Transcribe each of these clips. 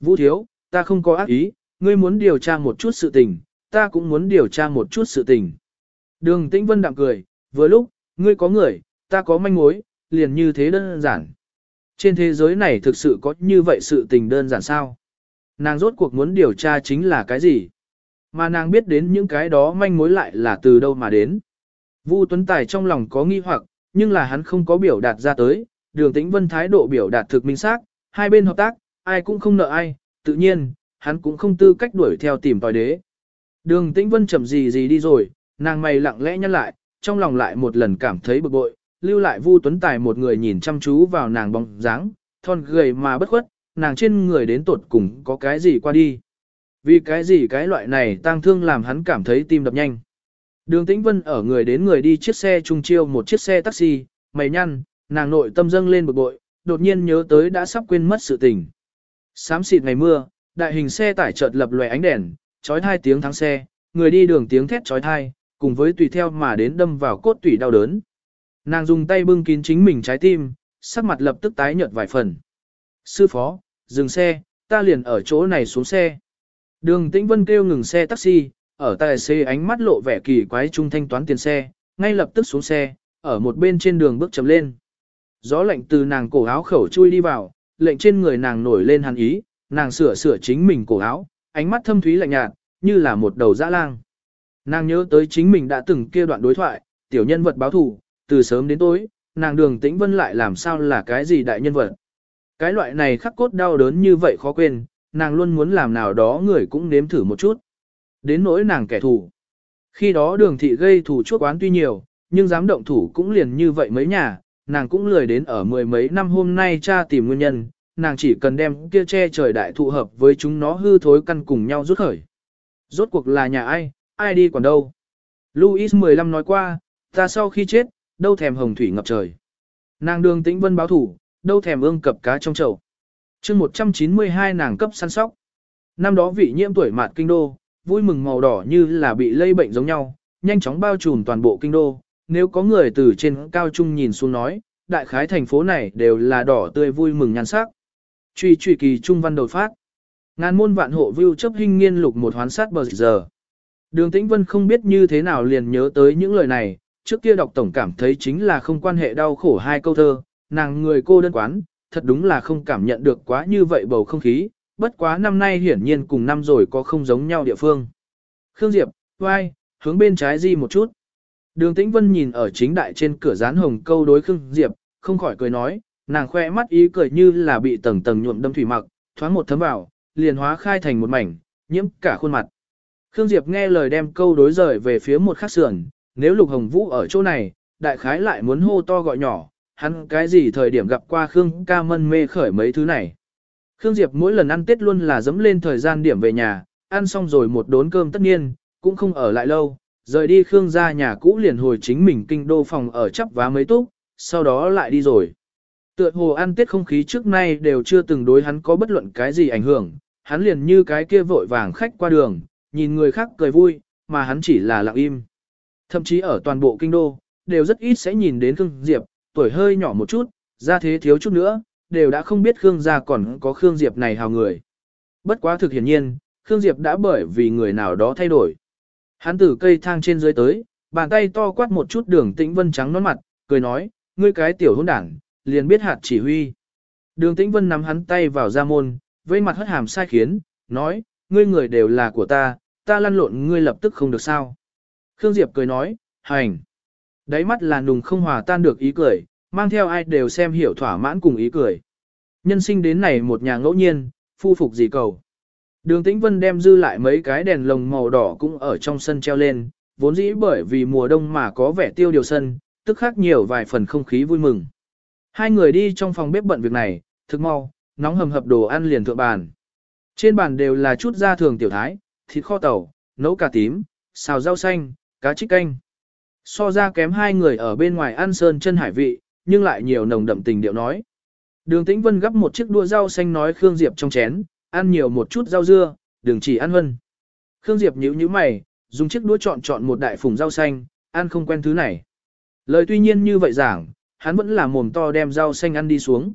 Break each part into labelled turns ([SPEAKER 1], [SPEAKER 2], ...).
[SPEAKER 1] Vũ thiếu, ta không có ác ý, ngươi muốn điều tra một chút sự tình, ta cũng muốn điều tra một chút sự tình. Đường Tĩnh Vân đạm cười, vừa lúc, ngươi có người, ta có manh mối, liền như thế đơn giản. Trên thế giới này thực sự có như vậy sự tình đơn giản sao? Nàng rốt cuộc muốn điều tra chính là cái gì? Mà nàng biết đến những cái đó manh mối lại là từ đâu mà đến. Vu Tuấn Tài trong lòng có nghi hoặc, nhưng là hắn không có biểu đạt ra tới, đường tĩnh vân thái độ biểu đạt thực minh xác, hai bên hợp tác, ai cũng không nợ ai, tự nhiên, hắn cũng không tư cách đuổi theo tìm tòi đế. Đường tĩnh vân chậm gì gì đi rồi, nàng mày lặng lẽ nhăn lại, trong lòng lại một lần cảm thấy bực bội, lưu lại Vu Tuấn Tài một người nhìn chăm chú vào nàng bóng dáng, thon gầy mà bất khuất, nàng trên người đến tột cùng có cái gì qua đi. Vì cái gì cái loại này tang thương làm hắn cảm thấy tim đập nhanh. Đường Tĩnh Vân ở người đến người đi chiếc xe trung chiêu một chiếc xe taxi, mày nhăn, nàng nội tâm dâng lên bực bội, đột nhiên nhớ tới đã sắp quên mất sự tình. Xám xịt ngày mưa, đại hình xe tải chợt lập lòe ánh đèn, chói hai tiếng thắng xe, người đi đường tiếng thét chói tai, cùng với tùy theo mà đến đâm vào cốt tủy đau đớn. Nàng dùng tay bưng kín chính mình trái tim, sắc mặt lập tức tái nhợt vài phần. Sư phó, dừng xe, ta liền ở chỗ này xuống xe. Đường Tĩnh Vân kêu ngừng xe taxi, ở tài xế ánh mắt lộ vẻ kỳ quái trung thanh toán tiền xe, ngay lập tức xuống xe, ở một bên trên đường bước chậm lên. Gió lạnh từ nàng cổ áo khẩu chui đi vào, lệnh trên người nàng nổi lên hàn ý, nàng sửa sửa chính mình cổ áo, ánh mắt thâm thúy lạnh nhạt, như là một đầu dã lang. Nàng nhớ tới chính mình đã từng kia đoạn đối thoại, tiểu nhân vật báo thù, từ sớm đến tối, nàng đường tĩnh vân lại làm sao là cái gì đại nhân vật. Cái loại này khắc cốt đau đớn như vậy khó quên, nàng luôn muốn làm nào đó người cũng nếm thử một chút. Đến nỗi nàng kẻ thù. Khi đó đường thị gây thù chuốc oán tuy nhiều, nhưng dám động thủ cũng liền như vậy mấy nhà, nàng cũng lười đến ở mười mấy năm hôm nay cha tìm nguyên nhân, nàng chỉ cần đem kia che trời đại thụ hợp với chúng nó hư thối căn cùng nhau rút khởi. Rốt cuộc là nhà ai, ai đi còn đâu. Louis 15 nói qua, ta sau khi chết, đâu thèm hồng thủy ngập trời. Nàng đường tĩnh vân báo thủ, đâu thèm ương cập cá trong chậu. chương 192 nàng cấp săn sóc. Năm đó vị nhiễm tuổi mạt kinh đô, vui mừng màu đỏ như là bị lây bệnh giống nhau, nhanh chóng bao trùm toàn bộ kinh đô. Nếu có người từ trên cao trung nhìn xuống nói, đại khái thành phố này đều là đỏ tươi vui mừng nhan sắc. Truy truy kỳ trung văn đột phát. Ngàn môn vạn hộ view chấp hình nghiên lục một hoán sát bờ giờ. Đường Tĩnh Vân không biết như thế nào liền nhớ tới những lời này, trước kia đọc tổng cảm thấy chính là không quan hệ đau khổ hai câu thơ, nàng người cô đơn quán, thật đúng là không cảm nhận được quá như vậy bầu không khí, bất quá năm nay hiển nhiên cùng năm rồi có không giống nhau địa phương. Khương Diệp, vai, hướng bên trái di một chút. Đường Tĩnh Vân nhìn ở chính đại trên cửa dán hồng câu đối Khương Diệp, không khỏi cười nói, nàng khoe mắt ý cười như là bị tầng tầng nhuộm đâm thủy mặc, thoáng một thấm vào, liền hóa khai thành một mảnh, nhiễm cả khuôn mặt. Khương Diệp nghe lời đem câu đối rời về phía một khắc sườn, nếu Lục Hồng Vũ ở chỗ này, đại khái lại muốn hô to gọi nhỏ, hắn cái gì thời điểm gặp qua Khương ca mân mê khởi mấy thứ này. Khương Diệp mỗi lần ăn Tết luôn là dấm lên thời gian điểm về nhà, ăn xong rồi một đốn cơm tất nhiên, cũng không ở lại lâu, rời đi Khương gia nhà cũ liền hồi chính mình kinh đô phòng ở chấp vá mấy túc, sau đó lại đi rồi. Tựa hồ ăn Tết không khí trước nay đều chưa từng đối hắn có bất luận cái gì ảnh hưởng, hắn liền như cái kia vội vàng khách qua đường, nhìn người khác cười vui, mà hắn chỉ là lặng im. Thậm chí ở toàn bộ kinh đô, đều rất ít sẽ nhìn đến Khương Diệp, tuổi hơi nhỏ một chút, ra thế thiếu chút nữa, đều đã không biết Khương gia còn có Khương Diệp này hào người. Bất quá thực hiển nhiên, Khương Diệp đã bởi vì người nào đó thay đổi. Hắn từ cây thang trên dưới tới, bàn tay to quát một chút đường tĩnh vân trắng nón mặt, cười nói, ngươi cái tiểu hôn đảng, liền biết hạt chỉ huy. Đường tĩnh vân nắm hắn tay vào ra môn, vây mặt hất hàm sai khiến, nói, ngươi người đều là của ta, ta lăn lộn ngươi lập tức không được sao. Khương Diệp cười nói, hành. Đáy mắt là nùng không hòa tan được ý cười, mang theo ai đều xem hiểu thỏa mãn cùng ý cười. Nhân sinh đến này một nhà ngẫu nhiên, phu phục gì cầu. Đường Tĩnh Vân đem dư lại mấy cái đèn lồng màu đỏ cũng ở trong sân treo lên, vốn dĩ bởi vì mùa đông mà có vẻ tiêu điều sân, tức khác nhiều vài phần không khí vui mừng. Hai người đi trong phòng bếp bận việc này, thực mau, nóng hầm hập đồ ăn liền thượng bàn. Trên bàn đều là chút gia thường tiểu thái, thịt kho tàu, nấu cà tím, xào rau xanh, cá trích canh. So ra kém hai người ở bên ngoài ăn sơn chân hải vị, nhưng lại nhiều nồng đậm tình điệu nói. Đường Tĩnh Vân gấp một chiếc đũa rau xanh nói Khương Diệp trong chén, ăn nhiều một chút rau dưa, đừng chỉ ăn hân. Khương Diệp nhíu nhíu mày, dùng chiếc đũa chọn chọn một đại phùng rau xanh, ăn không quen thứ này. Lời tuy nhiên như vậy giảng, hắn vẫn là mồm to đem rau xanh ăn đi xuống.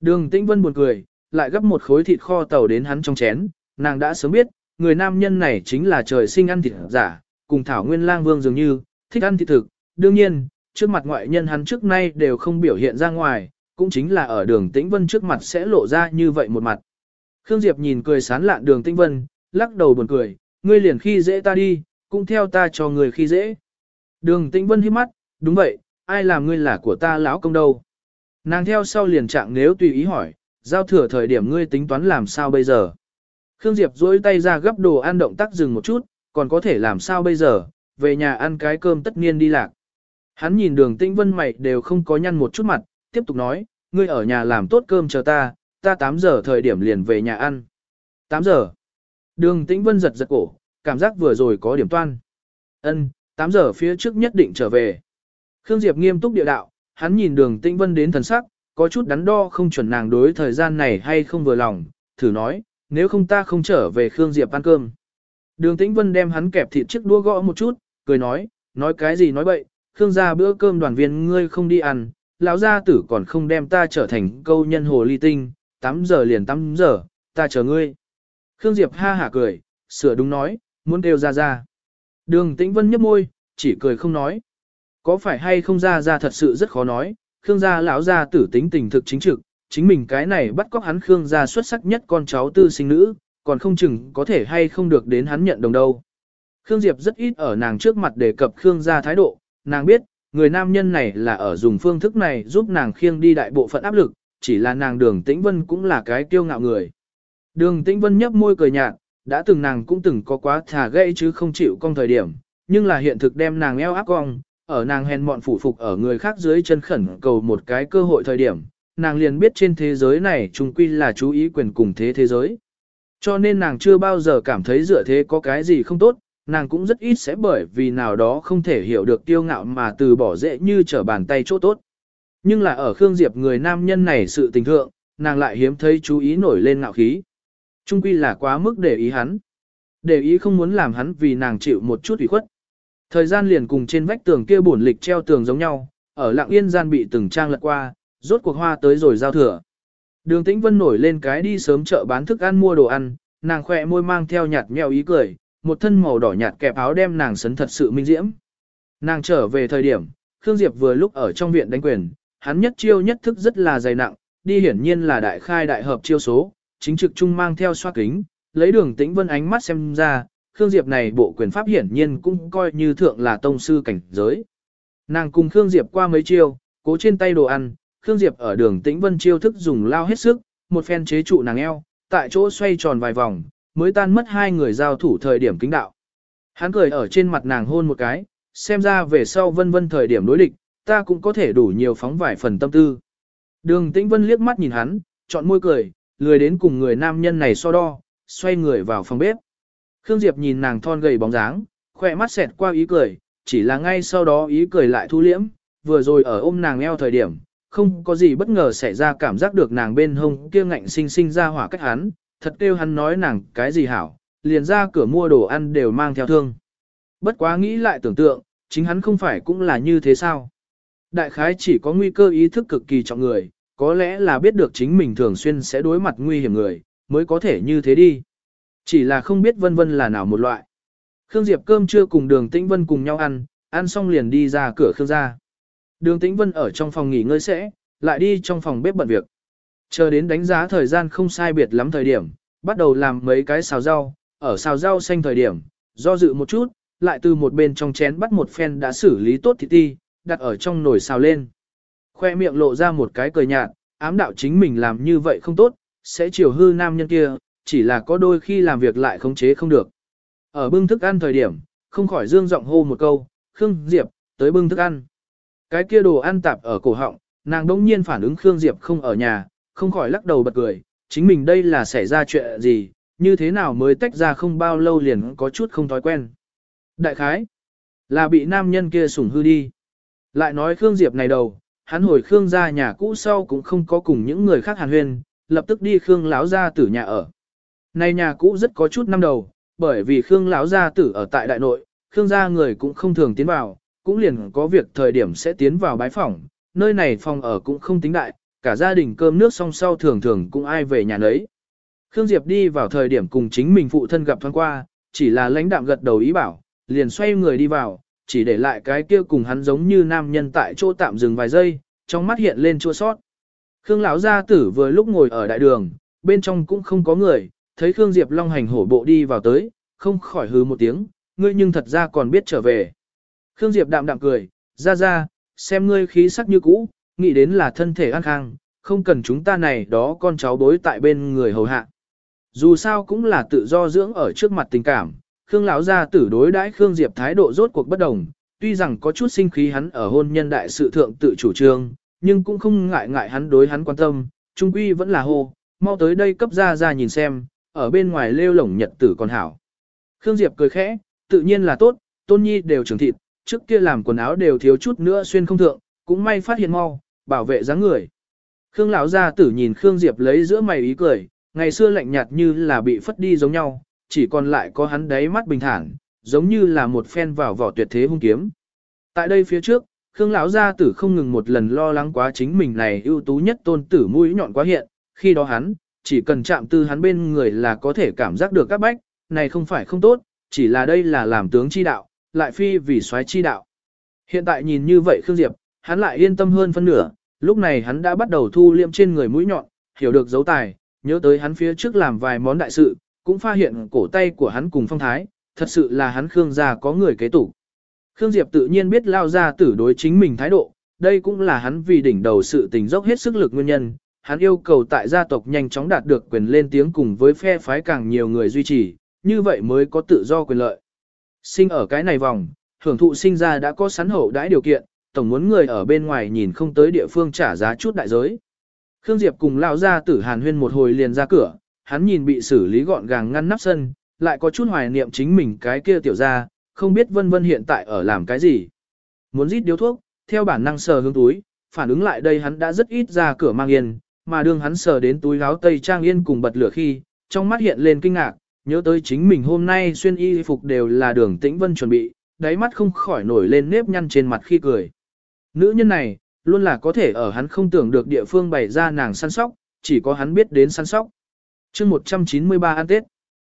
[SPEAKER 1] Đường Tĩnh Vân buồn cười, lại gấp một khối thịt kho tàu đến hắn trong chén, nàng đã sớm biết, người nam nhân này chính là trời sinh ăn thịt giả, cùng Thảo Nguyên Lang Vương dường như, thích ăn thịt thực. Đương nhiên, trước mặt ngoại nhân hắn trước nay đều không biểu hiện ra ngoài, cũng chính là ở đường Tĩnh Vân trước mặt sẽ lộ ra như vậy một mặt. Khương Diệp nhìn cười sán lạn đường Tinh Vân, lắc đầu buồn cười, ngươi liền khi dễ ta đi, cũng theo ta cho người khi dễ. Đường Tinh Vân hiếp mắt, đúng vậy, ai làm ngươi là của ta lão công đâu. Nàng theo sau liền trạng nếu tùy ý hỏi, giao thừa thời điểm ngươi tính toán làm sao bây giờ. Khương Diệp duỗi tay ra gấp đồ ăn động tác dừng một chút, còn có thể làm sao bây giờ, về nhà ăn cái cơm tất nhiên đi lạc. Hắn nhìn đường Tinh vân mày đều không có nhăn một chút mặt, tiếp tục nói, ngươi ở nhà làm tốt cơm chờ ta, ta 8 giờ thời điểm liền về nhà ăn. 8 giờ. Đường tĩnh vân giật giật cổ, cảm giác vừa rồi có điểm toan. Ân, 8 giờ phía trước nhất định trở về. Khương Diệp nghiêm túc địa đạo, hắn nhìn đường tĩnh vân đến thần sắc, có chút đắn đo không chuẩn nàng đối thời gian này hay không vừa lòng, thử nói, nếu không ta không trở về Khương Diệp ăn cơm. Đường Tĩnh Vân đem hắn kẹp thịt chiếc đũa gõ một chút, cười nói, nói cái gì nói bậy, Khương gia bữa cơm đoàn viên ngươi không đi ăn, lão gia tử còn không đem ta trở thành câu nhân hồ ly tinh, 8 giờ liền 8 giờ, ta chờ ngươi. Khương Diệp ha hả cười, sửa đúng nói, muốn kêu ra ra. Đường Tĩnh Vân nhấp môi, chỉ cười không nói. Có phải hay không ra ra thật sự rất khó nói, Khương gia lão gia tử tính tình thực chính trực, chính mình cái này bắt cóc hắn Khương gia xuất sắc nhất con cháu tư sinh nữ, còn không chừng có thể hay không được đến hắn nhận đồng đâu. Khương Diệp rất ít ở nàng trước mặt đề cập Khương gia thái độ, nàng biết, người nam nhân này là ở dùng phương thức này giúp nàng khiêng đi đại bộ phận áp lực, chỉ là nàng đường tĩnh vân cũng là cái kiêu ngạo người. Đường tĩnh vân nhấp môi cười nhạt, đã từng nàng cũng từng có quá thả gây chứ không chịu công thời điểm, nhưng là hiện thực đem nàng eo áp cong, ở nàng hèn mọn phủ phục ở người khác dưới chân khẩn cầu một cái cơ hội thời điểm, nàng liền biết trên thế giới này trung quy là chú ý quyền cùng thế thế giới. Cho nên nàng chưa bao giờ cảm thấy dựa thế có cái gì không tốt, nàng cũng rất ít sẽ bởi vì nào đó không thể hiểu được tiêu ngạo mà từ bỏ dễ như trở bàn tay chỗ tốt. Nhưng là ở Khương Diệp người nam nhân này sự tình thượng, nàng lại hiếm thấy chú ý nổi lên ngạo khí. Trung quy là quá mức để ý hắn. Để ý không muốn làm hắn vì nàng chịu một chút ủy khuất. Thời gian liền cùng trên vách tường kia bổn lịch treo tường giống nhau, ở lặng yên gian bị từng trang lật qua, rốt cuộc hoa tới rồi giao thừa. Đường Tĩnh Vân nổi lên cái đi sớm chợ bán thức ăn mua đồ ăn, nàng khỏe môi mang theo nhạt nhẽo ý cười, một thân màu đỏ nhạt kẹp áo đem nàng sấn thật sự minh diễm. Nàng trở về thời điểm, Khương Diệp vừa lúc ở trong viện đánh quyền, hắn nhất chiêu nhất thức rất là dày nặng, đi hiển nhiên là đại khai đại hợp chiêu số, chính trực trung mang theo xoa kính, lấy đường Tĩnh Vân ánh mắt xem ra, Khương Diệp này bộ quyền pháp hiển nhiên cũng coi như thượng là tông sư cảnh giới. Nàng cùng Khương Diệp qua mấy chiêu, cố trên tay đồ ăn, Khương Diệp ở đường Tĩnh Vân chiêu thức dùng lao hết sức, một phen chế trụ nàng eo, tại chỗ xoay tròn vài vòng, mới tan mất hai người giao thủ thời điểm kính đạo. Hắn cười ở trên mặt nàng hôn một cái, xem ra về sau vân vân thời điểm đối địch, ta cũng có thể đủ nhiều phóng vài phần tâm tư. Đường Tĩnh Vân liếc mắt nhìn hắn, chọn môi cười, lười đến cùng người nam nhân này so đo, xoay người vào phòng bếp. Khương Diệp nhìn nàng thon gầy bóng dáng, khỏe mắt xẹt qua ý cười, chỉ là ngay sau đó ý cười lại thu liễm, vừa rồi ở ôm nàng eo thời điểm, không có gì bất ngờ xảy ra cảm giác được nàng bên hông kia ngạnh sinh sinh ra hỏa cách hắn, thật kêu hắn nói nàng cái gì hảo, liền ra cửa mua đồ ăn đều mang theo thương. Bất quá nghĩ lại tưởng tượng, chính hắn không phải cũng là như thế sao. Đại khái chỉ có nguy cơ ý thức cực kỳ trọng người, có lẽ là biết được chính mình thường xuyên sẽ đối mặt nguy hiểm người, mới có thể như thế đi. Chỉ là không biết vân vân là nào một loại. Khương Diệp cơm trưa cùng đường Tĩnh Vân cùng nhau ăn, ăn xong liền đi ra cửa Khương gia. Đường Tĩnh Vân ở trong phòng nghỉ ngơi sẽ, lại đi trong phòng bếp bận việc. Chờ đến đánh giá thời gian không sai biệt lắm thời điểm, bắt đầu làm mấy cái xào rau, ở xào rau xanh thời điểm, do dự một chút, lại từ một bên trong chén bắt một phen đã xử lý tốt thịt ti, đặt ở trong nồi xào lên. Khoe miệng lộ ra một cái cười nhạt, ám đạo chính mình làm như vậy không tốt, sẽ chiều hư nam nhân kia, chỉ là có đôi khi làm việc lại khống chế không được. Ở bưng thức ăn thời điểm, không khỏi dương giọng hô một câu, Khương Diệp, tới bưng thức ăn. Cái kia đồ ăn tạp ở cổ họng, nàng đông nhiên phản ứng Khương Diệp không ở nhà, không khỏi lắc đầu bật cười, chính mình đây là xảy ra chuyện gì, như thế nào mới tách ra không bao lâu liền có chút không thói quen. Đại khái, là bị nam nhân kia sủng hư đi. Lại nói Khương Diệp này đầu, hắn hồi Khương ra nhà cũ sau cũng không có cùng những người khác hàn huyên, lập tức đi Khương lão ra tử nhà ở. Này nhà cũ rất có chút năm đầu, bởi vì Khương lão gia tử ở tại đại nội, Khương gia người cũng không thường tiến vào, cũng liền có việc thời điểm sẽ tiến vào bái phòng nơi này phòng ở cũng không tính đại, cả gia đình cơm nước xong sau thường thường cũng ai về nhà nấy. Khương Diệp đi vào thời điểm cùng chính mình phụ thân gặp thoáng qua, chỉ là lãnh đạm gật đầu ý bảo, liền xoay người đi vào, chỉ để lại cái kia cùng hắn giống như nam nhân tại chỗ tạm dừng vài giây, trong mắt hiện lên chua sót. Khương lão gia tử vừa lúc ngồi ở đại đường, bên trong cũng không có người, thấy Khương Diệp Long hành hổ bộ đi vào tới, không khỏi hừ một tiếng, ngươi nhưng thật ra còn biết trở về. Khương Diệp đạm đạm cười, ra ra, xem ngươi khí sắc như cũ, nghĩ đến là thân thể an khang, không cần chúng ta này đó con cháu đối tại bên người hầu hạ. Dù sao cũng là tự do dưỡng ở trước mặt tình cảm, Khương lão gia tử đối đãi Khương Diệp thái độ rốt cuộc bất đồng, tuy rằng có chút sinh khí hắn ở hôn nhân đại sự thượng tự chủ trương, nhưng cũng không ngại ngại hắn đối hắn quan tâm, trung quy vẫn là hô, mau tới đây cấp ra ra nhìn xem, ở bên ngoài lêu lổng nhật tử còn hảo. Khương Diệp cười khẽ, tự nhiên là tốt, tôn nhi đều trưởng thịt, trước kia làm quần áo đều thiếu chút nữa xuyên không thượng, cũng may phát hiện mau, bảo vệ dáng người. Khương lão gia tử nhìn Khương Diệp lấy giữa mày ý cười, ngày xưa lạnh nhạt như là bị phất đi giống nhau, chỉ còn lại có hắn đáy mắt bình thản, giống như là một phen vào vỏ tuyệt thế hung kiếm. Tại đây phía trước, Khương lão gia tử không ngừng một lần lo lắng quá chính mình này ưu tú nhất tôn tử mũi nhọn quá hiện, khi đó hắn, chỉ cần chạm tư hắn bên người là có thể cảm giác được các bách, này không phải không tốt, chỉ là đây là làm tướng chi đạo, lại phi vì soái chi đạo. Hiện tại nhìn như vậy Khương Diệp, hắn lại yên tâm hơn phân nửa, lúc này hắn đã bắt đầu thu liệm trên người mũi nhọn, hiểu được dấu tài, nhớ tới hắn phía trước làm vài món đại sự, cũng phát hiện cổ tay của hắn cùng phong thái, thật sự là hắn Khương gia có người kế tục. Khương Diệp tự nhiên biết lao ra tử đối chính mình thái độ, đây cũng là hắn vì đỉnh đầu sự tình dốc hết sức lực nguyên nhân, hắn yêu cầu tại gia tộc nhanh chóng đạt được quyền lên tiếng cùng với phe phái càng nhiều người duy trì, như vậy mới có tự do quyền lợi. Sinh ở cái này vòng, hưởng thụ sinh ra đã có sẵn hậu đãi điều kiện, tổng muốn người ở bên ngoài nhìn không tới địa phương trả giá chút đại giới. Khương Diệp cùng lão gia tử Hàn Huyên một hồi liền ra cửa, hắn nhìn bị xử lý gọn gàng ngăn nắp sân, lại có chút hoài niệm chính mình cái kia tiểu ra, không biết vân vân hiện tại ở làm cái gì. Muốn rít điếu thuốc, theo bản năng sờ hướng túi, phản ứng lại đây hắn đã rất ít ra cửa mang yên, mà đương hắn sờ đến túi áo tây trang yên cùng bật lửa khi, trong mắt hiện lên kinh ngạc, nhớ tới chính mình hôm nay xuyên y phục đều là đường tĩnh vân chuẩn bị, đáy mắt không khỏi nổi lên nếp nhăn trên mặt khi cười. Nữ nhân này, luôn là có thể ở hắn không tưởng được địa phương bày ra nàng săn sóc, chỉ có hắn biết đến săn sóc chương 193 ăn Tết,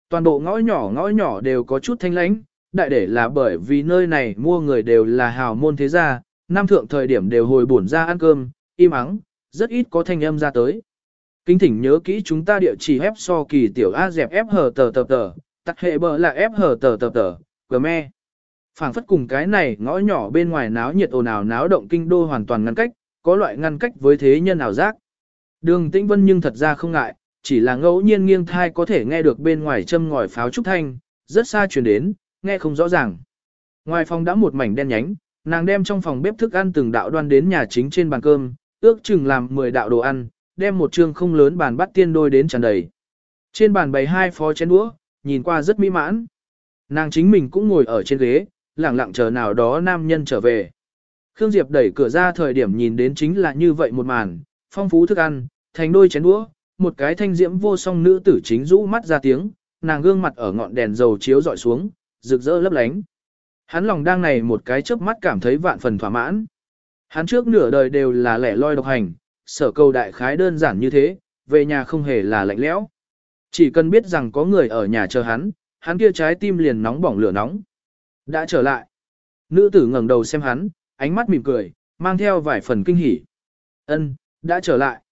[SPEAKER 1] toàn bộ ngõ nhỏ ngõ nhỏ đều có chút thanh lãnh, đại để là bởi vì nơi này mua người đều là hào môn thế gia, nam thượng thời điểm đều hồi bổn ra ăn cơm, im ắng, rất ít có thanh âm ra tới. Kính thỉnh nhớ kỹ chúng ta địa chỉ ép so kỳ tiểu A dẹp ép hờ tờ tờ tờ, tắc hệ bờ là ép hờ tờ tờ tờ, gờ me. phảng phất cùng cái này ngõ nhỏ bên ngoài náo nhiệt ồn ào náo động kinh đô hoàn toàn ngăn cách, có loại ngăn cách với thế nhân ảo giác. Đường tĩnh vân nhưng thật ra không ngại, chỉ là ngẫu nhiên nghiêng thai có thể nghe được bên ngoài châm ngòi pháo trúc thanh, rất xa truyền đến, nghe không rõ ràng. Ngoài phòng đã một mảnh đen nhánh, nàng đem trong phòng bếp thức ăn từng đạo đoan đến nhà chính trên bàn cơm, ước chừng làm 10 đạo đồ ăn, đem một trương không lớn bàn bắt tiên đôi đến tràn đầy. Trên bàn bày hai phó chén đũa, nhìn qua rất mỹ mãn. Nàng chính mình cũng ngồi ở trên ghế, lặng lặng chờ nào đó nam nhân trở về. Khương Diệp đẩy cửa ra thời điểm nhìn đến chính là như vậy một màn, phong phú thức ăn, thành đôi chén đũa, một cái thanh diễm vô song nữ tử chính rũ mắt ra tiếng, nàng gương mặt ở ngọn đèn dầu chiếu dọi xuống, rực rỡ lấp lánh. Hắn lòng đang này một cái chớp mắt cảm thấy vạn phần thỏa mãn. Hắn trước nửa đời đều là lẻ loi độc hành, sở cầu đại khái đơn giản như thế, về nhà không hề là lạnh lẽo. Chỉ cần biết rằng có người ở nhà chờ hắn, hắn kia trái tim liền nóng bỏng lửa nóng. Đã trở lại. Nữ tử ngẩng đầu xem hắn, ánh mắt mỉm cười, mang theo vài phần kinh hỉ. Ân, đã trở lại.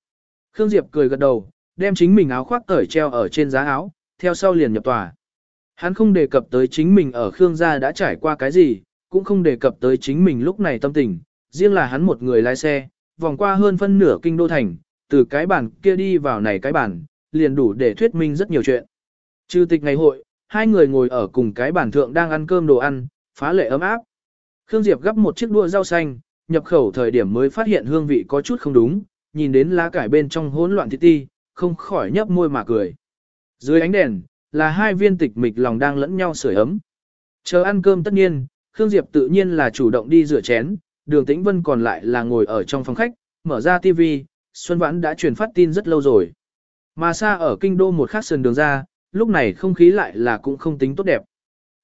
[SPEAKER 1] Khương Diệp cười gật đầu, đem chính mình áo khoác cởi treo ở trên giá áo, theo sau liền nhập tòa. Hắn không đề cập tới chính mình ở Khương gia đã trải qua cái gì, cũng không đề cập tới chính mình lúc này tâm tình, riêng là hắn một người lái xe, vòng qua hơn phân nửa kinh đô thành, từ cái bản kia đi vào này cái bản, liền đủ để thuyết minh rất nhiều chuyện. Trừ tịch ngày hội, hai người ngồi ở cùng cái bản thượng đang ăn cơm đồ ăn, phá lệ ấm áp. Khương Diệp gấp một chiếc đũa rau xanh, nhập khẩu thời điểm mới phát hiện hương vị có chút không đúng, nhìn đến lá cải bên trong hỗn loạn thịt ti, không khỏi nhấp môi mà cười. Dưới ánh đèn, là hai viên tịch mịch lòng đang lẫn nhau sưởi ấm. Chờ ăn cơm tất nhiên, Khương Diệp tự nhiên là chủ động đi rửa chén, đường tĩnh vân còn lại là ngồi ở trong phòng khách, mở ra TV, Xuân Vãn đã truyền phát tin rất lâu rồi. Mà xa ở kinh đô một khắc sườn đường ra, lúc này không khí lại là cũng không tính tốt đẹp.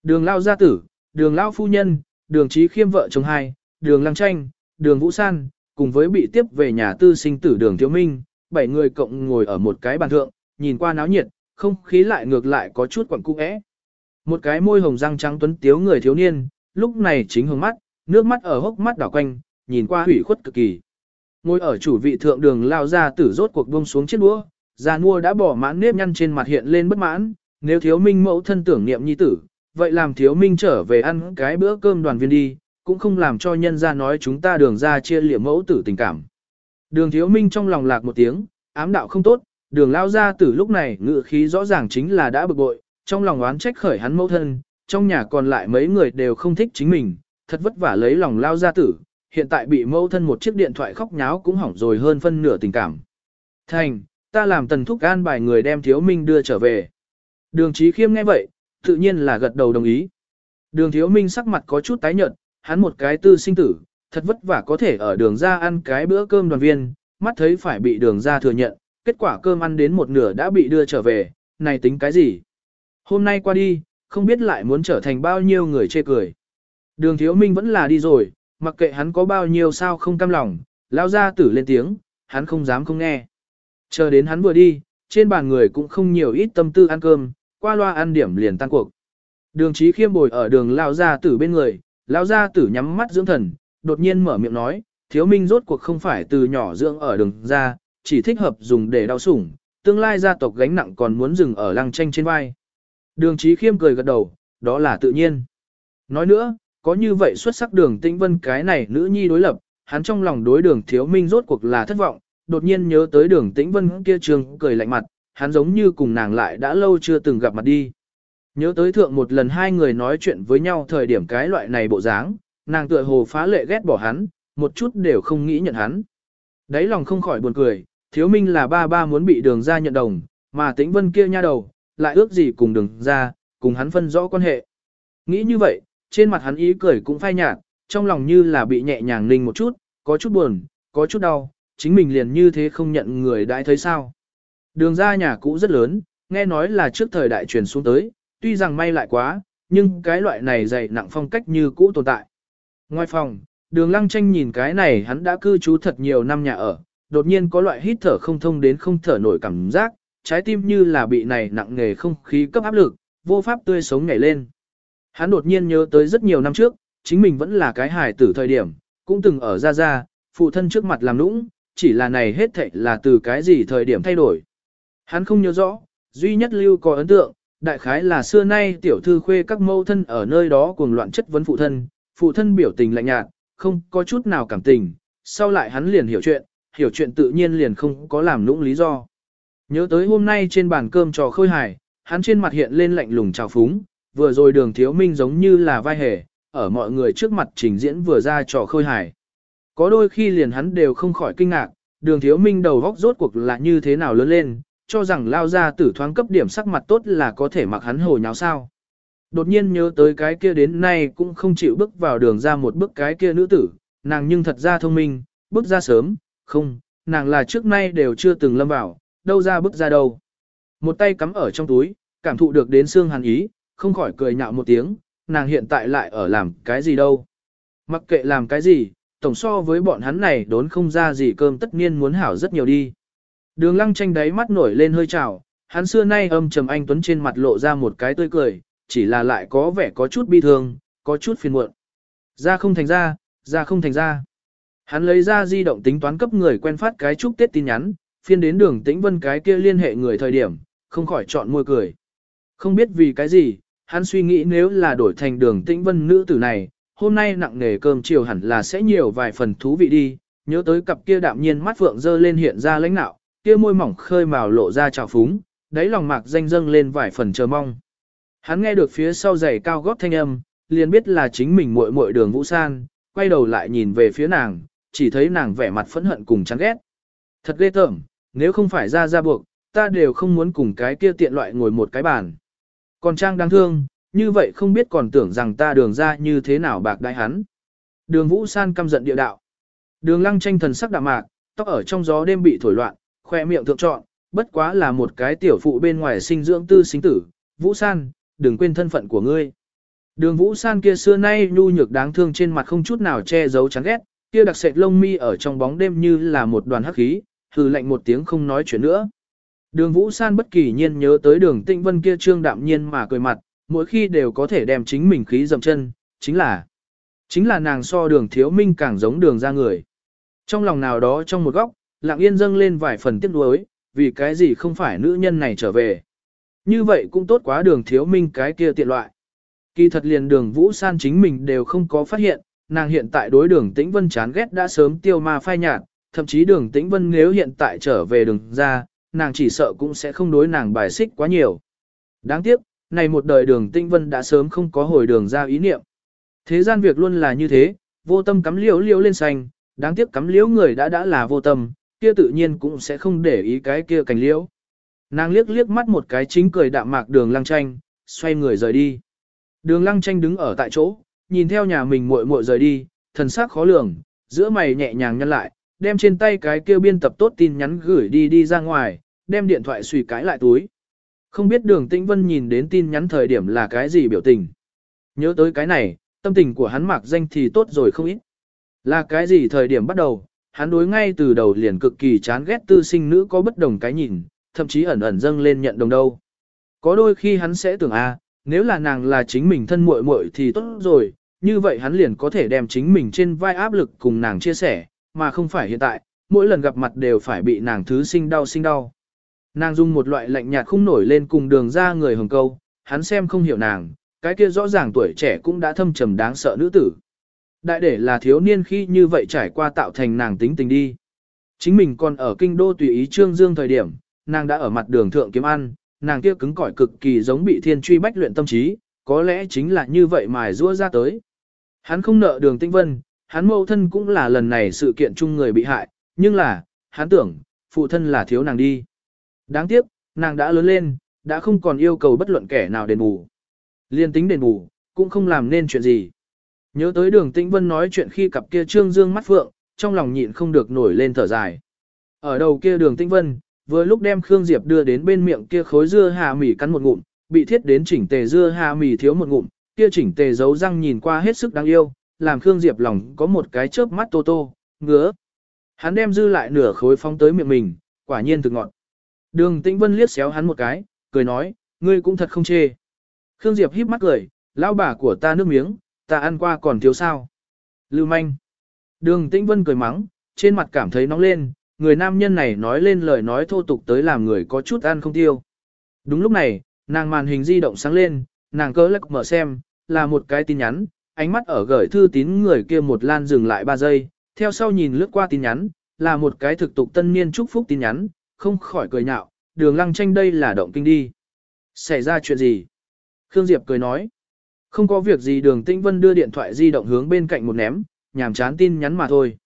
[SPEAKER 1] Đường lao gia tử, đường lao phu nhân, đường trí khiêm vợ chồng hai, đường lăng tranh, đường vũ san, cùng với bị tiếp về nhà tư sinh tử đường thiếu minh, bảy người cộng ngồi ở một cái bàn thượng, nhìn qua náo nhiệt, không khí lại ngược lại có chút quẩn cung ẽ. Một cái môi hồng răng trắng tuấn tiếu người thiếu niên, lúc này chính hướng mắt, nước mắt ở hốc mắt đảo quanh, nhìn qua hủy khuất cực kỳ. Ngồi ở chủ vị thượng đường lao ra tử rốt cuộc buông xuống chiếc đũa, già nua đã bỏ mãn nếp nhăn trên mặt hiện lên bất mãn, nếu thiếu minh mẫu thân tưởng niệm nhi tử, vậy làm thiếu minh trở về ăn cái bữa cơm đoàn viên đi, cũng không làm cho nhân ra nói chúng ta đường ra chia liệm mẫu tử tình cảm. Đường thiếu minh trong lòng lạc một tiếng, ám đạo không tốt, đường lao ra tử lúc này ngự khí rõ ràng chính là đã bực bội, trong lòng oán trách khởi hắn mẫu thân, trong nhà còn lại mấy người đều không thích chính mình, thật vất vả lấy lòng lao ra tử, hiện tại bị mẫu thân một chiếc điện thoại khóc nháo cũng hỏng rồi hơn phân nửa tình cảm. Thành, ta làm tần thúc an bài người đem thiếu minh đưa trở về. Đường trí khiêm nghe vậy, tự nhiên là gật đầu đồng ý. Đường thiếu minh sắc mặt có chút tái nhợt, hắn một cái tư sinh tử, thật vất vả có thể ở đường ra ăn cái bữa cơm đoàn viên, mắt thấy phải bị đường ra thừa nhận, kết quả cơm ăn đến một nửa đã bị đưa trở về, này tính cái gì? Hôm nay qua đi, không biết lại muốn trở thành bao nhiêu người chê cười. Đường thiếu minh vẫn là đi rồi, mặc kệ hắn có bao nhiêu sao không cam lòng, lao ra tử lên tiếng, hắn không dám không nghe. Chờ đến hắn vừa đi, trên bàn người cũng không nhiều ít tâm tư ăn cơm, qua loa ăn điểm liền tăng cuộc. Đường trí khiêm bồi ở đường lao gia tử bên người, lao gia tử nhắm mắt dưỡng thần, đột nhiên mở miệng nói, thiếu minh rốt cuộc không phải từ nhỏ dưỡng ở đường ra, chỉ thích hợp dùng để đau sủng, tương lai gia tộc gánh nặng còn muốn dừng ở lăng tranh trên vai. Đường trí khiêm cười gật đầu, đó là tự nhiên. Nói nữa, có như vậy xuất sắc đường tĩnh vân cái này nữ nhi đối lập, hắn trong lòng đối đường thiếu minh rốt cuộc là thất vọng, đột nhiên nhớ tới đường tĩnh vân kia trường cười lạnh mặt, hắn giống như cùng nàng lại đã lâu chưa từng gặp mặt đi. Nhớ tới thượng một lần hai người nói chuyện với nhau thời điểm cái loại này bộ dáng, nàng tựa hồ phá lệ ghét bỏ hắn, một chút đều không nghĩ nhận hắn. Đấy lòng không khỏi buồn cười, thiếu minh là ba ba muốn bị đường ra nhận đồng, mà tĩnh vân kia nha đầu, lại ước gì cùng đường ra, cùng hắn phân rõ quan hệ. Nghĩ như vậy, trên mặt hắn ý cười cũng phai nhạt, trong lòng như là bị nhẹ nhàng ninh một chút, có chút buồn, có chút đau, chính mình liền như thế không nhận người đãi thấy sao. Đường ra nhà cũ rất lớn, nghe nói là trước thời đại truyền xuống tới, tuy rằng may lại quá, nhưng cái loại này dày nặng phong cách như cũ tồn tại. Ngoài phòng, đường lăng tranh nhìn cái này hắn đã cư trú thật nhiều năm nhà ở, đột nhiên có loại hít thở không thông đến không thở nổi cảm giác, trái tim như là bị này nặng nghề không khí cấp áp lực, vô pháp tươi sống nhảy lên. Hắn đột nhiên nhớ tới rất nhiều năm trước, chính mình vẫn là cái hài tử thời điểm, cũng từng ở ra ra, phụ thân trước mặt làm nũng, chỉ là này hết thảy là từ cái gì thời điểm thay đổi. Hắn không nhớ rõ, duy nhất lưu có ấn tượng, đại khái là xưa nay tiểu thư khuê các mâu thân ở nơi đó cuồng loạn chất vấn phụ thân, phụ thân biểu tình lạnh nhạt, không có chút nào cảm tình, sau lại hắn liền hiểu chuyện, hiểu chuyện tự nhiên liền không có làm nũng lý do. Nhớ tới hôm nay trên bàn cơm trò khơi hài, hắn trên mặt hiện lên lạnh lùng trào phúng, vừa rồi đường thiếu minh giống như là vai hề, ở mọi người trước mặt trình diễn vừa ra trò khơi hài. Có đôi khi liền hắn đều không khỏi kinh ngạc, đường thiếu minh đầu góc rốt cuộc là như thế nào lớn lên, cho rằng lao ra tử thoáng cấp điểm sắc mặt tốt là có thể mặc hắn hồ nháo sao. Đột nhiên nhớ tới cái kia đến nay cũng không chịu bước vào đường ra một bước cái kia nữ tử, nàng nhưng thật ra thông minh, bước ra sớm, không, nàng là trước nay đều chưa từng lâm vào, đâu ra bước ra đâu. Một tay cắm ở trong túi, cảm thụ được đến xương hàn ý, không khỏi cười nhạo một tiếng, nàng hiện tại lại ở làm cái gì đâu. Mặc kệ làm cái gì, tổng so với bọn hắn này đốn không ra gì cơm tất nhiên muốn hảo rất nhiều đi. Đường lăng tranh đáy mắt nổi lên hơi trào, hắn xưa nay âm trầm anh tuấn trên mặt lộ ra một cái tươi cười, chỉ là lại có vẻ có chút bi thương, có chút phiền muộn. Ra không thành ra, ra không thành ra. Hắn lấy ra di động tính toán cấp người quen phát cái chúc Tết tin nhắn, phiên đến đường tĩnh vân cái kia liên hệ người thời điểm, không khỏi chọn môi cười. Không biết vì cái gì, hắn suy nghĩ nếu là đổi thành đường tĩnh vân nữ tử này, hôm nay nặng nghề cơm chiều hẳn là sẽ nhiều vài phần thú vị đi, nhớ tới cặp kia đạm nhiên mắt phượng dơ lên hiện ra lãnh nạo, kia môi mỏng khơi màu lộ ra trào phúng, đáy lòng mạc danh dâng lên vài phần chờ mong. Hắn nghe được phía sau giày cao gót thanh âm, liền biết là chính mình muội muội đường Vũ San, quay đầu lại nhìn về phía nàng, chỉ thấy nàng vẻ mặt phẫn hận cùng chán ghét. Thật ghê tởm, nếu không phải ra ra buộc, ta đều không muốn cùng cái kia tiện loại ngồi một cái bàn. Còn Trang đáng thương, như vậy không biết còn tưởng rằng ta đường ra như thế nào bạc đại hắn. Đường Vũ San căm giận địa đạo. Đường lăng tranh thần sắc đạm mạc, tóc ở trong gió đêm bị thổi loạn, khoe miệng thượng trọn, bất quá là một cái tiểu phụ bên ngoài sinh dưỡng tư sinh tử. Vũ San, đừng quên thân phận của ngươi. Đường Vũ San kia xưa nay nhu nhược đáng thương trên mặt không chút nào che giấu chán ghét, kia đặc sệt lông mi ở trong bóng đêm như là một đoàn hắc khí, hừ lạnh một tiếng không nói chuyện nữa. Đường Vũ San bất kỳ nhiên nhớ tới đường Tĩnh Vân kia trương đạm nhiên mà cười mặt, mỗi khi đều có thể đem chính mình khí dầm chân, chính là chính là nàng so đường thiếu minh càng giống đường ra người. Trong lòng nào đó trong một góc, lặng yên dâng lên vài phần tiếc nuối, vì cái gì không phải nữ nhân này trở về. Như vậy cũng tốt quá đường thiếu minh cái kia tiện loại. Kỳ thật liền đường Vũ San chính mình đều không có phát hiện, nàng hiện tại đối đường Tĩnh Vân chán ghét đã sớm tiêu ma phai nhạt, thậm chí đường Tĩnh Vân nếu hiện tại trở về đường ra, nàng chỉ sợ cũng sẽ không đối nàng bài xích quá nhiều. Đáng tiếc, này một đời đường Tĩnh Vân đã sớm không có hồi đường ra ý niệm. Thế gian việc luôn là như thế, vô tâm cắm liễu liễu lên xanh, đáng tiếc cắm liễu người đã đã là vô tâm, kia tự nhiên cũng sẽ không để ý cái kia cành liễu. Nàng liếc liếc mắt một cái chính cười đạm mạc đường lăng tranh, xoay người rời đi. Đường lăng tranh đứng ở tại chỗ, nhìn theo nhà mình muội muội rời đi, thần sắc khó lường, giữa mày nhẹ nhàng nhăn lại, đem trên tay cái kêu biên tập tốt tin nhắn gửi đi đi ra ngoài, đem điện thoại suy cái lại túi. Không biết đường tĩnh vân nhìn đến tin nhắn thời điểm là cái gì biểu tình. Nhớ tới cái này, tâm tình của hắn mạc danh thì tốt rồi không ít. Là cái gì thời điểm bắt đầu, hắn đối ngay từ đầu liền cực kỳ chán ghét tư sinh nữ có bất đồng cái nhìn, thậm chí ẩn ẩn dâng lên nhận đồng đâu. Có đôi khi hắn sẽ tưởng a, à, nếu là nàng là chính mình thân muội muội thì tốt rồi, như vậy hắn liền có thể đem chính mình trên vai áp lực cùng nàng chia sẻ, mà không phải hiện tại, mỗi lần gặp mặt đều phải bị nàng thứ sinh đau sinh đau. Nàng dùng một loại lạnh nhạt không nổi lên cùng đường ra người hồng câu, hắn xem không hiểu nàng, cái kia rõ ràng tuổi trẻ cũng đã thâm trầm đáng sợ nữ tử. Đại để là thiếu niên khi như vậy trải qua tạo thành nàng tính tình đi. Chính mình còn ở kinh đô tùy ý trương dương thời điểm, nàng đã ở mặt đường thượng kiếm ăn, nàng kia cứng cỏi cực kỳ giống bị thiên truy bách luyện tâm trí, có lẽ chính là như vậy mài rũa ra tới. Hắn không nợ đường tinh vân, hắn mâu thân cũng là lần này sự kiện chung người bị hại, nhưng là, hắn tưởng, phụ thân là thiếu nàng đi. Đáng tiếc, nàng đã lớn lên, đã không còn yêu cầu bất luận kẻ nào đền bù. Liên tính đền bù, cũng không làm nên chuyện gì. Nhớ tới đường tĩnh vân nói chuyện khi cặp kia trương dương mắt phượng, trong lòng nhịn không được nổi lên thở dài. Ở đầu kia đường tĩnh vân, vừa lúc đem Khương Diệp đưa đến bên miệng kia khối dưa hà mì cắn một ngụm, bị thiết đến chỉnh tề dưa hà mì thiếu một ngụm, kia chỉnh tề giấu răng nhìn qua hết sức đáng yêu, làm Khương Diệp lòng có một cái chớp mắt tô tô, ngứa. Hắn đem dư lại nửa khối phóng tới miệng mình, quả nhiên thực ngọt. Đường Tĩnh Vân liếc xéo hắn một cái, cười nói, ngươi cũng thật không chê. Khương Diệp híp mắt cười, lão bà của ta nước miếng, ta ăn qua còn thiếu sao. Lưu manh. Đường Tĩnh Vân cười mắng, trên mặt cảm thấy nóng lên, người nam nhân này nói lên lời nói thô tục tới làm người có chút ăn không tiêu. Đúng lúc này, nàng màn hình di động sáng lên, nàng cỡ lắc mở xem, là một cái tin nhắn, ánh mắt ở gửi thư tín người kia một lan dừng lại 3 giây, theo sau nhìn lướt qua tin nhắn, là một cái thực tục tân niên chúc phúc tin nhắn, không khỏi cười nhạo, đường lăng tranh đây là động kinh đi. Xảy ra chuyện gì? Khương Diệp cười nói. Không có việc gì đường Tĩnh Vân đưa điện thoại di động hướng bên cạnh một ném, nhàm chán tin nhắn mà thôi.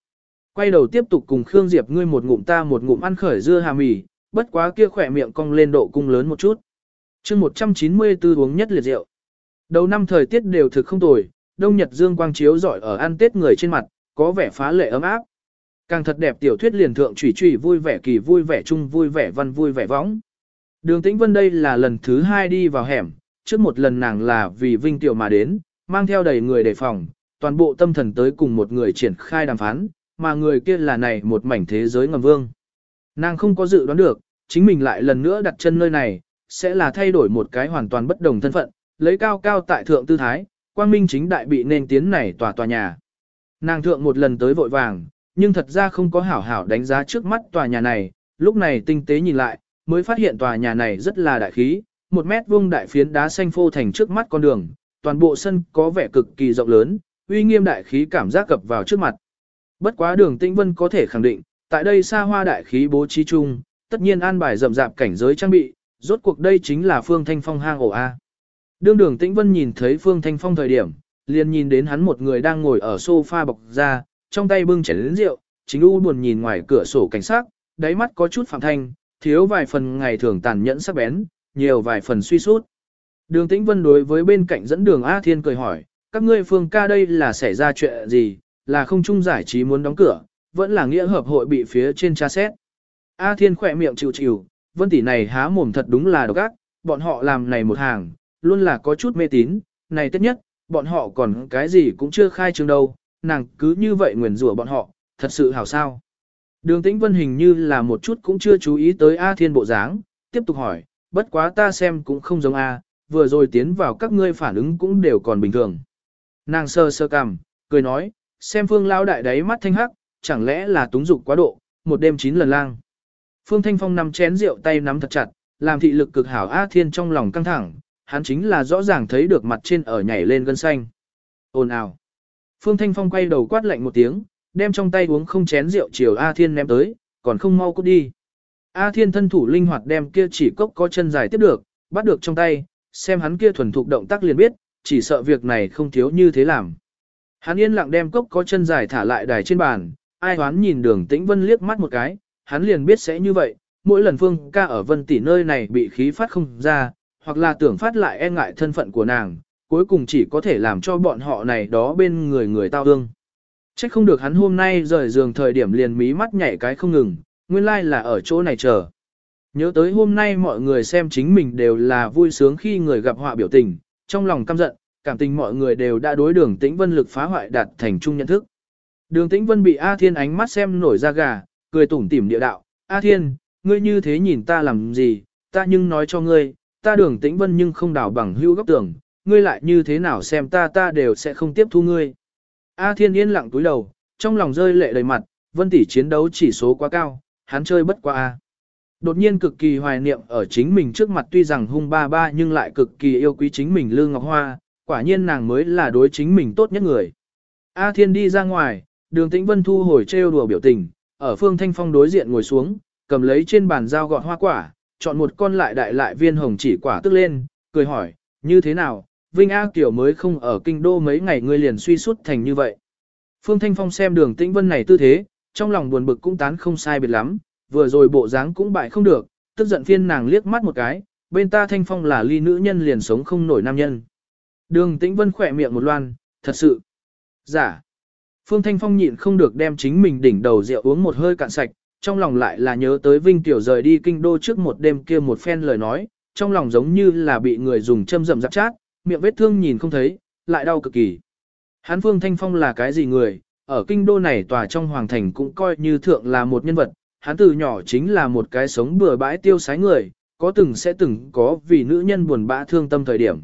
[SPEAKER 1] Quay đầu tiếp tục cùng Khương Diệp ngươi một ngụm ta một ngụm ăn khởi dưa hà mì, bất quá kia khỏe miệng cong lên độ cung lớn một chút. chương 194 uống nhất liệt rượu. Đầu năm thời tiết đều thực không tồi, đông nhật dương quang chiếu rọi ở ăn tết người trên mặt, có vẻ phá lệ ấm áp. Càng thật đẹp tiểu thuyết liền thượng chủy chủy vui vẻ kỳ vui vẻ chung vui vẻ văn vui vẻ võng. Đường Tĩnh Vân đây là lần thứ hai đi vào hẻm, trước một lần nàng là vì Vinh Tiểu mà đến, mang theo đầy người đề phòng, toàn bộ tâm thần tới cùng một người triển khai đàm phán, mà người kia là này một mảnh thế giới ngầm vương. Nàng không có dự đoán được, chính mình lại lần nữa đặt chân nơi này, sẽ là thay đổi một cái hoàn toàn bất đồng thân phận, lấy cao cao tại thượng tư thái, quang minh chính đại bị nên tiến này tòa tòa nhà. Nàng thượng một lần tới vội vàng, nhưng thật ra không có hảo hảo đánh giá trước mắt tòa nhà này, lúc này tinh tế nhìn lại, mới phát hiện tòa nhà này rất là đại khí, một mét vuông đại phiến đá xanh phô thành trước mắt con đường, toàn bộ sân có vẻ cực kỳ rộng lớn, uy nghiêm đại khí cảm giác cập vào trước mặt. Bất quá đường Tĩnh Vân có thể khẳng định, tại đây xa hoa đại khí bố trí chung, tất nhiên an bài rậm rạp cảnh giới trang bị, rốt cuộc đây chính là Phương Thanh Phong hang ổ A. Đương đường Tĩnh Vân nhìn thấy Phương Thanh Phong thời điểm, liền nhìn đến hắn một người đang ngồi ở sofa bọc ra, trong tay bưng chén lớn rượu, chính u buồn nhìn ngoài cửa sổ cảnh sát, đáy mắt có chút phạm thanh, thiếu vài phần ngày thường tàn nhẫn sắc bén, nhiều vài phần suy sút. Đường Tĩnh Vân đối với bên cạnh dẫn đường A Thiên cười hỏi, các ngươi phương ca đây là xảy ra chuyện gì, là không trung giải trí muốn đóng cửa, vẫn là nghĩa hợp hội bị phía trên tra xét. A Thiên khỏe miệng chịu chịu, Vân tỷ này há mồm thật đúng là độc ác, bọn họ làm này một hàng, luôn là có chút mê tín, này tất nhất, bọn họ còn cái gì cũng chưa khai trương đâu, nàng cứ như vậy nguyền rủa bọn họ, thật sự hảo sao. Đường tĩnh vân hình như là một chút cũng chưa chú ý tới A Thiên bộ dáng, tiếp tục hỏi, bất quá ta xem cũng không giống A, vừa rồi tiến vào các ngươi phản ứng cũng đều còn bình thường. Nàng sơ sơ cằm, cười nói, xem phương lao đại đáy mắt thanh hắc, chẳng lẽ là túng dục quá độ, một đêm chín lần lang. Phương Thanh Phong nắm chén rượu tay nắm thật chặt, làm thị lực cực hảo A Thiên trong lòng căng thẳng, hắn chính là rõ ràng thấy được mặt trên ở nhảy lên gân xanh. Ồn ào. Phương Thanh Phong quay đầu quát lạnh một tiếng, đem trong tay uống không chén rượu chiều A Thiên ném tới, còn không mau cút đi. A Thiên thân thủ linh hoạt đem kia chỉ cốc có chân dài tiếp được, bắt được trong tay, xem hắn kia thuần thục động tác liền biết, chỉ sợ việc này không thiếu như thế làm. Hắn yên lặng đem cốc có chân dài thả lại đài trên bàn, ai hoán nhìn đường tĩnh vân liếc mắt một cái, hắn liền biết sẽ như vậy, mỗi lần phương ca ở vân tỷ nơi này bị khí phát không ra, hoặc là tưởng phát lại e ngại thân phận của nàng, cuối cùng chỉ có thể làm cho bọn họ này đó bên người người tao ương. Trách không được hắn hôm nay rời giường thời điểm liền mí mắt nhảy cái không ngừng, nguyên lai like là ở chỗ này chờ. Nhớ tới hôm nay mọi người xem chính mình đều là vui sướng khi người gặp họa biểu tình, trong lòng căm giận, cảm tình mọi người đều đã đối đường tĩnh vân lực phá hoại đạt thành chung nhận thức. Đường tĩnh vân bị A Thiên ánh mắt xem nổi ra gà, cười tủm tỉm địa đạo, A Thiên, ngươi như thế nhìn ta làm gì, ta nhưng nói cho ngươi, ta đường tĩnh vân nhưng không đảo bằng hữu góc tưởng, ngươi lại như thế nào xem ta ta đều sẽ không tiếp thu ngươi. A Thiên yên lặng túi đầu, trong lòng rơi lệ đầy mặt, vân tỷ chiến đấu chỉ số quá cao, hắn chơi bất qua A. Đột nhiên cực kỳ hoài niệm ở chính mình trước mặt tuy rằng hung ba ba nhưng lại cực kỳ yêu quý chính mình Lương Ngọc Hoa, quả nhiên nàng mới là đối chính mình tốt nhất người. A Thiên đi ra ngoài, đường tĩnh vân thu hồi trêu đùa biểu tình, ở phương thanh phong đối diện ngồi xuống, cầm lấy trên bàn dao gọt hoa quả, chọn một con lại đại lại viên hồng chỉ quả tức lên, cười hỏi, như thế nào, Vinh A Kiều mới không ở kinh đô mấy ngày ngươi liền suy sút thành như vậy. Phương Thanh Phong xem đường tĩnh vân này tư thế, trong lòng buồn bực cũng tán không sai biệt lắm, vừa rồi bộ dáng cũng bại không được, tức giận phiên nàng liếc mắt một cái, bên ta Thanh Phong là ly nữ nhân liền sống không nổi nam nhân. Đường tĩnh vân khỏe miệng một loan, thật sự. Giả. Phương Thanh Phong nhịn không được đem chính mình đỉnh đầu rượu uống một hơi cạn sạch, trong lòng lại là nhớ tới Vinh Tiểu rời đi kinh đô trước một đêm kia một phen lời nói, trong lòng giống như là bị người dùng châm rậm giáp chát, miệng vết thương nhìn không thấy, lại đau cực kỳ. Hán Phương Thanh Phong là cái gì người, ở kinh đô này tòa trong hoàng thành cũng coi như thượng là một nhân vật, hắn từ nhỏ chính là một cái sống bừa bãi tiêu sái người, có từng sẽ từng có vì nữ nhân buồn bã thương tâm thời điểm.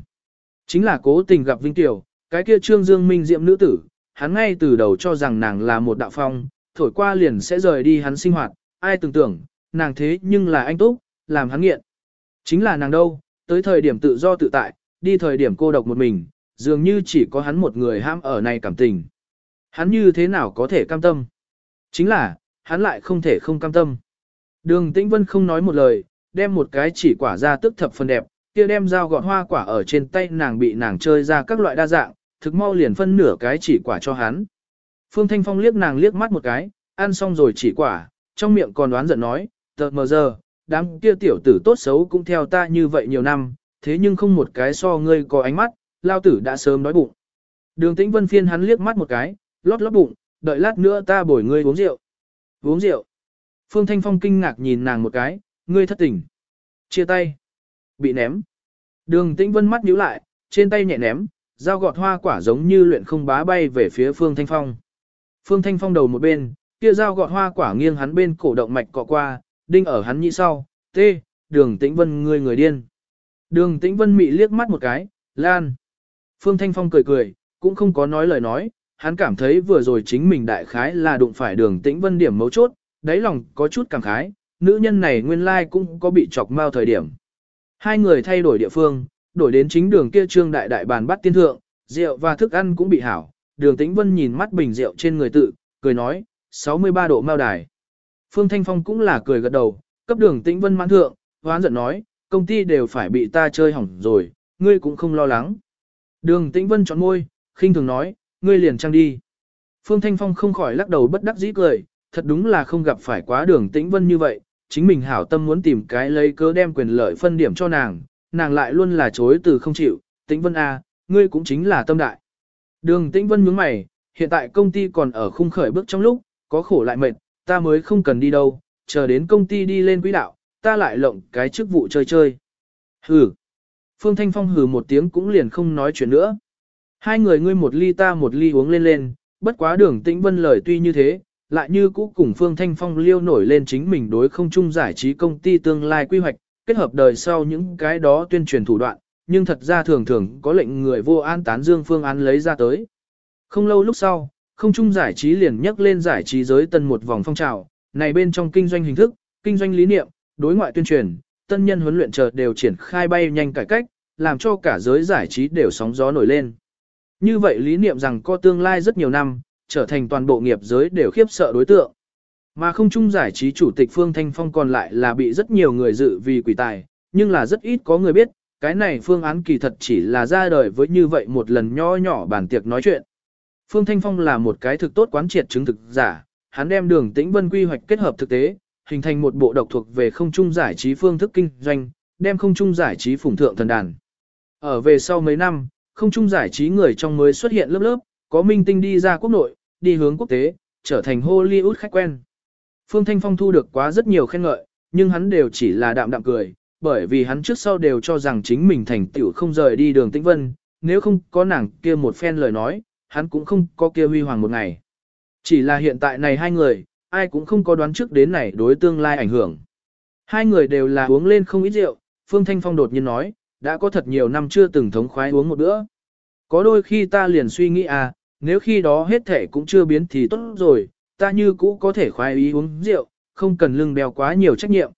[SPEAKER 1] Chính là cố tình gặp Vinh Tiểu, cái kia trương dương minh diệm nữ tử, hắn ngay từ đầu cho rằng nàng là một đạo phong, thổi qua liền sẽ rời đi hắn sinh hoạt, ai tưởng tưởng, nàng thế nhưng là anh Túc, làm hắn nghiện. Chính là nàng đâu, tới thời điểm tự do tự tại, đi thời điểm cô độc một mình, dường như chỉ có hắn một người ham ở này cảm tình. Hắn như thế nào có thể cam tâm? Chính là, hắn lại không thể không cam tâm. Đường Tĩnh Vân không nói một lời, đem một cái chỉ quả ra tức thập phần đẹp, kia đem dao gọt hoa quả ở trên tay nàng bị nàng chơi ra các loại đa dạng, thực mau liền phân nửa cái chỉ quả cho hắn. Phương Thanh Phong liếc nàng liếc mắt một cái, ăn xong rồi chỉ quả, trong miệng còn đoán giận nói, tờ mờ giờ, đám kia tiểu tử tốt xấu cũng theo ta như vậy nhiều năm, thế nhưng không một cái so ngươi có ánh mắt, lao tử đã sớm đói bụng. Đường tĩnh vân phiên hắn liếc mắt một cái, lót lót bụng, đợi lát nữa ta bồi ngươi uống rượu. Uống rượu. Phương Thanh Phong kinh ngạc nhìn nàng một cái, ngươi thất tình. Chia tay. Bị ném. Đường tĩnh vân mắt nhíu lại, trên tay nhẹ ném, dao gọt hoa quả giống như luyện không bá bay về phía Phương Thanh Phong. Phương Thanh Phong đầu một bên, kia dao gọt hoa quả nghiêng hắn bên cổ động mạch cọ qua, đinh ở hắn nhĩ sau, tê, đường tĩnh vân người người điên. Đường tĩnh vân mị liếc mắt một cái, lan. Phương Thanh Phong cười cười, cũng không có nói lời nói, hắn cảm thấy vừa rồi chính mình đại khái là đụng phải đường tĩnh vân điểm mấu chốt, đáy lòng có chút cảm khái, nữ nhân này nguyên lai cũng có bị chọc mau thời điểm. Hai người thay đổi địa phương, đổi đến chính đường kia trương đại đại bàn bắt tiên thượng, rượu và thức ăn cũng bị hảo. Đường Tĩnh Vân nhìn mắt bình rượu trên người tự, cười nói, 63 độ mao đài. Phương Thanh Phong cũng là cười gật đầu, cấp đường Tĩnh Vân mãn thượng, hoán giận nói, công ty đều phải bị ta chơi hỏng rồi, ngươi cũng không lo lắng. Đường Tĩnh Vân chọn môi, khinh thường nói, ngươi liền trang đi. Phương Thanh Phong không khỏi lắc đầu bất đắc dĩ cười, thật đúng là không gặp phải quá đường Tĩnh Vân như vậy, chính mình hảo tâm muốn tìm cái lấy cớ đem quyền lợi phân điểm cho nàng, nàng lại luôn là chối từ không chịu, Tĩnh Vân A, à, ngươi cũng chính là tâm đại. Đường Tĩnh Vân nhướng mày, hiện tại công ty còn ở khung khởi bước trong lúc, có khổ lại mệt, ta mới không cần đi đâu, chờ đến công ty đi lên quỹ đạo, ta lại lộng cái chức vụ chơi chơi. Hừ. Phương Thanh Phong hừ một tiếng cũng liền không nói chuyện nữa. Hai người ngươi một ly ta một ly uống lên lên, bất quá đường tĩnh vân lời tuy như thế, lại như cũ cùng Phương Thanh Phong liêu nổi lên chính mình đối không chung giải trí công ty tương lai quy hoạch, kết hợp đời sau những cái đó tuyên truyền thủ đoạn, nhưng thật ra thường thường có lệnh người vô an tán dương phương án lấy ra tới. Không lâu lúc sau, không chung giải trí liền nhắc lên giải trí giới tân một vòng phong trào, này bên trong kinh doanh hình thức, kinh doanh lý niệm, đối ngoại tuyên truyền, tân nhân huấn luyện chờ đều triển khai bay nhanh cải cách, làm cho cả giới giải trí đều sóng gió nổi lên. Như vậy lý niệm rằng có tương lai rất nhiều năm, trở thành toàn bộ nghiệp giới đều khiếp sợ đối tượng. Mà không chung giải trí chủ tịch Phương Thanh Phong còn lại là bị rất nhiều người dự vì quỷ tài, nhưng là rất ít có người biết, cái này phương án kỳ thật chỉ là ra đời với như vậy một lần nho nhỏ bản tiệc nói chuyện. Phương Thanh Phong là một cái thực tốt quán triệt chứng thực giả, hắn đem đường tĩnh vân quy hoạch kết hợp thực tế, hình thành một bộ độc thuộc về không chung giải trí phương thức kinh doanh, đem không chung giải trí phủng thượng thần đàn. Ở về sau mấy năm, không chung giải trí người trong mới xuất hiện lớp lớp, có minh tinh đi ra quốc nội, đi hướng quốc tế, trở thành Hollywood khách quen. Phương Thanh Phong thu được quá rất nhiều khen ngợi, nhưng hắn đều chỉ là đạm đạm cười, bởi vì hắn trước sau đều cho rằng chính mình thành tựu không rời đi đường tĩnh vân, nếu không có nàng kia một phen lời nói, hắn cũng không có kia huy hoàng một ngày. Chỉ là hiện tại này hai người, ai cũng không có đoán trước đến này đối tương lai ảnh hưởng. Hai người đều là uống lên không ít rượu, Phương Thanh Phong đột nhiên nói, đã có thật nhiều năm chưa từng thống khoái uống một bữa. Có đôi khi ta liền suy nghĩ à, nếu khi đó hết thể cũng chưa biến thì tốt rồi, ta như cũ có thể khoái ý uống rượu, không cần lưng đeo quá nhiều trách nhiệm.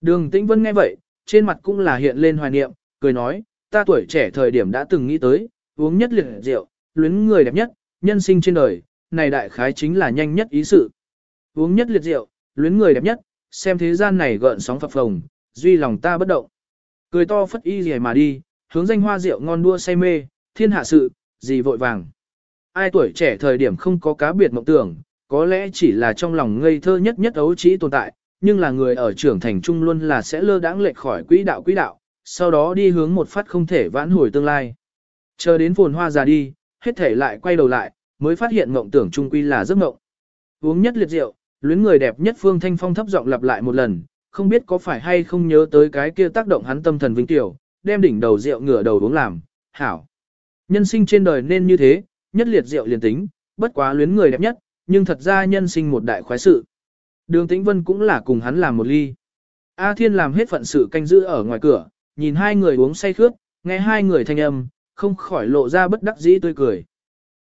[SPEAKER 1] Đường Tĩnh Vân nghe vậy, trên mặt cũng là hiện lên hoài niệm, cười nói, ta tuổi trẻ thời điểm đã từng nghĩ tới, uống nhất liệt rượu, luyến người đẹp nhất, nhân sinh trên đời, này đại khái chính là nhanh nhất ý sự. Uống nhất liệt rượu, luyến người đẹp nhất, xem thế gian này gợn sóng phập phồng, duy lòng ta bất động. Cười to phất y gì mà đi, hướng danh hoa rượu ngon đua say mê, thiên hạ sự, gì vội vàng. Ai tuổi trẻ thời điểm không có cá biệt mộng tưởng, có lẽ chỉ là trong lòng ngây thơ nhất nhất ấu trí tồn tại, nhưng là người ở trưởng thành trung luôn là sẽ lơ đãng lệch khỏi quỹ đạo quỹ đạo, sau đó đi hướng một phát không thể vãn hồi tương lai. Chờ đến phồn hoa già đi, hết thể lại quay đầu lại, mới phát hiện mộng tưởng trung quy là giấc mộng. Uống nhất liệt rượu, luyến người đẹp nhất Phương Thanh Phong thấp giọng lặp lại một lần, không biết có phải hay không nhớ tới cái kia tác động hắn tâm thần vinh tiểu, đem đỉnh đầu rượu ngửa đầu uống làm, hảo. Nhân sinh trên đời nên như thế, nhất liệt rượu liền tính, bất quá luyến người đẹp nhất, nhưng thật ra nhân sinh một đại khoái sự. Đường Tĩnh Vân cũng là cùng hắn làm một ly. A Thiên làm hết phận sự canh giữ ở ngoài cửa, nhìn hai người uống say khướt, nghe hai người thanh âm, không khỏi lộ ra bất đắc dĩ tươi cười.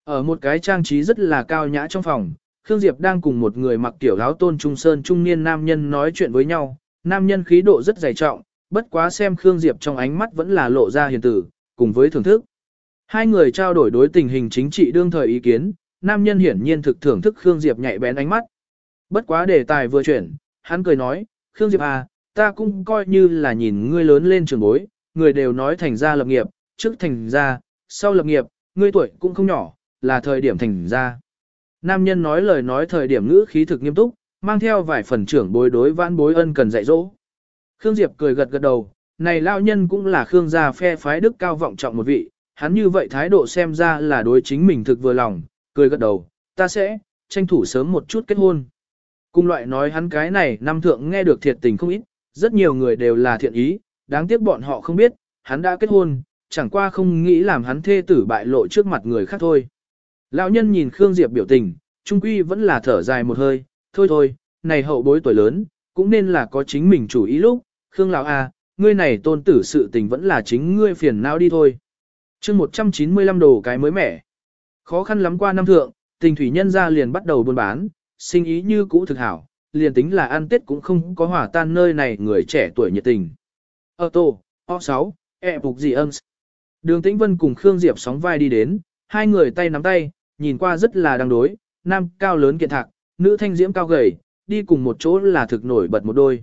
[SPEAKER 1] Ở một cái trang trí rất là cao nhã trong phòng, Khương Diệp đang cùng một người mặc tiểu áo tôn trung sơn trung niên nam nhân nói chuyện với nhau, nam nhân khí độ rất dày trọng, bất quá xem Khương Diệp trong ánh mắt vẫn là lộ ra hiền tử, cùng với thưởng thức. Hai người trao đổi đối tình hình chính trị đương thời ý kiến, nam nhân hiển nhiên thực thưởng thức Khương Diệp nhạy bén ánh mắt. Bất quá đề tài vừa chuyển, hắn cười nói, Khương Diệp à, ta cũng coi như là nhìn ngươi lớn lên trường bối, người đều nói thành ra lập nghiệp, trước thành ra, sau lập nghiệp, ngươi tuổi cũng không nhỏ, là thời điểm thành ra. Nam nhân nói lời nói thời điểm ngữ khí thực nghiêm túc, mang theo vài phần trưởng bối đối vãn bối ân cần dạy dỗ. Khương Diệp cười gật gật đầu, này lao nhân cũng là Khương gia phe phái đức cao vọng trọng một vị, hắn như vậy thái độ xem ra là đối chính mình thực vừa lòng, cười gật đầu, ta sẽ, tranh thủ sớm một chút kết hôn. Cùng loại nói hắn cái này năm thượng nghe được thiệt tình không ít, rất nhiều người đều là thiện ý, đáng tiếc bọn họ không biết, hắn đã kết hôn, chẳng qua không nghĩ làm hắn thê tử bại lộ trước mặt người khác thôi. Lão nhân nhìn Khương Diệp biểu tình, trung quy vẫn là thở dài một hơi, thôi thôi, này hậu bối tuổi lớn, cũng nên là có chính mình chủ ý lúc, Khương lão a, à, ngươi này tôn tử sự tình vẫn là chính ngươi phiền não đi thôi chương 195 đồ cái mới mẻ. Khó khăn lắm qua năm thượng, tình thủy nhân ra liền bắt đầu buôn bán, sinh ý như cũ thực hảo, liền tính là ăn tết cũng không có hỏa tan nơi này người trẻ tuổi nhiệt tình. Ở tô, O6, e phục gì âm. Đường Tĩnh Vân cùng Khương Diệp sóng vai đi đến, hai người tay nắm tay, nhìn qua rất là đang đối, nam cao lớn kiện thạc, nữ thanh diễm cao gầy, đi cùng một chỗ là thực nổi bật một đôi.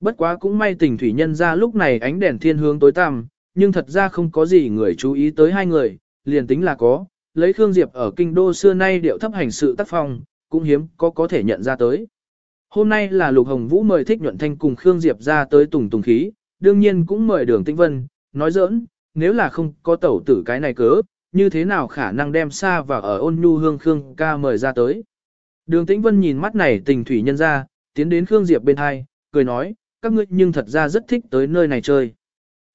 [SPEAKER 1] Bất quá cũng may tình thủy nhân ra lúc này ánh đèn thiên hướng tối tăm, nhưng thật ra không có gì người chú ý tới hai người, liền tính là có, lấy Khương Diệp ở kinh đô xưa nay điệu thấp hành sự tác phong, cũng hiếm có có thể nhận ra tới. Hôm nay là Lục Hồng Vũ mời Thích Nhuận Thanh cùng Khương Diệp ra tới tùng tùng khí, đương nhiên cũng mời Đường Tĩnh Vân, nói giỡn, nếu là không có tẩu tử cái này cớ, như thế nào khả năng đem xa và ở ôn nhu hương Khương ca mời ra tới. Đường Tĩnh Vân nhìn mắt này tình thủy nhân ra, tiến đến Khương Diệp bên hai, cười nói, các ngươi nhưng thật ra rất thích tới nơi này chơi.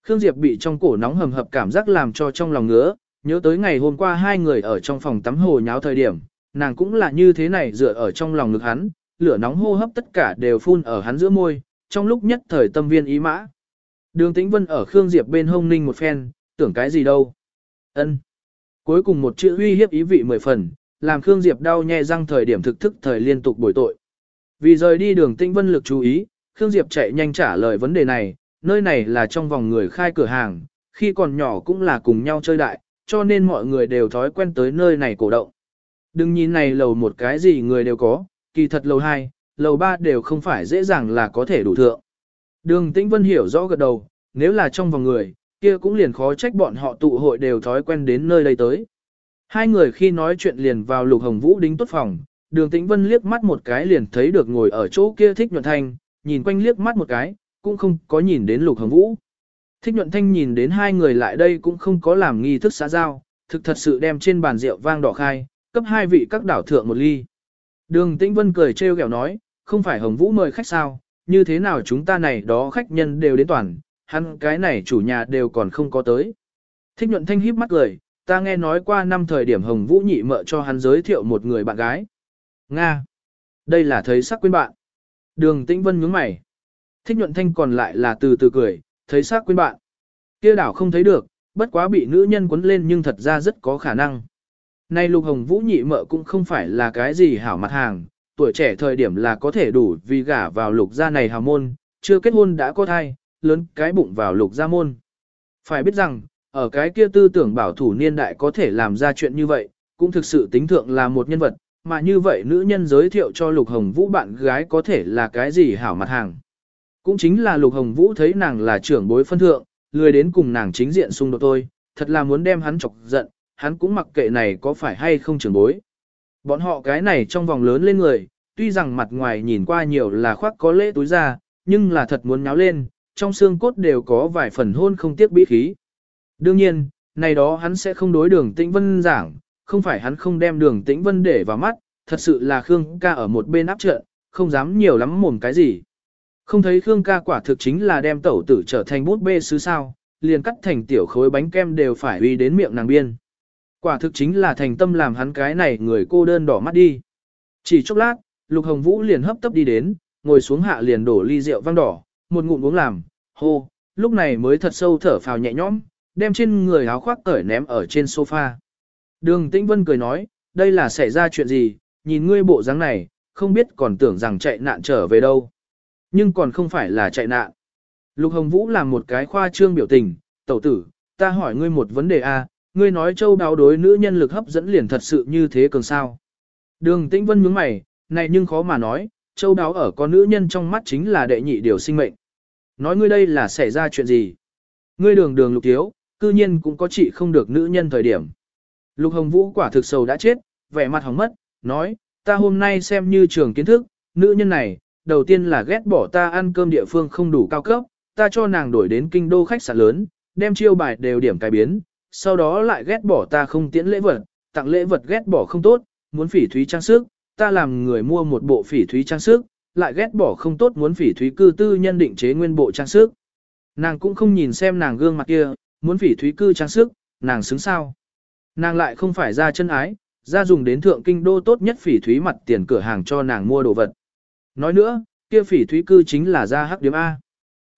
[SPEAKER 1] Khương Diệp bị trong cổ nóng hầm hập cảm giác làm cho trong lòng ngứa, nhớ tới ngày hôm qua hai người ở trong phòng tắm hồ nháo thời điểm, nàng cũng là như thế này dựa ở trong lòng ngực hắn, lửa nóng hô hấp tất cả đều phun ở hắn giữa môi, trong lúc nhất thời tâm viên ý mã. Đường Tĩnh Vân ở Khương Diệp bên hông ninh một phen, tưởng cái gì đâu. ân Cuối cùng một chữ uy hiếp ý vị mười phần, làm Khương Diệp đau nhè răng thời điểm thực thức thời liên tục bồi tội. Vì rời đi đường Tĩnh Vân lực chú ý, Khương Diệp chạy nhanh trả lời vấn đề này, nơi này là trong vòng người khai cửa hàng, khi còn nhỏ cũng là cùng nhau chơi đại, cho nên mọi người đều thói quen tới nơi này cổ động. Đừng nhìn này lầu một cái gì người đều có, kỳ thật lầu 2, lầu 3 đều không phải dễ dàng là có thể đủ thượng. Đường Tĩnh Vân hiểu rõ gật đầu, nếu là trong vòng người, kia cũng liền khó trách bọn họ tụ hội đều thói quen đến nơi đây tới. Hai người khi nói chuyện liền vào lục hồng vũ đính tốt phòng, đường tĩnh vân liếc mắt một cái liền thấy được ngồi ở chỗ kia thích nhuận thanh, nhìn quanh liếc mắt một cái, cũng không có nhìn đến lục hồng vũ. Thích nhuận thanh nhìn đến hai người lại đây cũng không có làm nghi thức xã giao, thực thật sự đem trên bàn rượu vang đỏ khai, cấp hai vị các đảo thượng một ly. Đường tĩnh vân cười trêu ghẹo nói, không phải hồng vũ mời khách sao, như thế nào chúng ta này đó khách nhân đều đến toàn, hắn cái này chủ nhà đều còn không có tới. Thích nhuận thanh híp mắt cười, ta nghe nói qua năm thời điểm Hồng Vũ nhị mợ cho hắn giới thiệu một người bạn gái. Nga! Đây là thấy sắc quên bạn. Đường Tĩnh Vân nhướng mày. Thích nhuận thanh còn lại là từ từ cười, thấy sắc quên bạn. kia đảo không thấy được, bất quá bị nữ nhân quấn lên nhưng thật ra rất có khả năng. Nay lục hồng vũ nhị mợ cũng không phải là cái gì hảo mặt hàng, tuổi trẻ thời điểm là có thể đủ vì gả vào lục gia này hào môn, chưa kết hôn đã có thai, lớn cái bụng vào lục gia môn. Phải biết rằng, ở cái kia tư tưởng bảo thủ niên đại có thể làm ra chuyện như vậy, cũng thực sự tính thượng là một nhân vật, mà như vậy nữ nhân giới thiệu cho Lục Hồng Vũ bạn gái có thể là cái gì hảo mặt hàng. Cũng chính là Lục Hồng Vũ thấy nàng là trưởng bối phân thượng, lười đến cùng nàng chính diện xung đột tôi, thật là muốn đem hắn chọc giận, hắn cũng mặc kệ này có phải hay không trưởng bối. Bọn họ cái này trong vòng lớn lên người, tuy rằng mặt ngoài nhìn qua nhiều là khoác có lễ túi ra, nhưng là thật muốn nháo lên, trong xương cốt đều có vài phần hôn không tiếc bí khí. Đương nhiên, này đó hắn sẽ không đối đường tĩnh vân giảng, không phải hắn không đem đường tĩnh vân để vào mắt, thật sự là Khương ca ở một bên áp trận, không dám nhiều lắm mồm cái gì. Không thấy Khương ca quả thực chính là đem tẩu tử trở thành bút bê sứ sao, liền cắt thành tiểu khối bánh kem đều phải uy đến miệng nàng biên. Quả thực chính là thành tâm làm hắn cái này người cô đơn đỏ mắt đi. Chỉ chốc lát, Lục Hồng Vũ liền hấp tấp đi đến, ngồi xuống hạ liền đổ ly rượu vang đỏ, một ngụm uống làm, hô, lúc này mới thật sâu thở phào nhẹ nhõm, đem trên người áo khoác cởi ném ở trên sofa. Đường Tĩnh Vân cười nói, đây là xảy ra chuyện gì, nhìn ngươi bộ dáng này, không biết còn tưởng rằng chạy nạn trở về đâu. Nhưng còn không phải là chạy nạn. Lục Hồng Vũ làm một cái khoa trương biểu tình, tẩu tử, ta hỏi ngươi một vấn đề a, ngươi nói châu đáo đối nữ nhân lực hấp dẫn liền thật sự như thế cường sao. Đường Tĩnh Vân nhướng mày, này nhưng khó mà nói, châu đáo ở con nữ nhân trong mắt chính là đệ nhị điều sinh mệnh. Nói ngươi đây là xảy ra chuyện gì? Ngươi đường đường lục thiếu, cư nhiên cũng có chị không được nữ nhân thời điểm. Lục Hồng Vũ quả thực sầu đã chết, vẻ mặt hỏng mất, nói, ta hôm nay xem như trường kiến thức, nữ nhân này, đầu tiên là ghét bỏ ta ăn cơm địa phương không đủ cao cấp, ta cho nàng đổi đến kinh đô khách sạn lớn, đem chiêu bài đều điểm cải biến, sau đó lại ghét bỏ ta không tiễn lễ vật, tặng lễ vật ghét bỏ không tốt, muốn phỉ thúy trang sức, ta làm người mua một bộ phỉ thúy trang sức, lại ghét bỏ không tốt muốn phỉ thúy cư tư nhân định chế nguyên bộ trang sức. Nàng cũng không nhìn xem nàng gương mặt kia, muốn phỉ thúy cư trang sức, nàng xứng sao. Nàng lại không phải ra chân ái, ra dùng đến thượng kinh đô tốt nhất phỉ thúy mặt tiền cửa hàng cho nàng mua đồ vật. Nói nữa, kia phỉ thúy cư chính là ra hắc điểm A.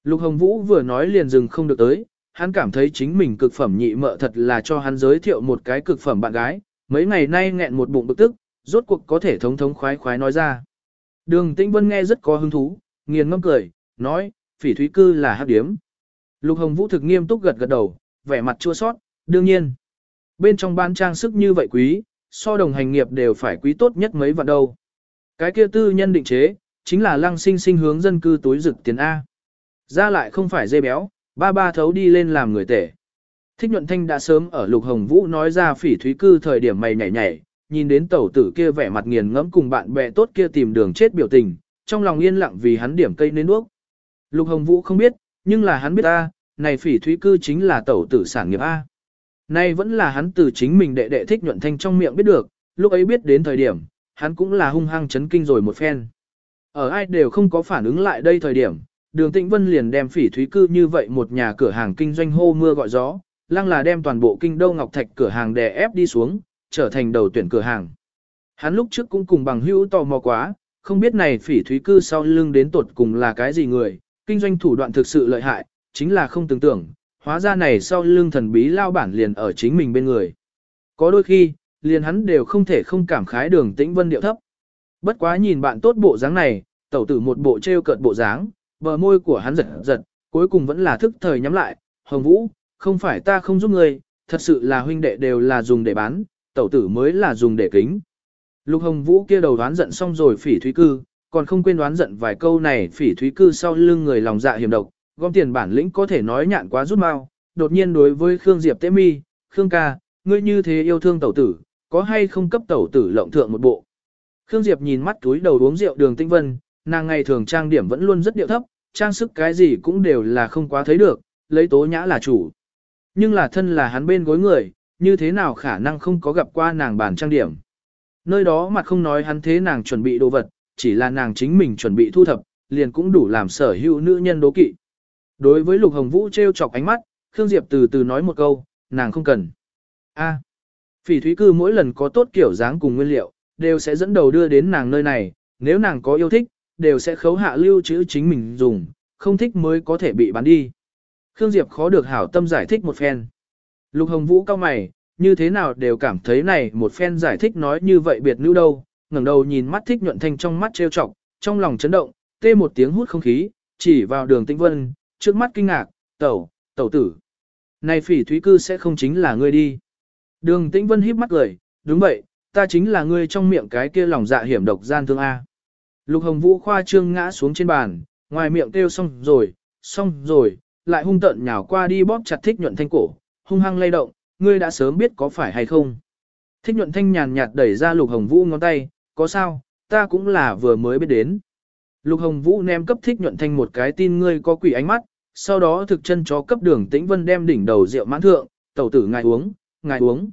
[SPEAKER 1] Lục Hồng Vũ vừa nói liền dừng không được tới, hắn cảm thấy chính mình cực phẩm nhị mợ thật là cho hắn giới thiệu một cái cực phẩm bạn gái, mấy ngày nay nghẹn một bụng bực tức, rốt cuộc có thể thống thống khoái khoái nói ra. Đường Tĩnh Vân nghe rất có hứng thú, nghiền ngâm cười, nói, phỉ thúy cư là hắc điếm. Lục Hồng Vũ thực nghiêm túc gật gật đầu, vẻ mặt chua sót, đương nhiên. Bên trong ban trang sức như vậy quý, so đồng hành nghiệp đều phải quý tốt nhất mấy vạn đâu. Cái kia tư nhân định chế, chính là lăng sinh sinh hướng dân cư túi rực tiền A. Ra lại không phải dê béo, ba ba thấu đi lên làm người tể. Thích nhuận thanh đã sớm ở Lục Hồng Vũ nói ra phỉ thúy cư thời điểm mày nhảy nhảy, nhìn đến tẩu tử kia vẻ mặt nghiền ngẫm cùng bạn bè tốt kia tìm đường chết biểu tình, trong lòng yên lặng vì hắn điểm cây nên đuốc. Lục Hồng Vũ không biết, nhưng là hắn biết A, này phỉ thúy cư chính là tẩu tử sản nghiệp A. Nay vẫn là hắn từ chính mình đệ đệ thích nhuận thanh trong miệng biết được, lúc ấy biết đến thời điểm, hắn cũng là hung hăng chấn kinh rồi một phen. Ở ai đều không có phản ứng lại đây thời điểm, đường tĩnh vân liền đem phỉ thúy cư như vậy một nhà cửa hàng kinh doanh hô mưa gọi gió, lăng là đem toàn bộ kinh đô ngọc thạch cửa hàng đè ép đi xuống, trở thành đầu tuyển cửa hàng. Hắn lúc trước cũng cùng bằng hữu tò mò quá, không biết này phỉ thúy cư sau lưng đến tột cùng là cái gì người, kinh doanh thủ đoạn thực sự lợi hại, chính là không tưởng tưởng, hóa ra này sau lưng thần bí lao bản liền ở chính mình bên người. Có đôi khi, liền hắn đều không thể không cảm khái đường tĩnh vân điệu thấp. Bất quá nhìn bạn tốt bộ dáng này, tẩu tử một bộ treo cợt bộ dáng, bờ môi của hắn giật giật, cuối cùng vẫn là thức thời nhắm lại, hồng vũ, không phải ta không giúp ngươi, thật sự là huynh đệ đều là dùng để bán, tẩu tử mới là dùng để kính. Lục hồng vũ kia đầu đoán giận xong rồi phỉ thúy cư, còn không quên đoán giận vài câu này phỉ thúy cư sau lưng người lòng dạ hiểm độc, gom tiền bản lĩnh có thể nói nhạn quá rút mau, đột nhiên đối với Khương Diệp Tế Mi, Khương ca, ngươi như thế yêu thương tẩu tử, có hay không cấp tẩu tử lộng thượng một bộ. Khương Diệp nhìn mắt túi đầu uống rượu đường tinh vân, nàng ngày thường trang điểm vẫn luôn rất điệu thấp, trang sức cái gì cũng đều là không quá thấy được, lấy tố nhã là chủ. Nhưng là thân là hắn bên gối người, như thế nào khả năng không có gặp qua nàng bản trang điểm. Nơi đó mặt không nói hắn thế nàng chuẩn bị đồ vật, chỉ là nàng chính mình chuẩn bị thu thập, liền cũng đủ làm sở hữu nữ nhân đố kỵ. Đối với Lục Hồng Vũ treo chọc ánh mắt, Khương Diệp từ từ nói một câu, nàng không cần. A. phỉ thúy cư mỗi lần có tốt kiểu dáng cùng nguyên liệu, đều sẽ dẫn đầu đưa đến nàng nơi này, nếu nàng có yêu thích, đều sẽ khấu hạ lưu trữ chính mình dùng, không thích mới có thể bị bán đi. Khương Diệp khó được hảo tâm giải thích một phen. Lục Hồng Vũ cao mày, như thế nào đều cảm thấy này một phen giải thích nói như vậy biệt nữ đâu, ngẩng đầu nhìn mắt thích nhuận thanh trong mắt trêu chọc, trong lòng chấn động, tê một tiếng hút không khí, chỉ vào đường tĩnh vân, trước mắt kinh ngạc, tẩu, tẩu tử. Này phỉ thúy cư sẽ không chính là ngươi đi. Đường tĩnh vân híp mắt cười, đúng vậy, ta chính là ngươi trong miệng cái kia lòng dạ hiểm độc gian thương A. Lục hồng vũ khoa trương ngã xuống trên bàn, ngoài miệng kêu xong rồi, xong rồi, lại hung tận nhào qua đi bóp chặt thích nhuận thanh cổ, hung hăng lay động, ngươi đã sớm biết có phải hay không. Thích nhuận thanh nhàn nhạt đẩy ra lục hồng vũ ngón tay, có sao, ta cũng là vừa mới biết đến. Lục hồng vũ ném cấp thích nhuận thanh một cái tin ngươi có quỷ ánh mắt, sau đó thực chân chó cấp đường tĩnh vân đem đỉnh đầu rượu mãn thượng, tẩu tử ngài uống, ngài uống.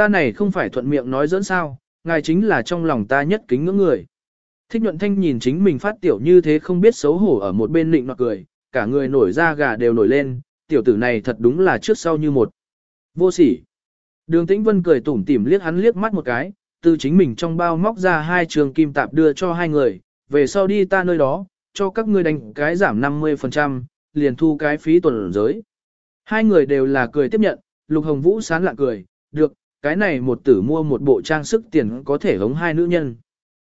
[SPEAKER 1] Ta này không phải thuận miệng nói dẫn sao, ngài chính là trong lòng ta nhất kính ngưỡng người. Thích nhuận thanh nhìn chính mình phát tiểu như thế không biết xấu hổ ở một bên nịnh nọt cười, cả người nổi da gà đều nổi lên, tiểu tử này thật đúng là trước sau như một. Vô sỉ. Đường tĩnh vân cười tủm tỉm liếc hắn liếc mắt một cái, từ chính mình trong bao móc ra hai trường kim tạp đưa cho hai người, về sau đi ta nơi đó, cho các ngươi đánh cái giảm 50%, liền thu cái phí tuần giới. Hai người đều là cười tiếp nhận, Lục Hồng Vũ sán lạ cười, được, cái này một tử mua một bộ trang sức tiền có thể hống hai nữ nhân.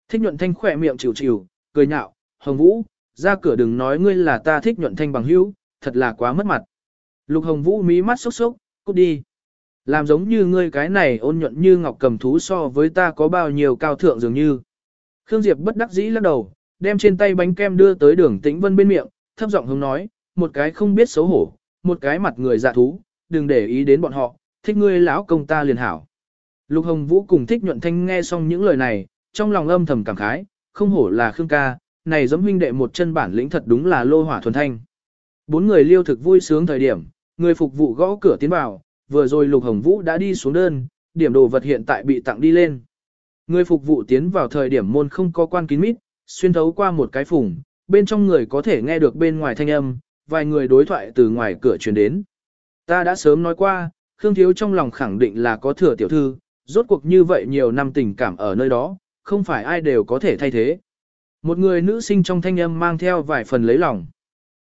[SPEAKER 1] Thích nhuận thanh khỏe miệng chịu chịu, cười nhạo, Hồng Vũ, ra cửa đừng nói ngươi là ta thích nhuận thanh bằng hữu, thật là quá mất mặt. Lục Hồng Vũ mí mắt sốc sốc, cút đi. Làm giống như ngươi cái này ôn nhuận như ngọc cầm thú so với ta có bao nhiêu cao thượng dường như. Khương Diệp bất đắc dĩ lắc đầu, đem trên tay bánh kem đưa tới đường tĩnh vân bên miệng, thấp giọng hướng nói, một cái không biết xấu hổ, một cái mặt người dạ thú, đừng để ý đến bọn họ, thích ngươi lão công ta liền hảo. Lục Hồng Vũ cùng thích nhuận thanh nghe xong những lời này, trong lòng âm thầm cảm khái, không hổ là Khương ca, này giống huynh đệ một chân bản lĩnh thật đúng là lô hỏa thuần thanh. Bốn người liêu thực vui sướng thời điểm, người phục vụ gõ cửa tiến vào, vừa rồi Lục Hồng Vũ đã đi xuống đơn, điểm đồ vật hiện tại bị tặng đi lên. Người phục vụ tiến vào thời điểm môn không có quan kín mít, xuyên thấu qua một cái phủng, bên trong người có thể nghe được bên ngoài thanh âm, vài người đối thoại từ ngoài cửa truyền đến. Ta đã sớm nói qua, Khương Thiếu trong lòng khẳng định là có thừa tiểu thư, rốt cuộc như vậy nhiều năm tình cảm ở nơi đó, không phải ai đều có thể thay thế. Một người nữ sinh trong thanh âm mang theo vài phần lấy lòng.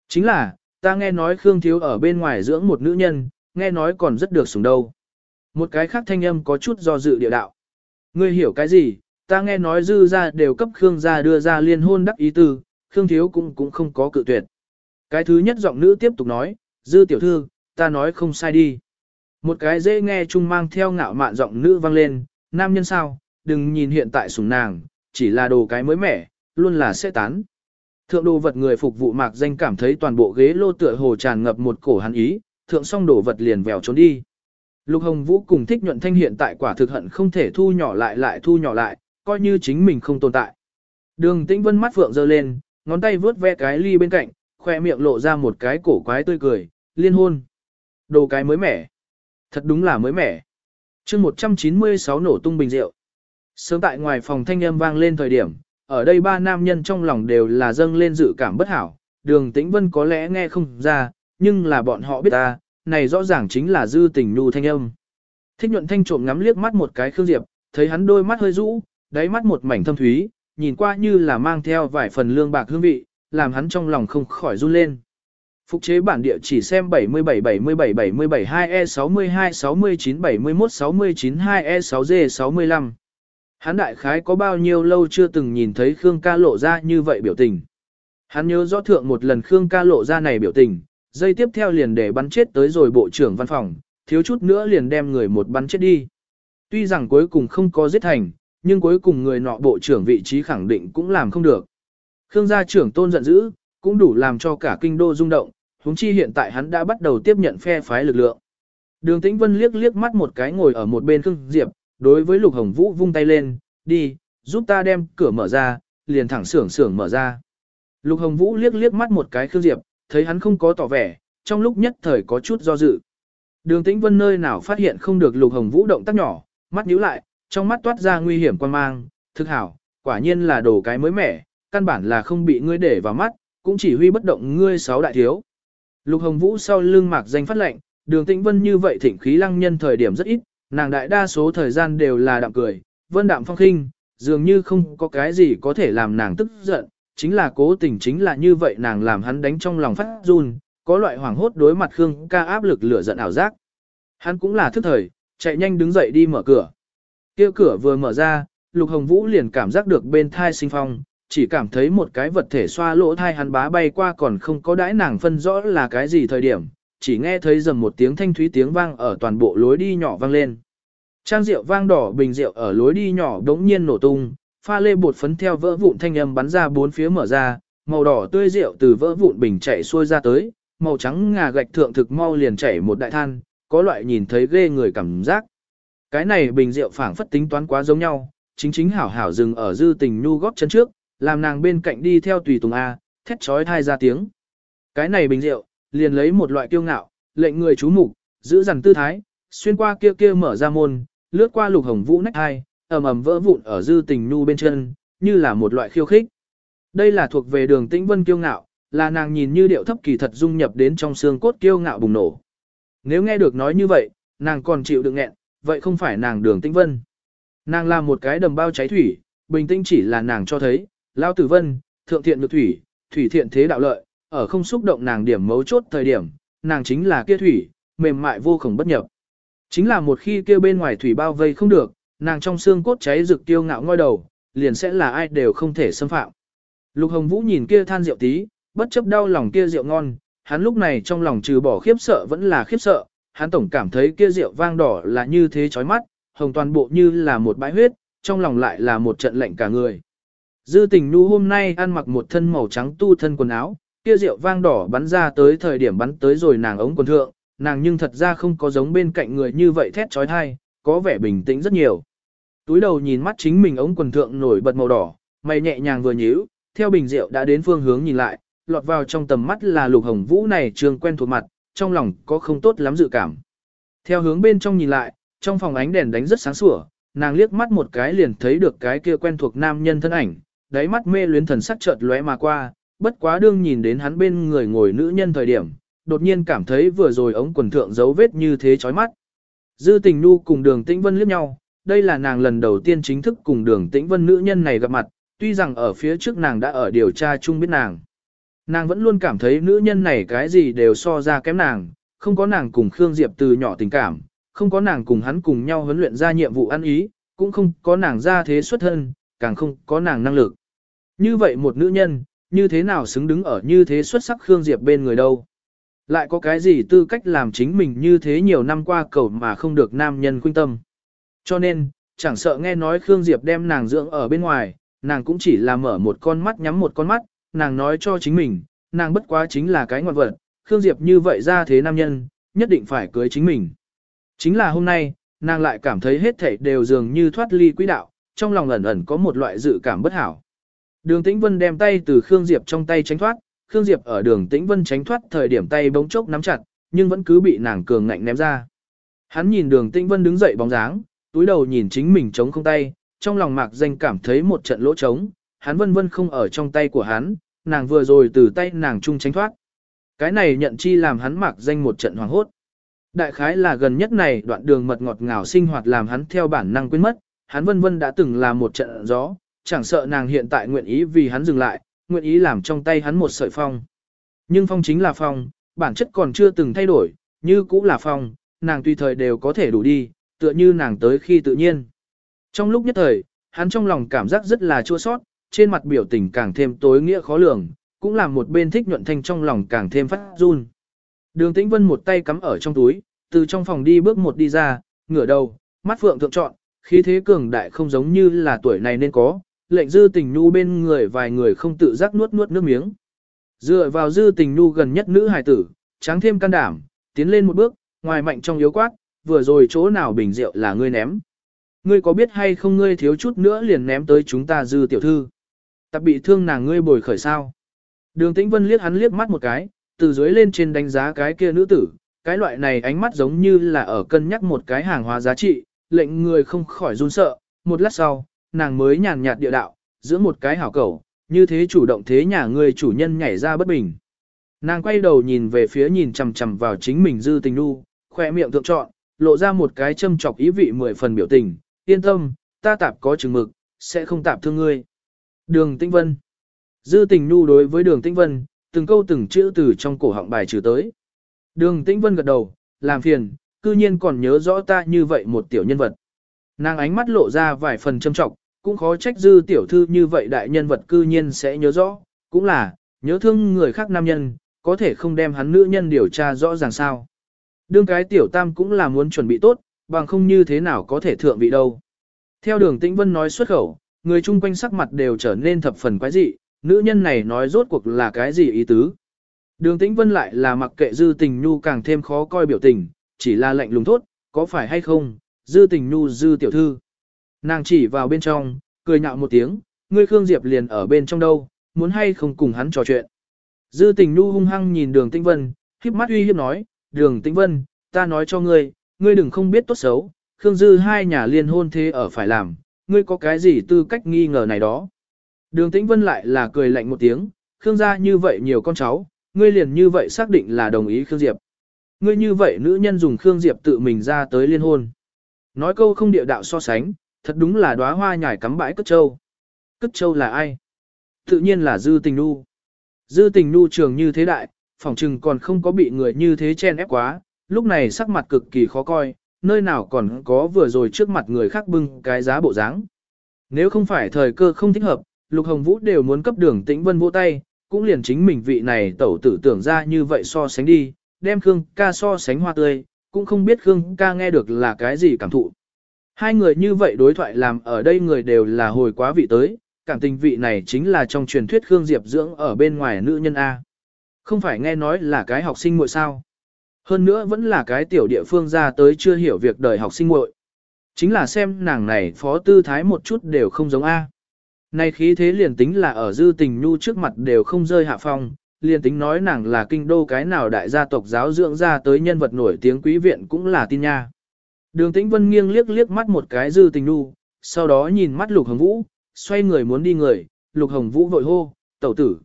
[SPEAKER 1] Chính là, ta nghe nói Khương Thiếu ở bên ngoài dưỡng một nữ nhân, nghe nói còn rất được sủng đâu. Một cái khác thanh âm có chút do dự địa đạo. Ngươi hiểu cái gì, ta nghe nói dư ra đều cấp Khương gia đưa ra liên hôn đắc ý tư, Khương Thiếu cũng cũng không có cự tuyệt. Cái thứ nhất giọng nữ tiếp tục nói, dư tiểu thư, ta nói không sai đi. Một cái dễ nghe chung mang theo ngạo mạn giọng nữ vang lên, nam nhân sao, đừng nhìn hiện tại sủng nàng, chỉ là đồ cái mới mẻ, luôn là sẽ tán. Thượng đồ vật người phục vụ mạc danh cảm thấy toàn bộ ghế lô tựa hồ tràn ngập một cổ hắn ý, thượng xong đồ vật liền vèo trốn đi. Lục Hồng Vũ cùng thích nhuận thanh hiện tại quả thực hận không thể thu nhỏ lại lại thu nhỏ lại, coi như chính mình không tồn tại. Đường tĩnh vân mắt phượng dơ lên, ngón tay vướt ve cái ly bên cạnh, khoe miệng lộ ra một cái cổ quái tươi cười, liên hôn. Đồ cái mới mẻ. Thật đúng là mới mẻ. chương 196 nổ tung bình rượu. Sớm tại ngoài phòng thanh âm vang lên thời điểm, ở đây ba nam nhân trong lòng đều là dâng lên dự cảm bất hảo. Đường tĩnh vân có lẽ nghe không ra, nhưng là bọn họ biết ta, này rõ ràng chính là dư tình nhu thanh âm. Thích nhuận thanh trộm ngắm liếc mắt một cái Khương Diệp, thấy hắn đôi mắt hơi rũ, đáy mắt một mảnh thâm thúy, nhìn qua như là mang theo vài phần lương bạc hương vị, làm hắn trong lòng không khỏi run lên. Phục chế bản địa chỉ xem 77 77 77 2E 62 69 71 69 2E 6G 65. Hắn đại khái có bao nhiêu lâu chưa từng nhìn thấy Khương ca lộ ra như vậy biểu tình. Hắn nhớ rõ thượng một lần Khương ca lộ ra này biểu tình, dây tiếp theo liền để bắn chết tới rồi bộ trưởng văn phòng, thiếu chút nữa liền đem người một bắn chết đi. Tuy rằng cuối cùng không có giết thành, nhưng cuối cùng người nọ bộ trưởng vị trí khẳng định cũng làm không được. Khương gia trưởng tôn giận dữ, cũng đủ làm cho cả kinh đô rung động, huống chi hiện tại hắn đã bắt đầu tiếp nhận phe phái lực lượng. Đường Tĩnh Vân liếc liếc mắt một cái ngồi ở một bên Khương Diệp, đối với Lục Hồng Vũ vung tay lên, đi, giúp ta đem cửa mở ra, liền thẳng sưởng sưởng mở ra. Lục Hồng Vũ liếc liếc mắt một cái Khương Diệp, thấy hắn không có tỏ vẻ, trong lúc nhất thời có chút do dự. Đường Tĩnh Vân nơi nào phát hiện không được Lục Hồng Vũ động tác nhỏ, mắt nhíu lại, trong mắt toát ra nguy hiểm quan mang, thực hảo, quả nhiên là đồ cái mới mẻ, căn bản là không bị ngươi để vào mắt, cũng chỉ huy bất động ngươi sáu đại thiếu. Lục Hồng Vũ sau lưng mạc danh phát lệnh, đường Tĩnh Vân như vậy thỉnh khí lăng nhân thời điểm rất ít, nàng đại đa số thời gian đều là đạm cười, vân đạm phong khinh, dường như không có cái gì có thể làm nàng tức giận, chính là cố tình chính là như vậy nàng làm hắn đánh trong lòng phát run, có loại hoảng hốt đối mặt Khương ca áp lực lửa giận ảo giác. Hắn cũng là thức thời, chạy nhanh đứng dậy đi mở cửa. kia cửa vừa mở ra, Lục Hồng Vũ liền cảm giác được bên thai sinh phong, chỉ cảm thấy một cái vật thể xoa lỗ thai hắn bá bay qua còn không có đãi nàng phân rõ là cái gì thời điểm, chỉ nghe thấy dầm một tiếng thanh thúy tiếng vang ở toàn bộ lối đi nhỏ vang lên. Trang rượu vang đỏ bình rượu ở lối đi nhỏ đống nhiên nổ tung, pha lê bột phấn theo vỡ vụn thanh âm bắn ra bốn phía mở ra, màu đỏ tươi rượu từ vỡ vụn bình chảy xuôi ra tới, màu trắng ngà gạch thượng thực mau liền chảy một đại than, có loại nhìn thấy ghê người cảm giác. Cái này bình rượu phảng phất tính toán quá giống nhau, chính chính hảo hảo dừng ở dư tình nhu góp chân trước, làm nàng bên cạnh đi theo tùy tùng A, thét trói thai ra tiếng. Cái này bình rượu, liền lấy một loại kiêu ngạo, lệnh người chú mục, giữ dằn tư thái, xuyên qua kia kia mở ra môn, lướt qua lục hồng vũ nách hai, ầm ầm vỡ vụn ở dư tình nhu bên chân, như là một loại khiêu khích. Đây là thuộc về đường tĩnh vân kiêu ngạo, là nàng nhìn như điệu thấp kỳ thật dung nhập đến trong xương cốt kiêu ngạo bùng nổ. Nếu nghe được nói như vậy, nàng còn chịu đựng nghẹn, vậy không phải nàng đường tĩnh vân. Nàng là một cái đầm bao cháy thủy, bình tĩnh chỉ là nàng cho thấy, lao tử vân, thượng thiện nhược thủy, thủy thiện thế đạo lợi, ở không xúc động nàng điểm mấu chốt thời điểm, nàng chính là kia thủy, mềm mại vô cùng bất nhập. Chính là một khi kia bên ngoài thủy bao vây không được, nàng trong xương cốt cháy rực tiêu ngạo ngoi đầu, liền sẽ là ai đều không thể xâm phạm. Lục Hồng Vũ nhìn kia than rượu tí, bất chấp đau lòng kia rượu ngon, hắn lúc này trong lòng trừ bỏ khiếp sợ vẫn là khiếp sợ, hắn tổng cảm thấy kia rượu vang đỏ là như thế chói mắt, hồng toàn bộ như là một bãi huyết, trong lòng lại là một trận lạnh cả người. Dư tình nu hôm nay ăn mặc một thân màu trắng tu thân quần áo, kia rượu vang đỏ bắn ra tới thời điểm bắn tới rồi nàng ống quần thượng, nàng nhưng thật ra không có giống bên cạnh người như vậy thét trói thai, có vẻ bình tĩnh rất nhiều. Túi đầu nhìn mắt chính mình ống quần thượng nổi bật màu đỏ, mày nhẹ nhàng vừa nhíu, theo bình rượu đã đến phương hướng nhìn lại, lọt vào trong tầm mắt là lục hồng vũ này trường quen thuộc mặt, trong lòng có không tốt lắm dự cảm. Theo hướng bên trong nhìn lại, trong phòng ánh đèn đánh rất sáng sủa, nàng liếc mắt một cái liền thấy được cái kia quen thuộc nam nhân thân ảnh, đáy mắt mê luyến thần sắc chợt lóe mà qua, bất quá đương nhìn đến hắn bên người ngồi nữ nhân thời điểm, đột nhiên cảm thấy vừa rồi ống quần thượng dấu vết như thế chói mắt. Dư tình nu cùng đường tĩnh vân liếc nhau, đây là nàng lần đầu tiên chính thức cùng đường tĩnh vân nữ nhân này gặp mặt, tuy rằng ở phía trước nàng đã ở điều tra chung biết nàng. Nàng vẫn luôn cảm thấy nữ nhân này cái gì đều so ra kém nàng, không có nàng cùng Khương Diệp từ nhỏ tình cảm, không có nàng cùng hắn cùng nhau huấn luyện ra nhiệm vụ ăn ý, cũng không có nàng ra thế xuất thân, càng không có nàng năng lực. Như vậy một nữ nhân, như thế nào xứng đứng ở như thế xuất sắc Khương Diệp bên người đâu? Lại có cái gì tư cách làm chính mình như thế nhiều năm qua cầu mà không được nam nhân khuyên tâm? Cho nên, chẳng sợ nghe nói Khương Diệp đem nàng dưỡng ở bên ngoài, nàng cũng chỉ là mở một con mắt nhắm một con mắt, nàng nói cho chính mình, nàng bất quá chính là cái ngoại vật, Khương Diệp như vậy ra thế nam nhân, nhất định phải cưới chính mình. Chính là hôm nay, nàng lại cảm thấy hết thảy đều dường như thoát ly quỹ đạo, trong lòng ẩn ẩn có một loại dự cảm bất hảo. Đường Tĩnh Vân đem tay từ Khương Diệp trong tay tránh thoát, Khương Diệp ở đường Tĩnh Vân tránh thoát thời điểm tay bỗng chốc nắm chặt, nhưng vẫn cứ bị nàng cường ngạnh ném ra. Hắn nhìn đường Tĩnh Vân đứng dậy bóng dáng, túi đầu nhìn chính mình chống không tay, trong lòng mạc danh cảm thấy một trận lỗ trống, hắn vân vân không ở trong tay của hắn, nàng vừa rồi từ tay nàng chung tránh thoát. Cái này nhận chi làm hắn mạc danh một trận hoàng hốt. Đại khái là gần nhất này đoạn đường mật ngọt ngào sinh hoạt làm hắn theo bản năng quên mất, hắn vân vân đã từng là một trận gió, chẳng sợ nàng hiện tại nguyện ý vì hắn dừng lại, nguyện ý làm trong tay hắn một sợi phong. Nhưng phong chính là phong, bản chất còn chưa từng thay đổi, như cũ là phong, nàng tùy thời đều có thể đủ đi, tựa như nàng tới khi tự nhiên. Trong lúc nhất thời, hắn trong lòng cảm giác rất là chua sót, trên mặt biểu tình càng thêm tối nghĩa khó lường, cũng làm một bên thích nhuận thanh trong lòng càng thêm phát run. Đường Tĩnh Vân một tay cắm ở trong túi, từ trong phòng đi bước một đi ra, ngửa đầu, mắt phượng thượng trọn, khí thế cường đại không giống như là tuổi này nên có, lệnh dư tình nhu bên người vài người không tự giác nuốt nuốt nước miếng. Dựa vào dư tình nhu gần nhất nữ hài tử, tráng thêm can đảm, tiến lên một bước, ngoài mạnh trong yếu quát, vừa rồi chỗ nào bình rượu là ngươi ném. Ngươi có biết hay không ngươi thiếu chút nữa liền ném tới chúng ta dư tiểu thư. Tập bị thương nàng ngươi bồi khởi sao. Đường tĩnh vân liếc hắn liếc mắt một cái, từ dưới lên trên đánh giá cái kia nữ tử, cái loại này ánh mắt giống như là ở cân nhắc một cái hàng hóa giá trị, lệnh người không khỏi run sợ, một lát sau, nàng mới nhàn nhạt địa đạo, giữa một cái hảo cầu, như thế chủ động thế nhà người chủ nhân nhảy ra bất bình. Nàng quay đầu nhìn về phía nhìn chằm chằm vào chính mình dư tình nu, khoe miệng thượng trọn, lộ ra một cái châm chọc ý vị mười phần biểu tình, yên tâm, ta tạp có chừng mực, sẽ không tạp thương ngươi. Đường Tĩnh Vân Dư tình nu đối với đường Tĩnh Vân, từng câu từng chữ từ trong cổ họng bài trừ tới. Đường Tĩnh Vân gật đầu, làm phiền, cư nhiên còn nhớ rõ ta như vậy một tiểu nhân vật. Nàng ánh mắt lộ ra vài phần châm trọng, cũng khó trách dư tiểu thư như vậy đại nhân vật cư nhiên sẽ nhớ rõ, cũng là, nhớ thương người khác nam nhân, có thể không đem hắn nữ nhân điều tra rõ ràng sao. Đương cái tiểu tam cũng là muốn chuẩn bị tốt, bằng không như thế nào có thể thượng vị đâu. Theo đường tĩnh vân nói xuất khẩu, người chung quanh sắc mặt đều trở nên thập phần quái dị, nữ nhân này nói rốt cuộc là cái gì ý tứ. Đường tĩnh vân lại là mặc kệ dư tình nhu càng thêm khó coi biểu tình, chỉ là lệnh lùng thốt, có phải hay không, dư tình nhu dư tiểu thư. Nàng chỉ vào bên trong, cười nhạo một tiếng, ngươi Khương Diệp liền ở bên trong đâu, muốn hay không cùng hắn trò chuyện. Dư tình Nu hung hăng nhìn đường tĩnh vân, khiếp mắt uy hiếp nói, đường tĩnh vân, ta nói cho ngươi, ngươi đừng không biết tốt xấu, Khương Dư hai nhà liên hôn thế ở phải làm, ngươi có cái gì tư cách nghi ngờ này đó. Đường tĩnh vân lại là cười lạnh một tiếng, Khương gia như vậy nhiều con cháu, ngươi liền như vậy xác định là đồng ý Khương Diệp. Ngươi như vậy nữ nhân dùng Khương Diệp tự mình ra tới liên hôn. Nói câu không địa đạo so sánh, thật đúng là đóa hoa nhải cắm bãi cất châu. Cất châu là ai? Tự nhiên là dư tình nu. Dư tình nu trường như thế đại, phỏng chừng còn không có bị người như thế chen ép quá, lúc này sắc mặt cực kỳ khó coi, nơi nào còn có vừa rồi trước mặt người khác bưng cái giá bộ dáng. Nếu không phải thời cơ không thích hợp, Lục Hồng Vũ đều muốn cấp đường tĩnh vân vỗ tay, cũng liền chính mình vị này tẩu tử tưởng ra như vậy so sánh đi, đem Khương ca so sánh hoa tươi, cũng không biết Khương ca nghe được là cái gì cảm thụ. Hai người như vậy đối thoại làm ở đây người đều là hồi quá vị tới, cảm tình vị này chính là trong truyền thuyết Khương Diệp dưỡng ở bên ngoài nữ nhân A. Không phải nghe nói là cái học sinh muội sao. Hơn nữa vẫn là cái tiểu địa phương ra tới chưa hiểu việc đời học sinh muội. Chính là xem nàng này phó tư thái một chút đều không giống A. Này khí thế liền tính là ở dư tình nhu trước mặt đều không rơi hạ phong, liền tính nói nàng là kinh đô cái nào đại gia tộc giáo dưỡng ra tới nhân vật nổi tiếng quý viện cũng là tin nha. Đường tĩnh vân nghiêng liếc liếc mắt một cái dư tình nu, sau đó nhìn mắt lục hồng vũ, xoay người muốn đi người, lục hồng vũ vội hô, tẩu tử.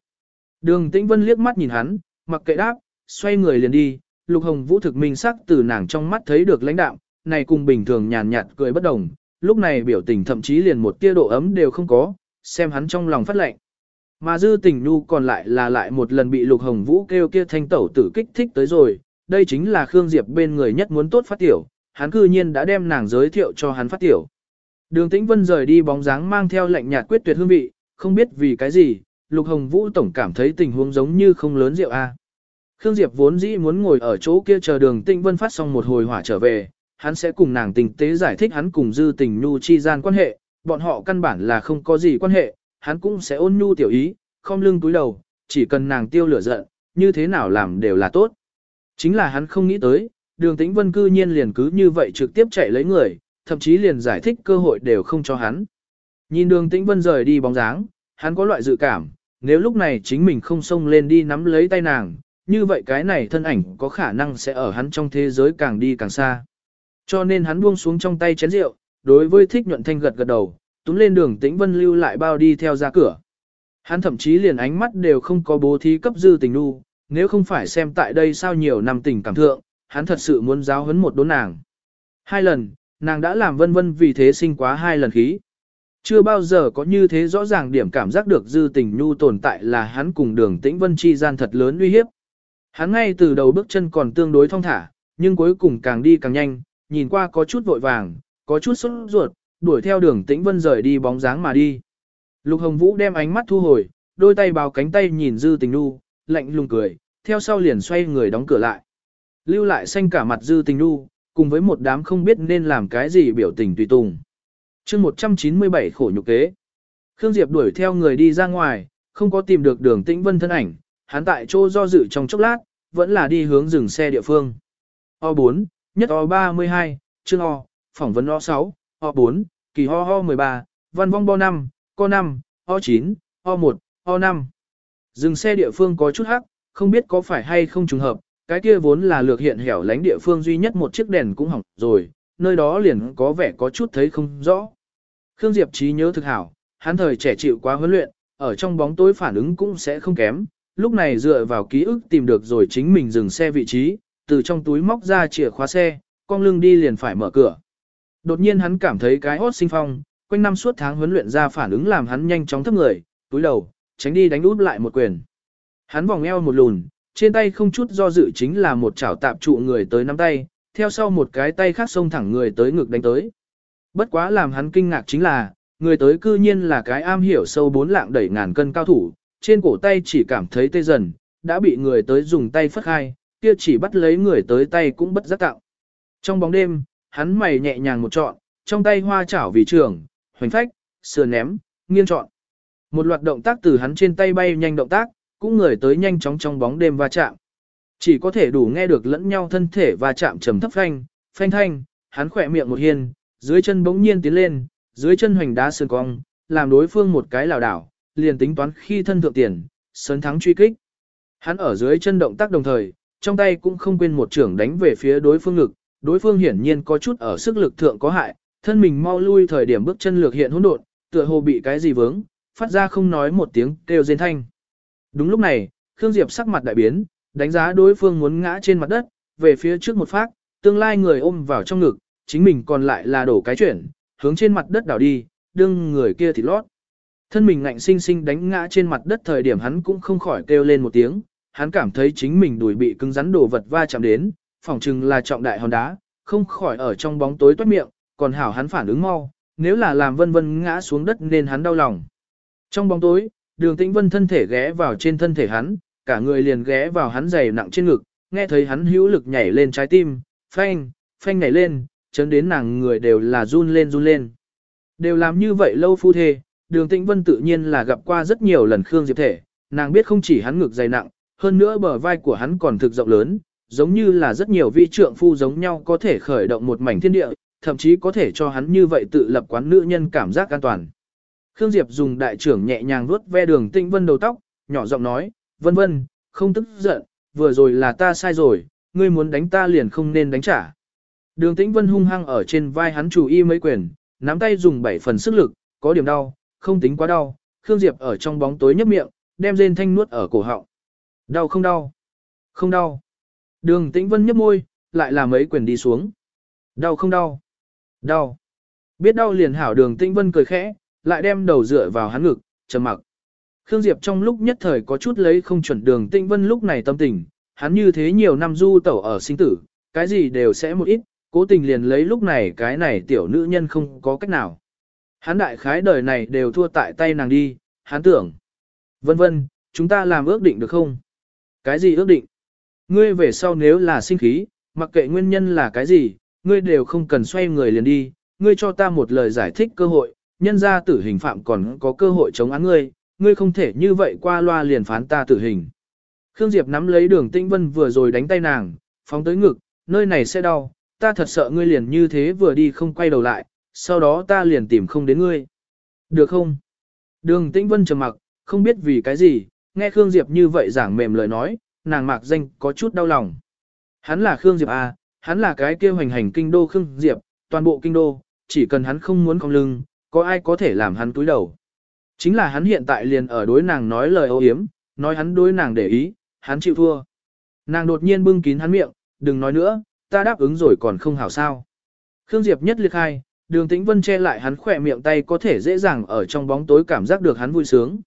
[SPEAKER 1] Đường tĩnh vân liếc mắt nhìn hắn, mặc kệ đáp, xoay người liền đi, lục hồng vũ thực minh sắc từ nàng trong mắt thấy được lãnh đạo, này cùng bình thường nhàn nhạt cười bất đồng, lúc này biểu tình thậm chí liền một tia độ ấm đều không có, xem hắn trong lòng phát lệnh. Mà dư tình nu còn lại là lại một lần bị lục hồng vũ kêu kia thanh tẩu tử kích thích tới rồi, đây chính là Khương Diệp bên người nhất muốn tốt phát tiểu, hắn cư nhiên đã đem nàng giới thiệu cho hắn phát tiểu. Đường Tĩnh Vân rời đi bóng dáng mang theo lệnh nhạt quyết tuyệt hương vị, không biết vì cái gì, Lục Hồng Vũ tổng cảm thấy tình huống giống như không lớn rượu a. Khương Diệp vốn dĩ muốn ngồi ở chỗ kia chờ Đường Tĩnh Vân phát xong một hồi hỏa trở về, hắn sẽ cùng nàng tình tế giải thích hắn cùng Dư Tình Nhu chi gian quan hệ, bọn họ căn bản là không có gì quan hệ, hắn cũng sẽ ôn nhu tiểu ý, không lưng túi đầu, chỉ cần nàng tiêu lửa giận, như thế nào làm đều là tốt. Chính là hắn không nghĩ tới, đường tĩnh vân cư nhiên liền cứ như vậy trực tiếp chạy lấy người, thậm chí liền giải thích cơ hội đều không cho hắn. Nhìn đường tĩnh vân rời đi bóng dáng, hắn có loại dự cảm, nếu lúc này chính mình không xông lên đi nắm lấy tay nàng, như vậy cái này thân ảnh có khả năng sẽ ở hắn trong thế giới càng đi càng xa. Cho nên hắn buông xuống trong tay chén rượu, đối với thích nhuận thanh gật gật đầu, túm lên đường tĩnh vân lưu lại bao đi theo ra cửa. Hắn thậm chí liền ánh mắt đều không có bố thí cấp dư tình nu, nếu không phải xem tại đây sao nhiều năm tình cảm thượng, hắn thật sự muốn giáo huấn một đốn nàng. Hai lần, nàng đã làm vân vân vì thế sinh quá hai lần khí. Chưa bao giờ có như thế rõ ràng điểm cảm giác được dư tình nhu tồn tại là hắn cùng đường tĩnh vân chi gian thật lớn uy hiếp. Hắn ngay từ đầu bước chân còn tương đối thong thả, nhưng cuối cùng càng đi càng nhanh, nhìn qua có chút vội vàng, có chút sốt ruột, đuổi theo đường tĩnh vân rời đi bóng dáng mà đi. Lục Hồng Vũ đem ánh mắt thu hồi, đôi tay bao cánh tay nhìn dư tình nhu, lạnh lùng cười, theo sau liền xoay người đóng cửa lại. Lưu lại xanh cả mặt dư tình nu, cùng với một đám không biết nên làm cái gì biểu tình tùy tùng. chương 197 khổ nhục kế. Khương Diệp đuổi theo người đi ra ngoài, không có tìm được đường tĩnh vân thân ảnh, hắn tại chỗ do dự trong chốc lát, vẫn là đi hướng dừng xe địa phương. O4, nhất O32, chương O, phỏng vấn O6, O4, kỳ ho ho 13, văn vong bo 5, co 5, O9, O1, O5. Dừng xe địa phương có chút hắc, không biết có phải hay không trùng hợp, cái kia vốn là lược hiện hẻo lánh địa phương duy nhất một chiếc đèn cũng hỏng rồi, nơi đó liền có vẻ có chút thấy không rõ. Khương Diệp trí nhớ thực hảo, hắn thời trẻ chịu quá huấn luyện, ở trong bóng tối phản ứng cũng sẽ không kém, lúc này dựa vào ký ức tìm được rồi chính mình dừng xe vị trí, từ trong túi móc ra chìa khóa xe, con lưng đi liền phải mở cửa. Đột nhiên hắn cảm thấy cái hốt sinh phong, quanh năm suốt tháng huấn luyện ra phản ứng làm hắn nhanh chóng thấp người, túi đầu, tránh đi đánh út lại một quyền. Hắn vòng eo một lùn, trên tay không chút do dự chính là một chảo tạp trụ người tới nắm tay, theo sau một cái tay khác xông thẳng người tới ngực đánh tới. Bất quá làm hắn kinh ngạc chính là, người tới cư nhiên là cái am hiểu sâu bốn lạng đẩy ngàn cân cao thủ, trên cổ tay chỉ cảm thấy tê dần, đã bị người tới dùng tay phất hai, kia chỉ bắt lấy người tới tay cũng bất giác tạo. Trong bóng đêm, hắn mày nhẹ nhàng một trọn, trong tay hoa chảo vì trường, hoành phách, sườn ném, nghiêng trọn. Một loạt động tác từ hắn trên tay bay nhanh động tác, cũng người tới nhanh chóng trong bóng đêm va chạm. Chỉ có thể đủ nghe được lẫn nhau thân thể va chạm trầm thấp phanh, phanh thanh, hắn khỏe miệng một hiên, dưới chân bỗng nhiên tiến lên, dưới chân hoành đá sườn cong, làm đối phương một cái lảo đảo, liền tính toán khi thân thượng tiền, sấn thắng truy kích. Hắn ở dưới chân động tác đồng thời, trong tay cũng không quên một trưởng đánh về phía đối phương ngực, đối phương hiển nhiên có chút ở sức lực thượng có hại, thân mình mau lui thời điểm bước chân lược hiện hỗn độn, tựa hồ bị cái gì vướng, phát ra không nói một tiếng kêu rên thanh. Đúng lúc này, Khương Diệp sắc mặt đại biến, đánh giá đối phương muốn ngã trên mặt đất, về phía trước một phát, tương lai người ôm vào trong ngực, chính mình còn lại là đổ cái chuyển, hướng trên mặt đất đảo đi, đương người kia thì lót. Thân mình ngạnh sinh sinh đánh ngã trên mặt đất thời điểm hắn cũng không khỏi kêu lên một tiếng, hắn cảm thấy chính mình đùi bị cứng rắn đồ vật va chạm đến, phỏng chừng là trọng đại hòn đá, không khỏi ở trong bóng tối toát miệng, còn hảo hắn phản ứng mau, nếu là làm vân vân ngã xuống đất nên hắn đau lòng. Trong bóng tối, đường tĩnh vân thân thể ghé vào trên thân thể hắn, cả người liền ghé vào hắn dày nặng trên ngực, nghe thấy hắn hữu lực nhảy lên trái tim, phanh, phanh nhảy lên, chấn đến nàng người đều là run lên run lên. Đều làm như vậy lâu phu thê, đường tĩnh vân tự nhiên là gặp qua rất nhiều lần Khương Diệp thể, nàng biết không chỉ hắn ngực dày nặng, hơn nữa bờ vai của hắn còn thực rộng lớn, giống như là rất nhiều vị trượng phu giống nhau có thể khởi động một mảnh thiên địa, thậm chí có thể cho hắn như vậy tự lập quán nữ nhân cảm giác an toàn. Khương Diệp dùng đại trưởng nhẹ nhàng vuốt ve đường Tinh vân đầu tóc, nhỏ giọng nói, vân vân, không tức giận, vừa rồi là ta sai rồi, ngươi muốn đánh ta liền không nên đánh trả. Đường tĩnh vân hung hăng ở trên vai hắn chủ y mấy quyền, nắm tay dùng bảy phần sức lực, có điểm đau, không tính quá đau, Khương Diệp ở trong bóng tối nhấp miệng, đem rên thanh nuốt ở cổ họng. Đau không đau? Không đau. Đường tĩnh vân nhấp môi, lại là mấy quyền đi xuống. Đau không đau? Đau. Biết đau liền hảo đường tĩnh vân cười khẽ, lại đem đầu dựa vào hắn ngực, trầm mặc. Khương Diệp trong lúc nhất thời có chút lấy không chuẩn đường tĩnh vân lúc này tâm tình, hắn như thế nhiều năm du tẩu ở sinh tử, cái gì đều sẽ một ít, cố tình liền lấy lúc này cái này tiểu nữ nhân không có cách nào. Hắn đại khái đời này đều thua tại tay nàng đi, hắn tưởng. Vân vân, chúng ta làm ước định được không? Cái gì ước định? Ngươi về sau nếu là sinh khí, mặc kệ nguyên nhân là cái gì, ngươi đều không cần xoay người liền đi, ngươi cho ta một lời giải thích cơ hội, nhân ra tử hình phạm còn có cơ hội chống án ngươi, ngươi không thể như vậy qua loa liền phán ta tử hình. Khương Diệp nắm lấy đường Tĩnh Vân vừa rồi đánh tay nàng, phóng tới ngực, nơi này sẽ đau, ta thật sợ ngươi liền như thế vừa đi không quay đầu lại, sau đó ta liền tìm không đến ngươi. Được không? Đường Tĩnh Vân trầm mặc, không biết vì cái gì, nghe Khương Diệp như vậy giảng mềm lời nói, nàng mạc danh có chút đau lòng. Hắn là Khương Diệp à, hắn là cái kêu hành hành kinh đô Khương Diệp, toàn bộ kinh đô, chỉ cần hắn không muốn cong lưng, có ai có thể làm hắn túi đầu. Chính là hắn hiện tại liền ở đối nàng nói lời ô hiếm, nói hắn đối nàng để ý, hắn chịu thua. Nàng đột nhiên bưng kín hắn miệng, đừng nói nữa, ta đáp ứng rồi còn không hảo sao. Khương Diệp nhất liệt hai, đường tĩnh vân che lại hắn khỏe miệng tay có thể dễ dàng ở trong bóng tối cảm giác được hắn vui sướng.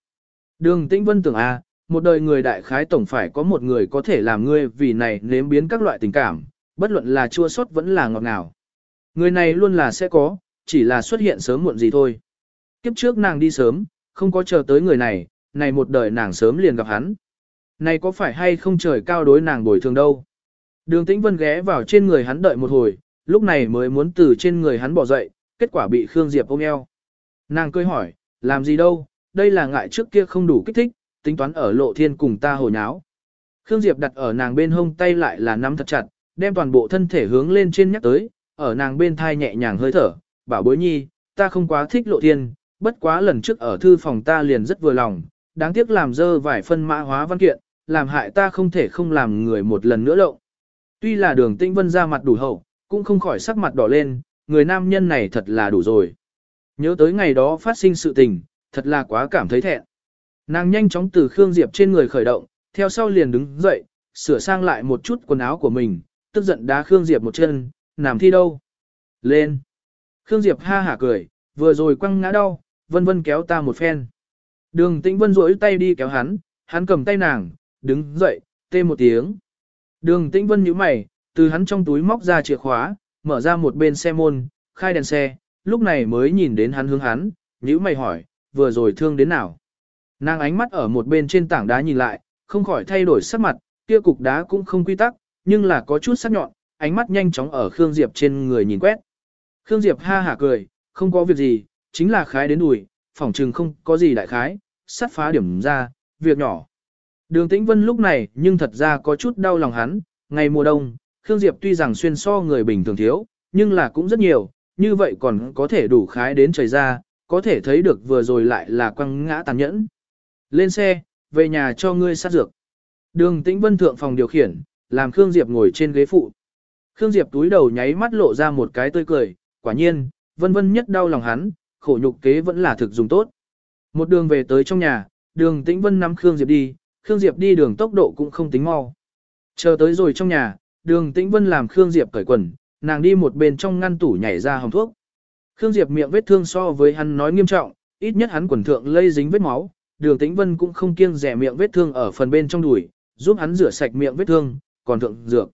[SPEAKER 1] Đường tĩnh vân tưởng à, một đời người đại khái tổng phải có một người có thể làm ngươi vì này nếm biến các loại tình cảm, bất luận là chua xót vẫn là ngọt ngào. Người này luôn là sẽ có, chỉ là xuất hiện sớm muộn gì thôi. Kiếp trước nàng đi sớm, không có chờ tới người này, này một đời nàng sớm liền gặp hắn. Này có phải hay không trời cao đối nàng bồi thường đâu. Đường Tĩnh Vân ghé vào trên người hắn đợi một hồi, lúc này mới muốn từ trên người hắn bỏ dậy, kết quả bị Khương Diệp ôm eo. Nàng cười hỏi, làm gì đâu, đây là ngại trước kia không đủ kích thích, tính toán ở lộ thiên cùng ta hồi nháo. Khương Diệp đặt ở nàng bên hông tay lại là nắm thật chặt, đem toàn bộ thân thể hướng lên trên nhắc tới, ở nàng bên thai nhẹ nhàng hơi thở, bảo bối nhi, ta không quá thích lộ thiên, bất quá lần trước ở thư phòng ta liền rất vừa lòng, đáng tiếc làm dơ vài phân mã hóa văn kiện, làm hại ta không thể không làm người một lần nữa lộng. Tuy là đường tinh vân ra mặt đủ hậu, cũng không khỏi sắc mặt đỏ lên, người nam nhân này thật là đủ rồi. Nhớ tới ngày đó phát sinh sự tình, thật là quá cảm thấy thẹn. Nàng nhanh chóng từ Khương Diệp trên người khởi động, theo sau liền đứng dậy, sửa sang lại một chút quần áo của mình, tức giận đá Khương Diệp một chân, nằm thi đâu. Lên. Khương Diệp ha hả cười, vừa rồi quăng ngã đau, vân vân kéo ta một phen. Đường tĩnh vân rỗi tay đi kéo hắn, hắn cầm tay nàng, đứng dậy, tê một tiếng. Đường tĩnh vân nhíu mày, từ hắn trong túi móc ra chìa khóa, mở ra một bên xe môn, khai đèn xe, lúc này mới nhìn đến hắn hướng hắn, nhíu mày hỏi, vừa rồi thương đến nào. Nàng ánh mắt ở một bên trên tảng đá nhìn lại, không khỏi thay đổi sắc mặt, kia cục đá cũng không quy tắc, nhưng là có chút sắc nhọn, ánh mắt nhanh chóng ở Khương Diệp trên người nhìn quét. Khương Diệp ha hả cười, không có việc gì, chính là khái đến đùi, phỏng trừng không có gì đại khái, sắt phá điểm ra, việc nhỏ. Đường Tĩnh Vân lúc này nhưng thật ra có chút đau lòng hắn, ngày mùa đông, Khương Diệp tuy rằng xuyên so người bình thường thiếu, nhưng là cũng rất nhiều, như vậy còn có thể đủ khái đến trời ra, có thể thấy được vừa rồi lại là quăng ngã tàn nhẫn. Lên xe, về nhà cho ngươi sát dược. Đường Tĩnh Vân thượng phòng điều khiển, làm Khương Diệp ngồi trên ghế phụ. Khương Diệp túi đầu nháy mắt lộ ra một cái tươi cười, quả nhiên, vân vân nhất đau lòng hắn, khổ nhục kế vẫn là thực dùng tốt. Một đường về tới trong nhà, đường Tĩnh Vân nắm Khương Diệp đi, Khương Diệp đi đường tốc độ cũng không tính mau. Chờ tới rồi trong nhà, đường Tĩnh Vân làm Khương Diệp cởi quần, nàng đi một bên trong ngăn tủ nhảy ra hồng thuốc. Khương Diệp miệng vết thương so với hắn nói nghiêm trọng, ít nhất hắn quần thượng lây dính vết máu, đường Tĩnh Vân cũng không kiêng rẻ miệng vết thương ở phần bên trong đùi, giúp hắn rửa sạch miệng vết thương, còn thượng dược.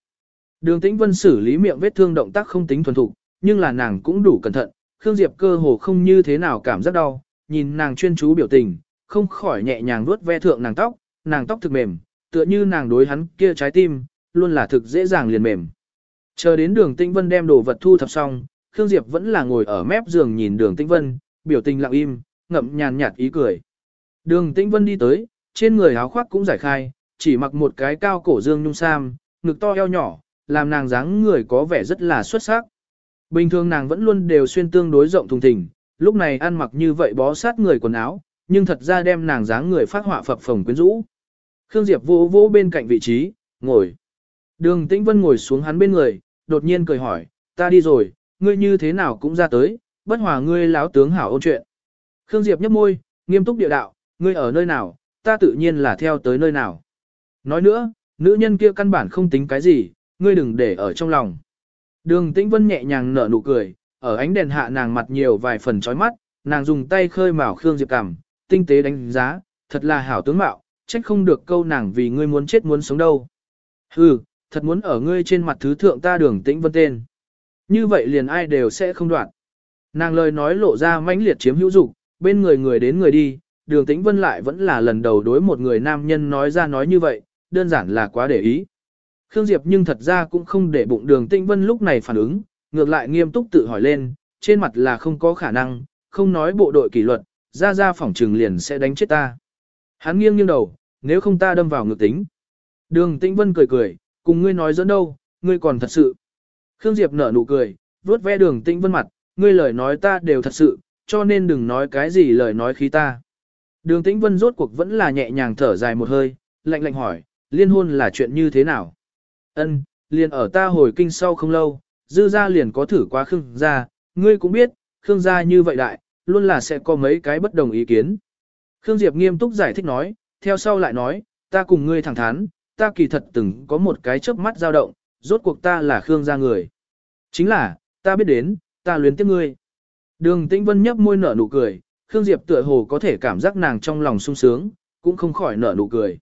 [SPEAKER 1] Đường Tĩnh Vân xử lý miệng vết thương động tác không tính thuần thục, nhưng là nàng cũng đủ cẩn thận, Khương Diệp cơ hồ không như thế nào cảm giác đau, nhìn nàng chuyên chú biểu tình, không khỏi nhẹ nhàng vuốt ve thượng nàng tóc, nàng tóc thực mềm, tựa như nàng đối hắn kia trái tim, luôn là thực dễ dàng liền mềm. Chờ đến đường Tĩnh Vân đem đồ vật thu thập xong, Khương Diệp vẫn là ngồi ở mép giường nhìn đường Tĩnh Vân, biểu tình lặng im, ngậm nhàn nhạt ý cười. Đường Tĩnh Vân đi tới, trên người áo khoác cũng giải khai, chỉ mặc một cái cao cổ dương nhung sam, ngực to eo nhỏ, làm nàng dáng người có vẻ rất là xuất sắc. Bình thường nàng vẫn luôn đều xuyên tương đối rộng thùng thình, lúc này ăn mặc như vậy bó sát người quần áo, nhưng thật ra đem nàng dáng người phát họa phập phồng quyến rũ. Khương Diệp vô vô bên cạnh vị trí, ngồi. Đường Tĩnh Vân ngồi xuống hắn bên người, đột nhiên cười hỏi, ta đi rồi, ngươi như thế nào cũng ra tới, bất hòa ngươi láo tướng hảo ôn chuyện. Khương Diệp nhấp môi, nghiêm túc địa đạo, ngươi ở nơi nào, ta tự nhiên là theo tới nơi nào. Nói nữa, nữ nhân kia căn bản không tính cái gì, ngươi đừng để ở trong lòng. Đường Tĩnh Vân nhẹ nhàng nở nụ cười, ở ánh đèn hạ nàng mặt nhiều vài phần chói mắt, nàng dùng tay khơi mào Khương Diệp cằm, tinh tế đánh giá, thật là hảo tướng mạo, trách không được câu nàng vì ngươi muốn chết muốn sống đâu. Hừ, thật muốn ở ngươi trên mặt thứ thượng ta đường Tĩnh Vân tên. Như vậy liền ai đều sẽ không đoạn. Nàng lời nói lộ ra mãnh liệt chiếm hữu dục, bên người người đến người đi, đường Tĩnh Vân lại vẫn là lần đầu đối một người nam nhân nói ra nói như vậy, đơn giản là quá để ý. Khương Diệp nhưng thật ra cũng không để bụng đường Tĩnh Vân lúc này phản ứng, ngược lại nghiêm túc tự hỏi lên, trên mặt là không có khả năng, không nói bộ đội kỷ luật, ra ra phỏng trừng liền sẽ đánh chết ta. Hắn nghiêng nghiêng đầu, nếu không ta đâm vào ngược tính. Đường Tĩnh Vân cười cười, cùng ngươi nói dẫn đâu, ngươi còn thật sự. Khương Diệp nở nụ cười, vuốt ve đường Tĩnh Vân mặt, ngươi lời nói ta đều thật sự, cho nên đừng nói cái gì lời nói khí ta. Đường Tĩnh Vân rốt cuộc vẫn là nhẹ nhàng thở dài một hơi, lạnh lạnh hỏi, liên hôn là chuyện như thế nào? Ân, liền ở ta hồi kinh sau không lâu, dư gia liền có thử qua Khương gia, ngươi cũng biết, Khương gia như vậy đại, luôn là sẽ có mấy cái bất đồng ý kiến. Khương Diệp nghiêm túc giải thích nói, theo sau lại nói, ta cùng ngươi thẳng thắn, ta kỳ thật từng có một cái chớp mắt dao động, rốt cuộc ta là Khương gia người. Chính là, Ta biết đến, ta luyến tiếc ngươi. Đường Tĩnh Vân nhấp môi nở nụ cười, Khương Diệp tựa hồ có thể cảm giác nàng trong lòng sung sướng, cũng không khỏi nở nụ cười.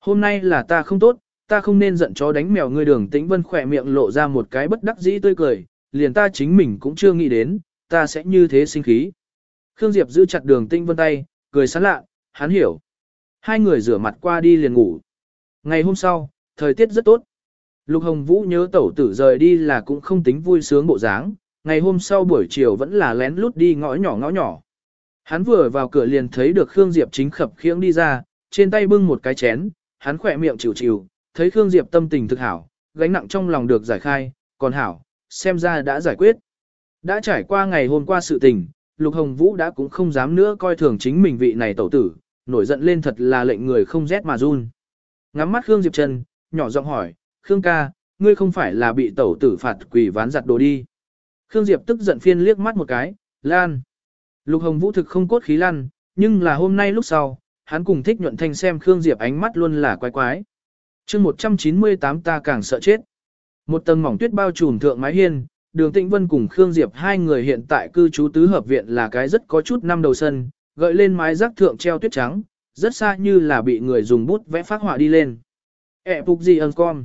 [SPEAKER 1] Hôm nay là ta không tốt, ta không nên giận chó đánh mèo ngươi đường Tĩnh Vân khỏe miệng lộ ra một cái bất đắc dĩ tươi cười, liền ta chính mình cũng chưa nghĩ đến, ta sẽ như thế sinh khí. Khương Diệp giữ chặt đường Tĩnh Vân tay, cười sán lạ, hắn hiểu. Hai người rửa mặt qua đi liền ngủ. Ngày hôm sau, thời tiết rất tốt. Lục Hồng Vũ nhớ tẩu tử rời đi là cũng không tính vui sướng bộ dáng, ngày hôm sau buổi chiều vẫn là lén lút đi ngõ nhỏ ngõ nhỏ. Hắn vừa vào cửa liền thấy được Khương Diệp chính khập khiễng đi ra, trên tay bưng một cái chén, hắn khỏe miệng chịu chịu, thấy Khương Diệp tâm tình thực hảo, gánh nặng trong lòng được giải khai, còn hảo, xem ra đã giải quyết. Đã trải qua ngày hôm qua sự tình, Lục Hồng Vũ đã cũng không dám nữa coi thường chính mình vị này tẩu tử, nổi giận lên thật là lệnh người không rét mà run. Ngắm mắt Khương Diệp Trần, nhỏ giọng hỏi, Khương ca, ngươi không phải là bị tẩu tử phạt quỷ ván giặt đồ đi. Khương Diệp tức giận phiên liếc mắt một cái, lan. Lục Hồng Vũ thực không cốt khí lan nhưng là hôm nay lúc sau, hắn cùng thích nhuận thanh xem Khương Diệp ánh mắt luôn là quái quái chương 198 ta càng sợ chết. Một tầng mỏng tuyết bao trùm thượng mái hiên, đường tĩnh vân cùng Khương Diệp hai người hiện tại cư trú tứ hợp viện là cái rất có chút năm đầu sân, gợi lên mái rác thượng treo tuyết trắng, rất xa như là bị người dùng bút vẽ phát họa đi lên. Ế phục gì ơn con.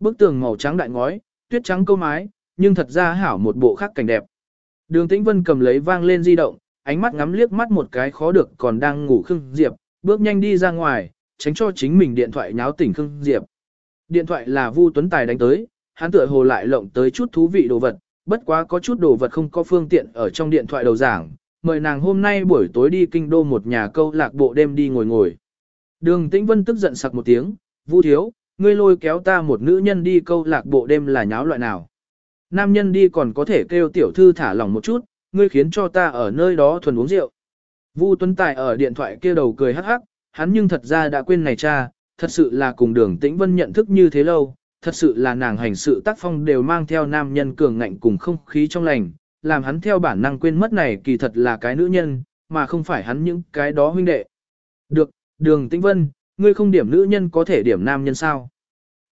[SPEAKER 1] Bức tường màu trắng đại ngói, tuyết trắng câu mái, nhưng thật ra hảo một bộ khác cảnh đẹp. Đường Tĩnh Vân cầm lấy vang lên di động, ánh mắt ngắm liếc mắt một cái khó được còn đang ngủ Khương Diệp, bước nhanh đi ra ngoài, tránh cho chính mình điện thoại nháo tỉnh Khương Diệp. Điện thoại là Vu Tuấn Tài đánh tới, hắn tựa hồ lại lộng tới chút thú vị đồ vật, bất quá có chút đồ vật không có phương tiện ở trong điện thoại đầu giảng, mời nàng hôm nay buổi tối đi kinh đô một nhà câu lạc bộ đêm đi ngồi ngồi. Đường Tĩnh Vân tức giận sặc một tiếng, Vu thiếu, ngươi lôi kéo ta một nữ nhân đi câu lạc bộ đêm là nháo loại nào. Nam nhân đi còn có thể kêu tiểu thư thả lỏng một chút, ngươi khiến cho ta ở nơi đó thuần uống rượu. Vu Tuấn Tài ở điện thoại kia đầu cười hắc hắc, hắn nhưng thật ra đã quên này cha, thật sự là cùng đường tĩnh vân nhận thức như thế lâu, thật sự là nàng hành sự tác phong đều mang theo nam nhân cường ngạnh cùng không khí trong lành, làm hắn theo bản năng quên mất này kỳ thật là cái nữ nhân, mà không phải hắn những cái đó huynh đệ. Được, đường tĩnh vân, ngươi không điểm nữ nhân có thể điểm nam nhân sao?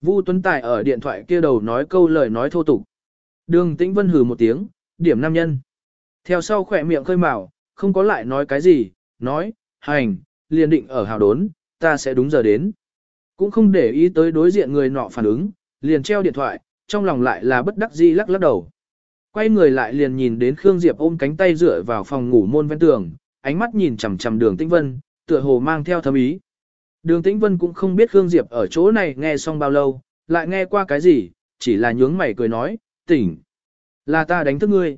[SPEAKER 1] Vu Tuấn Tài ở điện thoại kia đầu nói câu lời nói thô tục. Đường Tĩnh Vân hừ một tiếng, điểm nam nhân. Theo sau khỏe miệng khơi mào, không có lại nói cái gì, nói, hành, liền định ở hào đốn, ta sẽ đúng giờ đến. Cũng không để ý tới đối diện người nọ phản ứng, liền treo điện thoại, trong lòng lại là bất đắc dĩ lắc lắc đầu. Quay người lại liền nhìn đến Khương Diệp ôm cánh tay dựa vào phòng ngủ môn ven tường, ánh mắt nhìn chằm chằm đường Tĩnh Vân, tựa hồ mang theo thâm ý. Đường Tĩnh Vân cũng không biết Khương Diệp ở chỗ này nghe xong bao lâu, lại nghe qua cái gì, chỉ là nhướng mày cười nói, tỉnh. Là ta đánh thức ngươi.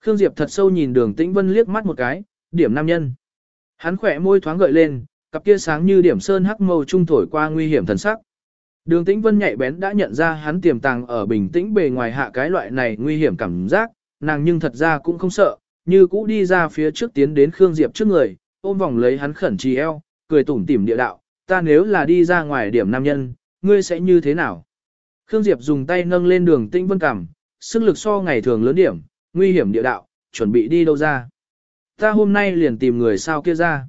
[SPEAKER 1] Khương Diệp thật sâu nhìn đường tĩnh vân liếc mắt một cái, điểm nam nhân. Hắn khỏe môi thoáng gợi lên, cặp kia sáng như điểm sơn hắc màu trung thổi qua nguy hiểm thần sắc. Đường tĩnh vân nhạy bén đã nhận ra hắn tiềm tàng ở bình tĩnh bề ngoài hạ cái loại này nguy hiểm cảm giác, nàng nhưng thật ra cũng không sợ, như cũ đi ra phía trước tiến đến Khương Diệp trước người, ôm vòng lấy hắn khẩn trì eo, cười tủm tỉm địa đạo, ta nếu là đi ra ngoài điểm nam nhân, ngươi sẽ như thế nào? Khương Diệp dùng tay nâng lên đường tĩnh vân cằm, sức lực so ngày thường lớn điểm, nguy hiểm địa đạo, chuẩn bị đi đâu ra. Ta hôm nay liền tìm người sao kia ra.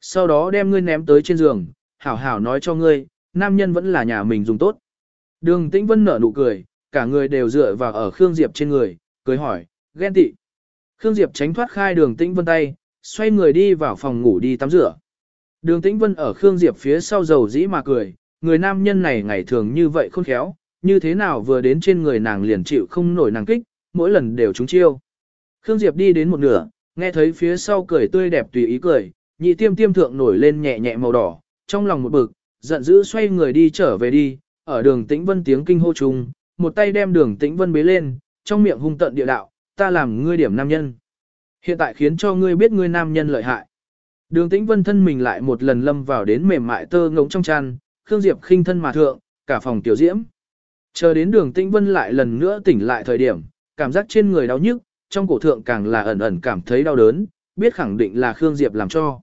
[SPEAKER 1] Sau đó đem ngươi ném tới trên giường, hảo hảo nói cho ngươi, nam nhân vẫn là nhà mình dùng tốt. Đường Tĩnh Vân nở nụ cười, cả người đều dựa vào ở Khương Diệp trên người, cười hỏi, ghen tị. Khương Diệp tránh thoát khai đường Tĩnh Vân tay, xoay người đi vào phòng ngủ đi tắm rửa. Đường Tĩnh Vân ở Khương Diệp phía sau dầu dĩ mà cười, người nam nhân này ngày thường như vậy khôn khéo, như thế nào vừa đến trên người nàng liền chịu không nổi nàng kích, mỗi lần đều trúng chiêu. Khương Diệp đi đến một nửa, nghe thấy phía sau cười tươi đẹp tùy ý cười, nhị tiêm tiêm thượng nổi lên nhẹ nhẹ màu đỏ, trong lòng một bực, giận dữ xoay người đi trở về đi, ở đường tĩnh vân tiếng kinh hô trùng, một tay đem đường tĩnh vân bế lên, trong miệng hung tận địa đạo, ta làm ngươi điểm nam nhân. Hiện tại khiến cho ngươi biết ngươi nam nhân lợi hại. Đường tĩnh vân thân mình lại một lần lâm vào đến mềm mại tơ ngống trong chăn, Khương Diệp khinh thân mà thượng, cả phòng tiểu diễm. Chờ đến đường tĩnh vân lại lần nữa tỉnh lại thời điểm, cảm giác trên người đau nhức, trong cổ thượng càng là ẩn ẩn cảm thấy đau đớn, biết khẳng định là Khương Diệp làm cho.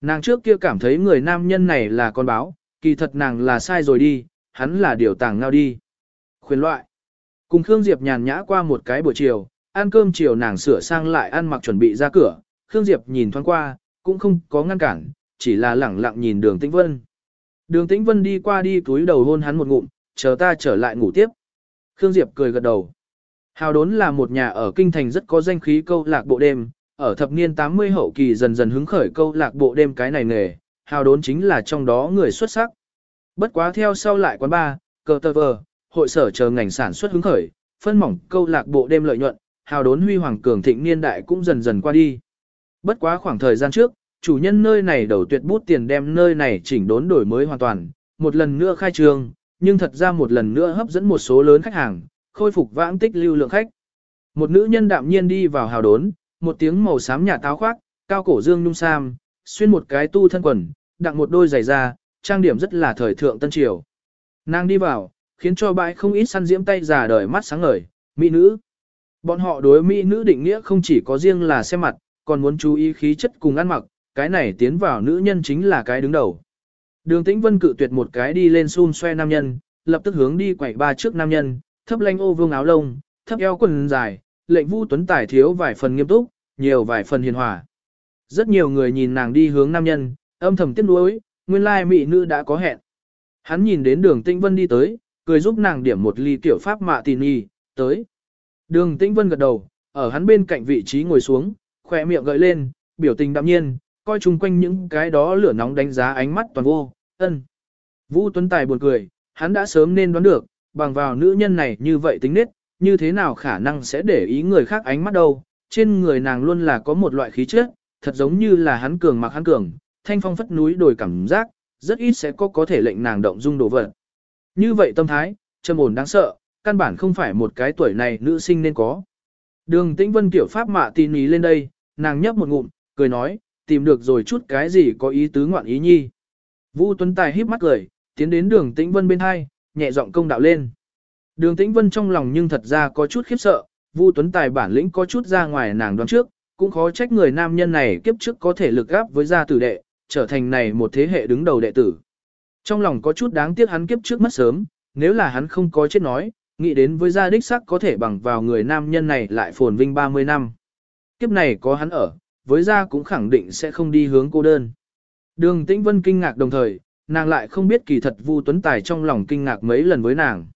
[SPEAKER 1] Nàng trước kia cảm thấy người nam nhân này là con báo, kỳ thật nàng là sai rồi đi, hắn là điều tàng ngao đi. Khuyến loại. Cùng Khương Diệp nhàn nhã qua một cái buổi chiều, ăn cơm chiều nàng sửa sang lại ăn mặc chuẩn bị ra cửa, Khương Diệp nhìn thoáng qua, cũng không có ngăn cản, chỉ là lẳng lặng nhìn đường tĩnh vân. Đường tĩnh vân đi qua đi túi đầu hôn hắn một ngụm, chờ ta trở lại ngủ tiếp. Khương Diệp cười gật đầu. Hào đốn là một nhà ở kinh thành rất có danh khí câu lạc bộ đêm, ở thập niên 80 hậu kỳ dần dần hứng khởi câu lạc bộ đêm cái này nghề, hào đốn chính là trong đó người xuất sắc. Bất quá theo sau lại quán bar, cờ tơ vờ, hội sở chờ ngành sản xuất hứng khởi, phân mỏng câu lạc bộ đêm lợi nhuận, hào đốn huy hoàng cường thịnh niên đại cũng dần dần qua đi. Bất quá khoảng thời gian trước, chủ nhân nơi này đầu tuyệt bút tiền đem nơi này chỉnh đốn đổi mới hoàn toàn, một lần nữa khai trương, nhưng thật ra một lần nữa hấp dẫn một số lớn khách hàng, khôi phục vãng tích lưu lượng khách. Một nữ nhân đạm nhiên đi vào hào đốn, một tiếng màu xám nhà táo khoác, cao cổ dương nhung sam, xuyên một cái tu thân quần, đặng một đôi giày da, trang điểm rất là thời thượng tân triều. Nàng đi vào, khiến cho bãi không ít săn diễm tay già đời mắt sáng ngời, mỹ nữ. Bọn họ đối mỹ nữ định nghĩa không chỉ có riêng là xem mặt, còn muốn chú ý khí chất cùng ăn mặc, cái này tiến vào nữ nhân chính là cái đứng đầu. Đường Tĩnh Vân cự tuyệt một cái đi lên xun xoe nam nhân, lập tức hướng đi quẩy ba trước nam nhân, thấp lanh ô vương áo lông, thấp eo quần dài, lệnh Vu Tuấn Tài thiếu vài phần nghiêm túc, nhiều vài phần hiền hòa. Rất nhiều người nhìn nàng đi hướng nam nhân, âm thầm tiếc nuối, nguyên lai mỹ nữ đã có hẹn. Hắn nhìn đến đường Tĩnh Vân đi tới, cười giúp nàng điểm một ly tiểu pháp mạ tì y, tới. Đường Tĩnh Vân gật đầu, ở hắn bên cạnh vị trí ngồi xuống, khỏe miệng gợi lên, biểu tình đạm nhiên, coi chung quanh những cái đó lửa nóng đánh giá ánh mắt toàn vô, ân. Vũ Tuấn Tài buồn cười, hắn đã sớm nên đoán được, bằng vào nữ nhân này như vậy tính nết, như thế nào khả năng sẽ để ý người khác ánh mắt đâu, trên người nàng luôn là có một loại khí chất, thật giống như là hắn cường mặc hắn cường, thanh phong phất núi đổi cảm giác, rất ít sẽ có có thể lệnh nàng động dung đồ vật. Như vậy tâm thái, trầm ổn đáng sợ, căn bản không phải một cái tuổi này nữ sinh nên có. Đường Tĩnh Vân tiểu pháp mạ tin ý lên đây, nàng nhấp một ngụm, cười nói, tìm được rồi chút cái gì có ý tứ ngoạn ý nhi. Vũ Tuấn Tài híp mắt cười, tiến đến đường Tĩnh Vân bên hai, nhẹ giọng công đạo lên. Đường Tĩnh Vân trong lòng nhưng thật ra có chút khiếp sợ, Vu Tuấn Tài bản lĩnh có chút ra ngoài nàng đoán trước, cũng khó trách người nam nhân này kiếp trước có thể lực gáp với gia tử đệ, trở thành này một thế hệ đứng đầu đệ tử. Trong lòng có chút đáng tiếc hắn kiếp trước mất sớm, nếu là hắn không có chết nói, nghĩ đến với gia đích sắc có thể bằng vào người nam nhân này lại phồn vinh 30 năm. Kiếp này có hắn ở, với gia cũng khẳng định sẽ không đi hướng cô đơn. Đường Tĩnh Vân kinh ngạc đồng thời, nàng lại không biết kỳ thật Vu Tuấn Tài trong lòng kinh ngạc mấy lần với nàng.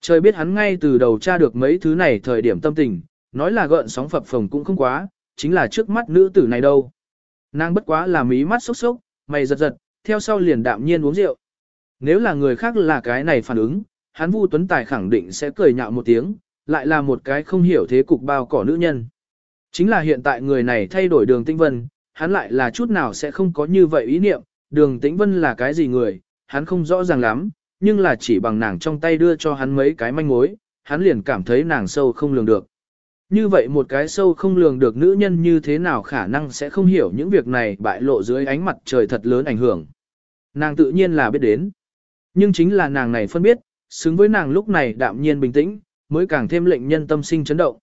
[SPEAKER 1] Trời biết hắn ngay từ đầu tra được mấy thứ này thời điểm tâm tình, nói là gợn sóng phập phồng cũng không quá, chính là trước mắt nữ tử này đâu. Nàng bất quá là mí mắt sốc sốc, mày giật giật, theo sau liền đạm nhiên uống rượu. Nếu là người khác là cái này phản ứng, hắn Vu Tuấn Tài khẳng định sẽ cười nhạo một tiếng, lại là một cái không hiểu thế cục bao cỏ nữ nhân. Chính là hiện tại người này thay đổi đường tinh vân, hắn lại là chút nào sẽ không có như vậy ý niệm, đường tĩnh vân là cái gì người, hắn không rõ ràng lắm, nhưng là chỉ bằng nàng trong tay đưa cho hắn mấy cái manh mối, hắn liền cảm thấy nàng sâu không lường được. Như vậy một cái sâu không lường được nữ nhân như thế nào khả năng sẽ không hiểu những việc này bại lộ dưới ánh mặt trời thật lớn ảnh hưởng. Nàng tự nhiên là biết đến. Nhưng chính là nàng này phân biết, xứng với nàng lúc này đạm nhiên bình tĩnh, mới càng thêm lệnh nhân tâm sinh chấn động.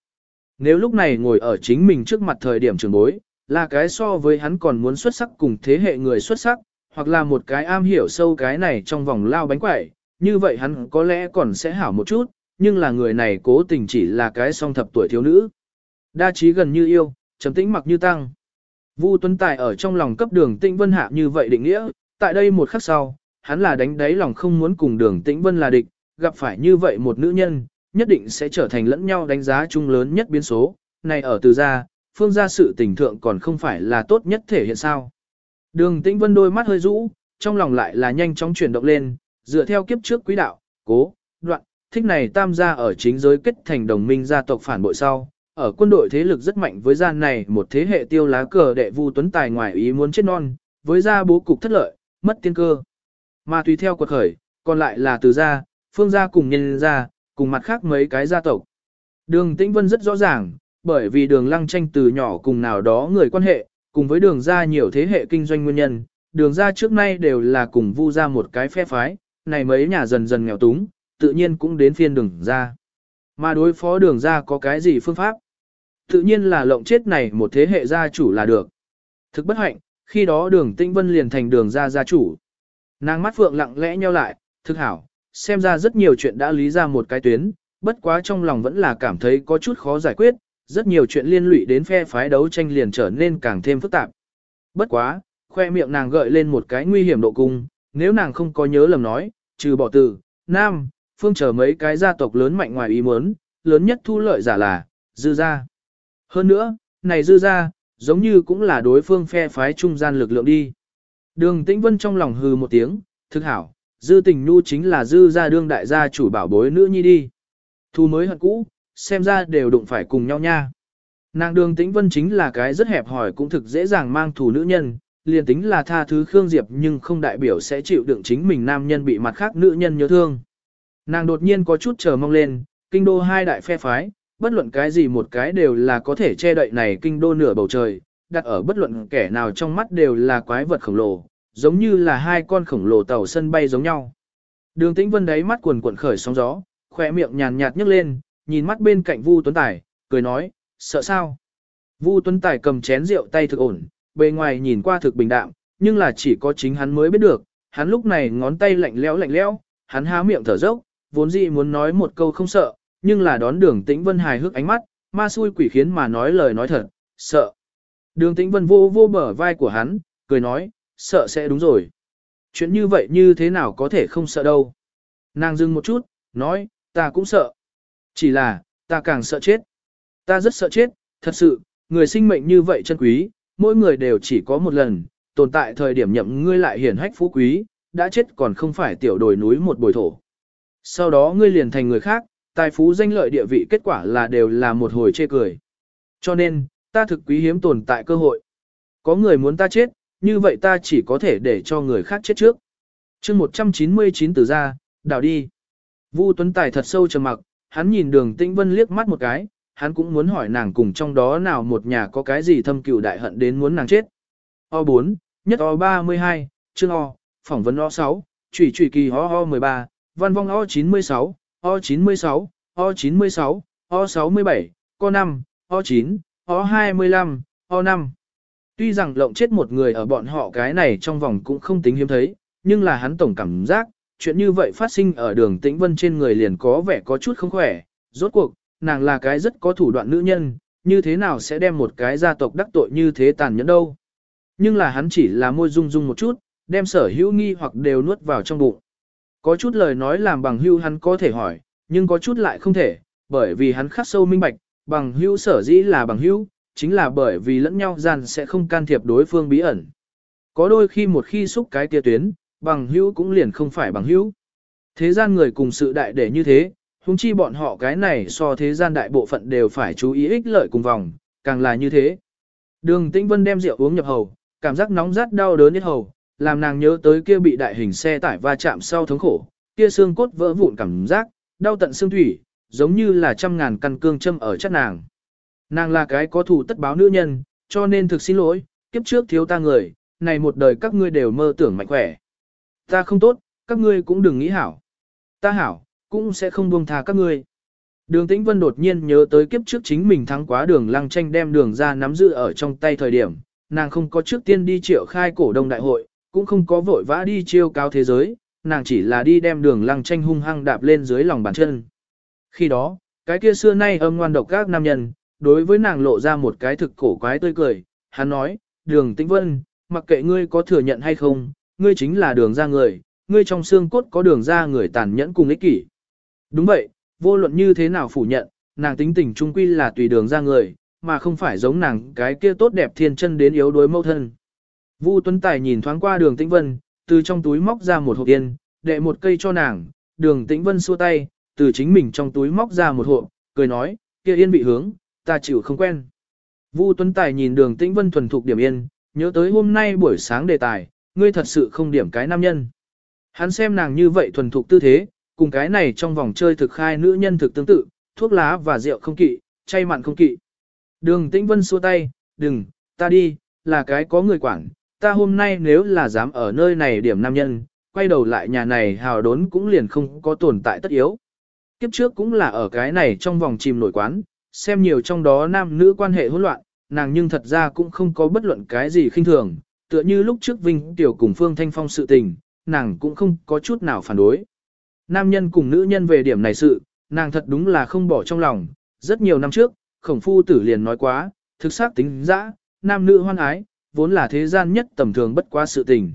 [SPEAKER 1] Nếu lúc này ngồi ở chính mình trước mặt thời điểm trường bối, là cái so với hắn còn muốn xuất sắc cùng thế hệ người xuất sắc, hoặc là một cái am hiểu sâu cái này trong vòng lao bánh quẩy, như vậy hắn có lẽ còn sẽ hảo một chút, nhưng là người này cố tình chỉ là cái song thập tuổi thiếu nữ. Đa trí gần như yêu, trầm tĩnh mặc như tăng. Vu Tuấn Tài ở trong lòng cấp đường Tĩnh Vân hạ như vậy định nghĩa, tại đây một khắc sau, hắn là đánh đáy lòng không muốn cùng đường Tĩnh Vân là địch, gặp phải như vậy một nữ nhân, nhất định sẽ trở thành lẫn nhau đánh giá chung lớn nhất biến số, này ở từ gia, phương gia sự tình thượng còn không phải là tốt nhất thể hiện sao. Đường Tĩnh Vân đôi mắt hơi rũ, trong lòng lại là nhanh chóng chuyển động lên, dựa theo kiếp trước quý đạo, cố, đoạn, thích này tam gia ở chính giới kết thành đồng minh gia tộc phản bội sau. Ở quân đội thế lực rất mạnh với gia này một thế hệ tiêu lá cờ đệ vu tuấn tài ngoài ý muốn chết non, với gia bố cục thất lợi, mất tiên cơ. Mà tùy theo quật khởi, còn lại là từ gia, phương gia cùng nhân gia, cùng mặt khác mấy cái gia tộc. Đường Tĩnh Vân rất rõ ràng, bởi vì đường lăng tranh từ nhỏ cùng nào đó người quan hệ, cùng với đường ra nhiều thế hệ kinh doanh nguyên nhân, đường ra trước nay đều là cùng vu ra một cái phe phái, này mấy nhà dần dần nghèo túng, tự nhiên cũng đến phiên đường ra. Mà đối phó đường ra có cái gì phương pháp? Tự nhiên là lộng chết này một thế hệ gia chủ là được. Thực bất hạnh, khi đó đường tinh vân liền thành đường ra gia chủ. Nàng mắt phượng lặng lẽ nheo lại, thực hảo, xem ra rất nhiều chuyện đã lý ra một cái tuyến, bất quá trong lòng vẫn là cảm thấy có chút khó giải quyết, rất nhiều chuyện liên lụy đến phe phái đấu tranh liền trở nên càng thêm phức tạp. Bất quá, khoe miệng nàng gợi lên một cái nguy hiểm độ cung, nếu nàng không có nhớ lầm nói, trừ bỏ từ, nam, phương trở mấy cái gia tộc lớn mạnh ngoài ý muốn, lớn nhất thu lợi giả là, dư gia. Hơn nữa, này dư gia giống như cũng là đối phương phe phái trung gian lực lượng đi. Đường Tĩnh Vân trong lòng hừ một tiếng, thực hảo, dư tình nu chính là dư gia đương đại gia chủ bảo bối nữ nhi đi. Thu mới hận cũ, xem ra đều đụng phải cùng nhau nha. Nàng đường tĩnh vân chính là cái rất hẹp hỏi cũng thực dễ dàng mang thù nữ nhân, liền tính là tha thứ Khương Diệp nhưng không đại biểu sẽ chịu đựng chính mình nam nhân bị mặt khác nữ nhân nhớ thương. Nàng đột nhiên có chút chờ mong lên, kinh đô hai đại phe phái, bất luận cái gì một cái đều là có thể che đậy này kinh đô nửa bầu trời, đặt ở bất luận kẻ nào trong mắt đều là quái vật khổng lồ, giống như là hai con khổng lồ tàu sân bay giống nhau. Đường Tĩnh Vân đáy mắt quần cuộn khởi sóng gió, khỏe miệng nhàn nhạt nhấc lên, nhìn mắt bên cạnh Vu Tuấn Tài, cười nói, sợ sao? Vu Tuấn Tài cầm chén rượu tay thực ổn, bề ngoài nhìn qua thực bình đạm, nhưng là chỉ có chính hắn mới biết được, hắn lúc này ngón tay lạnh lẽo lạnh lẽo, hắn há miệng thở dốc, vốn dĩ muốn nói một câu không sợ, nhưng là đón đường Tĩnh Vân hài hước ánh mắt, ma xui quỷ khiến mà nói lời nói thật, sợ. Đường Tĩnh Vân vô vô bờ vai của hắn, cười nói, sợ sẽ đúng rồi. Chuyện như vậy như thế nào có thể không sợ đâu. Nàng dừng một chút, nói, ta cũng sợ. Chỉ là, ta càng sợ chết. Ta rất sợ chết, thật sự, người sinh mệnh như vậy chân quý, mỗi người đều chỉ có một lần, tồn tại thời điểm nhậm ngươi lại hiển hách phú quý, đã chết còn không phải tiểu đồi núi một bồi thổ. Sau đó ngươi liền thành người khác, tài phú danh lợi địa vị kết quả là đều là một hồi chê cười. Cho nên, ta thực quý hiếm tồn tại cơ hội. Có người muốn ta chết, như vậy ta chỉ có thể để cho người khác chết trước. chương 199 từ ra, đảo đi. Vu Tuấn Tài thật sâu trầm mặc, hắn nhìn đường Tĩnh Vân liếc mắt một cái, hắn cũng muốn hỏi nàng cùng trong đó nào một nhà có cái gì thâm cừu đại hận đến muốn nàng chết. O4, nhất O32, chương O, phỏng vấn O6, trùy trùy kỳ ho ho 13, văn vong O96, O96, O96, O67, Co5, O9, O25, O5. Tuy rằng lộng chết một người ở bọn họ cái này trong vòng cũng không tính hiếm thấy, nhưng là hắn tổng cảm giác, chuyện như vậy phát sinh ở đường tĩnh vân trên người liền có vẻ có chút không khỏe. Rốt cuộc, nàng là cái rất có thủ đoạn nữ nhân, như thế nào sẽ đem một cái gia tộc đắc tội như thế tàn nhẫn đâu. Nhưng là hắn chỉ là môi rung rung một chút, đem sở hữu nghi hoặc đều nuốt vào trong bụng. Có chút lời nói làm bằng hưu hắn có thể hỏi, nhưng có chút lại không thể, bởi vì hắn khắc sâu minh bạch, bằng hưu sở dĩ là bằng hưu, chính là bởi vì lẫn nhau gian sẽ không can thiệp đối phương bí ẩn. Có đôi khi một khi xúc cái tia tuyến, bằng hữu cũng liền không phải bằng hữu. Thế gian người cùng sự đại để như thế, huống chi bọn họ cái này so thế gian đại bộ phận đều phải chú ý ích lợi cùng vòng, càng là như thế. Đường Tĩnh Vân đem rượu uống nhập hầu, cảm giác nóng rát đau đớn nhất hầu, làm nàng nhớ tới kia bị đại hình xe tải va chạm sau thống khổ, kia xương cốt vỡ vụn cảm giác, đau tận xương thủy, giống như là trăm ngàn căn cương châm ở chất nàng. Nàng là cái có thù tất báo nữ nhân, cho nên thực xin lỗi, kiếp trước thiếu ta người, này một đời các ngươi đều mơ tưởng mạnh khỏe. Ta không tốt, các ngươi cũng đừng nghĩ hảo. Ta hảo, cũng sẽ không buông tha các ngươi. Đường Tĩnh Vân đột nhiên nhớ tới kiếp trước chính mình thắng quá đường lăng tranh đem đường ra nắm giữ ở trong tay thời điểm, nàng không có trước tiên đi triệu khai cổ đông đại hội, cũng không có vội vã đi chiêu cao thế giới, nàng chỉ là đi đem đường lăng tranh hung hăng đạp lên dưới lòng bàn chân. Khi đó, cái kia xưa nay âm ngoan độc các nam nhân, đối với nàng lộ ra một cái thực cổ quái tươi cười, hắn nói, đường tĩnh vân, mặc kệ ngươi có thừa nhận hay không, ngươi chính là đường ra người, ngươi trong xương cốt có đường ra người tàn nhẫn cùng ích kỷ. Đúng vậy, vô luận như thế nào phủ nhận, nàng tính tình trung quy là tùy đường ra người, mà không phải giống nàng cái kia tốt đẹp thiên chân đến yếu đuối mâu thân. Vu Tuấn Tài nhìn thoáng qua đường tĩnh vân, từ trong túi móc ra một hộp yên, đệ một cây cho nàng, đường tĩnh vân xua tay, từ chính mình trong túi móc ra một hộp, cười nói, kia yên bị hướng, ta chịu không quen. Vu Tuấn Tài nhìn đường tĩnh vân thuần thục điểm yên, nhớ tới hôm nay buổi sáng đề tài, ngươi thật sự không điểm cái nam nhân. Hắn xem nàng như vậy thuần thục tư thế, cùng cái này trong vòng chơi thực khai nữ nhân thực tương tự, thuốc lá và rượu không kỵ, chay mặn không kỵ. Đường tĩnh vân xua tay, đừng, ta đi, là cái có người quản, ta hôm nay nếu là dám ở nơi này điểm nam nhân, quay đầu lại nhà này hào đốn cũng liền không có tồn tại tất yếu. Kiếp trước cũng là ở cái này trong vòng chìm nổi quán, xem nhiều trong đó nam nữ quan hệ hỗn loạn, nàng nhưng thật ra cũng không có bất luận cái gì khinh thường, tựa như lúc trước Vinh Tiểu cùng Phương Thanh Phong sự tình, nàng cũng không có chút nào phản đối. Nam nhân cùng nữ nhân về điểm này sự, nàng thật đúng là không bỏ trong lòng, rất nhiều năm trước, khổng phu tử liền nói quá, thực xác tính dã, nam nữ hoan ái, vốn là thế gian nhất tầm thường bất quá sự tình.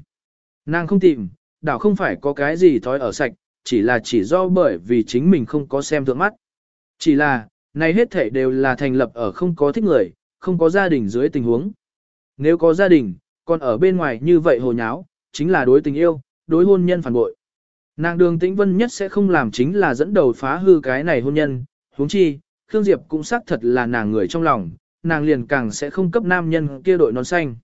[SPEAKER 1] Nàng không tìm, đảo không phải có cái gì thói ở sạch, chỉ là chỉ do bởi vì chính mình không có xem thượng mắt. Chỉ là, này hết thể đều là thành lập ở không có thích người, không có gia đình dưới tình huống. Nếu có gia đình, còn ở bên ngoài như vậy hồ nháo, chính là đối tình yêu, đối hôn nhân phản bội. Nàng đường tĩnh vân nhất sẽ không làm chính là dẫn đầu phá hư cái này hôn nhân, huống chi, Khương Diệp cũng xác thật là nàng người trong lòng, nàng liền càng sẽ không cấp nam nhân kia đội nón xanh.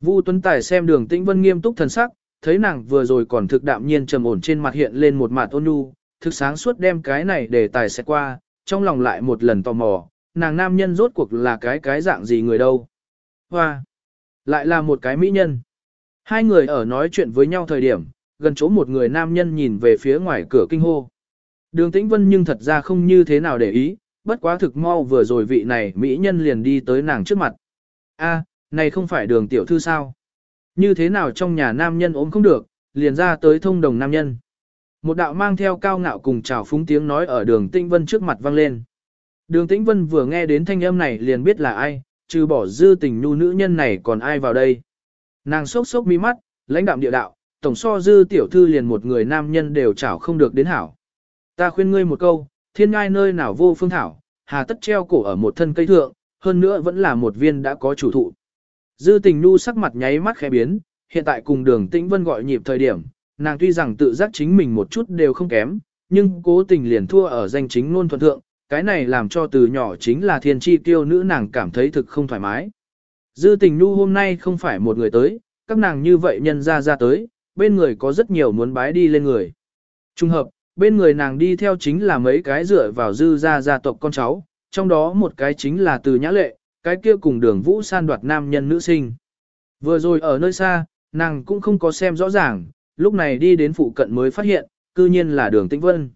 [SPEAKER 1] Vu Tuấn Tài xem đường tĩnh vân nghiêm túc thần sắc, thấy nàng vừa rồi còn thực đạm nhiên trầm ổn trên mặt hiện lên một mặt ôn nhu, thực sáng suốt đem cái này để tài sẽ qua, trong lòng lại một lần tò mò, nàng nam nhân rốt cuộc là cái cái dạng gì người đâu. Hoa! Lại là một cái mỹ nhân. Hai người ở nói chuyện với nhau thời điểm, gần chỗ một người nam nhân nhìn về phía ngoài cửa kinh hô. Đường Tĩnh Vân nhưng thật ra không như thế nào để ý, bất quá thực mau vừa rồi vị này mỹ nhân liền đi tới nàng trước mặt. A, này không phải đường tiểu thư sao? Như thế nào trong nhà nam nhân ốm không được, liền ra tới thông đồng nam nhân. Một đạo mang theo cao ngạo cùng chào phúng tiếng nói ở đường Tĩnh Vân trước mặt vang lên. Đường Tĩnh Vân vừa nghe đến thanh âm này liền biết là ai, trừ bỏ dư tình nhu nữ nhân này còn ai vào đây. Nàng sốc sốc mi mắt, lãnh đạm địa đạo, tổng so dư tiểu thư liền một người nam nhân đều chảo không được đến hảo. Ta khuyên ngươi một câu, thiên ngai nơi nào vô phương thảo, hà tất treo cổ ở một thân cây thượng, hơn nữa vẫn là một viên đã có chủ thụ. Dư tình nhu sắc mặt nháy mắt khẽ biến, hiện tại cùng đường tĩnh vân gọi nhịp thời điểm, nàng tuy rằng tự giác chính mình một chút đều không kém, nhưng cố tình liền thua ở danh chính ngôn thuận thượng, cái này làm cho từ nhỏ chính là thiên chi tiêu nữ nàng cảm thấy thực không thoải mái. Dư tình nhu hôm nay không phải một người tới, các nàng như vậy nhân ra ra tới, bên người có rất nhiều muốn bái đi lên người. Trung hợp, bên người nàng đi theo chính là mấy cái dựa vào dư gia gia tộc con cháu, trong đó một cái chính là từ nhã lệ, cái kia cùng đường vũ san đoạt nam nhân nữ sinh. Vừa rồi ở nơi xa, nàng cũng không có xem rõ ràng, lúc này đi đến phụ cận mới phát hiện, cư nhiên là đường tĩnh vân.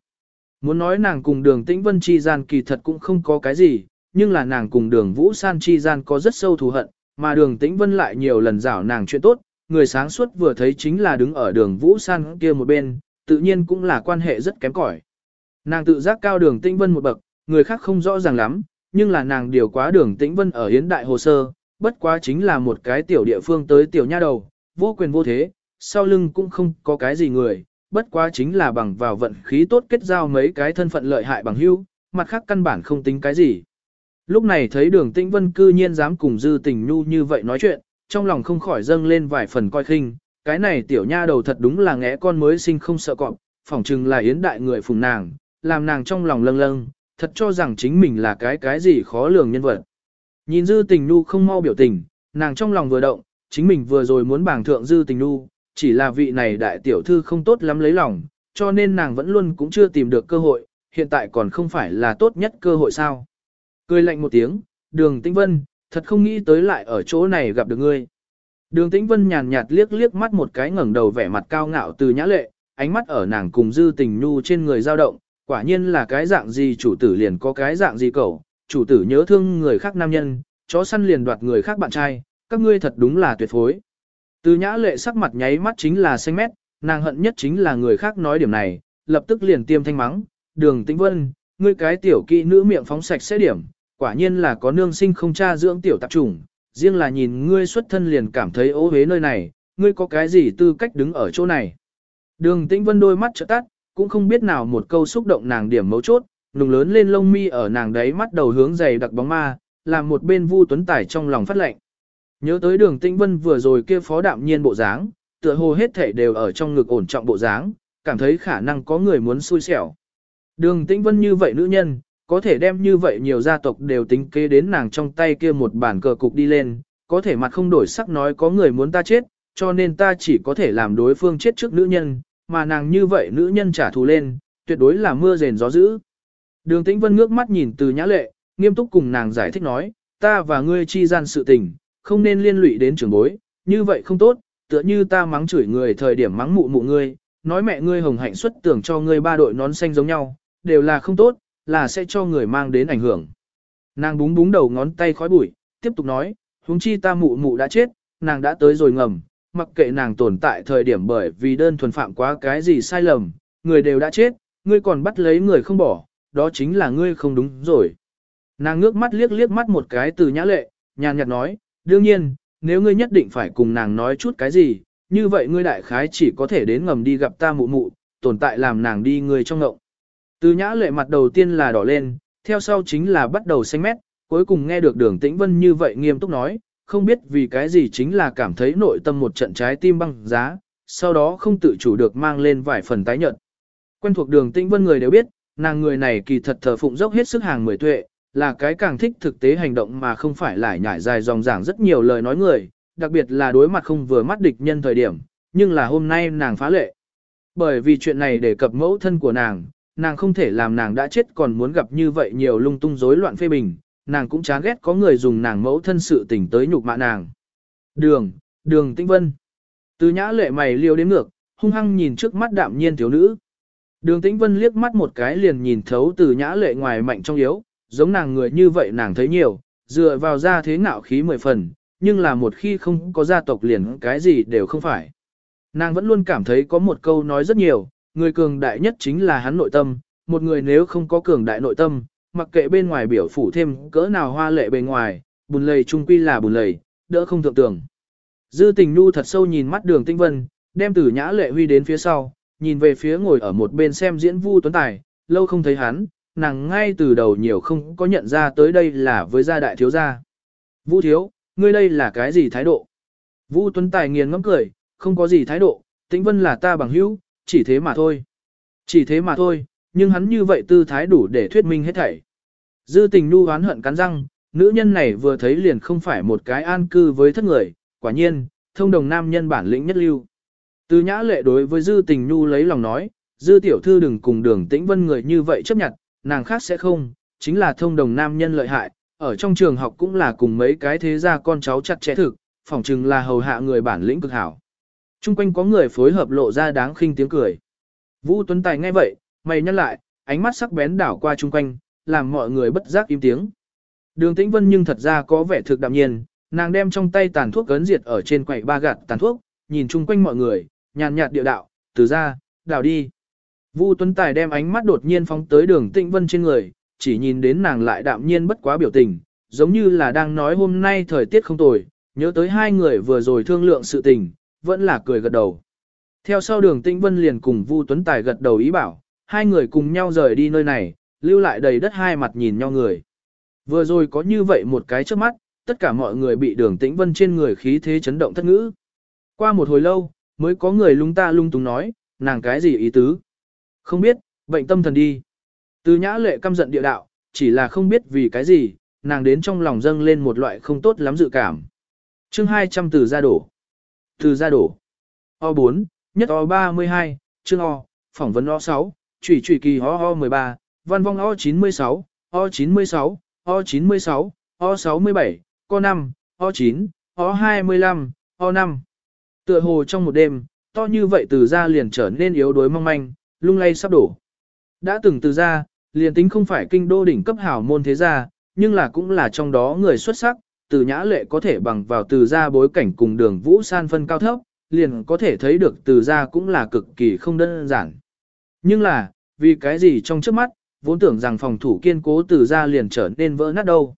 [SPEAKER 1] Muốn nói nàng cùng đường tĩnh vân chi gian kỳ thật cũng không có cái gì, nhưng là nàng cùng đường vũ san chi gian có rất sâu thù hận, mà đường tĩnh vân lại nhiều lần rảo nàng chuyện tốt, người sáng suốt vừa thấy chính là đứng ở đường vũ san kia một bên, tự nhiên cũng là quan hệ rất kém cỏi. Nàng tự giác cao đường tĩnh vân một bậc, người khác không rõ ràng lắm, nhưng là nàng điều quá đường tĩnh vân ở hiến đại hồ sơ, bất quá chính là một cái tiểu địa phương tới tiểu nha đầu, vô quyền vô thế, sau lưng cũng không có cái gì người, bất quá chính là bằng vào vận khí tốt kết giao mấy cái thân phận lợi hại bằng hữu, mặt khác căn bản không tính cái gì. Lúc này thấy đường tĩnh vân cư nhiên dám cùng dư tình nhu như vậy nói chuyện, trong lòng không khỏi dâng lên vài phần coi khinh, cái này tiểu nha đầu thật đúng là ngẽ con mới sinh không sợ cọp, phỏng chừng là yến đại người phùng nàng, làm nàng trong lòng lâng lâng, thật cho rằng chính mình là cái cái gì khó lường nhân vật. Nhìn dư tình nu không mau biểu tình, nàng trong lòng vừa động, chính mình vừa rồi muốn bảng thượng dư tình nu, chỉ là vị này đại tiểu thư không tốt lắm lấy lòng, cho nên nàng vẫn luôn cũng chưa tìm được cơ hội, hiện tại còn không phải là tốt nhất cơ hội sao. Cười lạnh một tiếng, đường tĩnh vân, thật không nghĩ tới lại ở chỗ này gặp được ngươi. Đường tĩnh vân nhàn nhạt liếc liếc mắt một cái ngẩng đầu vẻ mặt cao ngạo từ nhã lệ, ánh mắt ở nàng cùng dư tình nhu trên người dao động, quả nhiên là cái dạng gì chủ tử liền có cái dạng gì cậu, chủ tử nhớ thương người khác nam nhân, chó săn liền đoạt người khác bạn trai, các ngươi thật đúng là tuyệt phối. Từ nhã lệ sắc mặt nháy mắt chính là xanh mét, nàng hận nhất chính là người khác nói điểm này, lập tức liền tiêm thanh mắng, đường tĩnh vân, ngươi cái tiểu kỵ nữ miệng phóng sạch sẽ điểm, quả nhiên là có nương sinh không cha dưỡng tiểu tạp trùng, riêng là nhìn ngươi xuất thân liền cảm thấy ố hế nơi này, ngươi có cái gì tư cách đứng ở chỗ này. Đường tĩnh vân đôi mắt trợ tắt, cũng không biết nào một câu xúc động nàng điểm mấu chốt, nùng lớn lên lông mi ở nàng đấy mắt đầu hướng dày đặc bóng ma, làm một bên vu tuấn tải trong lòng phát lệnh. Nhớ tới đường tĩnh vân vừa rồi kia phó đạm nhiên bộ dáng, tựa hồ hết thể đều ở trong ngực ổn trọng bộ dáng, cảm thấy khả năng có người muốn xui xẻo. Đường tĩnh vân như vậy nữ nhân, có thể đem như vậy nhiều gia tộc đều tính kế đến nàng trong tay kia một bản cờ cục đi lên, có thể mặt không đổi sắc nói có người muốn ta chết, cho nên ta chỉ có thể làm đối phương chết trước nữ nhân, mà nàng như vậy nữ nhân trả thù lên, tuyệt đối là mưa rền gió dữ. Đường Tĩnh Vân ngước mắt nhìn từ nhã lệ, nghiêm túc cùng nàng giải thích nói, ta và ngươi chi gian sự tình, không nên liên lụy đến trưởng bối, như vậy không tốt, tựa như ta mắng chửi người thời điểm mắng mụ mụ ngươi, nói mẹ ngươi hồng hạnh xuất tưởng cho ngươi ba đội nón xanh giống nhau, đều là không tốt, là sẽ cho người mang đến ảnh hưởng. Nàng búng búng đầu ngón tay khói bụi, tiếp tục nói, huống chi ta mụ mụ đã chết, nàng đã tới rồi ngầm, mặc kệ nàng tồn tại thời điểm bởi vì đơn thuần phạm quá cái gì sai lầm, người đều đã chết, ngươi còn bắt lấy người không bỏ, đó chính là ngươi không đúng rồi. Nàng ngước mắt liếc liếc mắt một cái từ nhã lệ, nhàn nhạt nói, đương nhiên, nếu ngươi nhất định phải cùng nàng nói chút cái gì, như vậy ngươi đại khái chỉ có thể đến ngầm đi gặp ta mụ mụ, tồn tại làm nàng đi người trong ngộng. Từ nhã lệ mặt đầu tiên là đỏ lên, theo sau chính là bắt đầu xanh mét, cuối cùng nghe được đường tĩnh vân như vậy nghiêm túc nói, không biết vì cái gì chính là cảm thấy nội tâm một trận trái tim băng giá, sau đó không tự chủ được mang lên vài phần tái nhận. Quen thuộc đường tĩnh vân người đều biết, nàng người này kỳ thật thờ phụng dốc hết sức hàng mười tuệ, là cái càng thích thực tế hành động mà không phải lại nhải dài dòng giảng rất nhiều lời nói người, đặc biệt là đối mặt không vừa mắt địch nhân thời điểm, nhưng là hôm nay nàng phá lệ. Bởi vì chuyện này đề cập mẫu thân của nàng, nàng không thể làm nàng đã chết còn muốn gặp như vậy nhiều lung tung rối loạn phê bình, nàng cũng chán ghét có người dùng nàng mẫu thân sự tình tới nhục mạ nàng. Đường, đường tĩnh vân. Từ nhã lệ mày liêu đến ngược, hung hăng nhìn trước mắt đạm nhiên thiếu nữ. Đường tĩnh vân liếc mắt một cái liền nhìn thấu từ nhã lệ ngoài mạnh trong yếu, giống nàng người như vậy nàng thấy nhiều, dựa vào ra thế ngạo khí mười phần, nhưng là một khi không có gia tộc liền cái gì đều không phải. Nàng vẫn luôn cảm thấy có một câu nói rất nhiều, người cường đại nhất chính là hắn nội tâm, một người nếu không có cường đại nội tâm, mặc kệ bên ngoài biểu phủ thêm cỡ nào hoa lệ bề ngoài, bùn lầy trung quy là bùn lầy, đỡ không thượng tưởng. Dư tình nu thật sâu nhìn mắt đường tinh vân, đem tử nhã lệ huy đến phía sau, nhìn về phía ngồi ở một bên xem diễn vu tuấn tài, lâu không thấy hắn, nàng ngay từ đầu nhiều không có nhận ra tới đây là với gia đại thiếu gia. vũ thiếu, ngươi đây là cái gì thái độ? vũ tuấn tài nghiền ngẫm cười, không có gì thái độ, tĩnh vân là ta bằng hữu, chỉ thế mà thôi. Chỉ thế mà thôi, nhưng hắn như vậy tư thái đủ để thuyết minh hết thảy. Dư tình nu oán hận cắn răng, nữ nhân này vừa thấy liền không phải một cái an cư với thất người, quả nhiên, thông đồng nam nhân bản lĩnh nhất lưu. Từ nhã lệ đối với dư tình nu lấy lòng nói, dư tiểu thư đừng cùng đường tĩnh vân người như vậy chấp nhận, nàng khác sẽ không, chính là thông đồng nam nhân lợi hại, ở trong trường học cũng là cùng mấy cái thế gia con cháu chặt chẽ thực, phỏng chừng là hầu hạ người bản lĩnh cực hảo. Trung quanh có người phối hợp lộ ra đáng khinh tiếng cười. Vũ Tuấn Tài nghe vậy, mày nhăn lại, ánh mắt sắc bén đảo qua Trung quanh, làm mọi người bất giác im tiếng. Đường Tĩnh Vân nhưng thật ra có vẻ thực đạm nhiên, nàng đem trong tay tàn thuốc cấn diệt ở trên quầy ba gạt tàn thuốc, nhìn chung quanh mọi người, nhàn nhạt địa đạo, từ ra, đảo đi. Vu Tuấn Tài đem ánh mắt đột nhiên phóng tới đường Tĩnh Vân trên người, chỉ nhìn đến nàng lại đạm nhiên bất quá biểu tình, giống như là đang nói hôm nay thời tiết không tồi, nhớ tới hai người vừa rồi thương lượng sự tình, vẫn là cười gật đầu. Theo sau đường Tĩnh Vân liền cùng Vu Tuấn Tài gật đầu ý bảo, hai người cùng nhau rời đi nơi này, lưu lại đầy đất hai mặt nhìn nhau người. Vừa rồi có như vậy một cái trước mắt, tất cả mọi người bị đường Tĩnh Vân trên người khí thế chấn động thất ngữ. Qua một hồi lâu, mới có người lung ta lung tung nói, nàng cái gì ý tứ? Không biết, bệnh tâm thần đi. Từ nhã lệ căm giận địa đạo, chỉ là không biết vì cái gì, nàng đến trong lòng dâng lên một loại không tốt lắm dự cảm. chương 200 từ ra đổ. Từ ra đổ. O4, nhất O32, chương O, phỏng vấn O6, trùy trùy kỳ ho ho 13, văn vong O96, O96, O96, O67, co 5, O9, O25, O5. Tựa hồ trong một đêm, to như vậy từ ra liền trở nên yếu đuối mong manh, lung lay sắp đổ. Đã từng từ ra, liền tính không phải kinh đô đỉnh cấp hảo môn thế gia, nhưng là cũng là trong đó người xuất sắc, từ nhã lệ có thể bằng vào từ ra bối cảnh cùng đường vũ san phân cao thấp, liền có thể thấy được từ ra cũng là cực kỳ không đơn giản. Nhưng là, vì cái gì trong trước mắt, vốn tưởng rằng phòng thủ kiên cố từ ra liền trở nên vỡ nát đâu.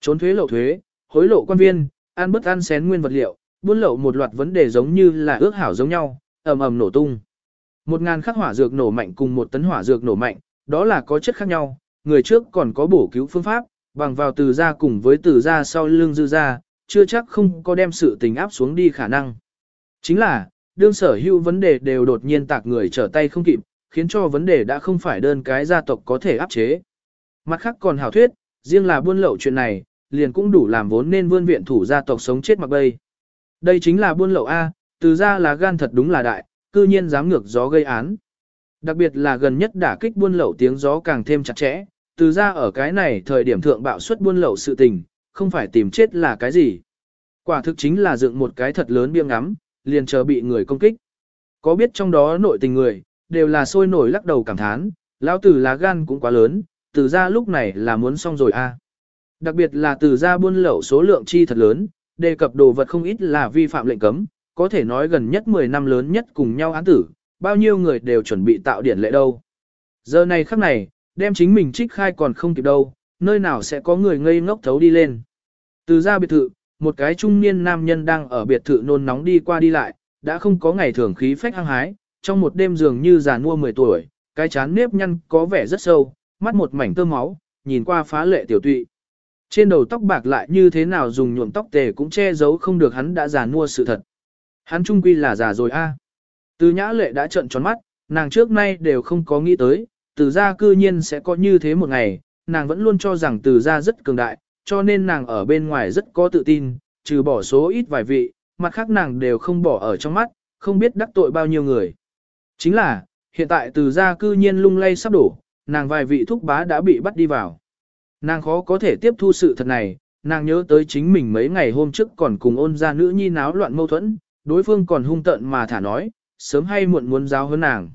[SPEAKER 1] Trốn thuế lậu thuế, hối lộ quan viên, ăn bất ăn xén nguyên vật liệu, buôn lậu một loạt vấn đề giống như là ước hảo giống nhau, ầm ầm nổ tung. Một ngàn khắc hỏa dược nổ mạnh cùng một tấn hỏa dược nổ mạnh, đó là có chất khác nhau, người trước còn có bổ cứu phương pháp, bằng vào từ ra cùng với từ ra sau lưng dư ra, chưa chắc không có đem sự tình áp xuống đi khả năng. Chính là, đương sở hữu vấn đề đều đột nhiên tạc người trở tay không kịp, khiến cho vấn đề đã không phải đơn cái gia tộc có thể áp chế. Mặt khác còn hảo thuyết, riêng là buôn lậu chuyện này, liền cũng đủ làm vốn nên vươn viện thủ gia tộc sống chết mặc bay. Đây chính là buôn lậu A, từ ra là gan thật đúng là đại, cư nhiên dám ngược gió gây án. Đặc biệt là gần nhất đả kích buôn lậu tiếng gió càng thêm chặt chẽ, từ ra ở cái này thời điểm thượng bạo suất buôn lậu sự tình, không phải tìm chết là cái gì. Quả thực chính là dựng một cái thật lớn biêng ngắm, liền chờ bị người công kích. Có biết trong đó nội tình người, đều là sôi nổi lắc đầu cảm thán, lão tử lá gan cũng quá lớn, từ ra lúc này là muốn xong rồi a. Đặc biệt là từ ra buôn lậu số lượng chi thật lớn, đề cập đồ vật không ít là vi phạm lệnh cấm, có thể nói gần nhất 10 năm lớn nhất cùng nhau án tử, bao nhiêu người đều chuẩn bị tạo điển lệ đâu. Giờ này khắc này, đem chính mình trích khai còn không kịp đâu, nơi nào sẽ có người ngây ngốc thấu đi lên. Từ ra biệt thự, một cái trung niên nam nhân đang ở biệt thự nôn nóng đi qua đi lại, đã không có ngày thường khí phách hăng hái, trong một đêm dường như già nua 10 tuổi, cái chán nếp nhăn có vẻ rất sâu, mắt một mảnh tơ máu, nhìn qua phá lệ tiểu tụy. Trên đầu tóc bạc lại như thế nào dùng nhuộm tóc tề cũng che giấu không được hắn đã già mua sự thật. Hắn trung quy là già rồi a. Từ nhã lệ đã trợn tròn mắt, nàng trước nay đều không có nghĩ tới, từ gia cư nhiên sẽ có như thế một ngày, nàng vẫn luôn cho rằng từ gia rất cường đại, cho nên nàng ở bên ngoài rất có tự tin, trừ bỏ số ít vài vị, mặt khác nàng đều không bỏ ở trong mắt, không biết đắc tội bao nhiêu người. Chính là, hiện tại từ gia cư nhiên lung lay sắp đổ, nàng vài vị thúc bá đã bị bắt đi vào. Nàng khó có thể tiếp thu sự thật này, nàng nhớ tới chính mình mấy ngày hôm trước còn cùng ôn gia nữ nhi náo loạn mâu thuẫn, đối phương còn hung tợn mà thả nói, sớm hay muộn muốn giáo hơn nàng.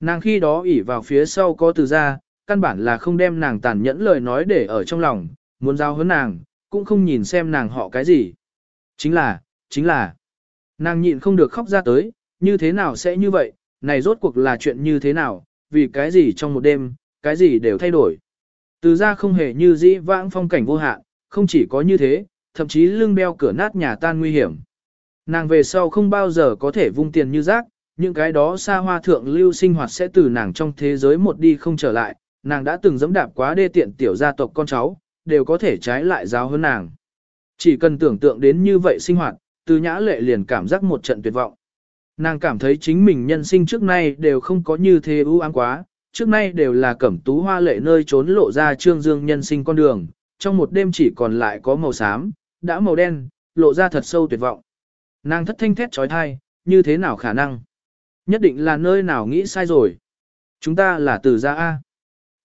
[SPEAKER 1] Nàng khi đó ỉ vào phía sau có từ gia, căn bản là không đem nàng tàn nhẫn lời nói để ở trong lòng, muốn giao hơn nàng, cũng không nhìn xem nàng họ cái gì. Chính là, chính là, nàng nhịn không được khóc ra tới, như thế nào sẽ như vậy, này rốt cuộc là chuyện như thế nào, vì cái gì trong một đêm, cái gì đều thay đổi. Từ ra không hề như dĩ vãng phong cảnh vô hạn, không chỉ có như thế, thậm chí lưng beo cửa nát nhà tan nguy hiểm. Nàng về sau không bao giờ có thể vung tiền như rác, những cái đó xa hoa thượng lưu sinh hoạt sẽ từ nàng trong thế giới một đi không trở lại, nàng đã từng dẫm đạp quá đê tiện tiểu gia tộc con cháu, đều có thể trái lại giáo hơn nàng. Chỉ cần tưởng tượng đến như vậy sinh hoạt, từ nhã lệ liền cảm giác một trận tuyệt vọng. Nàng cảm thấy chính mình nhân sinh trước nay đều không có như thế ưu ám quá, trước nay đều là cẩm tú hoa lệ nơi trốn lộ ra trương dương nhân sinh con đường, trong một đêm chỉ còn lại có màu xám, đã màu đen, lộ ra thật sâu tuyệt vọng. Nàng thất thanh thét trói thai, như thế nào khả năng? Nhất định là nơi nào nghĩ sai rồi. Chúng ta là từ gia A.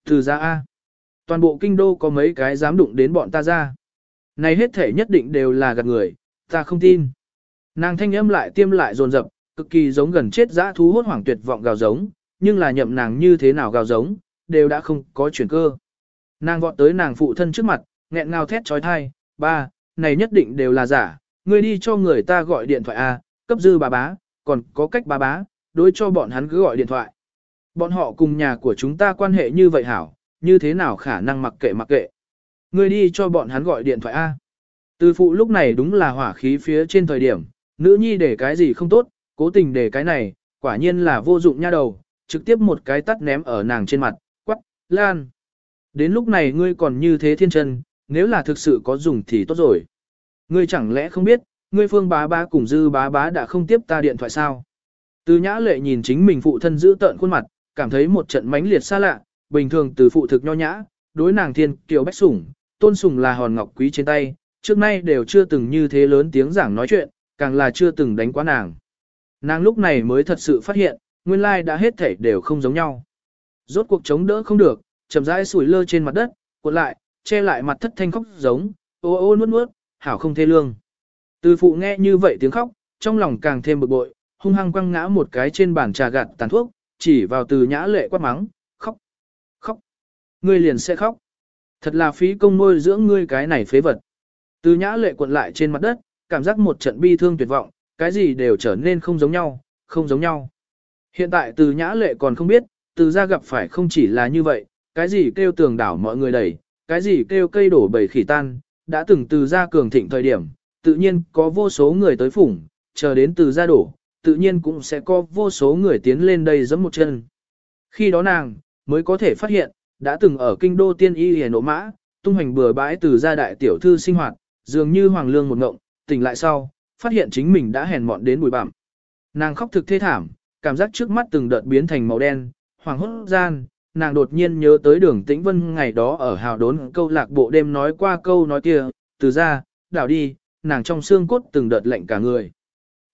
[SPEAKER 1] Từ gia A. Toàn bộ kinh đô có mấy cái dám đụng đến bọn ta ra. Này hết thể nhất định đều là gạt người, ta không tin. Nàng thanh âm lại tiêm lại dồn dập, cực kỳ giống gần chết dã thú hốt hoảng tuyệt vọng gào giống, nhưng là nhậm nàng như thế nào gào giống, đều đã không có chuyển cơ. Nàng vọt tới nàng phụ thân trước mặt, nghẹn ngào thét trói thai, ba, này nhất định đều là giả, ngươi đi cho người ta gọi điện thoại A, cấp dư bà bá, còn có cách bà bá, đối cho bọn hắn cứ gọi điện thoại. Bọn họ cùng nhà của chúng ta quan hệ như vậy hảo, như thế nào khả năng mặc kệ mặc kệ. Ngươi đi cho bọn hắn gọi điện thoại A. Từ phụ lúc này đúng là hỏa khí phía trên thời điểm, nữ nhi để cái gì không tốt, cố tình để cái này, quả nhiên là vô dụng nha đầu, trực tiếp một cái tắt ném ở nàng trên mặt, quắc, lan. Đến lúc này ngươi còn như thế thiên chân, nếu là thực sự có dùng thì tốt rồi. Ngươi chẳng lẽ không biết, ngươi phương bá bá cùng dư bá bá đã không tiếp ta điện thoại sao? Từ nhã lệ nhìn chính mình phụ thân giữ tợn khuôn mặt, cảm thấy một trận mãnh liệt xa lạ, bình thường từ phụ thực nho nhã, đối nàng thiên kiều bách sủng, tôn sùng là hòn ngọc quý trên tay, trước nay đều chưa từng như thế lớn tiếng giảng nói chuyện, càng là chưa từng đánh quá nàng. Nàng lúc này mới thật sự phát hiện, nguyên lai đã hết thể đều không giống nhau. Rốt cuộc chống đỡ không được, chậm rãi sủi lơ trên mặt đất, cuộn lại, che lại mặt thất thanh khóc giống, ô ô nuốt nuốt, hảo không thê lương. Từ phụ nghe như vậy tiếng khóc, trong lòng càng thêm bực bội, hung hăng quăng ngã một cái trên bàn trà gạt tàn thuốc, chỉ vào từ nhã lệ quát mắng, khóc, khóc, ngươi liền sẽ khóc. Thật là phí công nuôi dưỡng ngươi cái này phế vật. Từ nhã lệ cuộn lại trên mặt đất, cảm giác một trận bi thương tuyệt vọng, cái gì đều trở nên không giống nhau, không giống nhau. Hiện tại từ nhã lệ còn không biết, từ ra gặp phải không chỉ là như vậy, cái gì kêu tường đảo mọi người đẩy, cái gì kêu cây đổ bầy khỉ tan, đã từng từ gia cường thịnh thời điểm, tự nhiên có vô số người tới phủng, chờ đến từ gia đổ, tự nhiên cũng sẽ có vô số người tiến lên đây giẫm một chân. Khi đó nàng, mới có thể phát hiện, đã từng ở kinh đô tiên y hề nộ mã, tung hành bừa bãi từ gia đại tiểu thư sinh hoạt, dường như hoàng lương một ngộng, tỉnh lại sau, phát hiện chính mình đã hèn mọn đến bụi bặm. Nàng khóc thực thê thảm, cảm giác trước mắt từng đợt biến thành màu đen, hoàng hốt gian, nàng đột nhiên nhớ tới đường tĩnh vân ngày đó ở hào đốn câu lạc bộ đêm nói qua câu nói kia, từ ra, đảo đi, nàng trong xương cốt từng đợt lạnh cả người.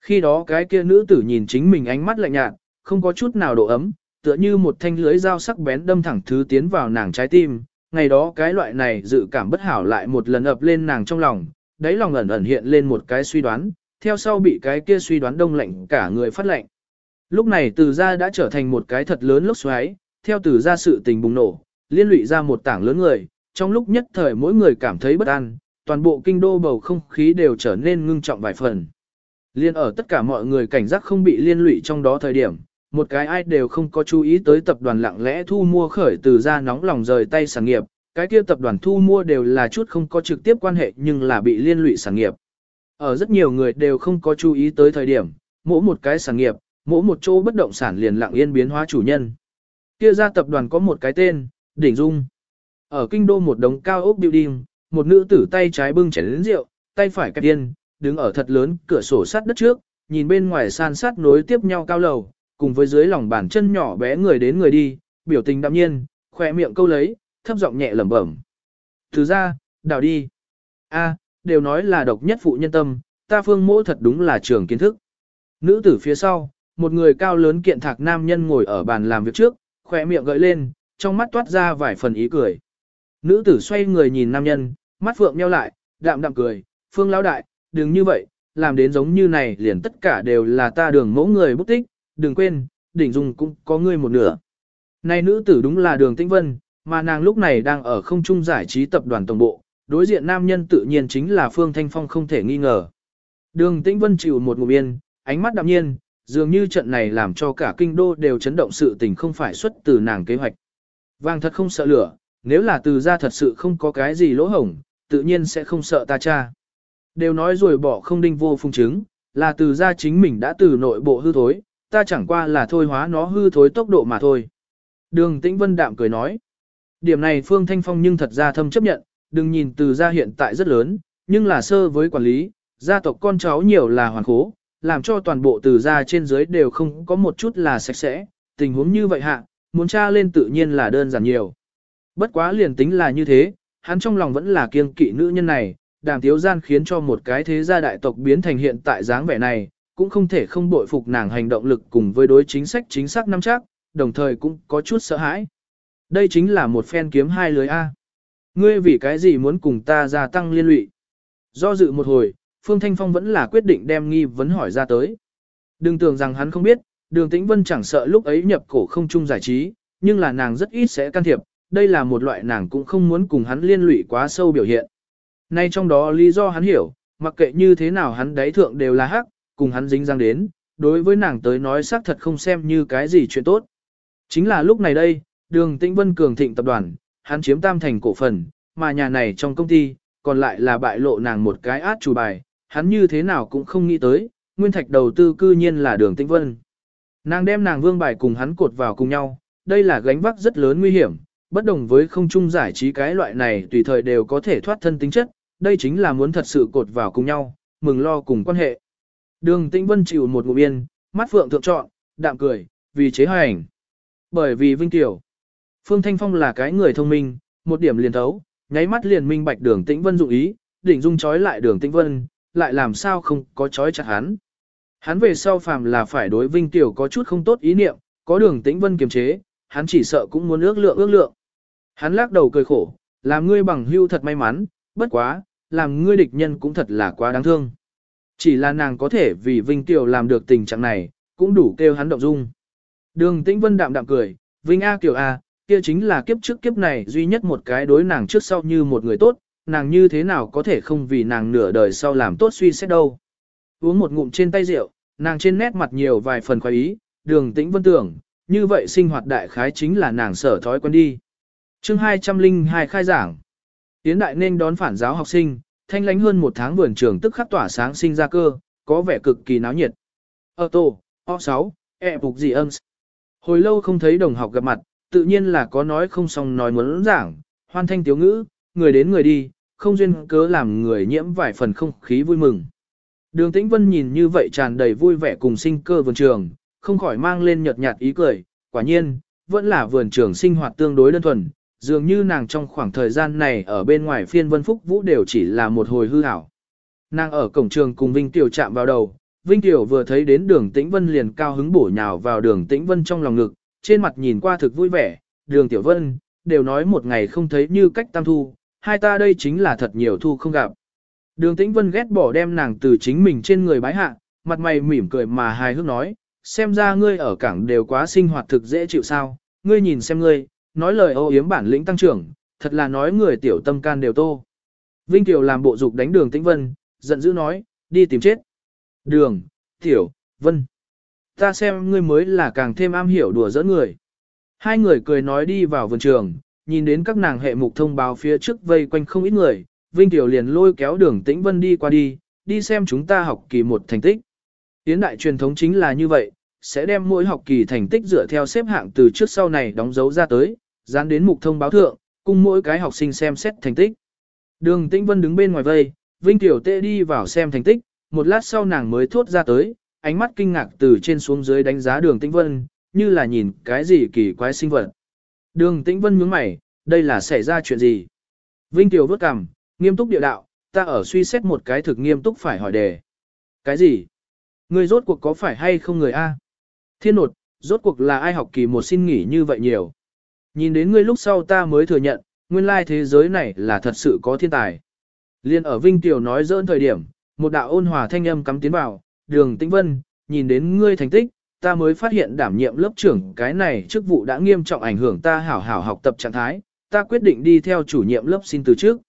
[SPEAKER 1] Khi đó cái kia nữ tử nhìn chính mình ánh mắt lạnh nhạt, không có chút nào độ ấm, tựa như một thanh lưới dao sắc bén đâm thẳng thứ tiến vào nàng trái tim. Ngày đó cái loại này dự cảm bất hảo lại một lần ập lên nàng trong lòng, đáy lòng ẩn ẩn hiện lên một cái suy đoán, theo sau bị cái kia suy đoán đông lạnh cả người phát lạnh. Lúc này từ ra đã trở thành một cái thật lớn lốc xoáy, theo từ ra sự tình bùng nổ, liên lụy ra một tảng lớn người, trong lúc nhất thời mỗi người cảm thấy bất an, toàn bộ kinh đô bầu không khí đều trở nên ngưng trọng vài phần. Liên ở tất cả mọi người cảnh giác không bị liên lụy trong đó thời điểm, một cái ai đều không có chú ý tới tập đoàn lặng lẽ thu mua khởi từ ra nóng lòng rời tay sản nghiệp, cái kia tập đoàn thu mua đều là chút không có trực tiếp quan hệ nhưng là bị liên lụy sản nghiệp. Ở rất nhiều người đều không có chú ý tới thời điểm, mỗi một cái sản nghiệp, mỗi một chỗ bất động sản liền lặng yên biến hóa chủ nhân. Kia ra tập đoàn có một cái tên, Đỉnh Dung. Ở kinh đô một đống cao ốc building, một nữ tử tay trái bưng chén lớn rượu, tay phải kẹp điên, đứng ở thật lớn cửa sổ sắt đất trước, nhìn bên ngoài san sát nối tiếp nhau cao lầu, cùng với dưới lòng bàn chân nhỏ bé người đến người đi, biểu tình đạm nhiên, khỏe miệng câu lấy, thấp giọng nhẹ lẩm bẩm. Từ ra, đào đi. A, đều nói là độc nhất phụ nhân tâm, ta phương mỗ thật đúng là trường kiến thức. Nữ tử phía sau, một người cao lớn kiện thạc nam nhân ngồi ở bàn làm việc trước, khỏe miệng gợi lên, trong mắt toát ra vài phần ý cười. Nữ tử xoay người nhìn nam nhân, mắt phượng nheo lại, đạm đạm cười, phương lão đại, đừng như vậy, làm đến giống như này liền tất cả đều là ta đường mẫu người bút tích, đừng quên, đỉnh dung cũng có ngươi một nửa. Này nữ tử đúng là đường tĩnh vân, mà nàng lúc này đang ở không trung giải trí tập đoàn tổng bộ, đối diện nam nhân tự nhiên chính là Phương Thanh Phong không thể nghi ngờ. Đường tĩnh vân chịu một ngụm yên, ánh mắt đạm nhiên, dường như trận này làm cho cả kinh đô đều chấn động sự tình không phải xuất từ nàng kế hoạch. Vàng thật không sợ lửa, nếu là từ ra thật sự không có cái gì lỗ hổng, tự nhiên sẽ không sợ ta cha. Đều nói rồi bỏ không đinh vô phung chứng, là từ ra chính mình đã từ nội bộ hư thối, ta chẳng qua là thôi hóa nó hư thối tốc độ mà thôi. Đường Tĩnh Vân đạm cười nói. Điểm này Phương Thanh Phong nhưng thật ra thâm chấp nhận, đừng nhìn từ gia hiện tại rất lớn, nhưng là sơ với quản lý, gia tộc con cháu nhiều là hoàn khố, làm cho toàn bộ từ ra trên dưới đều không có một chút là sạch sẽ, tình huống như vậy hạ, muốn tra lên tự nhiên là đơn giản nhiều. Bất quá liền tính là như thế, hắn trong lòng vẫn là kiêng kỵ nữ nhân này, đàm thiếu gian khiến cho một cái thế gia đại tộc biến thành hiện tại dáng vẻ này, cũng không thể không bội phục nàng hành động lực cùng với đối chính sách chính xác năm chắc, đồng thời cũng có chút sợ hãi. Đây chính là một phen kiếm hai lưới A. Ngươi vì cái gì muốn cùng ta gia tăng liên lụy? Do dự một hồi, Phương Thanh Phong vẫn là quyết định đem nghi vấn hỏi ra tới. Đừng tưởng rằng hắn không biết, đường tĩnh vân chẳng sợ lúc ấy nhập cổ không chung giải trí, nhưng là nàng rất ít sẽ can thiệp, đây là một loại nàng cũng không muốn cùng hắn liên lụy quá sâu biểu hiện. Nay trong đó lý do hắn hiểu, mặc kệ như thế nào hắn đáy thượng đều là hắc, cùng hắn dính răng đến, đối với nàng tới nói xác thật không xem như cái gì chuyện tốt. Chính là lúc này đây, đường tĩnh vân cường thịnh tập đoàn, hắn chiếm tam thành cổ phần, mà nhà này trong công ty, còn lại là bại lộ nàng một cái át chủ bài, hắn như thế nào cũng không nghĩ tới, nguyên thạch đầu tư cư nhiên là đường tĩnh vân. Nàng đem nàng vương bài cùng hắn cột vào cùng nhau, đây là gánh vác rất lớn nguy hiểm, bất đồng với không chung giải trí cái loại này tùy thời đều có thể thoát thân tính chất, đây chính là muốn thật sự cột vào cùng nhau, mừng lo cùng quan hệ. Đường Tĩnh Vân chịu một ngụm yên, mắt phượng thượng trọn, đạm cười, vì chế hành. Bởi vì Vinh Tiểu. Phương Thanh Phong là cái người thông minh, một điểm liền thấu, nháy mắt liền minh bạch đường Tĩnh Vân dụng ý, đỉnh dung chói lại đường Tĩnh Vân, lại làm sao không có chói chặt hắn. Hắn về sau phàm là phải đối Vinh Tiểu có chút không tốt ý niệm, có đường Tĩnh Vân kiềm chế, hắn chỉ sợ cũng muốn ước lượng ước lượng. Hắn lắc đầu cười khổ, làm ngươi bằng hưu thật may mắn, bất quá, làm ngươi địch nhân cũng thật là quá đáng thương. Chỉ là nàng có thể vì Vinh Tiểu làm được tình trạng này, cũng đủ kêu hắn động dung. Đường Tĩnh Vân đạm đạm cười, Vinh A Kiều A, kia chính là kiếp trước kiếp này duy nhất một cái đối nàng trước sau như một người tốt, nàng như thế nào có thể không vì nàng nửa đời sau làm tốt suy xét đâu. Uống một ngụm trên tay rượu, nàng trên nét mặt nhiều vài phần khoái ý, đường Tĩnh Vân tưởng, như vậy sinh hoạt đại khái chính là nàng sở thói quen đi. chương 202 khai giảng. Tiến đại nên đón phản giáo học sinh, thanh lánh hơn một tháng vườn trường tức khắc tỏa sáng sinh ra cơ, có vẻ cực kỳ náo nhiệt. Ở tổ, O6, e phục gì âm. Hồi lâu không thấy đồng học gặp mặt, tự nhiên là có nói không xong nói muốn giảng, hoan thanh tiếu ngữ, người đến người đi, không duyên cớ làm người nhiễm vài phần không khí vui mừng. Đường Tĩnh Vân nhìn như vậy tràn đầy vui vẻ cùng sinh cơ vườn trường, không khỏi mang lên nhợt nhạt ý cười, quả nhiên, vẫn là vườn trường sinh hoạt tương đối đơn thuần, dường như nàng trong khoảng thời gian này ở bên ngoài phiên vân phúc vũ đều chỉ là một hồi hư ảo. Nàng ở cổng trường cùng Vinh Tiểu chạm vào đầu, Vinh Tiểu vừa thấy đến đường Tĩnh Vân liền cao hứng bổ nhào vào đường Tĩnh Vân trong lòng ngực, trên mặt nhìn qua thực vui vẻ, đường Tiểu Vân, đều nói một ngày không thấy như cách tam thu, hai ta đây chính là thật nhiều thu không gặp. Đường Tĩnh Vân ghét bỏ đem nàng từ chính mình trên người bái hạ, mặt mày mỉm cười mà hài hước nói, xem ra ngươi ở cảng đều quá sinh hoạt thực dễ chịu sao, ngươi nhìn xem ngươi, nói lời ô yếm bản lĩnh tăng trưởng, thật là nói người tiểu tâm can đều tô. Vinh Tiểu làm bộ dục đánh đường Tĩnh Vân, giận dữ nói, đi tìm chết. Đường, Tiểu, Vân. Ta xem ngươi mới là càng thêm am hiểu đùa giỡn người. Hai người cười nói đi vào vườn trường, nhìn đến các nàng hệ mục thông báo phía trước vây quanh không ít người, Vinh Tiểu liền lôi kéo đường Tĩnh Vân đi qua đi, đi xem chúng ta học kỳ một thành tích. Tiến đại truyền thống chính là như vậy, sẽ đem mỗi học kỳ thành tích dựa theo xếp hạng từ trước sau này đóng dấu ra tới, dán đến mục thông báo thượng, cùng mỗi cái học sinh xem xét thành tích. Đường Tĩnh Vân đứng bên ngoài vây, Vinh Tiểu Tê đi vào xem thành tích, một lát sau nàng mới thốt ra tới, ánh mắt kinh ngạc từ trên xuống dưới đánh giá đường Tĩnh Vân, như là nhìn cái gì kỳ quái sinh vật. Đường Tĩnh Vân nhướng mày, đây là xảy ra chuyện gì? Vinh Tiểu vớt cằm, nghiêm túc địa đạo, ta ở suy xét một cái thực nghiêm túc phải hỏi đề. Cái gì? Người rốt cuộc có phải hay không người A? Thiên nột, rốt cuộc là ai học kỳ một xin nghỉ như vậy nhiều? Nhìn đến ngươi lúc sau ta mới thừa nhận, nguyên lai thế giới này là thật sự có thiên tài. Liên ở Vinh Tiểu nói dỡn thời điểm, một đạo ôn hòa thanh âm cắm tiến vào, đường tĩnh vân, nhìn đến ngươi thành tích, ta mới phát hiện đảm nhiệm lớp trưởng cái này chức vụ đã nghiêm trọng ảnh hưởng ta hảo hảo học tập trạng thái, ta quyết định đi theo chủ nhiệm lớp xin từ trước.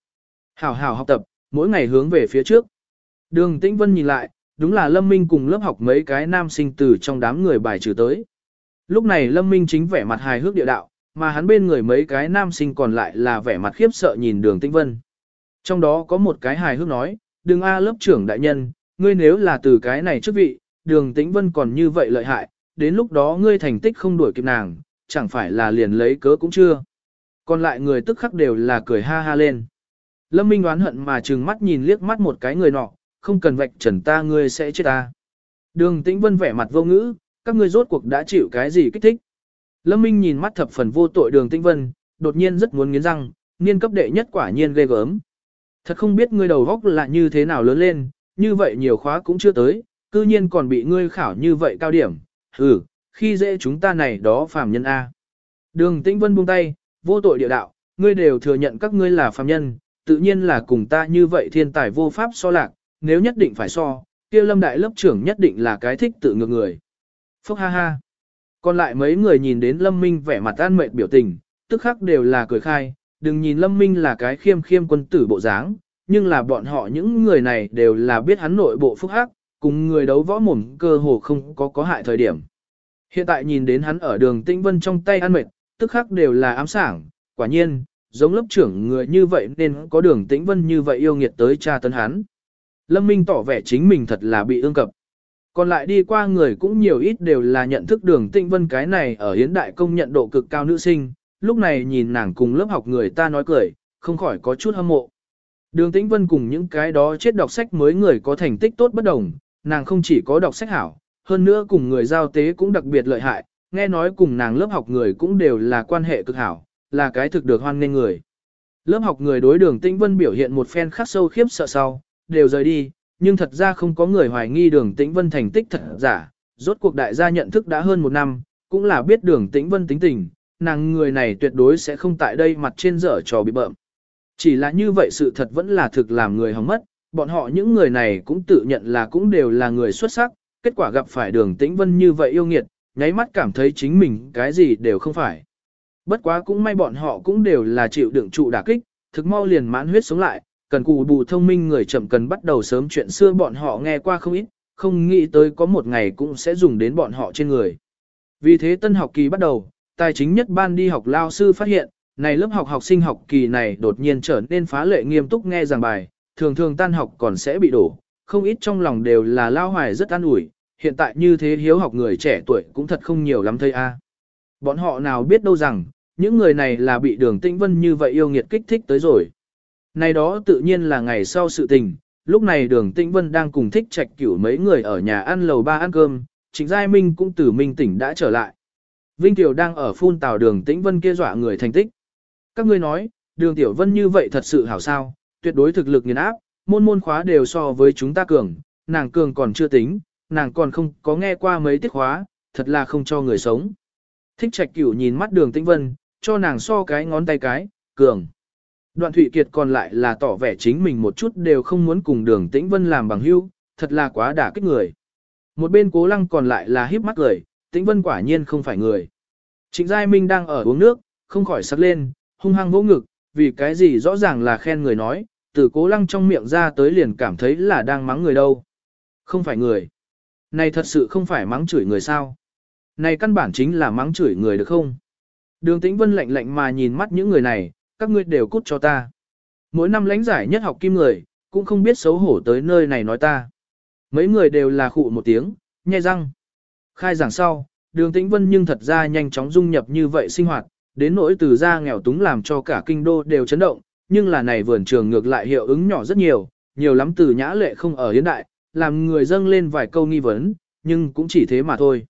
[SPEAKER 1] Hảo hảo học tập, mỗi ngày hướng về phía trước. Đường tĩnh vân nhìn lại, đúng là Lâm Minh cùng lớp học mấy cái nam sinh từ trong đám người bài trừ tới. Lúc này Lâm Minh chính vẻ mặt hài hước địa đạo, mà hắn bên người mấy cái nam sinh còn lại là vẻ mặt khiếp sợ nhìn đường tĩnh vân. Trong đó có một cái hài hước nói, đừng a lớp trưởng đại nhân, ngươi nếu là từ cái này chức vị, đường tĩnh vân còn như vậy lợi hại, đến lúc đó ngươi thành tích không đuổi kịp nàng, chẳng phải là liền lấy cớ cũng chưa. Còn lại người tức khắc đều là cười ha ha lên. Lâm Minh đoán hận mà trừng mắt nhìn liếc mắt một cái người nọ, không cần vạch trần ta ngươi sẽ chết ta. Đường tĩnh vân vẻ mặt vô ngữ, các ngươi rốt cuộc đã chịu cái gì kích thích. Lâm Minh nhìn mắt thập phần vô tội đường tĩnh vân, đột nhiên rất muốn nghiến răng, niên cấp đệ nhất quả nhiên ghê gớm. Thật không biết ngươi đầu góc là như thế nào lớn lên, như vậy nhiều khóa cũng chưa tới, cư nhiên còn bị ngươi khảo như vậy cao điểm, ừ, khi dễ chúng ta này đó phàm nhân A. Đường tĩnh vân buông tay, vô tội địa đạo, ngươi đều thừa nhận các ngươi là phàm nhân, tự nhiên là cùng ta như vậy thiên tài vô pháp so lạc, nếu nhất định phải so, kia lâm đại lớp trưởng nhất định là cái thích tự ngược người. Phúc ha ha. Còn lại mấy người nhìn đến lâm minh vẻ mặt an mệt biểu tình, tức khắc đều là cười khai, đừng nhìn lâm minh là cái khiêm khiêm quân tử bộ dáng, nhưng là bọn họ những người này đều là biết hắn nội bộ phúc hắc, cùng người đấu võ mồm cơ hồ không có có hại thời điểm. Hiện tại nhìn đến hắn ở đường tĩnh vân trong tay ăn mệt, tức khắc đều là ám sảng, quả nhiên, giống lớp trưởng người như vậy nên có đường tĩnh vân như vậy yêu nghiệt tới tra tấn hắn. Lâm Minh tỏ vẻ chính mình thật là bị ương cập. Còn lại đi qua người cũng nhiều ít đều là nhận thức đường tĩnh vân cái này ở hiến đại công nhận độ cực cao nữ sinh, lúc này nhìn nàng cùng lớp học người ta nói cười, không khỏi có chút hâm mộ. Đường tĩnh vân cùng những cái đó chết đọc sách mới người có thành tích tốt bất đồng, nàng không chỉ có đọc sách hảo, hơn nữa cùng người giao tế cũng đặc biệt lợi hại, nghe nói cùng nàng lớp học người cũng đều là quan hệ cực hảo, là cái thực được hoan nghênh người. Lớp học người đối đường Tĩnh Vân biểu hiện một phen khắc sâu khiếp sợ sau, đều rời đi, nhưng thật ra không có người hoài nghi đường Tĩnh Vân thành tích thật giả, rốt cuộc đại gia nhận thức đã hơn một năm, cũng là biết đường Tĩnh Vân tính tình, nàng người này tuyệt đối sẽ không tại đây mặt trên dở trò bị bợm. Chỉ là như vậy sự thật vẫn là thực làm người hỏng mất, bọn họ những người này cũng tự nhận là cũng đều là người xuất sắc, kết quả gặp phải đường Tĩnh Vân như vậy yêu nghiệt, nháy mắt cảm thấy chính mình cái gì đều không phải. Bất quá cũng may bọn họ cũng đều là chịu đựng trụ đả kích, thực mau liền mãn huyết sống lại, cần cù bù thông minh người chậm cần bắt đầu sớm chuyện xưa bọn họ nghe qua không ít, không nghĩ tới có một ngày cũng sẽ dùng đến bọn họ trên người. Vì thế tân học kỳ bắt đầu, tài chính nhất ban đi học lao sư phát hiện, này lớp học học sinh học kỳ này đột nhiên trở nên phá lệ nghiêm túc nghe giảng bài, thường thường tan học còn sẽ bị đổ, không ít trong lòng đều là lao hoài rất an ủi, hiện tại như thế hiếu học người trẻ tuổi cũng thật không nhiều lắm thôi a. Bọn họ nào biết đâu rằng, những người này là bị đường tĩnh vân như vậy yêu nghiệt kích thích tới rồi. Này đó tự nhiên là ngày sau sự tình, lúc này đường tĩnh vân đang cùng thích trạch cửu mấy người ở nhà ăn lầu ba ăn cơm, trịnh giai minh cũng từ minh tỉnh đã trở lại. Vinh Tiểu đang ở phun tàu đường tĩnh vân kia dọa người thành tích. Các ngươi nói, đường Tiểu Vân như vậy thật sự hảo sao, tuyệt đối thực lực nghiền áp, môn môn khóa đều so với chúng ta cường, nàng cường còn chưa tính, nàng còn không có nghe qua mấy tiết khóa, thật là không cho người sống. Thích trạch cửu nhìn mắt đường tĩnh vân, cho nàng so cái ngón tay cái, cường. Đoạn Thụy Kiệt còn lại là tỏ vẻ chính mình một chút đều không muốn cùng đường tĩnh vân làm bằng hữu, thật là quá đả kích người. Một bên cố lăng còn lại là híp mắt cười, tĩnh vân quả nhiên không phải người. Trịnh Giai Minh đang ở uống nước, không khỏi sắc lên, hung hăng vỗ ngực, vì cái gì rõ ràng là khen người nói, từ cố lăng trong miệng ra tới liền cảm thấy là đang mắng người đâu. Không phải người. Này thật sự không phải mắng chửi người sao. Này căn bản chính là mắng chửi người được không? Đường Tĩnh Vân lạnh lạnh mà nhìn mắt những người này, các ngươi đều cút cho ta. Mỗi năm lãnh giải nhất học kim người, cũng không biết xấu hổ tới nơi này nói ta. Mấy người đều là khụ một tiếng, nhai răng. Khai giảng sau, đường Tĩnh Vân nhưng thật ra nhanh chóng dung nhập như vậy sinh hoạt, đến nỗi từ ra nghèo túng làm cho cả kinh đô đều chấn động, nhưng là này vườn trường ngược lại hiệu ứng nhỏ rất nhiều, nhiều lắm từ nhã lệ không ở hiện đại, làm người dâng lên vài câu nghi vấn, nhưng cũng chỉ thế mà thôi.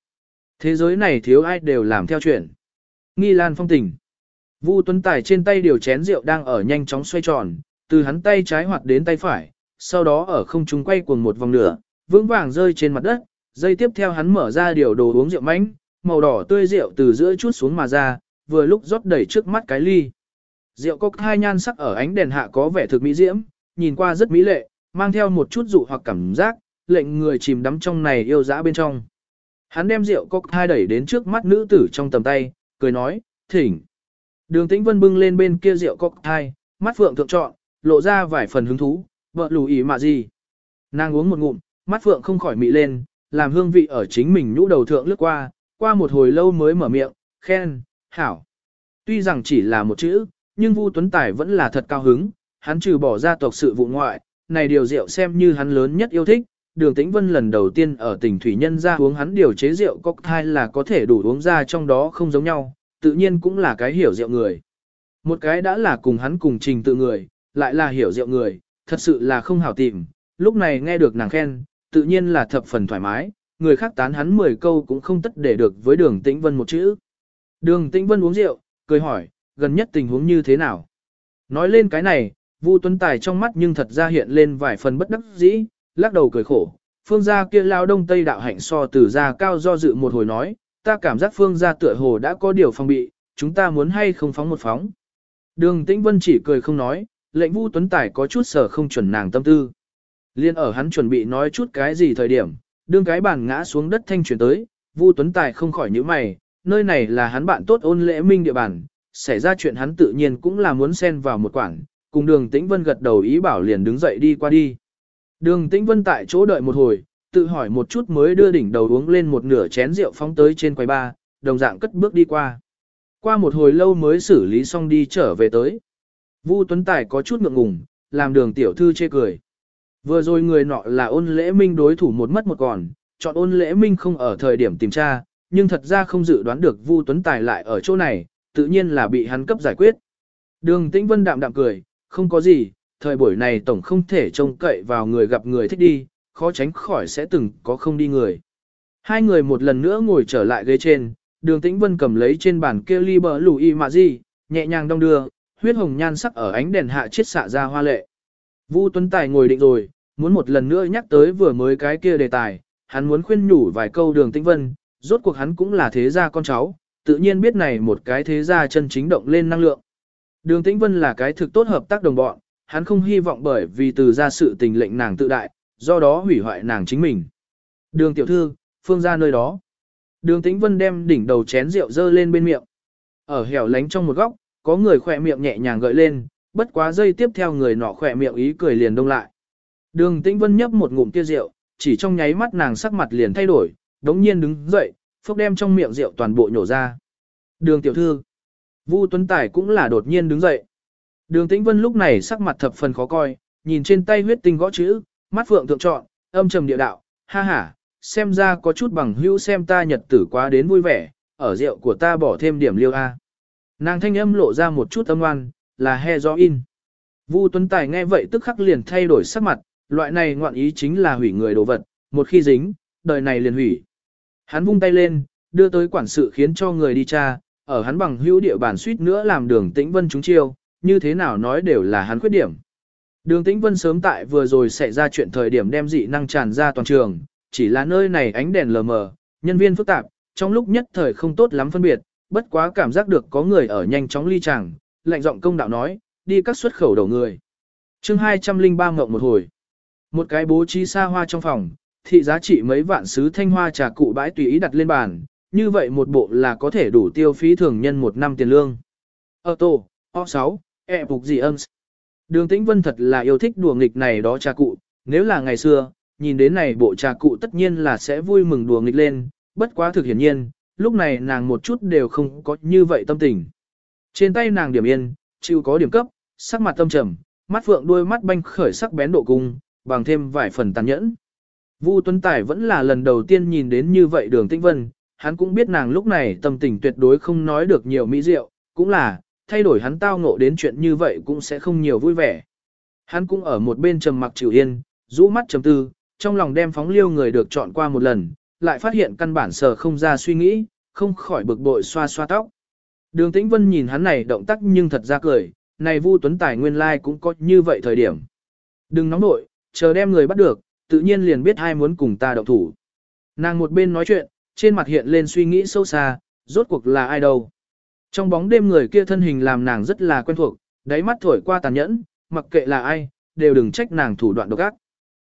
[SPEAKER 1] Thế giới này thiếu ai đều làm theo chuyện. Nghi Lan phong tình. Vu Tuấn Tài trên tay điều chén rượu đang ở nhanh chóng xoay tròn, từ hắn tay trái hoạt đến tay phải, sau đó ở không trung quay cuồng một vòng nửa, vững vàng rơi trên mặt đất, dây tiếp theo hắn mở ra điều đồ uống rượu mánh, màu đỏ tươi rượu từ giữa chút xuống mà ra, vừa lúc rót đầy trước mắt cái ly. Rượu cốc hai nhan sắc ở ánh đèn hạ có vẻ thực mỹ diễm, nhìn qua rất mỹ lệ, mang theo một chút dụ hoặc cảm giác, lệnh người chìm đắm trong này yêu dã bên trong. Hắn đem rượu cốc hai đẩy đến trước mắt nữ tử trong tầm tay, cười nói, thỉnh. Đường tĩnh vân bưng lên bên kia rượu cốc hai, mắt phượng thượng trọn, lộ ra vài phần hứng thú, vợ lù ý mà gì. Nàng uống một ngụm, mắt phượng không khỏi mị lên, làm hương vị ở chính mình nhũ đầu thượng lướt qua, qua một hồi lâu mới mở miệng, khen, hảo. Tuy rằng chỉ là một chữ, nhưng Vu Tuấn Tài vẫn là thật cao hứng, hắn trừ bỏ gia tộc sự vụ ngoại, này điều rượu xem như hắn lớn nhất yêu thích. Đường Tĩnh Vân lần đầu tiên ở tỉnh Thủy Nhân ra uống hắn điều chế rượu cocktail là có thể đủ uống ra trong đó không giống nhau, tự nhiên cũng là cái hiểu rượu người. Một cái đã là cùng hắn cùng trình tự người, lại là hiểu rượu người, thật sự là không hảo tìm, lúc này nghe được nàng khen, tự nhiên là thập phần thoải mái, người khác tán hắn 10 câu cũng không tất để được với đường Tĩnh Vân một chữ. Đường Tĩnh Vân uống rượu, cười hỏi, gần nhất tình huống như thế nào? Nói lên cái này, Vu Tuấn Tài trong mắt nhưng thật ra hiện lên vài phần bất đắc dĩ, lắc đầu cười khổ. Phương gia kia lao đông tây đạo hạnh so từ gia cao do dự một hồi nói, ta cảm giác phương gia tựa hồ đã có điều phòng bị, chúng ta muốn hay không phóng một phóng. Đường Tĩnh Vân chỉ cười không nói, lệnh Vu Tuấn Tài có chút sở không chuẩn nàng tâm tư. Liên ở hắn chuẩn bị nói chút cái gì thời điểm, đương cái bàn ngã xuống đất thanh chuyển tới, Vu Tuấn Tài không khỏi nhíu mày, nơi này là hắn bạn tốt ôn lễ minh địa bàn, xảy ra chuyện hắn tự nhiên cũng là muốn xen vào một quảng, cùng đường tĩnh vân gật đầu ý bảo liền đứng dậy đi qua đi. Đường tĩnh vân tại chỗ đợi một hồi, tự hỏi một chút mới đưa đỉnh đầu uống lên một nửa chén rượu phóng tới trên quầy ba, đồng dạng cất bước đi qua. Qua một hồi lâu mới xử lý xong đi trở về tới. Vu Tuấn Tài có chút ngượng ngùng, làm đường tiểu thư chê cười. Vừa rồi người nọ là ôn lễ minh đối thủ một mất một còn, chọn ôn lễ minh không ở thời điểm tìm tra, nhưng thật ra không dự đoán được Vu Tuấn Tài lại ở chỗ này, tự nhiên là bị hắn cấp giải quyết. Đường Tĩnh Vân đạm đạm cười, không có gì, thời buổi này tổng không thể trông cậy vào người gặp người thích đi, khó tránh khỏi sẽ từng có không đi người. Hai người một lần nữa ngồi trở lại ghế trên, đường Tĩnh Vân cầm lấy trên bàn kia ly bờ lù y mà gì, nhẹ nhàng đong đưa, huyết hồng nhan sắc ở ánh đèn hạ chiết xạ ra hoa lệ. Vu Tuấn Tài ngồi định rồi, muốn một lần nữa nhắc tới vừa mới cái kia đề tài, hắn muốn khuyên nhủ vài câu đường Tĩnh Vân, rốt cuộc hắn cũng là thế gia con cháu, tự nhiên biết này một cái thế gia chân chính động lên năng lượng. Đường Tĩnh Vân là cái thực tốt hợp tác đồng bọn, hắn không hy vọng bởi vì từ ra sự tình lệnh nàng tự đại, do đó hủy hoại nàng chính mình. Đường tiểu thư, phương ra nơi đó. Đường Tĩnh Vân đem đỉnh đầu chén rượu dơ lên bên miệng. Ở hẻo lánh trong một góc, có người khỏe miệng nhẹ nhàng gợi lên, bất quá giây tiếp theo người nọ khỏe miệng ý cười liền đông lại. Đường Tĩnh Vân nhấp một ngụm kia rượu, chỉ trong nháy mắt nàng sắc mặt liền thay đổi, đống nhiên đứng dậy, phốc đem trong miệng rượu toàn bộ nhổ ra. Đường tiểu thư. Vu Tuấn Tài cũng là đột nhiên đứng dậy. Đường Tĩnh Vân lúc này sắc mặt thập phần khó coi, nhìn trên tay huyết tinh gõ chữ, mắt phượng thượng trọn, âm trầm địa đạo, ha ha, xem ra có chút bằng hữu xem ta nhật tử quá đến vui vẻ, ở rượu của ta bỏ thêm điểm liêu A. Nàng thanh âm lộ ra một chút âm oan, là he do in. Vu Tuấn Tài nghe vậy tức khắc liền thay đổi sắc mặt, loại này ngoạn ý chính là hủy người đồ vật, một khi dính, đời này liền hủy. Hắn vung tay lên, đưa tới quản sự khiến cho người đi tra, ở hắn bằng hữu địa bàn suýt nữa làm đường tĩnh vân chúng chiêu, như thế nào nói đều là hắn khuyết điểm. Đường tĩnh vân sớm tại vừa rồi xảy ra chuyện thời điểm đem dị năng tràn ra toàn trường, chỉ là nơi này ánh đèn lờ mờ, nhân viên phức tạp, trong lúc nhất thời không tốt lắm phân biệt, bất quá cảm giác được có người ở nhanh chóng ly chàng, lạnh giọng công đạo nói, đi các xuất khẩu đầu người. chương 203 ngộng một hồi. Một cái bố trí xa hoa trong phòng, thị giá trị mấy vạn sứ thanh hoa trà cụ bãi tùy ý đặt lên bàn, như vậy một bộ là có thể đủ tiêu phí thường nhân một năm tiền lương. Ở tổ, O6, e phục gì âm. Đường Tĩnh Vân thật là yêu thích đùa nghịch này đó trà cụ, nếu là ngày xưa, nhìn đến này bộ trà cụ tất nhiên là sẽ vui mừng đùa nghịch lên, bất quá thực hiển nhiên, lúc này nàng một chút đều không có như vậy tâm tình. Trên tay nàng điểm yên, chịu có điểm cấp, sắc mặt tâm trầm, mắt phượng đuôi mắt banh khởi sắc bén độ cung, bằng thêm vài phần tàn nhẫn. Vu Tuấn Tài vẫn là lần đầu tiên nhìn đến như vậy đường Tĩnh Vân, hắn cũng biết nàng lúc này tâm tình tuyệt đối không nói được nhiều mỹ diệu, cũng là, thay đổi hắn tao ngộ đến chuyện như vậy cũng sẽ không nhiều vui vẻ. Hắn cũng ở một bên trầm mặc chịu yên, rũ mắt trầm tư, trong lòng đem phóng liêu người được chọn qua một lần, lại phát hiện căn bản sờ không ra suy nghĩ, không khỏi bực bội xoa xoa tóc. Đường Tĩnh Vân nhìn hắn này động tác nhưng thật ra cười, này Vu Tuấn Tài nguyên lai like cũng có như vậy thời điểm. Đừng nóng nội, chờ đem người bắt được, tự nhiên liền biết ai muốn cùng ta động thủ. Nàng một bên nói chuyện, trên mặt hiện lên suy nghĩ sâu xa, rốt cuộc là ai đâu. Trong bóng đêm người kia thân hình làm nàng rất là quen thuộc, đáy mắt thổi qua tàn nhẫn, mặc kệ là ai, đều đừng trách nàng thủ đoạn độc ác.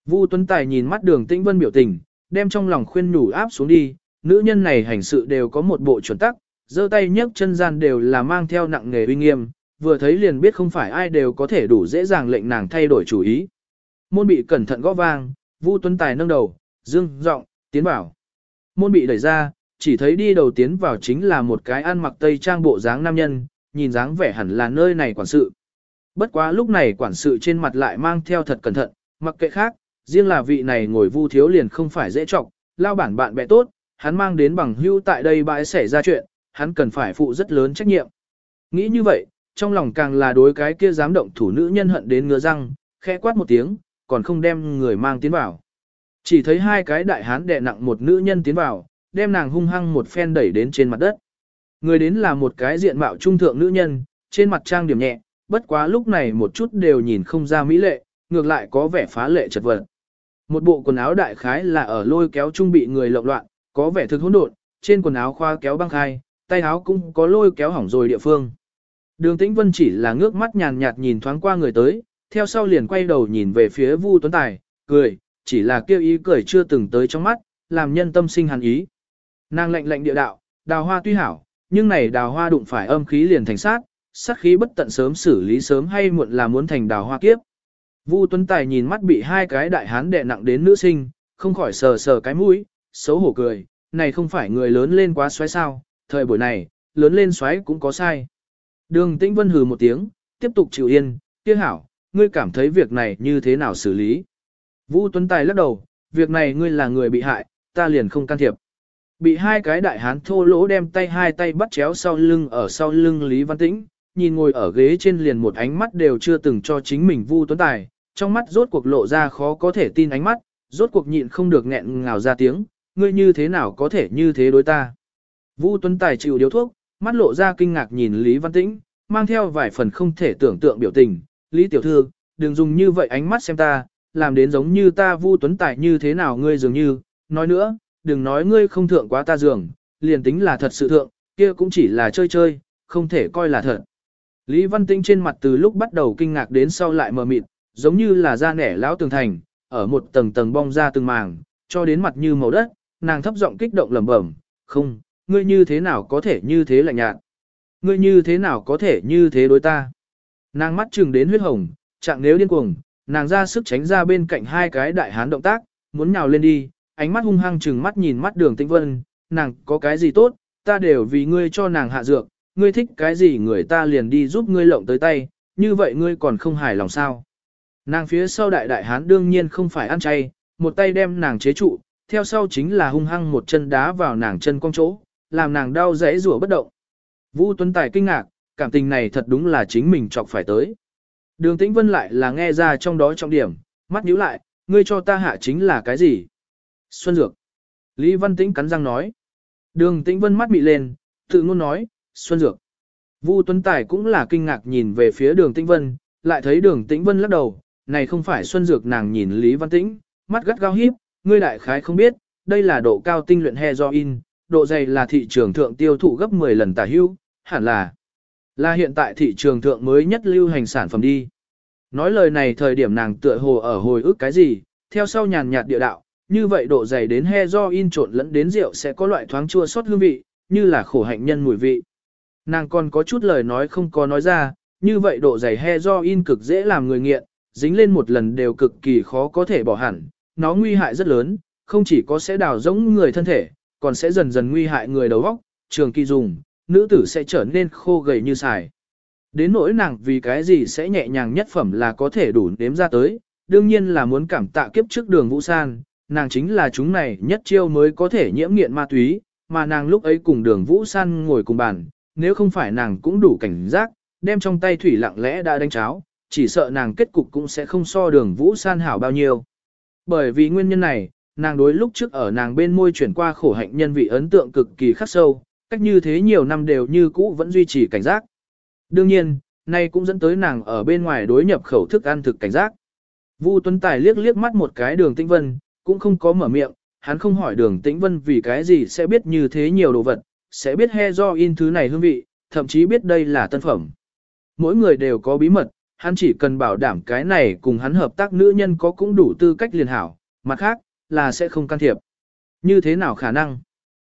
[SPEAKER 1] Vu Tuấn Tài nhìn mắt đường tĩnh vân biểu tình, đem trong lòng khuyên nhủ áp xuống đi, nữ nhân này hành sự đều có một bộ chuẩn tắc, giơ tay nhấc chân gian đều là mang theo nặng nghề uy nghiêm, vừa thấy liền biết không phải ai đều có thể đủ dễ dàng lệnh nàng thay đổi chủ ý. Môn bị cẩn thận gõ vang, Vu Tuấn Tài nâng đầu, dương giọng, tiến vào. Môn bị đẩy ra, chỉ thấy đi đầu tiến vào chính là một cái ăn mặc tây trang bộ dáng nam nhân, nhìn dáng vẻ hẳn là nơi này quản sự. Bất quá lúc này quản sự trên mặt lại mang theo thật cẩn thận, mặc kệ khác, riêng là vị này ngồi vu thiếu liền không phải dễ trọng, lao bản bạn bè tốt, hắn mang đến bằng hưu tại đây bãi xảy ra chuyện, hắn cần phải phụ rất lớn trách nhiệm. Nghĩ như vậy, trong lòng càng là đối cái kia dám động thủ nữ nhân hận đến ngứa răng, khẽ quát một tiếng, còn không đem người mang tiến vào. Chỉ thấy hai cái đại hán đè nặng một nữ nhân tiến vào, đem nàng hung hăng một phen đẩy đến trên mặt đất. Người đến là một cái diện mạo trung thượng nữ nhân, trên mặt trang điểm nhẹ, bất quá lúc này một chút đều nhìn không ra mỹ lệ, ngược lại có vẻ phá lệ chật vật. Một bộ quần áo đại khái là ở lôi kéo trung bị người lộn loạn, có vẻ thực hỗn độn, trên quần áo khoa kéo băng khai, tay áo cũng có lôi kéo hỏng rồi địa phương. Đường Tĩnh Vân chỉ là ngước mắt nhàn nhạt nhìn thoáng qua người tới, theo sau liền quay đầu nhìn về phía Vu Tuấn Tài, cười, chỉ là kêu ý cười chưa từng tới trong mắt, làm nhân tâm sinh hàn ý. Nàng lệnh lệnh địa đạo, đào hoa tuy hảo, nhưng này đào hoa đụng phải âm khí liền thành sát, sát khí bất tận sớm xử lý sớm hay muộn là muốn thành đào hoa kiếp. Vu Tuấn Tài nhìn mắt bị hai cái đại hán đè nặng đến nữ sinh, không khỏi sờ sờ cái mũi, xấu hổ cười, này không phải người lớn lên quá xoáy sao, thời buổi này, lớn lên xoáy cũng có sai. Đường Tĩnh Vân hừ một tiếng, tiếp tục chịu yên, kia hảo, ngươi cảm thấy việc này như thế nào xử lý. Vu Tuấn Tài lắc đầu, việc này ngươi là người bị hại, ta liền không can thiệp. Bị hai cái đại hán thô lỗ đem tay hai tay bắt chéo sau lưng ở sau lưng Lý Văn Tĩnh, nhìn ngồi ở ghế trên liền một ánh mắt đều chưa từng cho chính mình Vu Tuấn Tài, trong mắt rốt cuộc lộ ra khó có thể tin ánh mắt, rốt cuộc nhịn không được nghẹn ngào ra tiếng, ngươi như thế nào có thể như thế đối ta. Vu Tuấn Tài chịu điếu thuốc, mắt lộ ra kinh ngạc nhìn Lý Văn Tĩnh, mang theo vài phần không thể tưởng tượng biểu tình, Lý Tiểu Thư, đừng dùng như vậy ánh mắt xem ta, làm đến giống như ta Vu Tuấn Tài như thế nào ngươi dường như, nói nữa, đừng nói ngươi không thượng quá ta dường, liền tính là thật sự thượng, kia cũng chỉ là chơi chơi, không thể coi là thật. Lý Văn Tĩnh trên mặt từ lúc bắt đầu kinh ngạc đến sau lại mờ mịt, giống như là da nẻ lão tường thành, ở một tầng tầng bong ra từng màng, cho đến mặt như màu đất, nàng thấp giọng kích động lẩm bẩm, không, ngươi như thế nào có thể như thế lạnh nhạt? Ngươi như thế nào có thể như thế đối ta? Nàng mắt trừng đến huyết hồng, chẳng nếu điên cuồng, nàng ra sức tránh ra bên cạnh hai cái đại hán động tác, muốn nhào lên đi, ánh mắt hung hăng trừng mắt nhìn mắt đường tĩnh vân, nàng có cái gì tốt, ta đều vì ngươi cho nàng hạ dược, ngươi thích cái gì người ta liền đi giúp ngươi lộng tới tay, như vậy ngươi còn không hài lòng sao. Nàng phía sau đại đại hán đương nhiên không phải ăn chay, một tay đem nàng chế trụ, theo sau chính là hung hăng một chân đá vào nàng chân cong chỗ, làm nàng đau rẽ rủa bất động. Vũ Tuấn Tài kinh ngạc, cảm tình này thật đúng là chính mình chọc phải tới. Đường Tĩnh Vân lại là nghe ra trong đó trọng điểm, mắt nhíu lại, ngươi cho ta hạ chính là cái gì? Xuân Dược. Lý Văn Tĩnh cắn răng nói. Đường Tĩnh Vân mắt bị lên, tự ngôn nói, Xuân Dược. Vu Tuấn Tài cũng là kinh ngạc nhìn về phía đường Tĩnh Vân, lại thấy đường Tĩnh Vân lắc đầu, này không phải Xuân Dược nàng nhìn Lý Văn Tĩnh, mắt gắt gao híp, ngươi đại khái không biết, đây là độ cao tinh luyện heroin, độ dày là thị trường thượng tiêu thụ gấp 10 lần tả hưu, hẳn là là hiện tại thị trường thượng mới nhất lưu hành sản phẩm đi. Nói lời này thời điểm nàng tựa hồ ở hồi ức cái gì, theo sau nhàn nhạt địa đạo, như vậy độ dày đến heroin trộn lẫn đến rượu sẽ có loại thoáng chua sót hương vị, như là khổ hạnh nhân mùi vị. Nàng còn có chút lời nói không có nói ra, như vậy độ dày heroin cực dễ làm người nghiện, dính lên một lần đều cực kỳ khó có thể bỏ hẳn, nó nguy hại rất lớn, không chỉ có sẽ đào giống người thân thể, còn sẽ dần dần nguy hại người đầu óc, trường kỳ dùng, nữ tử sẽ trở nên khô gầy như xài. Đến nỗi nàng vì cái gì sẽ nhẹ nhàng nhất phẩm là có thể đủ nếm ra tới, đương nhiên là muốn cảm tạ kiếp trước đường Vũ San, nàng chính là chúng này nhất chiêu mới có thể nhiễm nghiện ma túy, mà nàng lúc ấy cùng đường Vũ San ngồi cùng bàn, nếu không phải nàng cũng đủ cảnh giác, đem trong tay thủy lặng lẽ đã đánh cháo, chỉ sợ nàng kết cục cũng sẽ không so đường vũ san hảo bao nhiêu. Bởi vì nguyên nhân này, nàng đối lúc trước ở nàng bên môi chuyển qua khổ hạnh nhân vị ấn tượng cực kỳ khắc sâu, cách như thế nhiều năm đều như cũ vẫn duy trì cảnh giác. Đương nhiên, nay cũng dẫn tới nàng ở bên ngoài đối nhập khẩu thức ăn thực cảnh giác. Vu Tuấn Tài liếc liếc mắt một cái đường tĩnh vân, cũng không có mở miệng, hắn không hỏi đường tĩnh vân vì cái gì sẽ biết như thế nhiều đồ vật, sẽ biết he do in thứ này hương vị, thậm chí biết đây là tân phẩm. Mỗi người đều có bí mật, hắn chỉ cần bảo đảm cái này cùng hắn hợp tác nữ nhân có cũng đủ tư cách liền hảo, mặt khác, là sẽ không can thiệp. Như thế nào khả năng?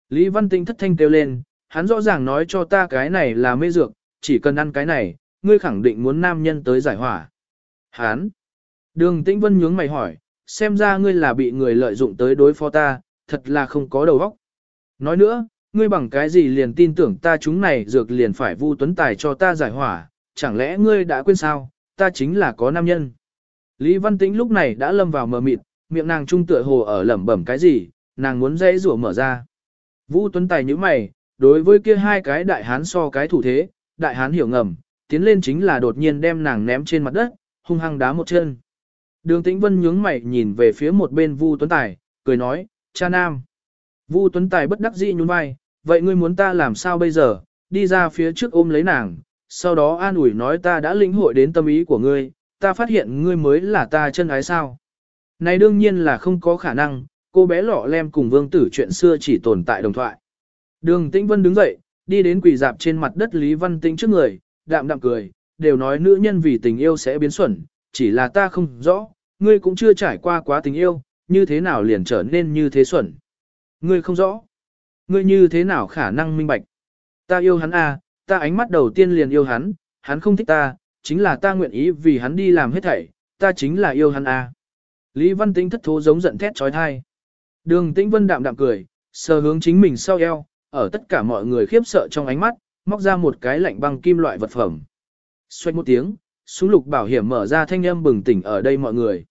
[SPEAKER 1] Lý Văn Tinh thất thanh kêu lên, hắn rõ ràng nói cho ta cái này là mê dược, chỉ cần ăn cái này, ngươi khẳng định muốn nam nhân tới giải hỏa. Hắn! Đường Tĩnh Vân nhướng mày hỏi, xem ra ngươi là bị người lợi dụng tới đối phó ta, thật là không có đầu óc. Nói nữa, ngươi bằng cái gì liền tin tưởng ta chúng này dược liền phải vu tuấn tài cho ta giải hỏa, chẳng lẽ ngươi đã quên sao, ta chính là có nam nhân. Lý Văn Tĩnh lúc này đã lâm vào mờ mịt, miệng nàng trung tựa hồ ở lẩm bẩm cái gì, nàng muốn dễ rủa mở ra. Vũ Tuấn Tài như mày, đối với kia hai cái đại hán so cái thủ thế, đại hán hiểu ngầm, tiến lên chính là đột nhiên đem nàng ném trên mặt đất, hung hăng đá một chân. Đường Tĩnh Vân nhướng mày nhìn về phía một bên Vu Tuấn Tài, cười nói, cha nam. Vu Tuấn Tài bất đắc dĩ nhún vai, vậy ngươi muốn ta làm sao bây giờ, đi ra phía trước ôm lấy nàng, sau đó an ủi nói ta đã lĩnh hội đến tâm ý của ngươi, ta phát hiện ngươi mới là ta chân ái sao. Này đương nhiên là không có khả năng, cô bé lọ lem cùng vương tử chuyện xưa chỉ tồn tại đồng thoại. Đường Tĩnh Vân đứng dậy, đi đến quỳ dạp trên mặt đất Lý Văn Tĩnh trước người, đạm đạm cười, đều nói nữ nhân vì tình yêu sẽ biến xuẩn, chỉ là ta không rõ, ngươi cũng chưa trải qua quá tình yêu, như thế nào liền trở nên như thế xuẩn. Ngươi không rõ. Ngươi như thế nào khả năng minh bạch. Ta yêu hắn à, ta ánh mắt đầu tiên liền yêu hắn, hắn không thích ta, chính là ta nguyện ý vì hắn đi làm hết thảy, ta chính là yêu hắn à. Lý Văn Tĩnh thất thố giống giận thét trói thai. Đường Tĩnh Vân đạm đạm cười, sờ hướng chính mình sau eo, ở tất cả mọi người khiếp sợ trong ánh mắt, móc ra một cái lạnh băng kim loại vật phẩm. Xoay một tiếng, súng lục bảo hiểm mở ra thanh âm bừng tỉnh ở đây mọi người.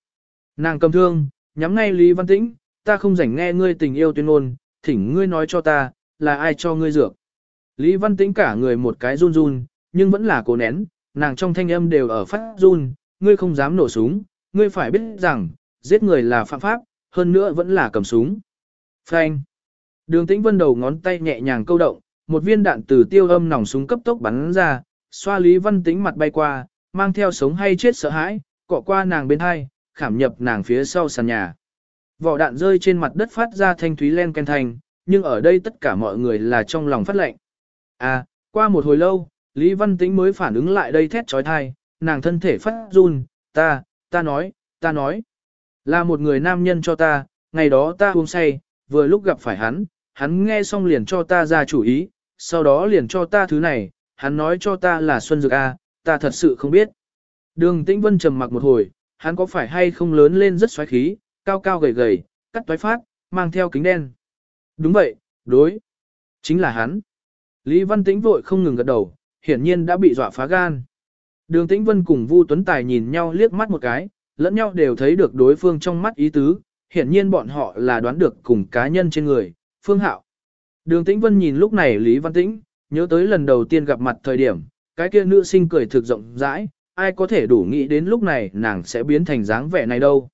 [SPEAKER 1] Nàng cầm thương, nhắm ngay Lý Văn Tĩnh, ta không rảnh nghe ngươi tình yêu tuyên ngôn, thỉnh ngươi nói cho ta, là ai cho ngươi dược. Lý Văn Tĩnh cả người một cái run run, nhưng vẫn là cố nén, nàng trong thanh âm đều ở phát run, ngươi không dám nổ súng, ngươi phải biết rằng, giết người là phạm pháp, hơn nữa vẫn là cầm súng. Phanh. Đường Tĩnh Vân đầu ngón tay nhẹ nhàng câu động, một viên đạn từ tiêu âm nòng súng cấp tốc bắn ra, xoa Lý Văn Tĩnh mặt bay qua, mang theo sống hay chết sợ hãi, cọ qua nàng bên hai, khảm nhập nàng phía sau sàn nhà. Vỏ đạn rơi trên mặt đất phát ra thanh thúy len ken thành. nhưng ở đây tất cả mọi người là trong lòng phát lệnh. À, qua một hồi lâu, Lý Văn Tĩnh mới phản ứng lại đây thét trói thai, nàng thân thể phát run, ta, ta nói, ta nói. Là một người nam nhân cho ta, ngày đó ta uống say, vừa lúc gặp phải hắn, hắn nghe xong liền cho ta ra chủ ý, sau đó liền cho ta thứ này, hắn nói cho ta là Xuân Dược A, ta thật sự không biết. Đường Tĩnh Vân trầm mặc một hồi, hắn có phải hay không lớn lên rất xoáy khí, cao cao gầy gầy, cắt toái phát, mang theo kính đen. Đúng vậy, đối. Chính là hắn. Lý Văn Tĩnh vội không ngừng gật đầu, hiển nhiên đã bị dọa phá gan. Đường Tĩnh Vân cùng Vu Tuấn Tài nhìn nhau liếc mắt một cái, lẫn nhau đều thấy được đối phương trong mắt ý tứ, hiển nhiên bọn họ là đoán được cùng cá nhân trên người, Phương Hạo. Đường Tĩnh Vân nhìn lúc này Lý Văn Tĩnh, nhớ tới lần đầu tiên gặp mặt thời điểm, cái kia nữ sinh cười thực rộng rãi, ai có thể đủ nghĩ đến lúc này nàng sẽ biến thành dáng vẻ này đâu.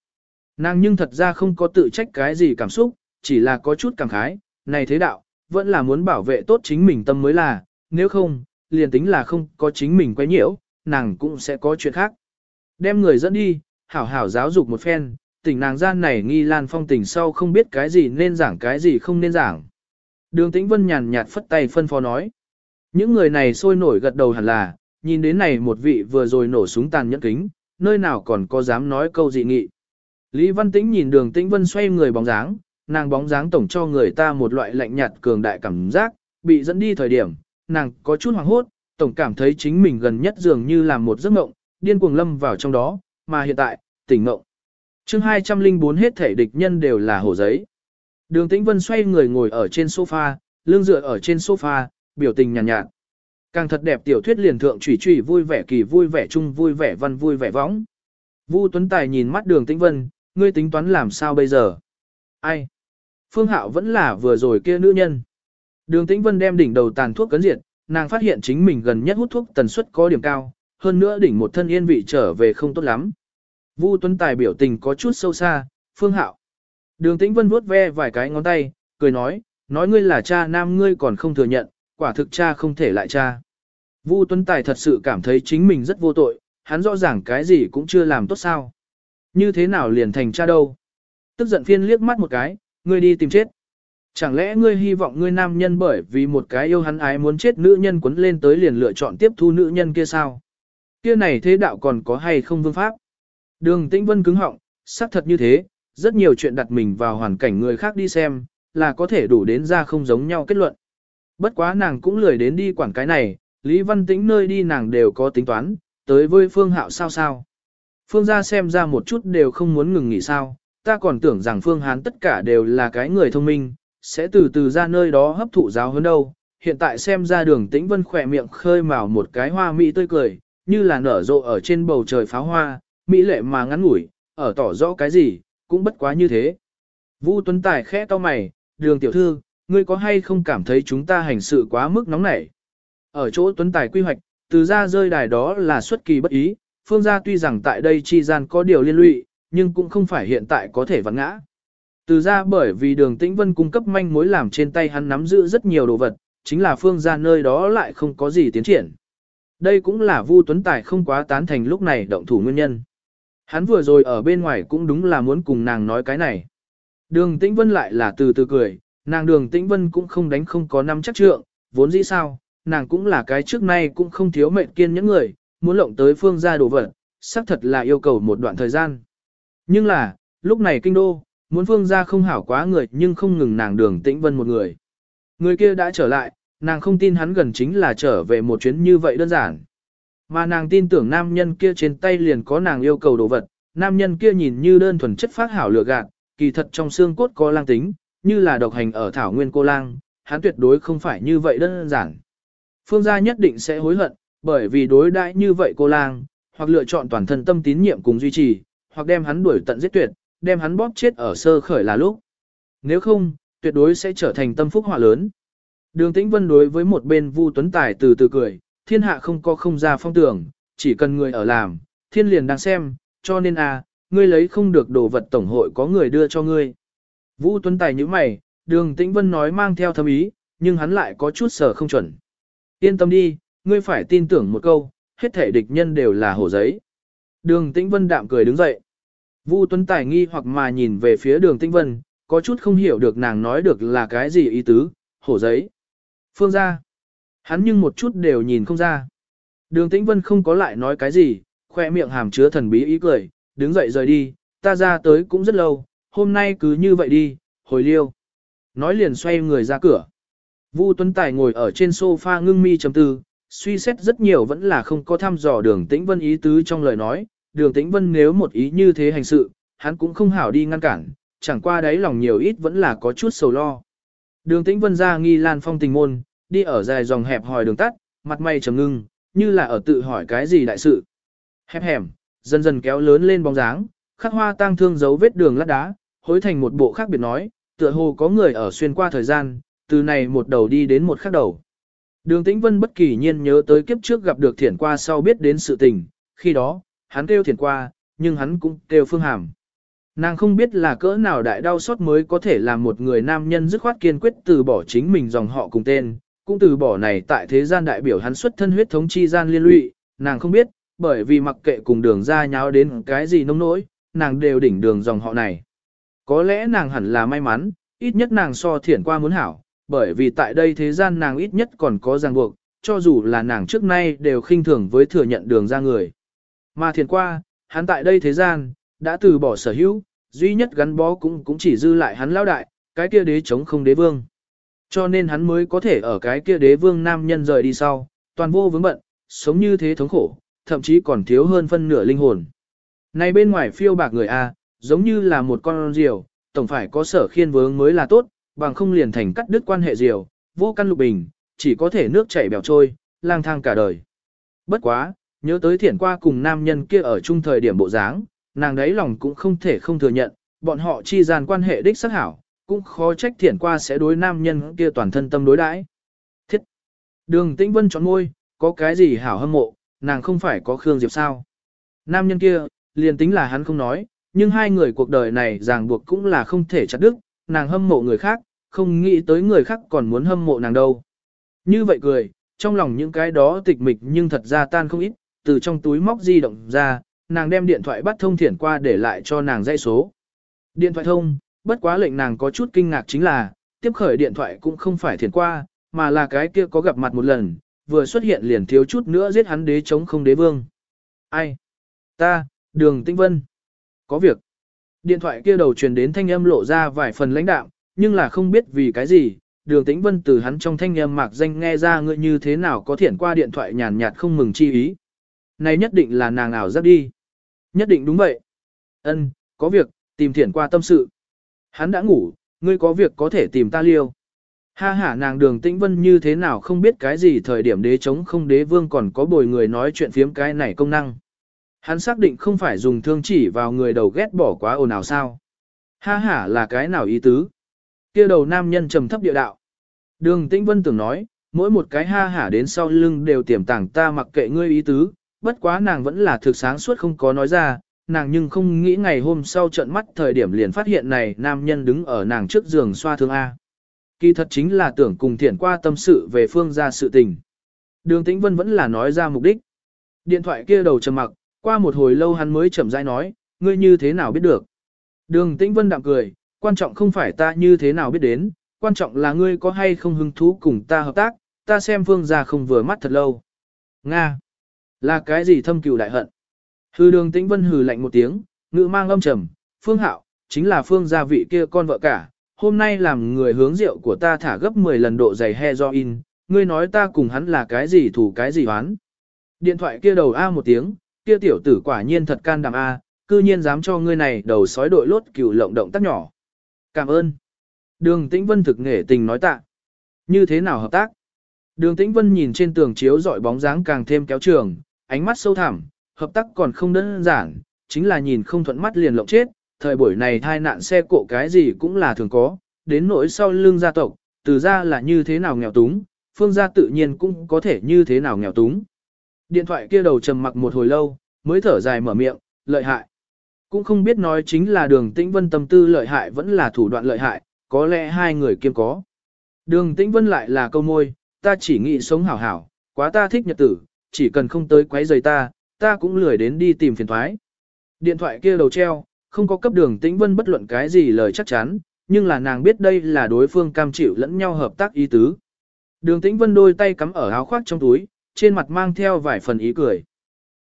[SPEAKER 1] Nàng nhưng thật ra không có tự trách cái gì cảm xúc, chỉ là có chút cảm khái, này thế đạo, vẫn là muốn bảo vệ tốt chính mình tâm mới là, nếu không, liền tính là không có chính mình quay nhiễu, nàng cũng sẽ có chuyện khác. Đem người dẫn đi, hảo hảo giáo dục một phen, tỉnh nàng gian này nghi lan phong tình sau không biết cái gì nên giảng cái gì không nên giảng. Đường tĩnh vân nhàn nhạt phất tay phân phó nói. Những người này sôi nổi gật đầu hẳn là, nhìn đến này một vị vừa rồi nổ súng tàn nhẫn kính, nơi nào còn có dám nói câu dị nghị. Lý Văn Tĩnh nhìn đường tĩnh vân xoay người bóng dáng, nàng bóng dáng tổng cho người ta một loại lạnh nhạt cường đại cảm giác, bị dẫn đi thời điểm, nàng có chút hoảng hốt, tổng cảm thấy chính mình gần nhất dường như là một giấc mộng, điên cuồng lâm vào trong đó, mà hiện tại, tỉnh ngộng. chương 204 hết thể địch nhân đều là hổ giấy. Đường Tĩnh Vân xoay người ngồi ở trên sofa, lưng dựa ở trên sofa, biểu tình nhàn nhạt, nhạt. Càng thật đẹp tiểu thuyết liền thượng chủy chủy vui vẻ kỳ vui vẻ chung vui vẻ văn vui vẻ võng. Vu Tuấn Tài nhìn mắt Đường Tĩnh Vân, ngươi tính toán làm sao bây giờ? Ai? Phương Hạo vẫn là vừa rồi kia nữ nhân. Đường Tĩnh Vân đem đỉnh đầu tàn thuốc cấn diệt, nàng phát hiện chính mình gần nhất hút thuốc tần suất có điểm cao, hơn nữa đỉnh một thân yên vị trở về không tốt lắm. Vu Tuấn Tài biểu tình có chút sâu xa, Phương Hạo. Đường Tĩnh Vân vuốt ve vài cái ngón tay, cười nói, nói ngươi là cha nam ngươi còn không thừa nhận, quả thực cha không thể lại cha. Vu Tuấn Tài thật sự cảm thấy chính mình rất vô tội, hắn rõ ràng cái gì cũng chưa làm tốt sao. Như thế nào liền thành cha đâu. Tức giận phiên liếc mắt một cái, ngươi đi tìm chết. Chẳng lẽ ngươi hy vọng ngươi nam nhân bởi vì một cái yêu hắn ái muốn chết nữ nhân quấn lên tới liền lựa chọn tiếp thu nữ nhân kia sao? Kia này thế đạo còn có hay không vương pháp? Đường Tĩnh Vân cứng họng, xác thật như thế, rất nhiều chuyện đặt mình vào hoàn cảnh người khác đi xem, là có thể đủ đến ra không giống nhau kết luận. Bất quá nàng cũng lười đến đi quản cái này, Lý Văn Tĩnh nơi đi nàng đều có tính toán, tới với Phương Hạo sao sao. Phương gia xem ra một chút đều không muốn ngừng nghỉ sao, ta còn tưởng rằng Phương Hán tất cả đều là cái người thông minh, sẽ từ từ ra nơi đó hấp thụ giáo hơn đâu. Hiện tại xem ra đường tĩnh vân khỏe miệng khơi mào một cái hoa mỹ tươi cười, như là nở rộ ở trên bầu trời pháo hoa, mỹ lệ mà ngắn ngủi, ở tỏ rõ cái gì, cũng bất quá như thế. Vu Tuấn Tài khẽ to mày, đường tiểu thư, ngươi có hay không cảm thấy chúng ta hành sự quá mức nóng nảy? Ở chỗ Tuấn Tài quy hoạch, từ ra rơi đài đó là xuất kỳ bất ý, phương gia tuy rằng tại đây chi gian có điều liên lụy, nhưng cũng không phải hiện tại có thể vặn ngã. Từ ra bởi vì đường tĩnh vân cung cấp manh mối làm trên tay hắn nắm giữ rất nhiều đồ vật, chính là phương gia nơi đó lại không có gì tiến triển. Đây cũng là Vu Tuấn Tài không quá tán thành lúc này động thủ nguyên nhân. Hắn vừa rồi ở bên ngoài cũng đúng là muốn cùng nàng nói cái này. Đường Tĩnh Vân lại là từ từ cười, nàng đường Tĩnh Vân cũng không đánh không có năm chắc trượng, vốn dĩ sao, nàng cũng là cái trước nay cũng không thiếu mệnh kiên những người, muốn lộng tới phương gia đồ vật, xác thật là yêu cầu một đoạn thời gian. Nhưng là, lúc này kinh đô, muốn phương gia không hảo quá người nhưng không ngừng nàng đường Tĩnh Vân một người. Người kia đã trở lại, nàng không tin hắn gần chính là trở về một chuyến như vậy đơn giản. Mà nàng tin tưởng nam nhân kia trên tay liền có nàng yêu cầu đồ vật, nam nhân kia nhìn như đơn thuần chất phát hảo lựa gạt, kỳ thật trong xương cốt có lang tính, như là độc hành ở thảo nguyên cô lang, hắn tuyệt đối không phải như vậy đơn giản. Phương gia nhất định sẽ hối hận, bởi vì đối đãi như vậy cô lang, hoặc lựa chọn toàn thân tâm tín nhiệm cùng duy trì, hoặc đem hắn đuổi tận giết tuyệt, đem hắn bóp chết ở sơ khởi là lúc. Nếu không, tuyệt đối sẽ trở thành tâm phúc họa lớn. Đường Tĩnh Vân đối với một bên Vu Tuấn Tài từ từ cười, thiên hạ không có không ra phong tưởng, chỉ cần người ở làm, thiên liền đang xem, cho nên a, à, ngươi lấy không được đồ vật tổng hội có người đưa cho ngươi. Vũ Tuấn Tài như mày, đường Tĩnh Vân nói mang theo thâm ý, nhưng hắn lại có chút sở không chuẩn. Yên tâm đi, ngươi phải tin tưởng một câu, hết thể địch nhân đều là hổ giấy. Đường Tĩnh Vân đạm cười đứng dậy. Vu Tuấn Tài nghi hoặc mà nhìn về phía đường Tĩnh Vân, có chút không hiểu được nàng nói được là cái gì ý tứ, hổ giấy. Phương gia. Hắn nhưng một chút đều nhìn không ra. Đường Tĩnh Vân không có lại nói cái gì, khoe miệng hàm chứa thần bí ý cười, đứng dậy rời đi, ta ra tới cũng rất lâu, hôm nay cứ như vậy đi, hồi liêu. Nói liền xoay người ra cửa. Vu Tuấn Tài ngồi ở trên sofa ngưng mi chấm tư, suy xét rất nhiều vẫn là không có thăm dò đường Tĩnh Vân ý tứ trong lời nói, đường Tĩnh Vân nếu một ý như thế hành sự, hắn cũng không hảo đi ngăn cản, chẳng qua đấy lòng nhiều ít vẫn là có chút sầu lo. Đường Tĩnh Vân ra nghi lan phong tình môn, đi ở dài dòng hẹp hòi đường tắt, mặt mày trầm ngưng, như là ở tự hỏi cái gì đại sự. Hẹp hẻm, dần dần kéo lớn lên bóng dáng, khắc hoa tang thương dấu vết đường lát đá, hối thành một bộ khác biệt nói, tựa hồ có người ở xuyên qua thời gian, từ này một đầu đi đến một khác đầu. Đường Tĩnh Vân bất kỳ nhiên nhớ tới kiếp trước gặp được thiển qua sau biết đến sự tình, khi đó, hắn kêu thiển qua, nhưng hắn cũng kêu phương hàm. Nàng không biết là cỡ nào đại đau xót mới có thể làm một người nam nhân dứt khoát kiên quyết từ bỏ chính mình dòng họ cùng tên, cũng từ bỏ này tại thế gian đại biểu hắn xuất thân huyết thống chi gian liên lụy, nàng không biết, bởi vì mặc kệ cùng đường ra nháo đến cái gì nông nỗi, nàng đều đỉnh đường dòng họ này. Có lẽ nàng hẳn là may mắn, ít nhất nàng so thiển qua muốn hảo, bởi vì tại đây thế gian nàng ít nhất còn có ràng buộc, cho dù là nàng trước nay đều khinh thường với thừa nhận đường ra người. Mà thiển qua, hắn tại đây thế gian, đã từ bỏ sở hữu, duy nhất gắn bó cũng cũng chỉ dư lại hắn lao đại, cái kia đế chống không đế vương. Cho nên hắn mới có thể ở cái kia đế vương nam nhân rời đi sau, toàn vô vướng bận, sống như thế thống khổ, thậm chí còn thiếu hơn phân nửa linh hồn. Này bên ngoài phiêu bạc người A, giống như là một con diều, tổng phải có sở khiên vướng mới là tốt, bằng không liền thành cắt đứt quan hệ diều, vô căn lục bình, chỉ có thể nước chảy bèo trôi, lang thang cả đời. Bất quá, nhớ tới thiển qua cùng nam nhân kia ở chung thời điểm bộ dáng, nàng đấy lòng cũng không thể không thừa nhận, bọn họ chi gian quan hệ đích sắc hảo, cũng khó trách thiển qua sẽ đối nam nhân kia toàn thân tâm đối đãi. Thiết! Đường Tĩnh Vân chọn môi, có cái gì hảo hâm mộ, nàng không phải có Khương Diệp sao. Nam nhân kia, liền tính là hắn không nói, nhưng hai người cuộc đời này ràng buộc cũng là không thể chặt đứt, nàng hâm mộ người khác, không nghĩ tới người khác còn muốn hâm mộ nàng đâu. Như vậy cười, trong lòng những cái đó tịch mịch nhưng thật ra tan không ít, từ trong túi móc di động ra, nàng đem điện thoại bắt thông thiển qua để lại cho nàng dãy số. Điện thoại thông, bất quá lệnh nàng có chút kinh ngạc chính là, tiếp khởi điện thoại cũng không phải thiền qua, mà là cái kia có gặp mặt một lần, vừa xuất hiện liền thiếu chút nữa giết hắn đế chống không đế vương. Ai? Ta, đường tinh vân. Có việc. Điện thoại kia đầu truyền đến thanh âm lộ ra vài phần lãnh đạm, nhưng là không biết vì cái gì, đường tĩnh vân từ hắn trong thanh âm mạc danh nghe ra ngươi như thế nào có thiện qua điện thoại nhàn nhạt không mừng chi ý. Này nhất định là nàng ảo giác đi. Nhất định đúng vậy. Ân, có việc, tìm thiện qua tâm sự. Hắn đã ngủ, ngươi có việc có thể tìm ta liêu. Ha ha nàng đường tĩnh vân như thế nào không biết cái gì thời điểm đế chống không đế vương còn có bồi người nói chuyện phiếm cái này công năng. Hắn xác định không phải dùng thương chỉ vào người đầu ghét bỏ quá ồn ào sao. Ha ha là cái nào ý tứ. kia đầu nam nhân trầm thấp địa đạo. Đường tĩnh vân tưởng nói, mỗi một cái ha hả đến sau lưng đều tiềm tàng ta mặc kệ ngươi ý tứ, bất quá nàng vẫn là thực sáng suốt không có nói ra, nàng nhưng không nghĩ ngày hôm sau trận mắt thời điểm liền phát hiện này nam nhân đứng ở nàng trước giường xoa thương A. Kỳ thật chính là tưởng cùng thiện qua tâm sự về phương ra sự tình. Đường Tĩnh Vân vẫn là nói ra mục đích. Điện thoại kia đầu trầm mặc, qua một hồi lâu hắn mới chậm rãi nói, ngươi như thế nào biết được. Đường Tĩnh Vân đạm cười, quan trọng không phải ta như thế nào biết đến, quan trọng là ngươi có hay không hứng thú cùng ta hợp tác, ta xem phương ra không vừa mắt thật lâu. Nga! Là cái gì thâm cừu đại hận? Hư đường Tĩnh Vân hừ lạnh một tiếng, ngữ mang âm trầm, phương hạo, chính là phương gia vị kia con vợ cả, hôm nay làm người hướng rượu của ta thả gấp 10 lần độ dày he do in. ngươi nói ta cùng hắn là cái gì thủ cái gì oán? Điện thoại kia đầu A một tiếng, kia tiểu tử quả nhiên thật can đảm A, cư nhiên dám cho ngươi này đầu sói đội lốt cửu lộng động tác nhỏ. Cảm ơn. Đường Tĩnh Vân thực nghệ tình nói tạ. Như thế nào hợp tác? Đường Tĩnh Vân nhìn trên tường chiếu dọi bóng dáng càng thêm kéo trường, ánh mắt sâu thẳm, hợp tác còn không đơn giản, chính là nhìn không thuận mắt liền lộng chết, thời buổi này thai nạn xe cộ cái gì cũng là thường có, đến nỗi sau lưng gia tộc, từ ra là như thế nào nghèo túng, phương gia tự nhiên cũng có thể như thế nào nghèo túng. Điện thoại kia đầu trầm mặc một hồi lâu, mới thở dài mở miệng, lợi hại. Cũng không biết nói chính là đường tĩnh vân tâm tư lợi hại vẫn là thủ đoạn lợi hại, có lẽ hai người kiêm có. Đường tĩnh vân lại là câu môi, ta chỉ nghĩ sống hảo hảo, quá ta thích nhật tử, chỉ cần không tới quấy rầy ta, ta cũng lười đến đi tìm phiền thoái. Điện thoại kia đầu treo, không có cấp đường tĩnh vân bất luận cái gì lời chắc chắn, nhưng là nàng biết đây là đối phương cam chịu lẫn nhau hợp tác ý tứ. Đường tĩnh vân đôi tay cắm ở áo khoác trong túi, trên mặt mang theo vài phần ý cười.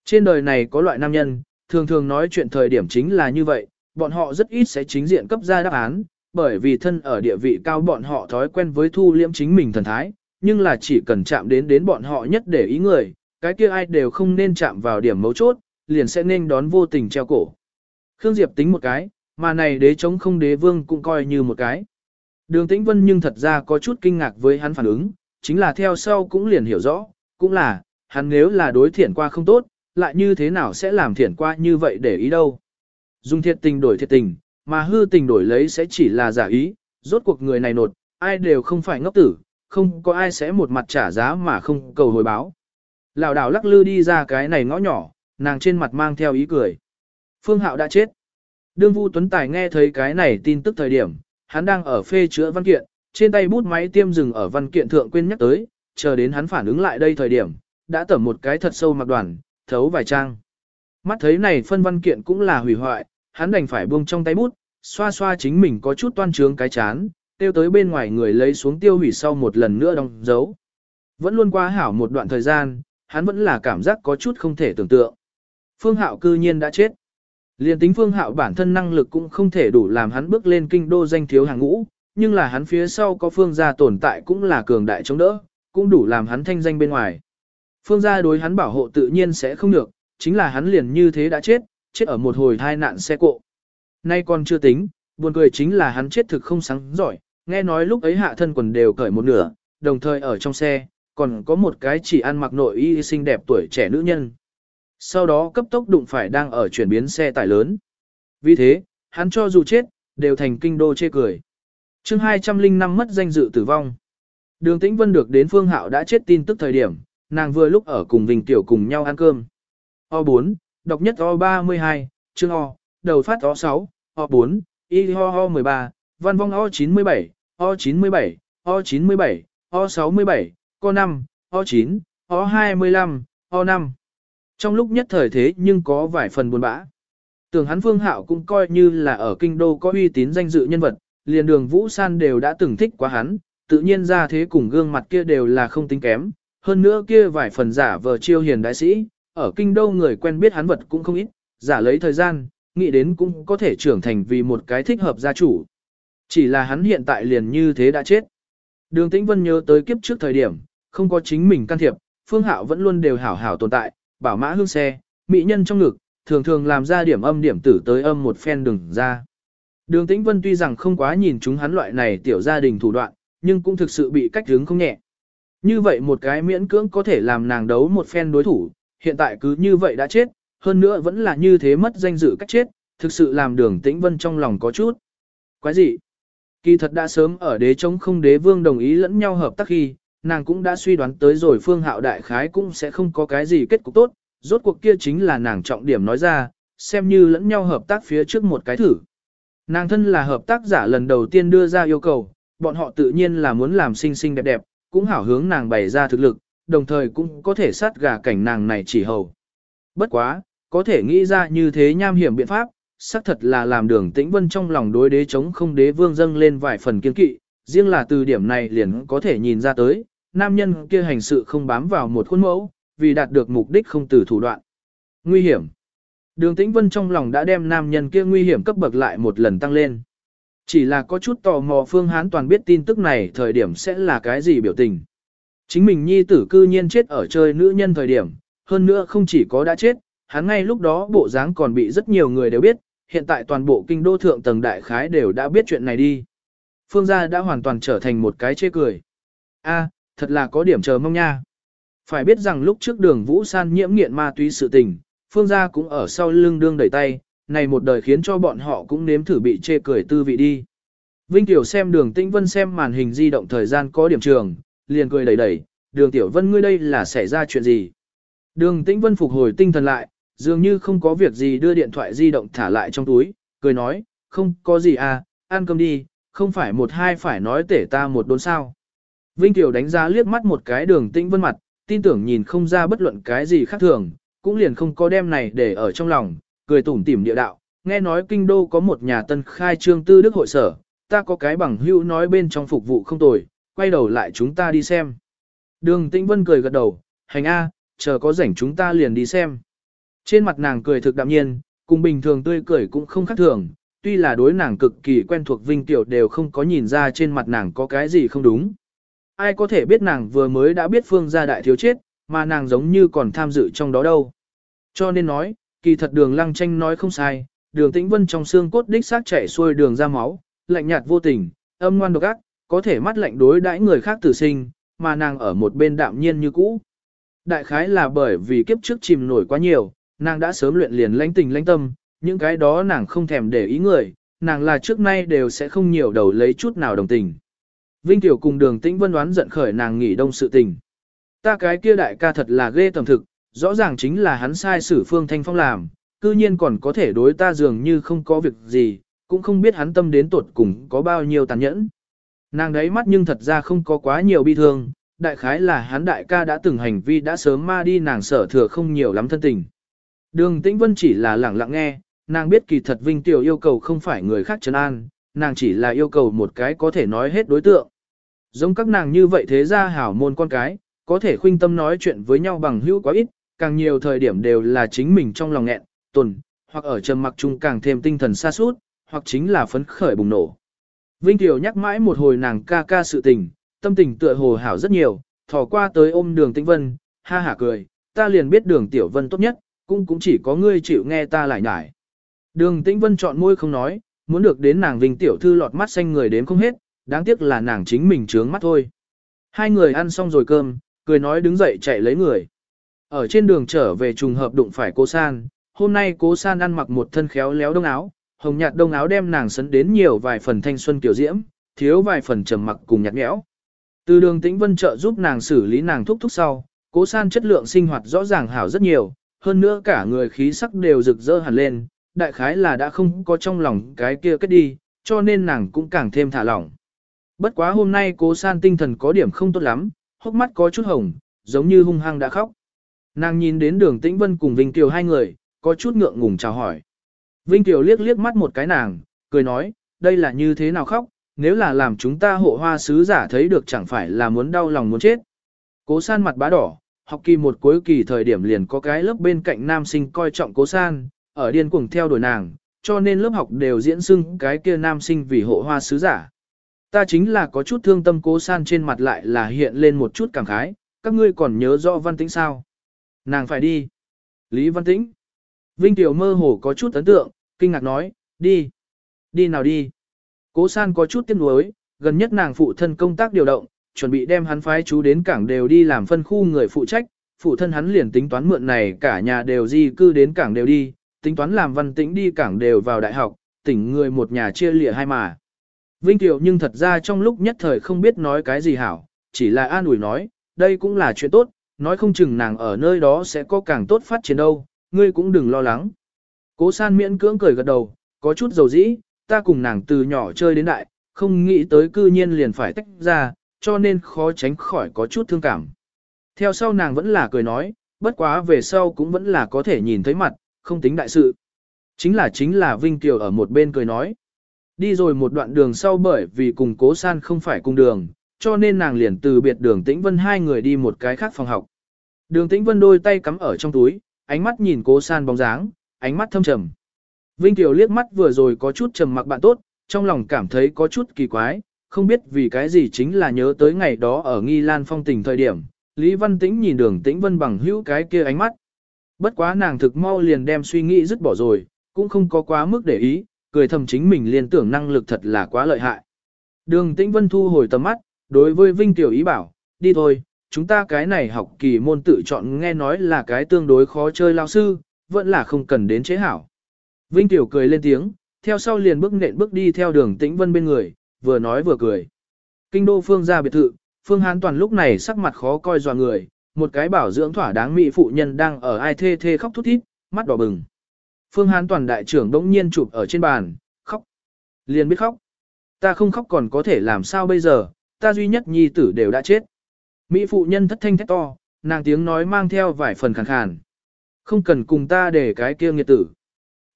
[SPEAKER 1] Trên đời này có loại nam nhân, thường thường nói chuyện thời điểm chính là như vậy, bọn họ rất ít sẽ chính diện cấp ra đáp án, bởi vì thân ở địa vị cao bọn họ thói quen với thu liễm chính mình thần thái, nhưng là chỉ cần chạm đến đến bọn họ nhất để ý người, cái kia ai đều không nên chạm vào điểm mấu chốt, liền sẽ nên đón vô tình treo cổ. Khương Diệp tính một cái, mà này đế chống không đế vương cũng coi như một cái. Đường Tĩnh Vân nhưng thật ra có chút kinh ngạc với hắn phản ứng, chính là theo sau cũng liền hiểu rõ, cũng là, hắn nếu là đối thiện qua không tốt, lại như thế nào sẽ làm thiện qua như vậy để ý đâu. Dùng thiệt tình đổi thiệt tình, mà hư tình đổi lấy sẽ chỉ là giả ý, rốt cuộc người này nột, ai đều không phải ngốc tử, không có ai sẽ một mặt trả giá mà không cầu hồi báo. Lão đảo lắc lư đi ra cái này ngõ nhỏ, nàng trên mặt mang theo ý cười. Phương Hạo đã chết. Đương Vu Tuấn Tài nghe thấy cái này tin tức thời điểm, hắn đang ở phê chữa văn kiện, trên tay bút máy tiêm dừng ở văn kiện thượng quên nhắc tới, chờ đến hắn phản ứng lại đây thời điểm, đã tẩm một cái thật sâu mặc đoàn, thấu vài trang. Mắt thấy này phân văn kiện cũng là hủy hoại, hắn đành phải buông trong tay bút, xoa xoa chính mình có chút toan trướng cái chán, tiêu tới bên ngoài người lấy xuống tiêu hủy sau một lần nữa đóng dấu. Vẫn luôn qua hảo một đoạn thời gian, hắn vẫn là cảm giác có chút không thể tưởng tượng. Phương Hạo cư nhiên đã chết. Liên tính phương hạo bản thân năng lực cũng không thể đủ làm hắn bước lên kinh đô danh thiếu hàng ngũ, nhưng là hắn phía sau có phương gia tồn tại cũng là cường đại chống đỡ, cũng đủ làm hắn thanh danh bên ngoài. Phương gia đối hắn bảo hộ tự nhiên sẽ không được, chính là hắn liền như thế đã chết, chết ở một hồi tai nạn xe cộ. Nay còn chưa tính, buồn cười chính là hắn chết thực không sáng giỏi, nghe nói lúc ấy hạ thân quần đều cởi một nửa, đồng thời ở trong xe, còn có một cái chỉ ăn mặc nội y xinh đẹp tuổi trẻ nữ nhân. Sau đó cấp tốc đụng phải đang ở chuyển biến xe tải lớn. Vì thế, hắn cho dù chết, đều thành kinh đô chê cười. chương 205 mất danh dự tử vong. Đường Tĩnh Vân được đến Phương Hạo đã chết tin tức thời điểm, nàng vừa lúc ở cùng Vinh Tiểu cùng nhau ăn cơm. O4, độc nhất O32, chương O, đầu phát O6, O4, Y ho ho 13, văn vong O97, O97, O97, O67, có 5, O9, O25, O5. Trong lúc nhất thời thế nhưng có vài phần buồn bã. Tưởng hắn Phương Hạo cũng coi như là ở kinh đô có uy tín danh dự nhân vật, liền đường Vũ San đều đã từng thích quá hắn, tự nhiên ra thế cùng gương mặt kia đều là không tính kém. Hơn nữa kia vài phần giả vờ chiêu hiền đại sĩ, ở kinh đô người quen biết hắn vật cũng không ít, giả lấy thời gian, nghĩ đến cũng có thể trưởng thành vì một cái thích hợp gia chủ. Chỉ là hắn hiện tại liền như thế đã chết. Đường Tĩnh Vân nhớ tới kiếp trước thời điểm, không có chính mình can thiệp, Phương Hạo vẫn luôn đều hảo hảo tồn tại, bảo mã hương xe, mỹ nhân trong ngực, thường thường làm ra điểm âm điểm tử tới âm một phen đừng ra. Đường Tĩnh Vân tuy rằng không quá nhìn chúng hắn loại này tiểu gia đình thủ đoạn, nhưng cũng thực sự bị cách hướng không nhẹ. Như vậy một cái miễn cưỡng có thể làm nàng đấu một phen đối thủ, hiện tại cứ như vậy đã chết, hơn nữa vẫn là như thế mất danh dự cách chết, thực sự làm đường Tĩnh Vân trong lòng có chút. Quái gì? Kỳ thật đã sớm ở đế chống không đế vương đồng ý lẫn nhau hợp tác khi, nàng cũng đã suy đoán tới rồi phương hạo đại khái cũng sẽ không có cái gì kết cục tốt, rốt cuộc kia chính là nàng trọng điểm nói ra, xem như lẫn nhau hợp tác phía trước một cái thử. Nàng thân là hợp tác giả lần đầu tiên đưa ra yêu cầu, bọn họ tự nhiên là muốn làm xinh xinh đẹp đẹp, cũng hảo hướng nàng bày ra thực lực, đồng thời cũng có thể sát gà cảnh nàng này chỉ hầu. Bất quá, có thể nghĩ ra như thế nham hiểm biện pháp, xác thật là làm đường tĩnh vân trong lòng đối đế chống không đế vương dâng lên vài phần kiên kỵ, riêng là từ điểm này liền có thể nhìn ra tới, nam nhân kia hành sự không bám vào một khuôn mẫu, vì đạt được mục đích không từ thủ đoạn. Nguy hiểm. Đường tĩnh vân trong lòng đã đem nam nhân kia nguy hiểm cấp bậc lại một lần tăng lên. Chỉ là có chút tò mò Phương Hán toàn biết tin tức này thời điểm sẽ là cái gì biểu tình. Chính mình nhi tử cư nhiên chết ở chơi nữ nhân thời điểm, hơn nữa không chỉ có đã chết, hắn ngay lúc đó bộ dáng còn bị rất nhiều người đều biết, hiện tại toàn bộ kinh đô thượng tầng đại khái đều đã biết chuyện này đi. Phương gia đã hoàn toàn trở thành một cái chê cười. A, thật là có điểm chờ mong nha. Phải biết rằng lúc trước đường Vũ San nhiễm nghiện ma túy sự tình, Phương gia cũng ở sau lưng đương đẩy tay, này một đời khiến cho bọn họ cũng nếm thử bị chê cười tư vị đi. Vinh Tiểu xem đường Tĩnh Vân xem màn hình di động thời gian có điểm trường, liền cười đẩy đẩy, đường Tiểu Vân ngươi đây là xảy ra chuyện gì. Đường Tĩnh Vân phục hồi tinh thần lại, dường như không có việc gì đưa điện thoại di động thả lại trong túi, cười nói, không có gì à, ăn cơm đi, không phải một hai phải nói tể ta một đốn sao. Vinh Tiểu đánh giá liếc mắt một cái đường tĩnh vân mặt, tin tưởng nhìn không ra bất luận cái gì khác thường, cũng liền không có đem này để ở trong lòng, cười tủm tỉm địa đạo, nghe nói kinh đô có một nhà tân khai trương tư đức hội sở, ta có cái bằng hữu nói bên trong phục vụ không tồi, quay đầu lại chúng ta đi xem. Đường Tĩnh Vân cười gật đầu, hành A, chờ có rảnh chúng ta liền đi xem. Trên mặt nàng cười thực đạm nhiên, cùng bình thường tươi cười cũng không khác thường, tuy là đối nàng cực kỳ quen thuộc Vinh Tiểu đều không có nhìn ra trên mặt nàng có cái gì không đúng. Ai có thể biết nàng vừa mới đã biết phương gia đại thiếu chết, mà nàng giống như còn tham dự trong đó đâu. Cho nên nói, kỳ thật đường lăng tranh nói không sai, đường tĩnh vân trong xương cốt đích xác chảy xuôi đường ra máu, lạnh nhạt vô tình, âm ngoan độc ác, có thể mắt lạnh đối đãi người khác tử sinh, mà nàng ở một bên đạm nhiên như cũ. Đại khái là bởi vì kiếp trước chìm nổi quá nhiều, nàng đã sớm luyện liền lãnh tình lãnh tâm, những cái đó nàng không thèm để ý người, nàng là trước nay đều sẽ không nhiều đầu lấy chút nào đồng tình. Vinh Tiểu cùng đường tĩnh vân đoán giận khởi nàng nghỉ đông sự tình. Ta cái kia đại ca thật là ghê tầm thực, rõ ràng chính là hắn sai xử phương thanh phong làm, cư nhiên còn có thể đối ta dường như không có việc gì, cũng không biết hắn tâm đến tuột cùng có bao nhiêu tàn nhẫn. Nàng đấy mắt nhưng thật ra không có quá nhiều bi thương, đại khái là hắn đại ca đã từng hành vi đã sớm ma đi nàng sở thừa không nhiều lắm thân tình. Đường Tĩnh Vân chỉ là lẳng lặng nghe, nàng biết kỳ thật Vinh Tiểu yêu cầu không phải người khác trấn an, nàng chỉ là yêu cầu một cái có thể nói hết đối tượng. Giống các nàng như vậy thế ra hảo môn con cái, có thể khuynh tâm nói chuyện với nhau bằng hữu quá ít, càng nhiều thời điểm đều là chính mình trong lòng nghẹn, tuần, hoặc ở trầm mặc chung càng thêm tinh thần xa suốt, hoặc chính là phấn khởi bùng nổ. Vinh Tiểu nhắc mãi một hồi nàng ca ca sự tình, tâm tình tựa hồ hảo rất nhiều, thò qua tới ôm đường tĩnh vân, ha hả cười, ta liền biết đường Tiểu Vân tốt nhất, cũng cũng chỉ có ngươi chịu nghe ta lại nhải. Đường Tĩnh Vân chọn môi không nói, muốn được đến nàng Vinh tiểu thư lọt mắt xanh người đếm không hết, đáng tiếc là nàng chính mình trướng mắt thôi. Hai người ăn xong rồi cơm, cười nói đứng dậy chạy lấy người. Ở trên đường trở về trùng hợp đụng phải cô San, hôm nay cố San ăn mặc một thân khéo léo đông áo, hồng nhạt đông áo đem nàng sấn đến nhiều vài phần thanh xuân kiểu diễm, thiếu vài phần trầm mặc cùng nhạt nhẽo. Từ đường tĩnh vân trợ giúp nàng xử lý nàng thúc thúc sau, cố san chất lượng sinh hoạt rõ ràng hảo rất nhiều, hơn nữa cả người khí sắc đều rực rỡ hẳn lên, đại khái là đã không có trong lòng cái kia kết đi, cho nên nàng cũng càng thêm thả lỏng. Bất quá hôm nay cố san tinh thần có điểm không tốt lắm, hốc mắt có chút hồng, giống như hung hăng đã khóc. Nàng nhìn đến đường tĩnh vân cùng Vinh Kiều hai người, có chút ngượng ngùng chào hỏi. Vinh Kiều liếc liếc mắt một cái nàng, cười nói, đây là như thế nào khóc, nếu là làm chúng ta hộ hoa sứ giả thấy được chẳng phải là muốn đau lòng muốn chết. Cố san mặt bá đỏ, học kỳ một cuối kỳ thời điểm liền có cái lớp bên cạnh nam sinh coi trọng cố san, ở điên cuồng theo đuổi nàng, cho nên lớp học đều diễn xưng cái kia nam sinh vì hộ hoa sứ giả. Ta chính là có chút thương tâm cố san trên mặt lại là hiện lên một chút cảm khái, các ngươi còn nhớ rõ văn tĩnh sao? Nàng phải đi. Lý văn tĩnh. Vinh Tiểu mơ hồ có chút ấn tượng, kinh ngạc nói, đi. Đi nào đi. Cố san có chút tiếc nuối, gần nhất nàng phụ thân công tác điều động, chuẩn bị đem hắn phái chú đến cảng đều đi làm phân khu người phụ trách, phụ thân hắn liền tính toán mượn này cả nhà đều di cư đến cảng đều đi, tính toán làm văn tĩnh đi cảng đều vào đại học, tỉnh người một nhà chia lịa hai mà. Vinh Tiểu nhưng thật ra trong lúc nhất thời không biết nói cái gì hảo, chỉ là an ủi nói, đây cũng là chuyện tốt, nói không chừng nàng ở nơi đó sẽ có càng tốt phát triển đâu, ngươi cũng đừng lo lắng. Cố san miễn cưỡng cười gật đầu, có chút dầu dĩ, ta cùng nàng từ nhỏ chơi đến đại, không nghĩ tới cư nhiên liền phải tách ra, cho nên khó tránh khỏi có chút thương cảm. Theo sau nàng vẫn là cười nói, bất quá về sau cũng vẫn là có thể nhìn thấy mặt, không tính đại sự. Chính là chính là Vinh Kiều ở một bên cười nói. Đi rồi một đoạn đường sau bởi vì cùng cố san không phải cùng đường, cho nên nàng liền từ biệt đường Tĩnh Vân hai người đi một cái khác phòng học. Đường Tĩnh Vân đôi tay cắm ở trong túi, ánh mắt nhìn cố san bóng dáng, ánh mắt thâm trầm. Vinh Kiều liếc mắt vừa rồi có chút trầm mặc bạn tốt, trong lòng cảm thấy có chút kỳ quái, không biết vì cái gì chính là nhớ tới ngày đó ở Nghi Lan phong tình thời điểm, Lý Văn Tĩnh nhìn đường Tĩnh Vân bằng hữu cái kia ánh mắt. Bất quá nàng thực mau liền đem suy nghĩ dứt bỏ rồi, cũng không có quá mức để ý, cười thầm chính mình liên tưởng năng lực thật là quá lợi hại. Đường Tĩnh Vân thu hồi tầm mắt, đối với Vinh Tiểu ý bảo, đi thôi, chúng ta cái này học kỳ môn tự chọn nghe nói là cái tương đối khó chơi lao sư, vẫn là không cần đến chế hảo. Vinh Tiểu cười lên tiếng, theo sau liền bước nện bước đi theo đường Tĩnh Vân bên người, vừa nói vừa cười. Kinh đô phương ra biệt thự, phương hán toàn lúc này sắc mặt khó coi dò người, một cái bảo dưỡng thỏa đáng mỹ phụ nhân đang ở ai thê thê khóc thút thít, mắt đỏ bừng. Phương hán toàn đại trưởng đống nhiên chụp ở trên bàn, khóc. Liền biết khóc. Ta không khóc còn có thể làm sao bây giờ, ta duy nhất nhi tử đều đã chết. Mỹ phụ nhân thất thanh thét to, nàng tiếng nói mang theo vài phần khàn khàn. Không cần cùng ta để cái kia nghiệt tử.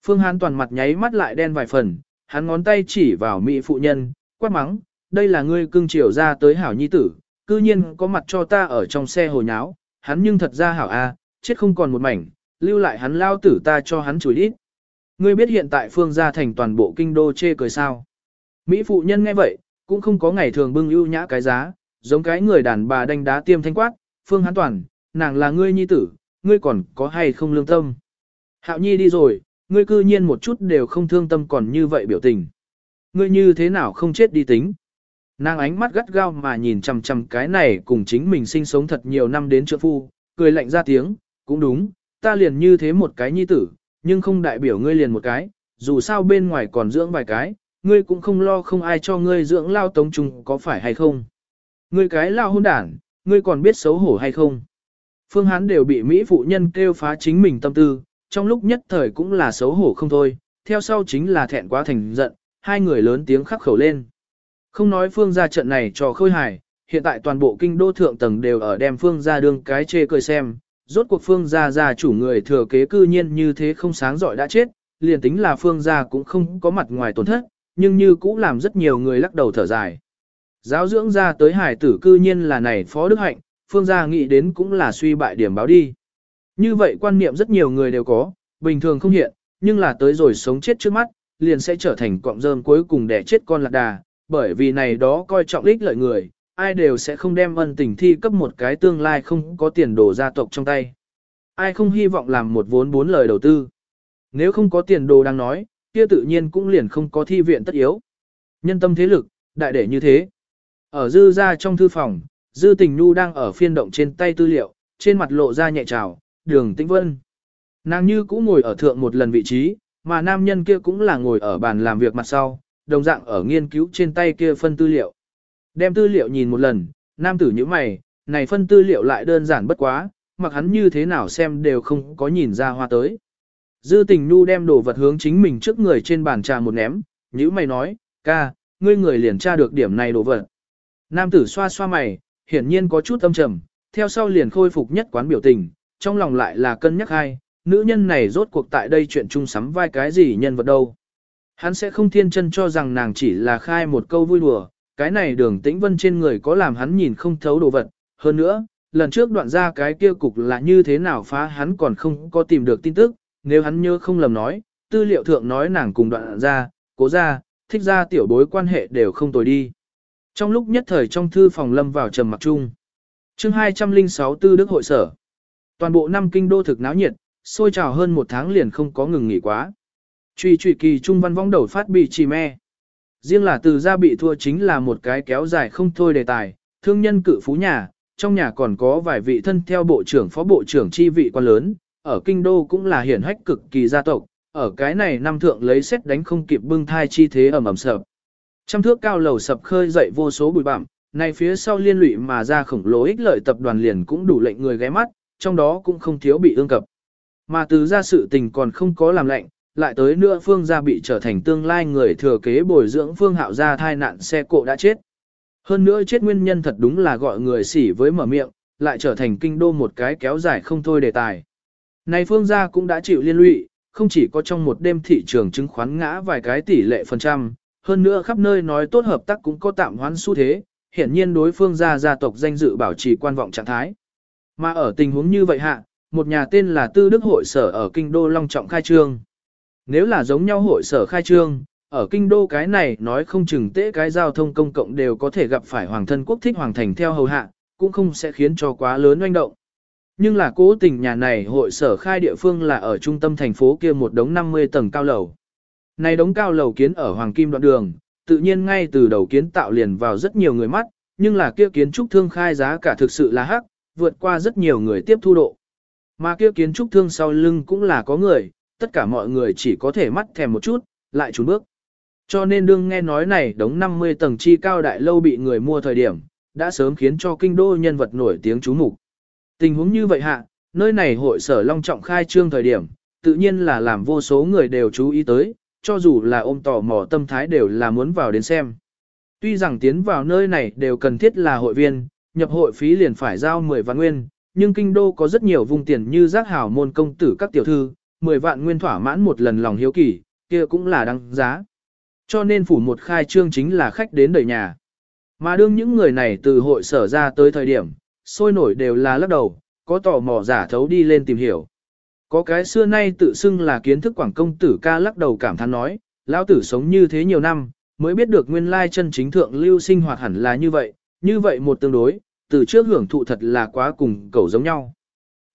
[SPEAKER 1] Phương Hán toàn mặt nháy mắt lại đen vài phần, hắn ngón tay chỉ vào Mỹ phụ nhân, quát mắng, đây là ngươi cưng chiều ra tới hảo nhi tử, cư nhiên có mặt cho ta ở trong xe hồi nháo, hắn nhưng thật ra hảo a, chết không còn một mảnh, lưu lại hắn lao tử ta cho hắn chửi đít. Ngươi biết hiện tại phương gia thành toàn bộ kinh đô chê cười sao. Mỹ phụ nhân nghe vậy, cũng không có ngày thường bưng ưu nhã cái giá, giống cái người đàn bà đánh đá tiêm thanh quát, phương hán toàn, nàng là ngươi nhi tử, ngươi còn có hay không lương tâm. Hạo nhi đi rồi, ngươi cư nhiên một chút đều không thương tâm còn như vậy biểu tình. Ngươi như thế nào không chết đi tính. Nàng ánh mắt gắt gao mà nhìn chằm chằm cái này cùng chính mình sinh sống thật nhiều năm đến trượng phu, cười lạnh ra tiếng, cũng đúng, ta liền như thế một cái nhi tử, nhưng không đại biểu ngươi liền một cái, dù sao bên ngoài còn dưỡng vài cái, ngươi cũng không lo không ai cho ngươi dưỡng lao tống trùng có phải hay không. Ngươi cái lao hôn đản, ngươi còn biết xấu hổ hay không. Phương Hán đều bị Mỹ phụ nhân kêu phá chính mình tâm tư, trong lúc nhất thời cũng là xấu hổ không thôi, theo sau chính là thẹn quá thành giận, hai người lớn tiếng khắc khẩu lên. Không nói phương gia trận này cho khôi hài, hiện tại toàn bộ kinh đô thượng tầng đều ở đem phương gia đương cái chê cười xem, rốt cuộc phương gia gia chủ người thừa kế cư nhiên như thế không sáng giỏi đã chết, liền tính là phương gia cũng không có mặt ngoài tổn thất, nhưng như cũng làm rất nhiều người lắc đầu thở dài. Giáo dưỡng ra tới hải tử cư nhiên là này phó đức hạnh, phương gia nghĩ đến cũng là suy bại điểm báo đi. Như vậy quan niệm rất nhiều người đều có, bình thường không hiện, nhưng là tới rồi sống chết trước mắt, liền sẽ trở thành cọng rơm cuối cùng để chết con lạc đà, bởi vì này đó coi trọng ích lợi người, ai đều sẽ không đem ân tình thi cấp một cái tương lai không có tiền đồ gia tộc trong tay. Ai không hy vọng làm một vốn bốn lời đầu tư. Nếu không có tiền đồ đang nói, kia tự nhiên cũng liền không có thi viện tất yếu. Nhân tâm thế lực, đại để như thế. Ở dư ra trong thư phòng, dư tình nu đang ở phiên động trên tay tư liệu, trên mặt lộ ra nhẹ trào, đường tĩnh vân. Nàng như cũng ngồi ở thượng một lần vị trí, mà nam nhân kia cũng là ngồi ở bàn làm việc mặt sau, đồng dạng ở nghiên cứu trên tay kia phân tư liệu. Đem tư liệu nhìn một lần, Nam tử như mày, này phân tư liệu lại đơn giản bất quá, mặc hắn như thế nào xem đều không có nhìn ra hoa tới. Dư tình nu đem đồ vật hướng chính mình trước người trên bàn trà một ném, như mày nói, ca, ngươi người liền tra được điểm này đồ vật. Nam tử xoa xoa mày, hiển nhiên có chút âm trầm, theo sau liền khôi phục nhất quán biểu tình, trong lòng lại là cân nhắc hai, nữ nhân này rốt cuộc tại đây chuyện chung sắm vai cái gì nhân vật đâu. Hắn sẽ không thiên chân cho rằng nàng chỉ là khai một câu vui đùa, cái này đường tĩnh vân trên người có làm hắn nhìn không thấu đồ vật. Hơn nữa, lần trước đoạn ra cái kia cục là như thế nào phá hắn còn không có tìm được tin tức, nếu hắn nhớ không lầm nói, tư liệu thượng nói nàng cùng đoạn ra, cố ra, thích ra tiểu bối quan hệ đều không tồi đi. Trong lúc nhất thời trong thư phòng lâm vào trầm mặc chung. chương 206 tư đức hội sở. Toàn bộ năm kinh đô thực náo nhiệt, sôi trào hơn một tháng liền không có ngừng nghỉ quá. Truy truy kỳ trung văn vong đầu phát bị trì me. Riêng là từ gia bị thua chính là một cái kéo dài không thôi đề tài, thương nhân cự phú nhà, trong nhà còn có vài vị thân theo bộ trưởng phó bộ trưởng chi vị quan lớn, ở kinh đô cũng là hiển hách cực kỳ gia tộc, ở cái này năm thượng lấy xét đánh không kịp bưng thai chi thế ẩm ẩm sập. Trăm thước cao lầu sập khơi dậy vô số bụi bặm, này phía sau liên lụy mà ra khổng lồ ích lợi tập đoàn liền cũng đủ lệnh người ghé mắt, trong đó cũng không thiếu bị ương cập. Mà từ ra sự tình còn không có làm lệnh, lại tới nữa phương gia bị trở thành tương lai người thừa kế bồi dưỡng phương hạo gia thai nạn xe cộ đã chết. Hơn nữa chết nguyên nhân thật đúng là gọi người xỉ với mở miệng, lại trở thành kinh đô một cái kéo dài không thôi đề tài. Này phương gia cũng đã chịu liên lụy, không chỉ có trong một đêm thị trường chứng khoán ngã vài cái tỷ lệ phần trăm, hơn nữa khắp nơi nói tốt hợp tác cũng có tạm hoãn xu thế, hiển nhiên đối phương gia gia tộc danh dự bảo trì quan vọng trạng thái. Mà ở tình huống như vậy hạ, một nhà tên là Tư Đức Hội Sở ở Kinh Đô Long Trọng khai trương. Nếu là giống nhau hội sở khai trương, ở Kinh Đô cái này nói không chừng tế cái giao thông công cộng đều có thể gặp phải hoàng thân quốc thích hoàng thành theo hầu hạ, cũng không sẽ khiến cho quá lớn oanh động. Nhưng là cố tình nhà này hội sở khai địa phương là ở trung tâm thành phố kia một đống 50 tầng cao lầu. Này đống cao lầu kiến ở Hoàng Kim đoạn đường, tự nhiên ngay từ đầu kiến tạo liền vào rất nhiều người mắt, nhưng là kia kiến trúc thương khai giá cả thực sự là hắc, vượt qua rất nhiều người tiếp thu độ. Mà kia kiến trúc thương sau lưng cũng là có người, tất cả mọi người chỉ có thể mắt thèm một chút, lại trốn bước. Cho nên đương nghe nói này đống 50 tầng chi cao đại lâu bị người mua thời điểm, đã sớm khiến cho kinh đô nhân vật nổi tiếng chú mục. Tình huống như vậy hạ, nơi này hội sở long trọng khai trương thời điểm, tự nhiên là làm vô số người đều chú ý tới, cho dù là ôm tò mò tâm thái đều là muốn vào đến xem. Tuy rằng tiến vào nơi này đều cần thiết là hội viên, nhập hội phí liền phải giao 10 vạn nguyên, nhưng kinh đô có rất nhiều vùng tiền như giác hảo môn công tử các tiểu thư, 10 vạn nguyên thỏa mãn một lần lòng hiếu kỳ, kia cũng là đăng giá. Cho nên phủ một khai trương chính là khách đến đời nhà. Mà đương những người này từ hội sở ra tới thời điểm, sôi nổi đều là lắc đầu, có tò mò giả thấu đi lên tìm hiểu. Có cái xưa nay tự xưng là kiến thức quảng công tử ca lắc đầu cảm thán nói, lão tử sống như thế nhiều năm, mới biết được nguyên lai chân chính thượng lưu sinh hoạt hẳn là như vậy, như vậy một tương đối, từ trước hưởng thụ thật là quá cùng cẩu giống nhau.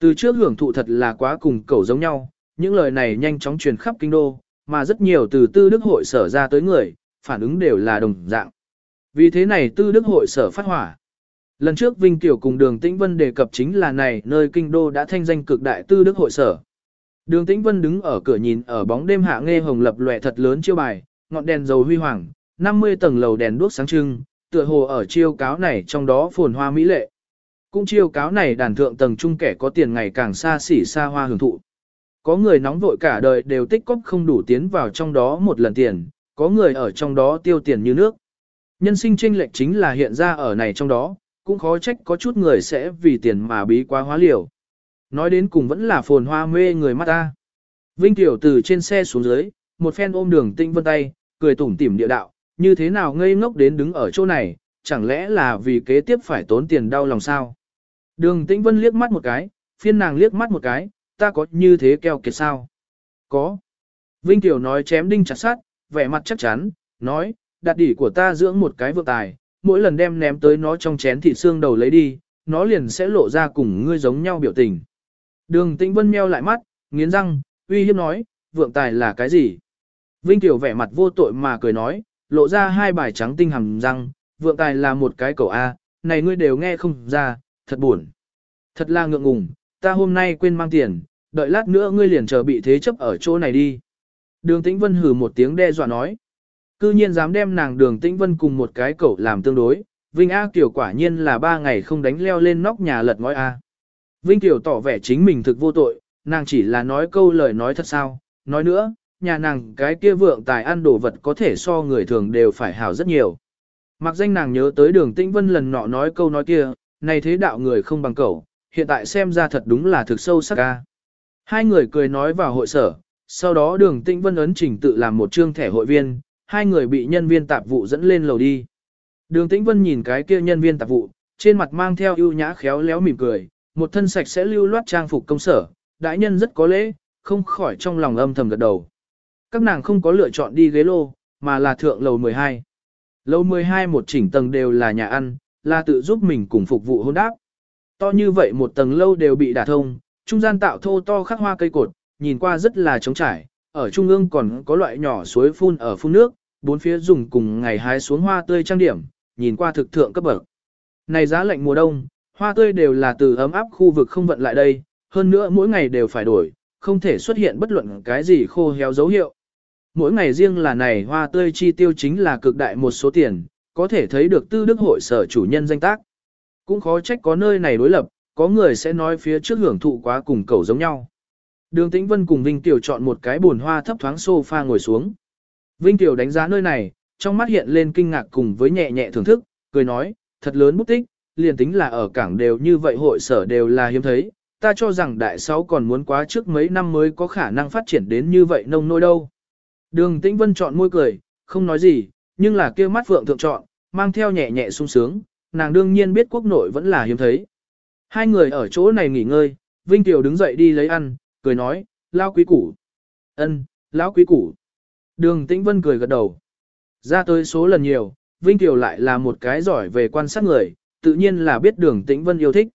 [SPEAKER 1] Từ trước hưởng thụ thật là quá cùng cẩu giống nhau, những lời này nhanh chóng truyền khắp kinh đô, mà rất nhiều từ tư đức hội sở ra tới người, phản ứng đều là đồng dạng. Vì thế này tư đức hội sở phát hỏa. Lần trước Vinh Tiểu cùng Đường Tĩnh Vân đề cập chính là này nơi kinh đô đã thanh danh cực đại tư đức hội sở. Đường Tĩnh Vân đứng ở cửa nhìn ở bóng đêm hạ nghe hồng lập lòe thật lớn chiêu bài, ngọn đèn dầu huy hoàng, 50 tầng lầu đèn đuốc sáng trưng, tựa hồ ở chiêu cáo này trong đó phồn hoa mỹ lệ. Cũng chiêu cáo này đàn thượng tầng trung kẻ có tiền ngày càng xa xỉ xa hoa hưởng thụ. Có người nóng vội cả đời đều tích cóp không đủ tiến vào trong đó một lần tiền, có người ở trong đó tiêu tiền như nước. Nhân sinh tranh lệch chính là hiện ra ở này trong đó, cũng khó trách có chút người sẽ vì tiền mà bí quá hóa liều. Nói đến cùng vẫn là phồn hoa mê người mắt ta. Vinh Tiểu từ trên xe xuống dưới, một phen ôm đường tinh vân tay, cười tủm tỉm địa đạo, như thế nào ngây ngốc đến đứng ở chỗ này, chẳng lẽ là vì kế tiếp phải tốn tiền đau lòng sao? Đường tĩnh vân liếc mắt một cái, phiên nàng liếc mắt một cái, ta có như thế keo kiệt sao? Có. Vinh Tiểu nói chém đinh chặt sát, vẻ mặt chắc chắn, nói, đặt đỉ của ta dưỡng một cái vượng tài, mỗi lần đem ném tới nó trong chén thịt xương đầu lấy đi, nó liền sẽ lộ ra cùng ngươi giống nhau biểu tình. Đường Tĩnh Vân meo lại mắt, nghiến răng, uy hiếp nói, vượng tài là cái gì? Vinh Tiểu vẻ mặt vô tội mà cười nói, lộ ra hai bài trắng tinh hầm răng, vượng tài là một cái cậu A, này ngươi đều nghe không ra, thật buồn. Thật là ngượng ngùng, ta hôm nay quên mang tiền, đợi lát nữa ngươi liền chờ bị thế chấp ở chỗ này đi. Đường Tĩnh Vân hừ một tiếng đe dọa nói. Cư nhiên dám đem nàng đường Tĩnh Vân cùng một cái cậu làm tương đối, Vinh A Kiều quả nhiên là ba ngày không đánh leo lên nóc nhà lật ngói A. Vinh Kiều tỏ vẻ chính mình thực vô tội, nàng chỉ là nói câu lời nói thật sao, nói nữa, nhà nàng cái kia vượng tài ăn đồ vật có thể so người thường đều phải hảo rất nhiều. Mặc danh nàng nhớ tới đường tĩnh vân lần nọ nói câu nói kia, này thế đạo người không bằng cậu, hiện tại xem ra thật đúng là thực sâu sắc ca. Hai người cười nói vào hội sở, sau đó đường tĩnh vân ấn trình tự làm một trương thẻ hội viên, hai người bị nhân viên tạp vụ dẫn lên lầu đi. Đường tĩnh vân nhìn cái kia nhân viên tạp vụ, trên mặt mang theo ưu nhã khéo léo mỉm cười, một thân sạch sẽ lưu loát trang phục công sở, đại nhân rất có lễ, không khỏi trong lòng âm thầm gật đầu. Các nàng không có lựa chọn đi ghế lô, mà là thượng lầu 12. Lầu 12 một chỉnh tầng đều là nhà ăn, là tự giúp mình cùng phục vụ hôn đáp. To như vậy một tầng lâu đều bị đả thông, trung gian tạo thô to khắc hoa cây cột, nhìn qua rất là trống trải, ở trung ương còn có loại nhỏ suối phun ở phun nước, bốn phía dùng cùng ngày hái xuống hoa tươi trang điểm, nhìn qua thực thượng cấp bậc. Này giá lạnh mùa đông, hoa tươi đều là từ ấm áp khu vực không vận lại đây, hơn nữa mỗi ngày đều phải đổi, không thể xuất hiện bất luận cái gì khô héo dấu hiệu. Mỗi ngày riêng là này hoa tươi chi tiêu chính là cực đại một số tiền, có thể thấy được tư đức hội sở chủ nhân danh tác. Cũng khó trách có nơi này đối lập, có người sẽ nói phía trước hưởng thụ quá cùng cầu giống nhau. Đường Tĩnh Vân cùng Vinh Tiểu chọn một cái bồn hoa thấp thoáng sofa ngồi xuống. Vinh Tiểu đánh giá nơi này, trong mắt hiện lên kinh ngạc cùng với nhẹ nhẹ thưởng thức, cười nói, thật lớn bút tích, liền tính là ở cảng đều như vậy hội sở đều là hiếm thấy, ta cho rằng đại sáu còn muốn quá trước mấy năm mới có khả năng phát triển đến như vậy nông nôi đâu. Đường Tĩnh Vân chọn môi cười, không nói gì, nhưng là kia mắt phượng thượng chọn, mang theo nhẹ nhẹ sung sướng, nàng đương nhiên biết quốc nội vẫn là hiếm thấy. Hai người ở chỗ này nghỉ ngơi, Vinh Tiểu đứng dậy đi lấy ăn, cười nói, lao quý củ. ân, lão quý củ. Đường Tĩnh Vân cười gật đầu. Ra tới số lần nhiều, Vinh Tiểu lại là một cái giỏi về quan sát người, tự nhiên là biết đường Tĩnh Vân yêu thích.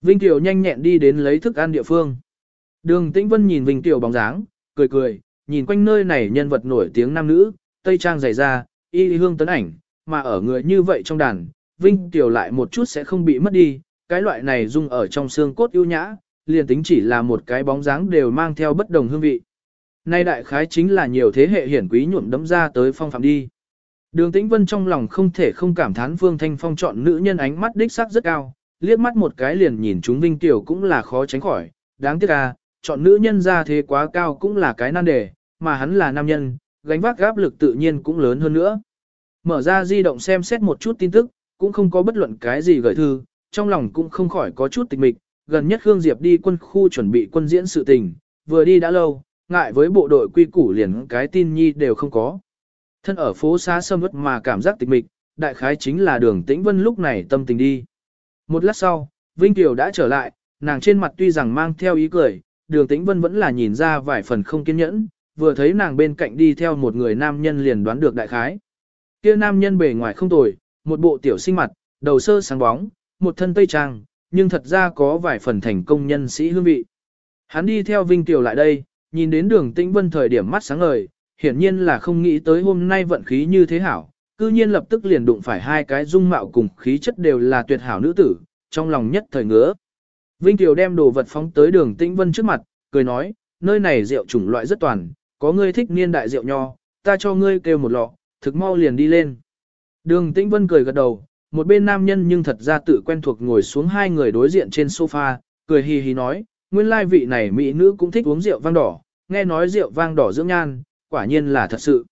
[SPEAKER 1] Vinh Tiểu nhanh nhẹn đi đến lấy thức ăn địa phương. Đường Tĩnh Vân nhìn Vinh Tiểu bóng dáng, cười cười, nhìn quanh nơi này nhân vật nổi tiếng nam nữ, tây trang dày da, y hương tấn ảnh, mà ở người như vậy trong đàn, Vinh Tiểu lại một chút sẽ không bị mất đi, cái loại này dung ở trong xương cốt ưu nhã, liền tính chỉ là một cái bóng dáng đều mang theo bất đồng hương vị. Nay đại khái chính là nhiều thế hệ hiển quý nhuộm đấm ra tới phong phạm đi. Đường Tĩnh Vân trong lòng không thể không cảm thán Vương Thanh Phong chọn nữ nhân ánh mắt đích sắc rất cao, liếc mắt một cái liền nhìn chúng Vinh Tiểu cũng là khó tránh khỏi, đáng tiếc à, chọn nữ nhân ra thế quá cao cũng là cái nan đề, mà hắn là nam nhân, gánh vác áp lực tự nhiên cũng lớn hơn nữa. Mở ra di động xem xét một chút tin tức, cũng không có bất luận cái gì gửi thư, trong lòng cũng không khỏi có chút tịch mịch, gần nhất Khương Diệp đi quân khu chuẩn bị quân diễn sự tình, vừa đi đã lâu, ngại với bộ đội quy củ liền cái tin nhi đều không có. Thân ở phố xá sâm ướt mà cảm giác tịch mịch, đại khái chính là đường tĩnh vân lúc này tâm tình đi. Một lát sau, Vinh Kiều đã trở lại, nàng trên mặt tuy rằng mang theo ý cười, đường tĩnh vân vẫn là nhìn ra vài phần không kiên nhẫn, vừa thấy nàng bên cạnh đi theo một người nam nhân liền đoán được đại khái. Kia nam nhân bề ngoài không tồi, một bộ tiểu sinh mặt, đầu sơ sáng bóng, một thân tây trang, nhưng thật ra có vài phần thành công nhân sĩ hương vị. Hắn đi theo Vinh Tiểu lại đây, nhìn đến đường tĩnh vân thời điểm mắt sáng ngời, hiển nhiên là không nghĩ tới hôm nay vận khí như thế hảo, cư nhiên lập tức liền đụng phải hai cái dung mạo cùng khí chất đều là tuyệt hảo nữ tử, trong lòng nhất thời ngứa. Vinh Tiểu đem đồ vật phóng tới đường tĩnh vân trước mặt, cười nói, nơi này rượu chủng loại rất toàn, có ngươi thích niên đại rượu nho, ta cho ngươi kêu một lọ, thực mau liền đi lên. Đường tĩnh vân cười gật đầu, một bên nam nhân nhưng thật ra tự quen thuộc ngồi xuống hai người đối diện trên sofa, cười hì hì nói, nguyên lai vị này mỹ nữ cũng thích uống rượu vang đỏ, nghe nói rượu vang đỏ dưỡng nhan, quả nhiên là thật sự.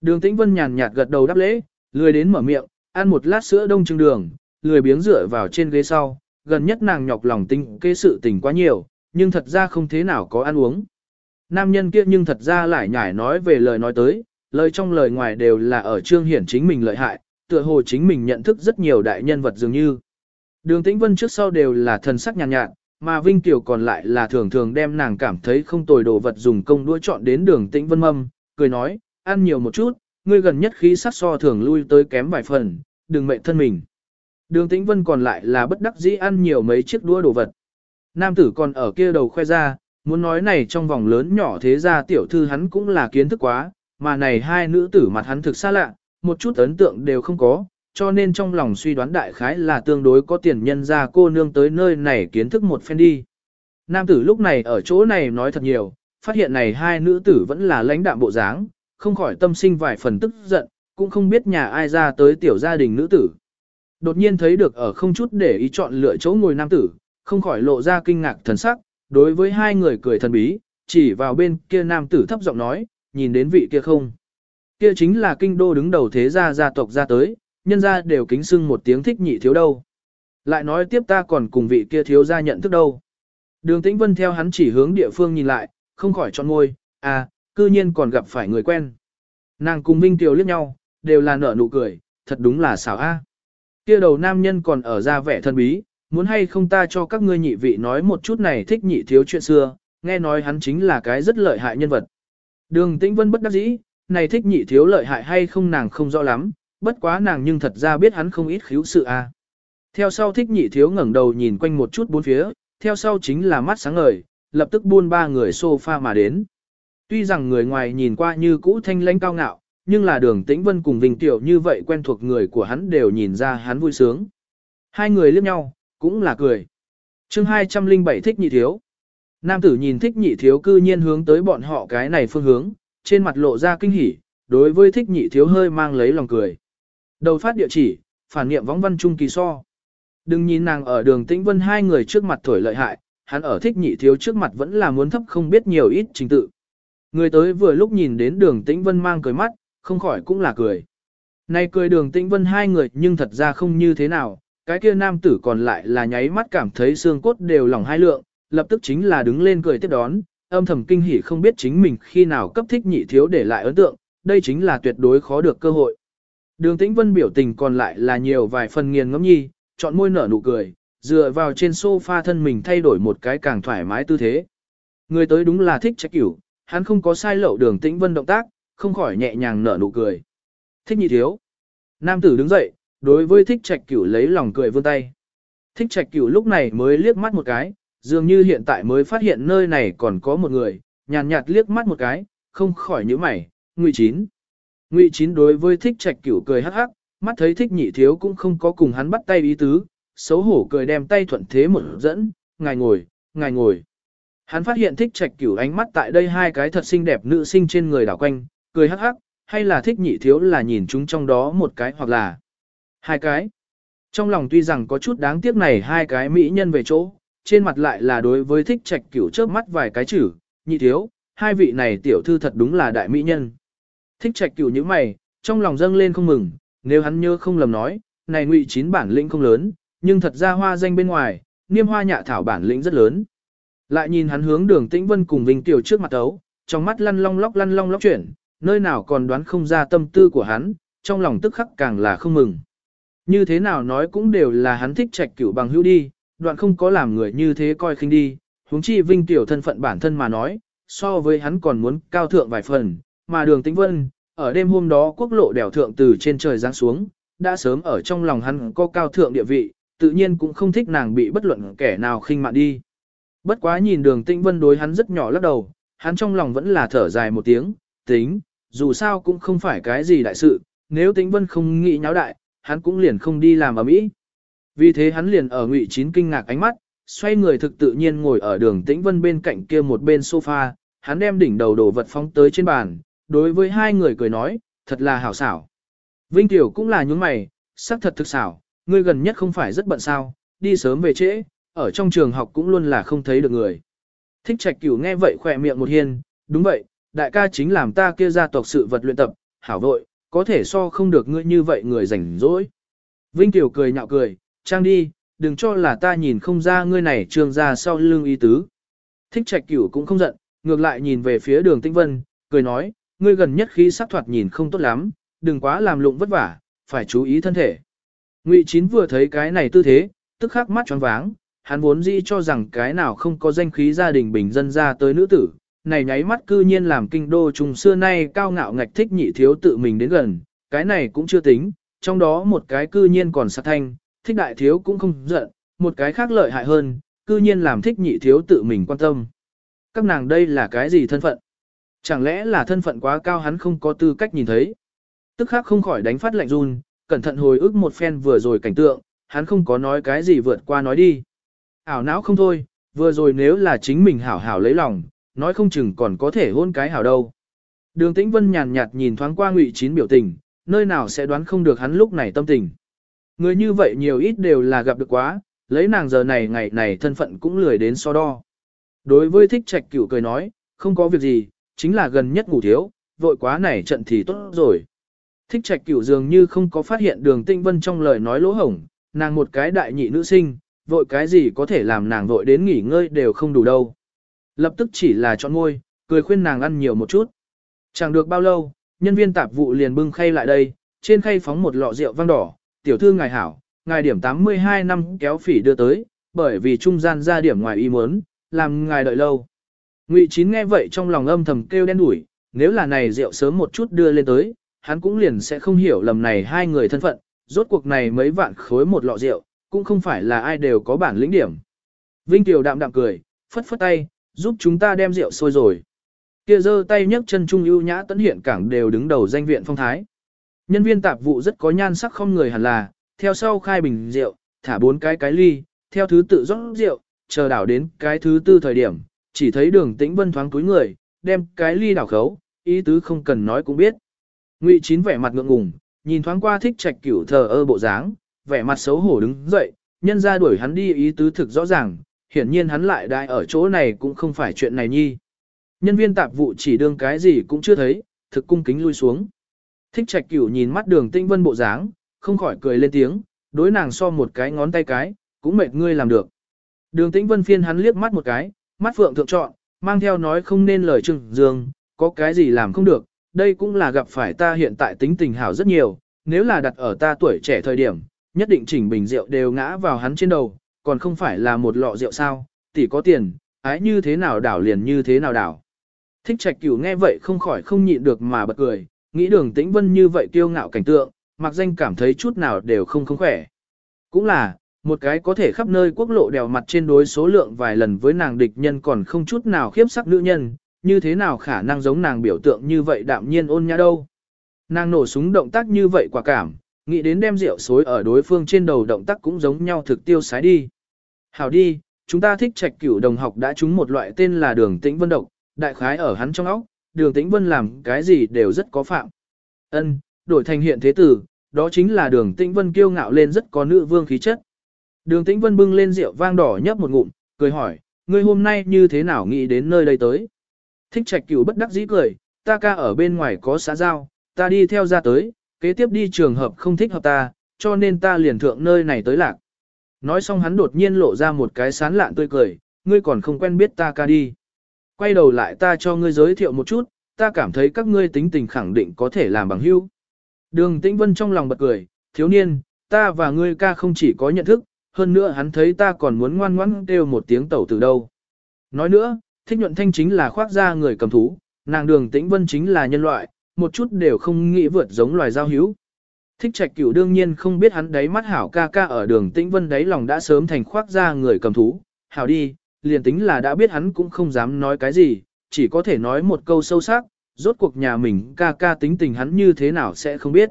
[SPEAKER 1] Đường tĩnh vân nhàn nhạt gật đầu đáp lễ, lười đến mở miệng, ăn một lát sữa đông trưng đường, lười biếng dựa vào trên ghế sau, gần nhất nàng nhọc lòng tinh kế sự tình quá nhiều, nhưng thật ra không thế nào có ăn uống. Nam nhân kia nhưng thật ra lại nhải nói về lời nói tới, lời trong lời ngoài đều là ở trương hiển chính mình lợi hại, tựa hồ chính mình nhận thức rất nhiều đại nhân vật dường như. Đường Tĩnh Vân trước sau đều là thần sắc nhàn nhạt, nhạt, mà Vinh Kiều còn lại là thường thường đem nàng cảm thấy không tồi đồ vật dùng công đũa chọn đến đường Tĩnh Vân mâm, cười nói, ăn nhiều một chút, ngươi gần nhất khí sắc so thường lui tới kém vài phần, đừng mệnh thân mình. Đường Tĩnh Vân còn lại là bất đắc dĩ ăn nhiều mấy chiếc đũa đồ vật. Nam tử còn ở kia đầu khoe ra, muốn nói này trong vòng lớn nhỏ thế ra tiểu thư hắn cũng là kiến thức quá, mà này hai nữ tử mặt hắn thực xa lạ, một chút ấn tượng đều không có, cho nên trong lòng suy đoán đại khái là tương đối có tiền nhân ra cô nương tới nơi này kiến thức một phen đi. Nam tử lúc này ở chỗ này nói thật nhiều, phát hiện này hai nữ tử vẫn là lãnh đạm bộ dáng, không khỏi tâm sinh vài phần tức giận, cũng không biết nhà ai ra tới tiểu gia đình nữ tử. Đột nhiên thấy được ở không chút để ý chọn lựa chỗ ngồi nam tử, không khỏi lộ ra kinh ngạc thần sắc, đối với hai người cười thần bí, chỉ vào bên kia nam tử thấp giọng nói, nhìn đến vị kia không. Kia chính là kinh đô đứng đầu thế gia gia tộc ra tới, nhân gia đều kính sưng một tiếng thích nhị thiếu đâu. Lại nói tiếp ta còn cùng vị kia thiếu gia nhận thức đâu. Đường Tĩnh Vân theo hắn chỉ hướng địa phương nhìn lại, không khỏi chọn ngôi, à, cư nhiên còn gặp phải người quen. Nàng cùng Vinh tiều liếc nhau, đều là nở nụ cười, thật đúng là xảo a. Kia đầu nam nhân còn ở ra vẻ thân bí, muốn hay không ta cho các ngươi nhị vị nói một chút này thích nhị thiếu chuyện xưa, nghe nói hắn chính là cái rất lợi hại nhân vật. Đường Tĩnh Vân bất đắc dĩ, này thích nhị thiếu lợi hại hay không nàng không rõ lắm, bất quá nàng nhưng thật ra biết hắn không ít khiếu sự a. Theo sau thích nhị thiếu ngẩng đầu nhìn quanh một chút bốn phía, theo sau chính là mắt sáng ngời, lập tức buôn ba người sofa mà đến. Tuy rằng người ngoài nhìn qua như cũ thanh lãnh cao ngạo, nhưng là đường tĩnh vân cùng Vinh Tiểu như vậy quen thuộc người của hắn đều nhìn ra hắn vui sướng. Hai người liếc nhau, cũng là cười. chương 207 thích nhị thiếu. Nam tử nhìn thích nhị thiếu cư nhiên hướng tới bọn họ cái này phương hướng, trên mặt lộ ra kinh hỉ, đối với thích nhị thiếu hơi mang lấy lòng cười. Đầu phát địa chỉ, phản nghiệm võng văn trung kỳ so. Đừng nhìn nàng ở đường tĩnh vân hai người trước mặt thổi lợi hại, hắn ở thích nhị thiếu trước mặt vẫn là muốn thấp không biết nhiều ít trình tự. Người tới vừa lúc nhìn đến đường tĩnh vân mang cười mắt, không khỏi cũng là cười. Này cười đường tĩnh vân hai người nhưng thật ra không như thế nào, cái kia nam tử còn lại là nháy mắt cảm thấy xương cốt đều lỏng hai lượng, lập tức chính là đứng lên cười tiếp đón, âm thầm kinh hỉ không biết chính mình khi nào cấp thích nhị thiếu để lại ấn tượng, đây chính là tuyệt đối khó được cơ hội. Đường tĩnh vân biểu tình còn lại là nhiều vài phần nghiền ngẫm nhi, chọn môi nở nụ cười, dựa vào trên sofa thân mình thay đổi một cái càng thoải mái tư thế. Người tới đúng là thích trách cửu, hắn không có sai lậu đường tĩnh vân động tác, không khỏi nhẹ nhàng nở nụ cười. Thích nhị thiếu. Nam tử đứng dậy, đối với thích trạch cửu lấy lòng cười vươn tay. Thích trạch cửu lúc này mới liếc mắt một cái, dường như hiện tại mới phát hiện nơi này còn có một người, nhàn nhạt, liếc mắt một cái, không khỏi nhíu mày, ngụy chín. Ngụy chín đối với thích trạch cửu cười hắc hắc, mắt thấy thích nhị thiếu cũng không có cùng hắn bắt tay ý tứ, xấu hổ cười đem tay thuận thế một dẫn, ngài ngồi, ngài ngồi. Hắn phát hiện thích trạch cửu ánh mắt tại đây hai cái thật xinh đẹp nữ sinh trên người đảo quanh, cười hắc hắc, hay là thích nhị thiếu là nhìn chúng trong đó một cái hoặc là hai cái. Trong lòng tuy rằng có chút đáng tiếc này hai cái mỹ nhân về chỗ, trên mặt lại là đối với thích trạch cửu chớp mắt vài cái chữ, nhị thiếu, hai vị này tiểu thư thật đúng là đại mỹ nhân. Thích trạch cửu như mày, trong lòng dâng lên không mừng, nếu hắn nhớ không lầm nói, này ngụy chín bản lĩnh không lớn, nhưng thật ra hoa danh bên ngoài, niêm hoa nhạ thảo bản lĩnh rất lớn. Lại nhìn hắn hướng đường tĩnh vân cùng Vinh Tiểu trước mặt ấu, trong mắt lăn long lóc lăn long lóc chuyển, nơi nào còn đoán không ra tâm tư của hắn, trong lòng tức khắc càng là không mừng. Như thế nào nói cũng đều là hắn thích trạch cửu bằng hữu đi, đoạn không có làm người như thế coi khinh đi, huống chi Vinh Tiểu thân phận bản thân mà nói, so với hắn còn muốn cao thượng vài phần, mà đường tĩnh vân, ở đêm hôm đó quốc lộ đèo thượng từ trên trời giáng xuống, đã sớm ở trong lòng hắn có cao thượng địa vị, tự nhiên cũng không thích nàng bị bất luận kẻ nào khinh mạn đi. Bất quá nhìn đường tĩnh vân đối hắn rất nhỏ lắc đầu, hắn trong lòng vẫn là thở dài một tiếng, tính, dù sao cũng không phải cái gì đại sự, nếu tĩnh vân không nghĩ nháo đại, hắn cũng liền không đi làm ở mỹ. Vì thế hắn liền ở ngụy chín kinh ngạc ánh mắt, xoay người thực tự nhiên ngồi ở đường tĩnh vân bên cạnh kia một bên sofa, hắn đem đỉnh đầu đồ vật phóng tới trên bàn, đối với hai người cười nói, thật là hảo xảo. Vinh Tiểu cũng là nhúng mày, sắc thật thực xảo, ngươi gần nhất không phải rất bận sao, đi sớm về trễ, ở trong trường học cũng luôn là không thấy được người. Thích trạch cửu nghe vậy khỏe miệng một hiên, đúng vậy, đại ca chính làm ta kia gia tộc sự vật luyện tập, hảo vội, có thể so không được ngươi như vậy người rảnh rỗi. Vinh Tiểu cười nhạo cười, trang đi, đừng cho là ta nhìn không ra ngươi này trường ra sau lưng ý tứ. Thích trạch cửu cũng không giận, ngược lại nhìn về phía đường tinh vân, cười nói, ngươi gần nhất khí sắc thoạt nhìn không tốt lắm, đừng quá làm lụng vất vả, phải chú ý thân thể. Ngụy Chín vừa thấy cái này tư thế, tức khắc mắt tròn váng, hắn vốn dĩ cho rằng cái nào không có danh khí gia đình bình dân ra tới nữ tử, này nháy mắt cư nhiên làm kinh đô trùng xưa nay cao ngạo ngạch thích nhị thiếu tự mình đến gần, cái này cũng chưa tính, trong đó một cái cư nhiên còn sát thanh, thích đại thiếu cũng không giận, một cái khác lợi hại hơn, cư nhiên làm thích nhị thiếu tự mình quan tâm. Các nàng đây là cái gì thân phận? Chẳng lẽ là thân phận quá cao hắn không có tư cách nhìn thấy? Tức khắc không khỏi đánh phát lạnh run, cẩn thận hồi ức một phen vừa rồi cảnh tượng, hắn không có nói cái gì vượt qua nói đi. Ảo não không thôi, vừa rồi nếu là chính mình hảo hảo lấy lòng, nói không chừng còn có thể hôn cái hảo đâu. Đường Tĩnh Vân nhàn nhạt nhìn thoáng qua Ngụy Chín biểu tình, nơi nào sẽ đoán không được hắn lúc này tâm tình. Người như vậy nhiều ít đều là gặp được quá, lấy nàng giờ này ngày này thân phận cũng lười đến so đo. Đối với thích trạch cửu cười nói, không có việc gì, chính là gần nhất ngủ thiếu, vội quá này trận thì tốt rồi. Thích trạch cửu dường như không có phát hiện đường tinh vân trong lời nói lỗ hổng, nàng một cái đại nhị nữ sinh, vội cái gì có thể làm nàng vội đến nghỉ ngơi đều không đủ đâu. Lập tức chỉ là chọn ngôi, cười khuyên nàng ăn nhiều một chút. Chẳng được bao lâu, nhân viên tạp vụ liền bưng khay lại đây, trên khay phóng một lọ rượu vang đỏ, tiểu thư ngài hảo, ngài điểm 82 năm kéo phỉ đưa tới, bởi vì trung gian ra điểm ngoài ý muốn, làm ngài đợi lâu. Ngụy Chín nghe vậy trong lòng âm thầm kêu đen đủi, nếu là này rượu sớm một chút đưa lên tới, hắn cũng liền sẽ không hiểu lầm này hai người thân phận, rốt cuộc này mấy vạn khối một lọ rượu, cũng không phải là ai đều có bản lĩnh điểm. Vinh Tiểu đạm đạm cười, phất phất tay, giúp chúng ta đem rượu sôi rồi. Kia giơ tay nhấc chân trung ưu nhã tấn hiện cảng đều đứng đầu danh viện phong thái. Nhân viên tạp vụ rất có nhan sắc không người hẳn là, theo sau khai bình rượu, thả bốn cái cái ly, theo thứ tự rót rượu, chờ đảo đến cái thứ tư thời điểm, chỉ thấy đường tĩnh vân thoáng túi người, đem cái ly đảo khấu, ý tứ không cần nói cũng biết. Ngụy chín vẻ mặt ngượng ngùng, nhìn thoáng qua thích trạch cửu thờ ơ bộ dáng, vẻ mặt xấu hổ đứng dậy, nhân ra đuổi hắn đi ý tứ thực rõ ràng, hiển nhiên hắn lại đại ở chỗ này cũng không phải chuyện này nhi. Nhân viên tạp vụ chỉ đương cái gì cũng chưa thấy, thực cung kính lui xuống. Thích trạch cửu nhìn mắt đường tinh vân bộ dáng, không khỏi cười lên tiếng, đối nàng so một cái ngón tay cái, cũng mệt ngươi làm được. Đường tĩnh vân phiên hắn liếc mắt một cái, mắt phượng thượng chọn, mang theo nói không nên lời trừng dương, có cái gì làm không được, đây cũng là gặp phải ta hiện tại tính tình hảo rất nhiều, nếu là đặt ở ta tuổi trẻ thời điểm, nhất định chỉnh bình rượu đều ngã vào hắn trên đầu, còn không phải là một lọ rượu sao, tỷ có tiền, ái như thế nào đảo liền như thế nào đảo. Thích trạch cửu nghe vậy không khỏi không nhịn được mà bật cười, nghĩ đường tĩnh vân như vậy kiêu ngạo cảnh tượng, mặc danh cảm thấy chút nào đều không không khỏe. Cũng là, một cái có thể khắp nơi quốc lộ đèo mặt trên đối số lượng vài lần với nàng địch nhân còn không chút nào khiếp sắc nữ nhân, như thế nào khả năng giống nàng biểu tượng như vậy đạm nhiên ôn nhã đâu. Nàng nổ súng động tác như vậy quả cảm, nghĩ đến đem rượu xối ở đối phương trên đầu động tác cũng giống nhau thực tiêu sái đi. Hảo đi, chúng ta thích trạch cửu đồng học đã trúng một loại tên là đường tĩnh vân độc, đại khái ở hắn trong óc, đường tĩnh vân làm cái gì đều rất có phạm. Ân, đổi thành hiện thế tử, đó chính là đường tĩnh vân kiêu ngạo lên rất có nữ vương khí chất. Đường tĩnh vân bưng lên rượu vang đỏ nhấp một ngụm, cười hỏi, ngươi hôm nay như thế nào nghĩ đến nơi đây tới? Thích trạch cửu bất đắc dĩ cười, ta ca ở bên ngoài có xã giao, ta đi theo ra tới, kế tiếp đi trường hợp không thích hợp ta, cho nên ta liền thượng nơi này tới lạc. Nói xong hắn đột nhiên lộ ra một cái sán lạn tươi cười, ngươi còn không quen biết ta ca đi. Quay đầu lại ta cho ngươi giới thiệu một chút, ta cảm thấy các ngươi tính tình khẳng định có thể làm bằng hữu. Đường Tĩnh Vân trong lòng bật cười, thiếu niên, ta và ngươi ca không chỉ có nhận thức, hơn nữa hắn thấy ta còn muốn ngoan ngoãn kêu một tiếng tẩu từ đâu. Nói nữa, thích nhuận thanh chính là khoác ra người cầm thú, nàng đường Tĩnh Vân chính là nhân loại, một chút đều không nghĩ vượt giống loài giao hữu. Thích trạch cửu đương nhiên không biết hắn đấy mắt hảo ca ca ở đường Tĩnh Vân đấy lòng đã sớm thành khoác ra người cầm thú, hảo đi, liền tính là đã biết hắn cũng không dám nói cái gì, chỉ có thể nói một câu sâu sắc, rốt cuộc nhà mình ca ca tính tình hắn như thế nào sẽ không biết.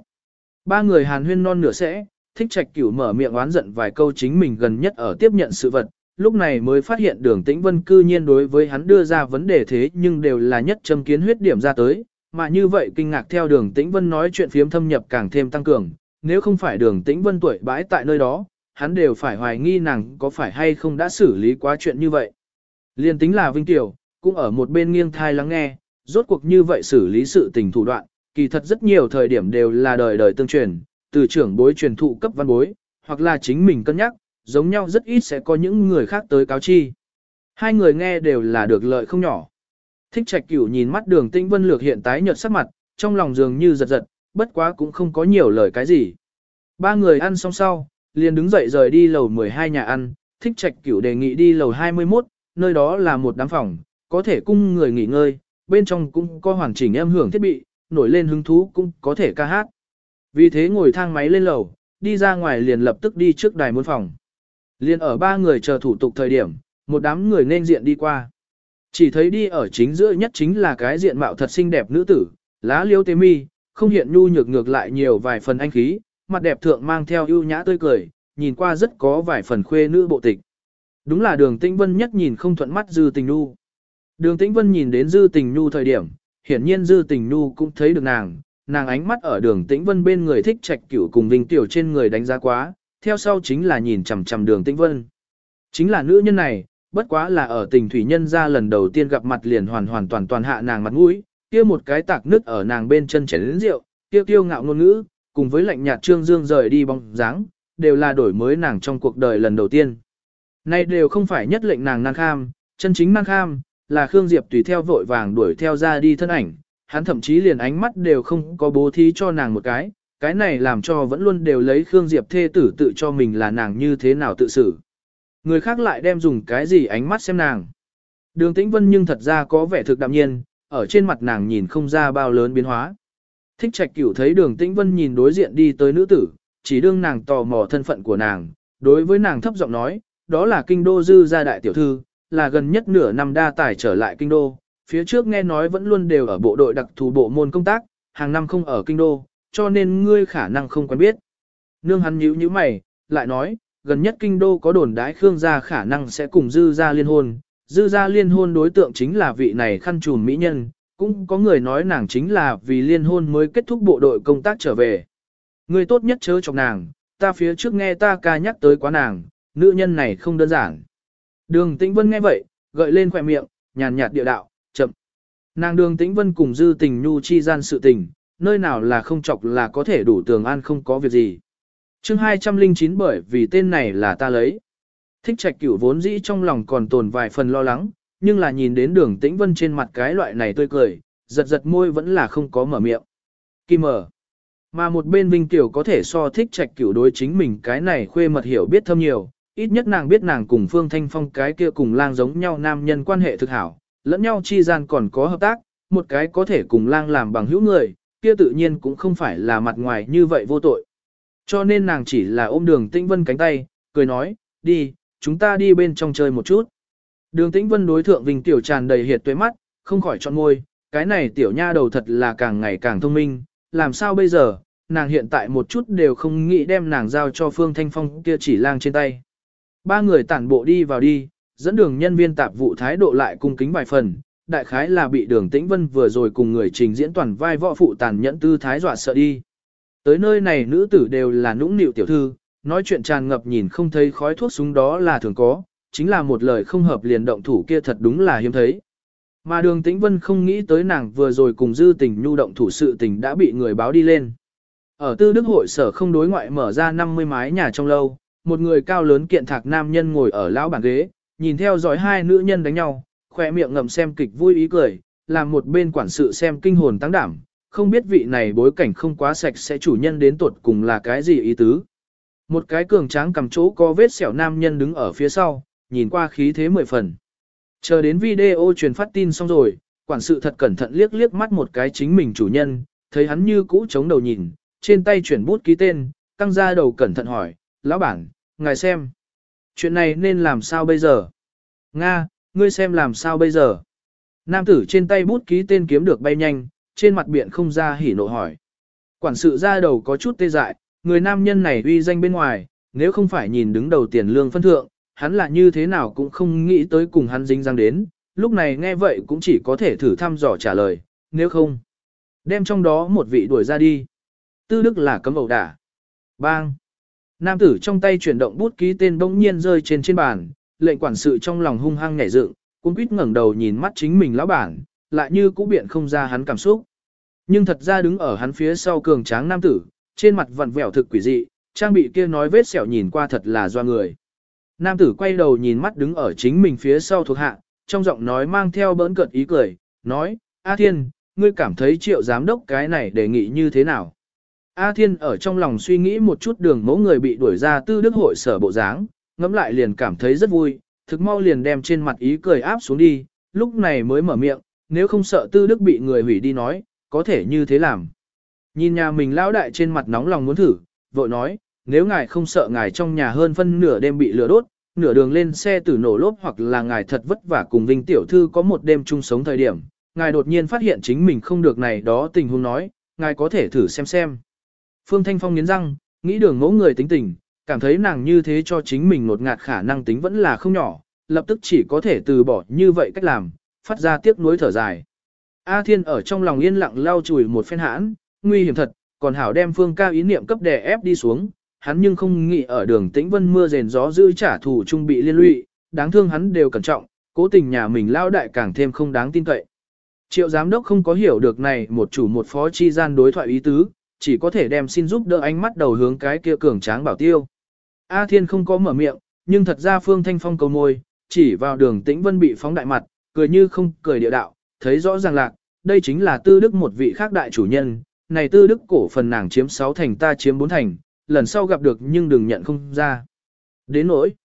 [SPEAKER 1] Ba người hàn huyên non nửa sẽ, thích trạch cửu mở miệng oán giận vài câu chính mình gần nhất ở tiếp nhận sự vật, lúc này mới phát hiện đường tĩnh vân cư nhiên đối với hắn đưa ra vấn đề thế nhưng đều là nhất châm kiến huyết điểm ra tới, mà như vậy kinh ngạc theo đường tĩnh vân nói chuyện phiếm thâm nhập càng thêm tăng cường, nếu không phải đường tĩnh vân tuổi bãi tại nơi đó, hắn đều phải hoài nghi nàng có phải hay không đã xử lý quá chuyện như vậy. Liên tính là Vinh Tiểu, cũng ở một bên nghiêng thai lắng nghe, rốt cuộc như vậy xử lý sự tình thủ đoạn, kỳ thật rất nhiều thời điểm đều là đời đời tương truyền, từ trưởng bối truyền thụ cấp văn bối, hoặc là chính mình cân nhắc, giống nhau rất ít sẽ có những người khác tới cáo chi. Hai người nghe đều là được lợi không nhỏ. Thích trạch cửu nhìn mắt đường tinh vân lược hiện tái nhợt sắc mặt, trong lòng dường như giật giật, bất quá cũng không có nhiều lời cái gì. Ba người ăn xong sau, liền đứng dậy rời đi lầu 12 nhà ăn, thích trạch cửu đề nghị đi lầu 21, nơi đó là một đám phòng, có thể cung người nghỉ ngơi, bên trong cũng có hoàn chỉnh em hưởng thiết bị, nổi lên hứng thú cũng có thể ca hát. Vì thế ngồi thang máy lên lầu, đi ra ngoài liền lập tức đi trước đài muôn phòng. Liền ở ba người chờ thủ tục thời điểm, một đám người nên diện đi qua. Chỉ thấy đi ở chính giữa nhất chính là cái diện mạo thật xinh đẹp nữ tử, lá liêu tế mi, không hiện nhu nhược ngược lại nhiều vài phần anh khí, mặt đẹp thượng mang theo ưu nhã tươi cười, nhìn qua rất có vài phần khuê nữ bộ tịch. Đúng là đường tĩnh vân nhất nhìn không thuận mắt dư tình Nu. Đường tĩnh vân nhìn đến dư tình Nu thời điểm, hiển nhiên dư tình Nu cũng thấy được nàng, nàng ánh mắt ở đường tĩnh vân bên người thích trạch cửu cùng Vinh Tiểu trên người đánh giá quá, theo sau chính là nhìn chằm chằm đường tĩnh vân. Chính là nữ nhân này, bất quá là ở tình thủy nhân ra lần đầu tiên gặp mặt liền hoàn hoàn toàn toàn hạ nàng mặt mũi, kia một cái tạc nứt ở nàng bên chân chén rượu, kia kiêu ngạo ngôn ngữ, cùng với lạnh nhạt trương dương rời đi bóng dáng, đều là đổi mới nàng trong cuộc đời lần đầu tiên. Này đều không phải nhất lệnh nàng nan kham, chân chính nan kham, là Khương Diệp tùy theo vội vàng đuổi theo ra đi thân ảnh, hắn thậm chí liền ánh mắt đều không có bố thí cho nàng một cái, cái này làm cho vẫn luôn đều lấy Khương Diệp thê tử tự cho mình là nàng như thế nào tự xử. Người khác lại đem dùng cái gì ánh mắt xem nàng. Đường Tĩnh Vân nhưng thật ra có vẻ thực đạm nhiên, ở trên mặt nàng nhìn không ra bao lớn biến hóa. Thích trạch cửu thấy đường Tĩnh Vân nhìn đối diện đi tới nữ tử, chỉ đương nàng tò mò thân phận của nàng, đối với nàng thấp giọng nói, đó là kinh đô dư gia đại tiểu thư, là gần nhất nửa năm đa tài trở lại kinh đô, phía trước nghe nói vẫn luôn đều ở bộ đội đặc thù bộ môn công tác, hàng năm không ở kinh đô, cho nên ngươi khả năng không quen biết. Nương hắn nhíu nhíu mày, lại nói, gần nhất kinh đô có đồn đái Khương gia khả năng sẽ cùng dư gia liên hôn, dư gia liên hôn đối tượng chính là vị này khăn trùm mỹ nhân, cũng có người nói nàng chính là vì liên hôn mới kết thúc bộ đội công tác trở về. người tốt nhất chớ chọc nàng, ta phía trước nghe ta ca nhắc tới quá nàng, nữ nhân này không đơn giản. Đường Tĩnh Vân nghe vậy, gợi lên khỏe miệng, nhàn nhạt địa đạo, chậm. Nàng đường Tĩnh Vân cùng dư tình nhu chi gian sự tình, nơi nào là không chọc là có thể đủ tường an không có việc gì. chương 209 bởi vì tên này là ta lấy. Thích trạch cửu vốn dĩ trong lòng còn tồn vài phần lo lắng, nhưng là nhìn đến đường Tĩnh Vân trên mặt cái loại này tươi cười, giật giật môi vẫn là không có mở miệng. Kim mở. Mà một bên Vinh Tiểu có thể so thích trạch cửu đối chính mình cái này khuê mật hiểu biết thâm nhiều, ít nhất nàng biết nàng cùng Phương Thanh Phong cái kia cùng lang giống nhau nam nhân quan hệ thực hảo, lẫn nhau chi gian còn có hợp tác, một cái có thể cùng lang làm bằng hữu người, kia tự nhiên cũng không phải là mặt ngoài như vậy vô tội. Cho nên nàng chỉ là ôm đường Tĩnh Vân cánh tay, cười nói, đi, chúng ta đi bên trong chơi một chút. Đường Tĩnh Vân đối thượng Vinh Tiểu tràn đầy hiệt tuệ mắt, không khỏi chọn môi, cái này tiểu nha đầu thật là càng ngày càng thông minh, làm sao bây giờ, nàng hiện tại một chút đều không nghĩ đem nàng giao cho Phương Thanh Phong kia chỉ lang trên tay. Ba người tản bộ đi vào đi, dẫn đường nhân viên tạp vụ thái độ lại cung kính vài phần, đại khái là bị đường tĩnh vân vừa rồi cùng người trình diễn toàn vai võ phụ tàn nhẫn tư thái dọa sợ đi. Tới nơi này nữ tử đều là nũng nịu tiểu thư, nói chuyện tràn ngập nhìn không thấy khói thuốc súng đó là thường có, chính là một lời không hợp liền động thủ kia thật đúng là hiếm thấy. Mà đường tĩnh vân không nghĩ tới nàng vừa rồi cùng dư tình nhu động thủ sự tình đã bị người báo đi lên. Ở tư đức hội sở không đối ngoại mở ra 50 mái nhà trong lâu, một người cao lớn kiện thạc nam nhân ngồi ở lão bàn ghế, nhìn theo dõi hai nữ nhân đánh nhau, khỏe miệng ngậm xem kịch vui ý cười, làm một bên quản sự xem kinh hồn tăng đảm, không biết vị này bối cảnh không quá sạch sẽ chủ nhân đến tuột cùng là cái gì ý tứ. Một cái cường tráng cầm chỗ có vết sẹo nam nhân đứng ở phía sau, nhìn qua khí thế mười phần. Chờ đến video truyền phát tin xong rồi, quản sự thật cẩn thận liếc liếc mắt một cái chính mình chủ nhân, thấy hắn như cũ chống đầu nhìn, trên tay chuyển bút ký tên, căng ra đầu cẩn thận hỏi, lão bản, ngài xem. Chuyện này nên làm sao bây giờ? Nga, ngươi xem làm sao bây giờ? Nam tử trên tay bút ký tên kiếm được bay nhanh, trên mặt biện không ra hỉ nộ hỏi. Quản sự ra đầu có chút tê dại, người nam nhân này uy danh bên ngoài, nếu không phải nhìn đứng đầu tiền lương phân thượng, hắn là như thế nào cũng không nghĩ tới cùng hắn dính răng đến, lúc này nghe vậy cũng chỉ có thể thử thăm dò trả lời, nếu không, đem trong đó một vị đuổi ra đi. Tư đức là cấm ẩu đả. Bang! Nam tử trong tay chuyển động bút ký tên bỗng nhiên rơi trên trên bàn, lệnh quản sự trong lòng hung hăng nhảy dựng, cuốn quýt ngẩng đầu nhìn mắt chính mình lão bản, lại như cũ biện không ra hắn cảm xúc. Nhưng thật ra đứng ở hắn phía sau cường tráng nam tử, trên mặt vặn vẹo thực quỷ dị, trang bị kia nói vết sẹo nhìn qua thật là do người. Nam tử quay đầu nhìn mắt đứng ở chính mình phía sau thuộc hạ, trong giọng nói mang theo bỡn cợt ý cười, nói, A Thiên, ngươi cảm thấy triệu giám đốc cái này đề nghị như thế nào? A Thiên ở trong lòng suy nghĩ một chút đường mẫu người bị đuổi ra tư đức hội sở bộ dáng, ngẫm lại liền cảm thấy rất vui, thực mau liền đem trên mặt ý cười áp xuống đi, lúc này mới mở miệng, nếu không sợ tư đức bị người hủy đi nói, có thể như thế làm. Nhìn nhà mình lão đại trên mặt nóng lòng muốn thử, vội nói, nếu ngài không sợ ngài trong nhà hơn phân nửa đêm bị lửa đốt, nửa đường lên xe tử nổ lốp hoặc là ngài thật vất vả cùng Vinh Tiểu Thư có một đêm chung sống thời điểm, ngài đột nhiên phát hiện chính mình không được này đó tình huống nói, ngài có thể thử xem xem. Phương Thanh Phong nghiến răng, nghĩ đường mẫu người tính tình, cảm thấy nàng như thế cho chính mình một ngạt khả năng tính vẫn là không nhỏ, lập tức chỉ có thể từ bỏ như vậy cách làm, phát ra tiếc nuối thở dài. A Thiên ở trong lòng yên lặng lau chùi một phen hãn, nguy hiểm thật, còn hảo đem phương ca ý niệm cấp đè ép đi xuống, hắn nhưng không nghĩ ở đường tĩnh vân mưa rền gió dữ trả thù trung bị liên lụy, đáng thương hắn đều cẩn trọng, cố tình nhà mình lao đại càng thêm không đáng tin cậy. Triệu giám đốc không có hiểu được này một chủ một phó chi gian đối thoại ý tứ, chỉ có thể đem xin giúp đỡ ánh mắt đầu hướng cái kia cường tráng bảo tiêu. A Thiên không có mở miệng, nhưng thật ra Phương Thanh Phong cầu môi, chỉ vào đường tĩnh vân bị phóng đại mặt, cười như không cười địa đạo, thấy rõ ràng lạc, đây chính là tư đức một vị khác đại chủ nhân, này tư đức cổ phần nàng chiếm 6 thành ta chiếm 4 thành, lần sau gặp được nhưng đừng nhận không ra. Đến nỗi,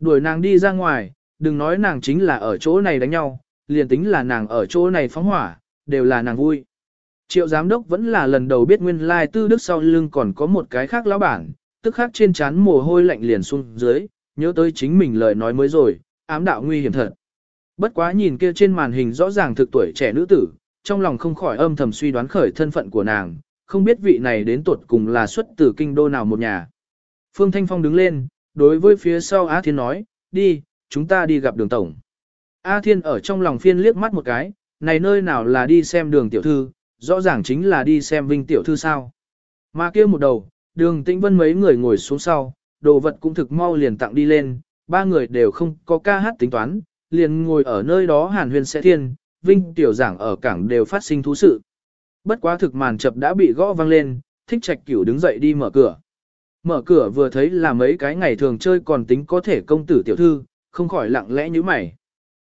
[SPEAKER 1] đuổi nàng đi ra ngoài, đừng nói nàng chính là ở chỗ này đánh nhau, liền tính là nàng ở chỗ này phóng hỏa, đều là nàng vui. Triệu giám đốc vẫn là lần đầu biết nguyên lai tư đức sau lưng còn có một cái khác lão bản, tức khác trên chán mồ hôi lạnh liền xuống dưới, nhớ tới chính mình lời nói mới rồi, ám đạo nguy hiểm thật. Bất quá nhìn kia trên màn hình rõ ràng thực tuổi trẻ nữ tử, trong lòng không khỏi âm thầm suy đoán khởi thân phận của nàng, không biết vị này đến tuột cùng là xuất từ kinh đô nào một nhà. Phương Thanh Phong đứng lên, đối với phía sau Á Thiên nói, đi, chúng ta đi gặp đường tổng. A Thiên ở trong lòng phiên liếc mắt một cái, này nơi nào là đi xem đường tiểu thư, rõ ràng chính là đi xem vinh tiểu thư sao. Mà kia một đầu, đường tĩnh vân mấy người ngồi xuống sau, đồ vật cũng thực mau liền tặng đi lên, ba người đều không có ca hát tính toán, liền ngồi ở nơi đó hàn huyền sẽ thiên, vinh tiểu giảng ở cảng đều phát sinh thú sự. Bất quá thực màn chập đã bị gõ vang lên, thích trạch cửu đứng dậy đi mở cửa. Mở cửa vừa thấy là mấy cái ngày thường chơi còn tính có thể công tử tiểu thư, không khỏi lặng lẽ như mày.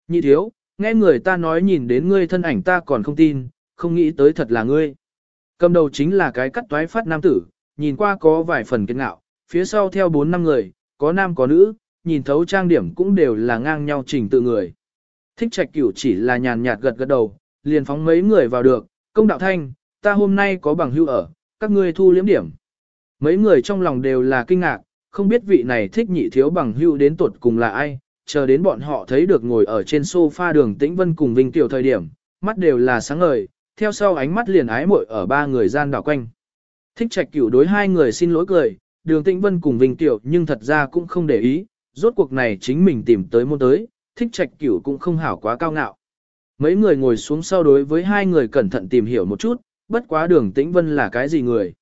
[SPEAKER 1] Nhị thiếu, nghe người ta nói nhìn đến ngươi thân ảnh ta còn không tin, không nghĩ tới thật là ngươi. Cầm đầu chính là cái cắt toái phát nam tử, nhìn qua có vài phần kiên ngạo, phía sau theo bốn năm người, có nam có nữ, nhìn thấu trang điểm cũng đều là ngang nhau trình tự người. Thích trạch cửu chỉ là nhàn nhạt gật gật đầu, liền phóng mấy người vào được, công đạo thanh, ta hôm nay có bằng hưu ở, các ngươi thu liếm điểm. Mấy người trong lòng đều là kinh ngạc, không biết vị này thích nhị thiếu bằng hưu đến tuột cùng là ai, chờ đến bọn họ thấy được ngồi ở trên sofa đường tĩnh vân cùng Vinh Tiểu thời điểm, mắt đều là sáng ngời, theo sau ánh mắt liền ái muội ở ba người gian đảo quanh. Thích trạch cửu đối hai người xin lỗi cười, đường tĩnh vân cùng Vinh Tiểu nhưng thật ra cũng không để ý, rốt cuộc này chính mình tìm tới môn tới, thích trạch cửu cũng không hảo quá cao ngạo. Mấy người ngồi xuống sau đối với hai người cẩn thận tìm hiểu một chút, bất quá đường tĩnh vân là cái gì người.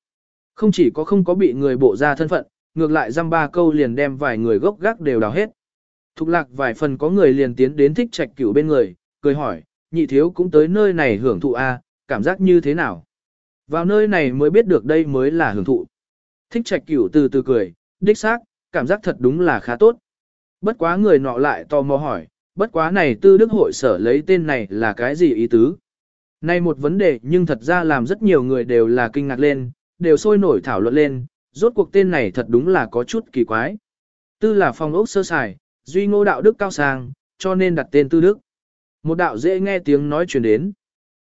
[SPEAKER 1] Không chỉ có không có bị người bộ ra thân phận, ngược lại dăm ba câu liền đem vài người gốc gác đều đào hết. Thục lạc vài phần có người liền tiến đến thích trạch cửu bên người, cười hỏi, nhị thiếu cũng tới nơi này hưởng thụ a, cảm giác như thế nào? Vào nơi này mới biết được đây mới là hưởng thụ. Thích trạch cửu từ từ cười, đích xác, cảm giác thật đúng là khá tốt. Bất quá người nọ lại tò mò hỏi, bất quá này tư đức hội sở lấy tên này là cái gì ý tứ? Này một vấn đề nhưng thật ra làm rất nhiều người đều là kinh ngạc lên, đều sôi nổi thảo luận lên, rốt cuộc tên này thật đúng là có chút kỳ quái. Tư là phong ốc sơ sài, duy ngô đạo đức cao sang, cho nên đặt tên tư đức. Một đạo dễ nghe tiếng nói truyền đến.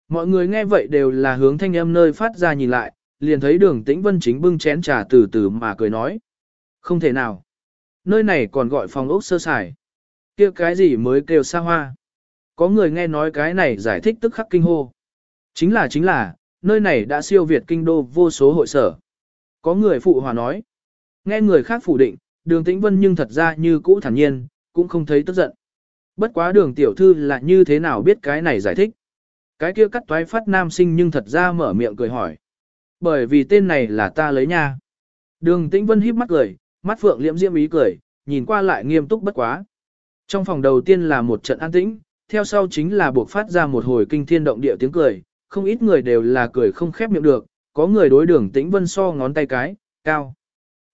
[SPEAKER 1] Mọi người nghe vậy đều là hướng thanh âm nơi phát ra nhìn lại, liền thấy đường tĩnh vân chính bưng chén trà từ từ mà cười nói. Không thể nào. Nơi này còn gọi phòng ốc sơ sài kia cái gì mới kêu xa hoa. Có người nghe nói cái này giải thích tức khắc kinh hô. Chính là chính là, nơi này đã siêu việt kinh đô vô số hội sở. Có người phụ hòa nói. Nghe người khác phủ định, đường tĩnh vân nhưng thật ra như cũ thản nhiên, cũng không thấy tức giận. Bất quá đường tiểu thư là như thế nào biết cái này giải thích. Cái kia cắt toái phát nam sinh nhưng thật ra mở miệng cười hỏi. Bởi vì tên này là ta lấy nha. Đường tĩnh vân híp mắt cười, mắt phượng liễm diễm ý cười, nhìn qua lại nghiêm túc bất quá. Trong phòng đầu tiên là một trận an tĩnh, theo sau chính là buộc phát ra một hồi kinh thiên động địa tiếng cười, không ít người đều là cười không khép miệng được, có người đối đường tĩnh vân so ngón tay cái, cao.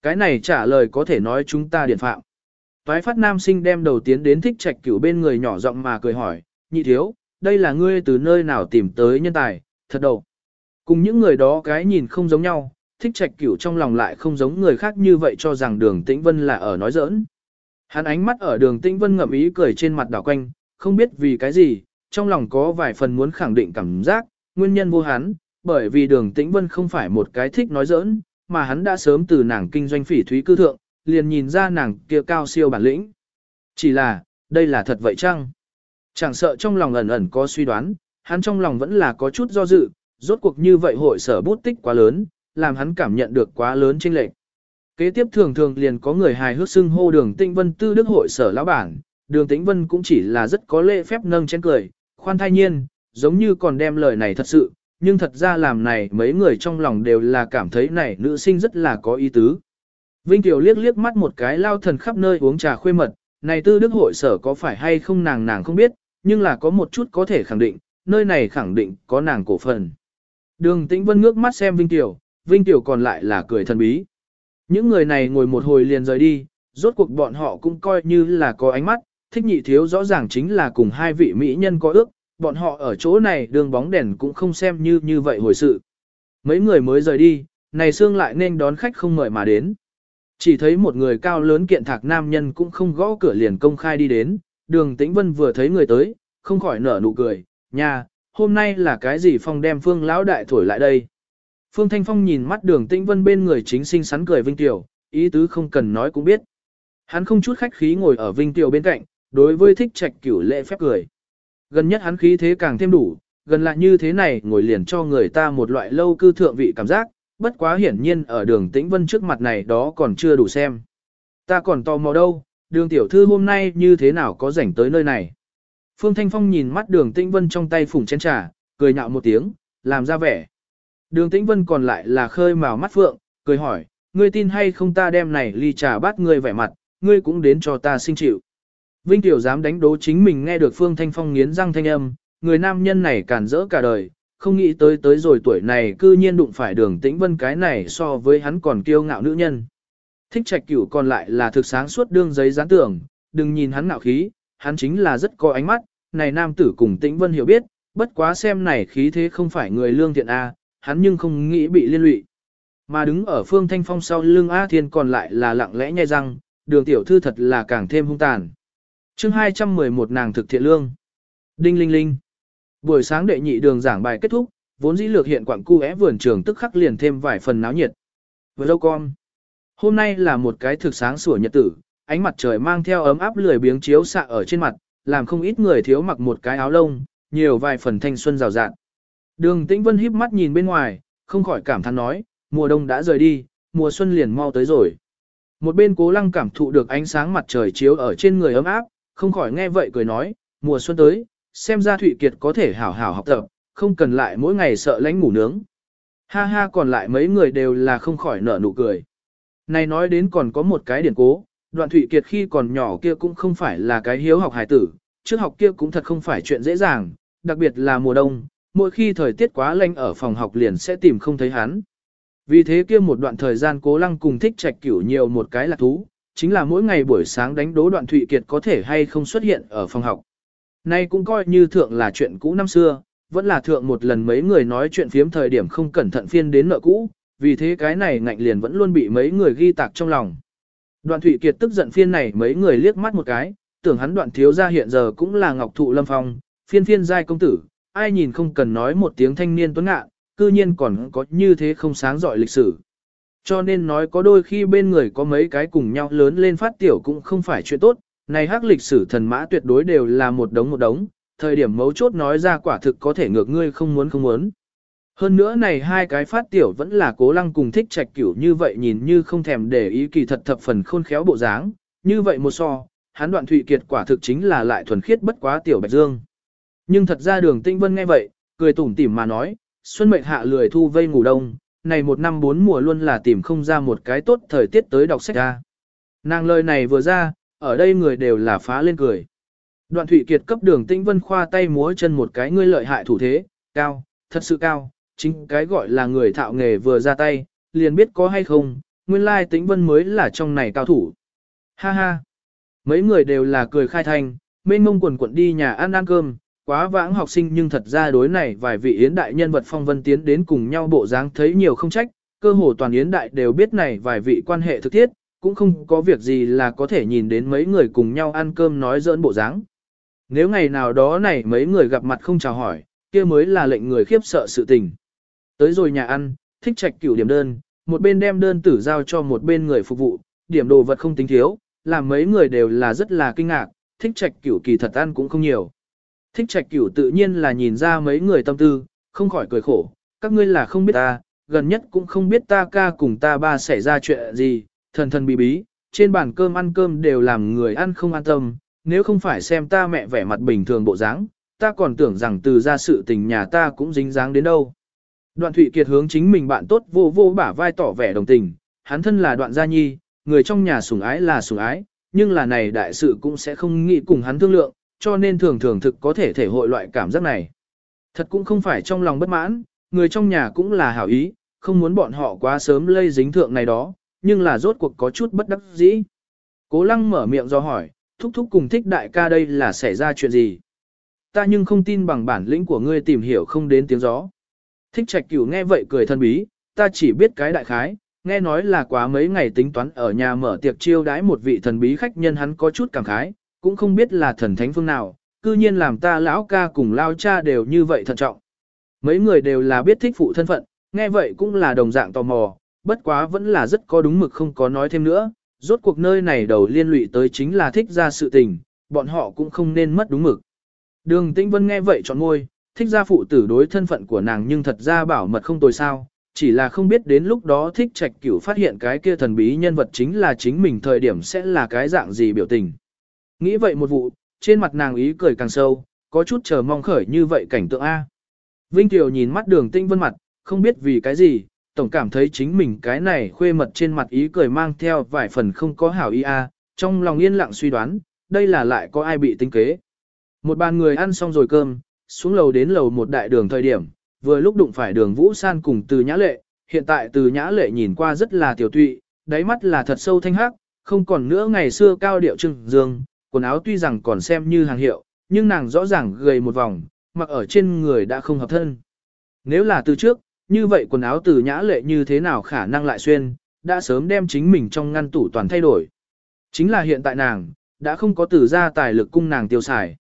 [SPEAKER 1] Cái này trả lời có thể nói chúng ta điện phạm. Toái phát nam sinh đem đầu tiến đến thích trạch cửu bên người nhỏ giọng mà cười hỏi, nhị thiếu, đây là ngươi từ nơi nào tìm tới nhân tài, thật đầu. Cùng những người đó cái nhìn không giống nhau, thích trạch cửu trong lòng lại không giống người khác như vậy cho rằng đường tĩnh vân là ở nói giỡn. Hắn ánh mắt ở đường tĩnh vân ngậm ý cười trên mặt đảo quanh, không biết vì cái gì, trong lòng có vài phần muốn khẳng định cảm giác, nguyên nhân vô hắn, bởi vì đường tĩnh vân không phải một cái thích nói giỡn, mà hắn đã sớm từ nàng kinh doanh phỉ thúy cư thượng, liền nhìn ra nàng kia cao siêu bản lĩnh. Chỉ là, đây là thật vậy chăng? Chẳng sợ trong lòng ẩn ẩn có suy đoán, hắn trong lòng vẫn là có chút do dự, rốt cuộc như vậy hội sở bút tích quá lớn, làm hắn cảm nhận được quá lớn chênh lệch. Kế tiếp thường thường liền có người hài hước xưng hô đường tĩnh vân tư đức hội sở lão bản, đường tĩnh vân cũng chỉ là rất có lễ phép nâng chén cười, khoan thai nhiên, giống như còn đem lời này thật sự, nhưng thật ra làm này mấy người trong lòng đều là cảm thấy này nữ sinh rất là có ý tứ. Vinh Tiểu liếc liếc mắt một cái lao thần khắp nơi uống trà khuê mật, này tư đức hội sở có phải hay không nàng nàng không biết, nhưng là có một chút có thể khẳng định, nơi này khẳng định có nàng cổ phần. Đường Tĩnh Vân ngước mắt xem Vinh Tiểu, Vinh Tiểu còn lại là cười thần bí. Những người này ngồi một hồi liền rời đi, rốt cuộc bọn họ cũng coi như là có ánh mắt, thích nhị thiếu rõ ràng chính là cùng hai vị mỹ nhân có ước, bọn họ ở chỗ này đường bóng đèn cũng không xem như như vậy hồi sự. Mấy người mới rời đi, này xương lại nên đón khách không mời mà đến. Chỉ thấy một người cao lớn kiện thạc nam nhân cũng không gõ cửa liền công khai đi đến, đường tĩnh vân vừa thấy người tới, không khỏi nở nụ cười, nha, hôm nay là cái gì phong đem phương lão đại thổi lại đây. Phương Thanh Phong nhìn mắt đường tĩnh vân bên người chính sinh sắn cười Vinh Tiểu, ý tứ không cần nói cũng biết. Hắn không chút khách khí ngồi ở Vinh Tiểu bên cạnh, đối với thích trạch cửu lễ phép cười. Gần nhất hắn khí thế càng thêm đủ, gần lại như thế này ngồi liền cho người ta một loại lâu cư thượng vị cảm giác, bất quá hiển nhiên ở đường tĩnh vân trước mặt này đó còn chưa đủ xem. Ta còn tò mò đâu, đường tiểu thư hôm nay như thế nào có rảnh tới nơi này. Phương Thanh Phong nhìn mắt đường tĩnh vân trong tay phủng chén trà, cười nhạo một tiếng, làm ra vẻ. Đường tĩnh vân còn lại là khơi màu mắt phượng, cười hỏi, ngươi tin hay không ta đem này ly trà bát ngươi vẻ mặt, ngươi cũng đến cho ta sinh chịu. Vinh Tiểu dám đánh đố chính mình nghe được Phương Thanh Phong nghiến răng thanh âm, người nam nhân này cản rỡ cả đời, không nghĩ tới tới rồi tuổi này cư nhiên đụng phải đường tĩnh vân cái này so với hắn còn kiêu ngạo nữ nhân. Thích trạch cửu còn lại là thực sáng suốt đương giấy gián tưởng, đừng nhìn hắn ngạo khí, hắn chính là rất có ánh mắt, này nam tử cùng tĩnh vân hiểu biết, bất quá xem này khí thế không phải người lương thiện A, hắn nhưng không nghĩ bị liên lụy. Mà đứng ở phương thanh phong sau lưng A thiên còn lại là lặng lẽ nhai răng, đường tiểu thư thật là càng thêm hung tàn. chương 211 nàng thực thiện lương. Đinh linh linh. Buổi sáng đệ nhị đường giảng bài kết thúc, vốn dĩ lược hiện quảng cu é vườn trường tức khắc liền thêm vài phần náo nhiệt. với lâu con. Hôm nay là một cái thực sáng sủa nhật tử, ánh mặt trời mang theo ấm áp lười biếng chiếu xạ ở trên mặt, làm không ít người thiếu mặc một cái áo lông, nhiều vài phần thanh xuân rào rạng. Đường Tĩnh Vân híp mắt nhìn bên ngoài, không khỏi cảm thán nói, mùa đông đã rời đi, mùa xuân liền mau tới rồi. Một bên cố lăng cảm thụ được ánh sáng mặt trời chiếu ở trên người ấm áp, không khỏi nghe vậy cười nói, mùa xuân tới, xem ra Thụy Kiệt có thể hảo hảo học tập, không cần lại mỗi ngày sợ lánh ngủ nướng. Ha ha còn lại mấy người đều là không khỏi nở nụ cười. Này nói đến còn có một cái điển cố, đoạn Thụy Kiệt khi còn nhỏ kia cũng không phải là cái hiếu học hài tử, trước học kia cũng thật không phải chuyện dễ dàng, đặc biệt là mùa đông, mỗi khi thời tiết quá lạnh ở phòng học liền sẽ tìm không thấy hắn. Vì thế kia một đoạn thời gian cố lăng cùng thích trạch cửu nhiều một cái là thú, chính là mỗi ngày buổi sáng đánh đố đoạn Thụy Kiệt có thể hay không xuất hiện ở phòng học. Nay cũng coi như thượng là chuyện cũ năm xưa, vẫn là thượng một lần mấy người nói chuyện phiếm thời điểm không cẩn thận phiên đến nợ cũ, vì thế cái này ngạnh liền vẫn luôn bị mấy người ghi tạc trong lòng. Đoạn Thụy Kiệt tức giận phiên này mấy người liếc mắt một cái, tưởng hắn đoạn thiếu gia hiện giờ cũng là ngọc thụ lâm phong, phiên phiên giai công tử, ai nhìn không cần nói một tiếng thanh niên tuấn ngạ, cư nhiên còn có như thế không sáng giỏi lịch sử. Cho nên nói có đôi khi bên người có mấy cái cùng nhau lớn lên phát tiểu cũng không phải chuyện tốt, này hắc lịch sử thần mã tuyệt đối đều là một đống một đống, thời điểm mấu chốt nói ra quả thực có thể ngược ngươi không muốn không muốn. Hơn nữa này hai cái phát tiểu vẫn là cố lăng cùng thích trạch cửu như vậy nhìn như không thèm để ý kỳ thật thập phần khôn khéo bộ dáng, như vậy một so, hắn đoạn thụy kiệt quả thực chính là lại thuần khiết bất quá tiểu bạch dương. Nhưng thật ra đường tinh vân nghe vậy, cười tủm tỉm mà nói, xuân mệnh hạ lười thu vây ngủ đông, này một năm bốn mùa luôn là tìm không ra một cái tốt thời tiết tới đọc sách ra. Nàng lời này vừa ra, ở đây người đều là phá lên cười. Đoạn Thụy Kiệt cấp đường Tĩnh Vân khoa tay múa chân một cái ngươi lợi hại thủ thế, cao, thật sự cao, chính cái gọi là người thạo nghề vừa ra tay, liền biết có hay không, nguyên lai Tĩnh Vân mới là trong này cao thủ. Ha ha, mấy người đều là cười khai thành mênh mông quần quận đi nhà ăn ăn cơm, quá vãng học sinh nhưng thật ra đối này vài vị yến đại nhân vật phong vân tiến đến cùng nhau bộ dáng thấy nhiều không trách, cơ hồ toàn yến đại đều biết này vài vị quan hệ thực thiết, cũng không có việc gì là có thể nhìn đến mấy người cùng nhau ăn cơm nói giỡn bộ dáng. Nếu ngày nào đó này mấy người gặp mặt không chào hỏi, kia mới là lệnh người khiếp sợ sự tình. Tới rồi nhà ăn, thích trạch cửu điểm đơn, một bên đem đơn tử giao cho một bên người phục vụ, điểm đồ vật không tính thiếu, làm mấy người đều là rất là kinh ngạc, thích trạch cửu kỳ thật ăn cũng không nhiều. Thích trạch cửu tự nhiên là nhìn ra mấy người tâm tư, không khỏi cười khổ, các ngươi là không biết ta, gần nhất cũng không biết ta ca cùng ta ba xảy ra chuyện gì, thần thần bí bí, trên bàn cơm ăn cơm đều làm người ăn không an tâm, nếu không phải xem ta mẹ vẻ mặt bình thường bộ dáng, ta còn tưởng rằng từ ra sự tình nhà ta cũng dính dáng đến đâu. Đoạn Thụy Kiệt hướng chính mình bạn tốt vô vô bả vai tỏ vẻ đồng tình, hắn thân là đoạn gia nhi, người trong nhà sủng ái là sủng ái, nhưng là này đại sự cũng sẽ không nghĩ cùng hắn thương lượng, cho nên thường thường thực có thể thể hội loại cảm giác này. Thật cũng không phải trong lòng bất mãn, người trong nhà cũng là hảo ý, không muốn bọn họ quá sớm lây dính thượng này đó, nhưng là rốt cuộc có chút bất đắc dĩ. Cố lăng mở miệng do hỏi, thúc thúc cùng thích đại ca đây là xảy ra chuyện gì? Ta nhưng không tin bằng bản lĩnh của ngươi tìm hiểu không đến tiếng gió. Thích trạch cửu nghe vậy cười thân bí, ta chỉ biết cái đại khái, nghe nói là quá mấy ngày tính toán ở nhà mở tiệc chiêu đãi một vị thần bí khách nhân hắn có chút cảm khái, cũng không biết là thần thánh phương nào, cư nhiên làm ta lão ca cùng lao cha đều như vậy thận trọng. Mấy người đều là biết thích phụ thân phận, nghe vậy cũng là đồng dạng tò mò, bất quá vẫn là rất có đúng mực không có nói thêm nữa, rốt cuộc nơi này đầu liên lụy tới chính là thích ra sự tình, bọn họ cũng không nên mất đúng mực. Đường Tĩnh Vân nghe vậy chọn ngôi, thích ra phụ tử đối thân phận của nàng nhưng thật ra bảo mật không tồi sao, chỉ là không biết đến lúc đó thích trạch cửu phát hiện cái kia thần bí nhân vật chính là chính mình thời điểm sẽ là cái dạng gì biểu tình. Nghĩ vậy một vụ, trên mặt nàng ý cười càng sâu, có chút chờ mong khởi như vậy cảnh tượng A. Vinh Tiểu nhìn mắt đường tinh vân mặt, không biết vì cái gì, tổng cảm thấy chính mình cái này khuê mật trên mặt ý cười mang theo vài phần không có hảo ý A, trong lòng yên lặng suy đoán, đây là lại có ai bị tính kế. Một bàn người ăn xong rồi cơm, xuống lầu đến lầu một đại đường thời điểm, vừa lúc đụng phải đường Vũ San cùng từ nhã lệ, hiện tại từ nhã lệ nhìn qua rất là tiểu tụy, đáy mắt là thật sâu thanh hắc, không còn nữa ngày xưa cao điệu trưng dương, quần áo tuy rằng còn xem như hàng hiệu, nhưng nàng rõ ràng gầy một vòng, mặc ở trên người đã không hợp thân. Nếu là từ trước, như vậy quần áo từ nhã lệ như thế nào khả năng lại xuyên, đã sớm đem chính mình trong ngăn tủ toàn thay đổi. Chính là hiện tại nàng, đã không có từ ra tài lực cung nàng tiêu xài.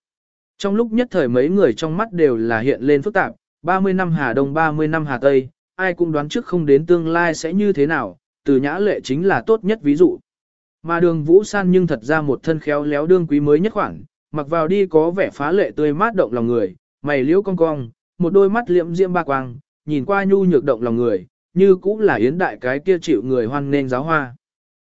[SPEAKER 1] Trong lúc nhất thời mấy người trong mắt đều là hiện lên phức tạp, 30 năm Hà Đông 30 năm Hà Tây, ai cũng đoán trước không đến tương lai sẽ như thế nào, từ nhã lệ chính là tốt nhất ví dụ. Mà đường Vũ San nhưng thật ra một thân khéo léo đương quý mới nhất khoảng, mặc vào đi có vẻ phá lệ tươi mát động lòng người, mày liễu cong cong, một đôi mắt liễm diễm ba quang, nhìn qua nhu nhược động lòng người, như cũng là yến đại cái kia chịu người hoan nên giáo hoa.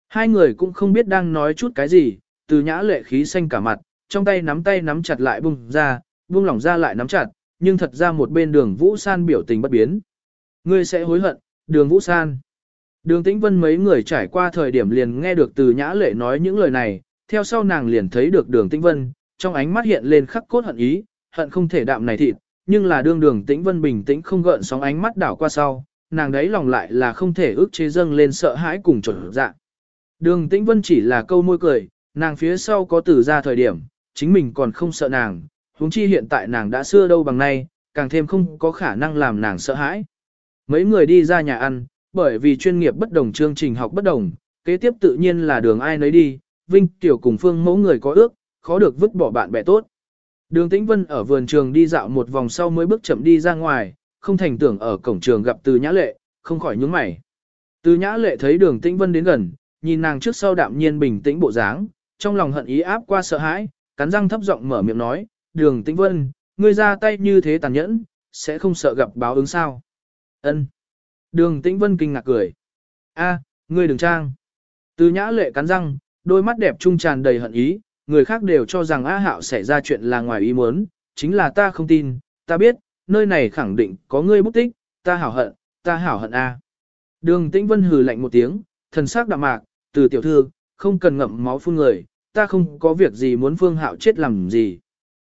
[SPEAKER 1] Hai người cũng không biết đang nói chút cái gì, từ nhã lệ khí xanh cả mặt, trong tay nắm tay nắm chặt lại bung ra, buông lỏng ra lại nắm chặt, nhưng thật ra một bên đường Vũ San biểu tình bất biến. Ngươi sẽ hối hận, đường Vũ San. Đường Tĩnh Vân mấy người trải qua thời điểm liền nghe được từ nhã lệ nói những lời này, theo sau nàng liền thấy được đường Tĩnh Vân, trong ánh mắt hiện lên khắc cốt hận ý, hận không thể đạm này thịt, nhưng là đương đường Tĩnh Vân bình tĩnh không gợn sóng ánh mắt đảo qua sau, nàng đấy lòng lại là không thể ước chế dâng lên sợ hãi cùng trở dạ. Đường Tĩnh Vân chỉ là câu môi cười, nàng phía sau có từ ra thời điểm, chính mình còn không sợ nàng, huống chi hiện tại nàng đã xưa đâu bằng nay, càng thêm không có khả năng làm nàng sợ hãi. Mấy người đi ra nhà ăn, bởi vì chuyên nghiệp bất đồng chương trình học bất đồng, kế tiếp tự nhiên là đường ai nấy đi, Vinh Tiểu cùng Phương mẫu người có ước, khó được vứt bỏ bạn bè tốt. Đường Tĩnh Vân ở vườn trường đi dạo một vòng sau mới bước chậm đi ra ngoài, không thành tưởng ở cổng trường gặp Từ Nhã Lệ, không khỏi nhướng mày. Từ Nhã Lệ thấy Đường Tĩnh Vân đến gần, nhìn nàng trước sau đạm nhiên bình tĩnh bộ dáng, trong lòng hận ý áp qua sợ hãi, cắn răng thấp giọng mở miệng nói, "Đường Tĩnh Vân, ngươi ra tay như thế tàn nhẫn, sẽ không sợ gặp báo ứng sao?" Ân. Đường Tĩnh Vân kinh ngạc cười. A, ngươi đừng trang. Từ nhã lệ cắn răng, đôi mắt đẹp trung tràn đầy hận ý, người khác đều cho rằng A Hạo xảy ra chuyện là ngoài ý muốn, chính là ta không tin, ta biết, nơi này khẳng định có ngươi bút tích, ta hảo hận, ta hảo hận A. Đường Tĩnh Vân hừ lạnh một tiếng, thần sắc đạm mạc, từ tiểu thư, không cần ngậm máu phun người, ta không có việc gì muốn Phương Hạo chết làm gì.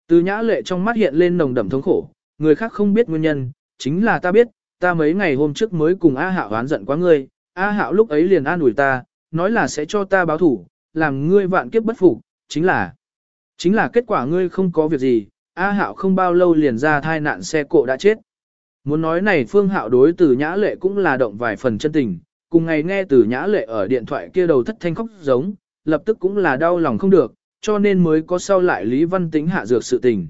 [SPEAKER 1] Từ nhã lệ trong mắt hiện lên nồng đậm thống khổ, người khác không biết nguyên nhân, chính là ta biết, ta mấy ngày hôm trước mới cùng A Hạo oán giận quá ngươi, A Hạo lúc ấy liền an ủi ta, nói là sẽ cho ta báo thủ, làm ngươi vạn kiếp bất phục, chính là, chính là kết quả ngươi không có việc gì, A Hạo không bao lâu liền ra thai nạn xe cộ đã chết. Muốn nói này Phương Hạo đối từ Nhã Lệ cũng là động vài phần chân tình, cùng ngày nghe từ Nhã Lệ ở điện thoại kia đầu thất thanh khóc giống, lập tức cũng là đau lòng không được, cho nên mới có sau lại Lý Văn Tĩnh hạ dược sự tình.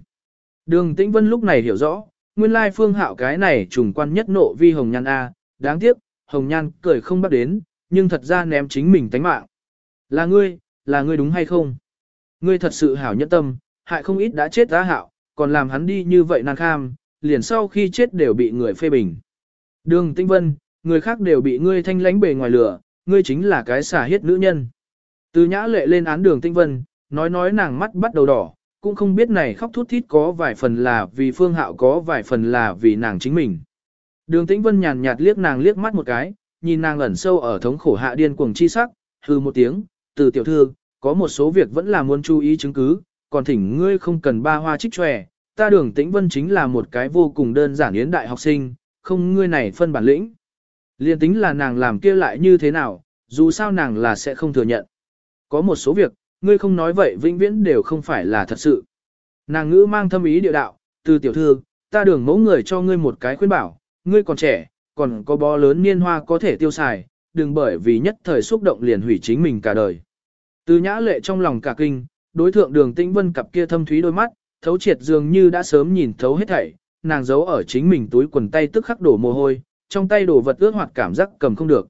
[SPEAKER 1] Đường Tĩnh Vân lúc này hiểu rõ, nguyên lai phương hạo cái này trùng quan nhất nộ vi hồng nhan A, đáng tiếc, hồng nhan cười không bắt đến, nhưng thật ra ném chính mình tánh mạng. Là ngươi, là ngươi đúng hay không? Ngươi thật sự hảo nhẫn tâm, hại không ít đã chết ra hạo, còn làm hắn đi như vậy nan kham, liền sau khi chết đều bị người phê bình. Đường Tinh Vân, người khác đều bị ngươi thanh lánh bề ngoài lửa, ngươi chính là cái xả hiết nữ nhân. Từ nhã lệ lên án đường Tinh Vân, nói nói nàng mắt bắt đầu đỏ, cũng không biết này khóc thút thít có vài phần là vì phương hạo có vài phần là vì nàng chính mình. Đường Tĩnh Vân nhàn nhạt liếc nàng liếc mắt một cái, nhìn nàng ẩn sâu ở thống khổ hạ điên cuồng chi sắc, hư một tiếng, từ tiểu thư, có một số việc vẫn là muốn chú ý chứng cứ, còn thỉnh ngươi không cần ba hoa trích tròe, ta đường Tĩnh Vân chính là một cái vô cùng đơn giản yến đại học sinh, không ngươi này phân bản lĩnh. Liên tính là nàng làm kia lại như thế nào, dù sao nàng là sẽ không thừa nhận. Có một số việc, ngươi không nói vậy vĩnh viễn đều không phải là thật sự. Nàng ngữ mang thâm ý địa đạo, từ tiểu thư, ta đường mẫu người cho ngươi một cái khuyên bảo, ngươi còn trẻ, còn có bó lớn niên hoa có thể tiêu xài, đừng bởi vì nhất thời xúc động liền hủy chính mình cả đời. Từ nhã lệ trong lòng cả kinh, đối thượng đường tĩnh vân cặp kia thâm thúy đôi mắt, thấu triệt dường như đã sớm nhìn thấu hết thảy, nàng giấu ở chính mình túi quần tay tức khắc đổ mồ hôi, trong tay đổ vật ướt hoạt cảm giác cầm không được.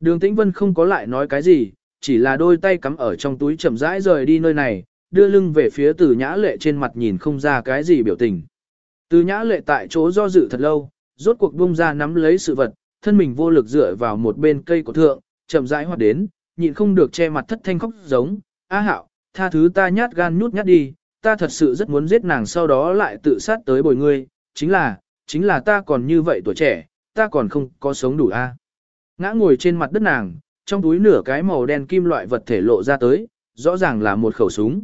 [SPEAKER 1] Đường tĩnh vân không có lại nói cái gì, chỉ là đôi tay cắm ở trong túi chậm rãi rời đi nơi này, đưa lưng về phía từ nhã lệ trên mặt nhìn không ra cái gì biểu tình. Từ nhã lệ tại chỗ do dự thật lâu, rốt cuộc buông ra nắm lấy sự vật, thân mình vô lực dựa vào một bên cây của thượng, chậm rãi hoạt đến, nhịn không được che mặt thất thanh khóc giống, A hạo, tha thứ ta nhát gan nhút nhát đi, ta thật sự rất muốn giết nàng sau đó lại tự sát tới bồi ngươi, chính là, chính là ta còn như vậy tuổi trẻ, ta còn không có sống đủ a. Ngã ngồi trên mặt đất nàng, trong túi nửa cái màu đen kim loại vật thể lộ ra tới, rõ ràng là một khẩu súng.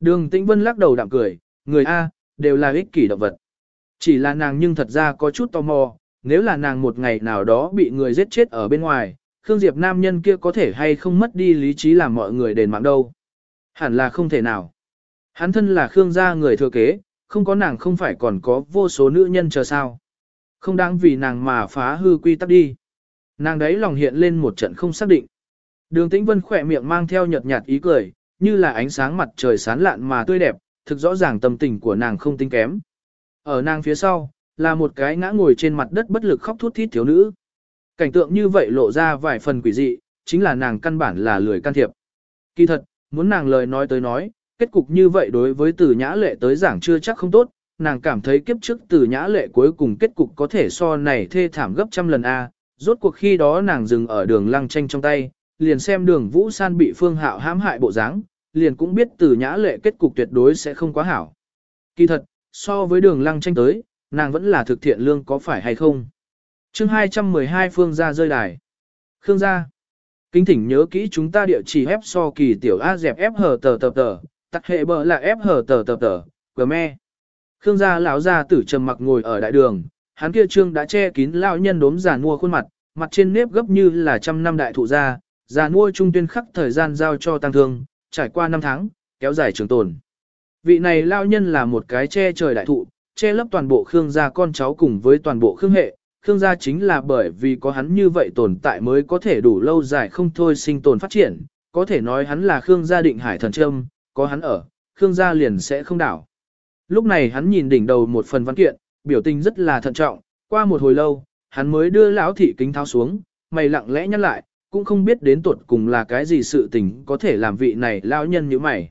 [SPEAKER 1] Đường Tĩnh Vân lắc đầu đạm cười, người A, đều là ích kỷ động vật. Chỉ là nàng nhưng thật ra có chút tò mò, nếu là nàng một ngày nào đó bị người giết chết ở bên ngoài, Khương Diệp nam nhân kia có thể hay không mất đi lý trí làm mọi người đền mạng đâu. Hẳn là không thể nào. Hắn thân là Khương gia người thừa kế, không có nàng không phải còn có vô số nữ nhân chờ sao. Không đáng vì nàng mà phá hư quy tắc đi. Nàng đấy lòng hiện lên một trận không xác định. Đường Tĩnh Vân khỏe miệng mang theo nhợt nhạt ý cười, như là ánh sáng mặt trời sáng lạn mà tươi đẹp, thực rõ ràng tâm tình của nàng không tính kém. Ở nàng phía sau, là một cái ngã ngồi trên mặt đất bất lực khóc thút thít thiếu nữ. Cảnh tượng như vậy lộ ra vài phần quỷ dị, chính là nàng căn bản là lười can thiệp. Kỳ thật, muốn nàng lời nói tới nói, kết cục như vậy đối với từ nhã lệ tới giảng chưa chắc không tốt, nàng cảm thấy kiếp trước từ nhã lệ cuối cùng kết cục có thể so này thê thảm gấp trăm lần A, rốt cuộc khi đó nàng dừng ở đường lăng tranh trong tay, liền xem đường Vũ San bị Phương Hạo hãm hại bộ dáng, liền cũng biết từ nhã lệ kết cục tuyệt đối sẽ không quá hảo. Kỳ thật, so với đường lăng tranh tới, nàng vẫn là thực thiện lương có phải hay không. chương 212 Phương gia rơi đài. Khương gia. Kính thỉnh nhớ kỹ chúng ta địa chỉ ép so kỳ tiểu A dẹp ép hờ tờ tờ tờ, tặc hệ bờ là ép hờ tờ tờ tờ, gờ me. Khương gia lão gia tử trầm mặc ngồi ở đại đường, hắn kia trương đã che kín lão nhân đốm giàn mua khuôn mặt, mặt trên nếp gấp như là trăm năm đại thụ gia, giàn mua trung tuyên khắc thời gian giao cho tăng thương, trải qua năm tháng, kéo dài trường tồn. Vị này lão nhân là một cái che trời đại thụ, che lấp toàn bộ Khương gia con cháu cùng với toàn bộ Khương hệ. Khương gia chính là bởi vì có hắn như vậy tồn tại mới có thể đủ lâu dài không thôi sinh tồn phát triển, có thể nói hắn là Khương gia định hải thần trâm, có hắn ở, Khương gia liền sẽ không đảo. Lúc này hắn nhìn đỉnh đầu một phần văn kiện, biểu tình rất là thận trọng, qua một hồi lâu, hắn mới đưa lão thị kính tháo xuống, mày lặng lẽ nhăn lại, cũng không biết đến tuột cùng là cái gì sự tình có thể làm vị này lão nhân như mày.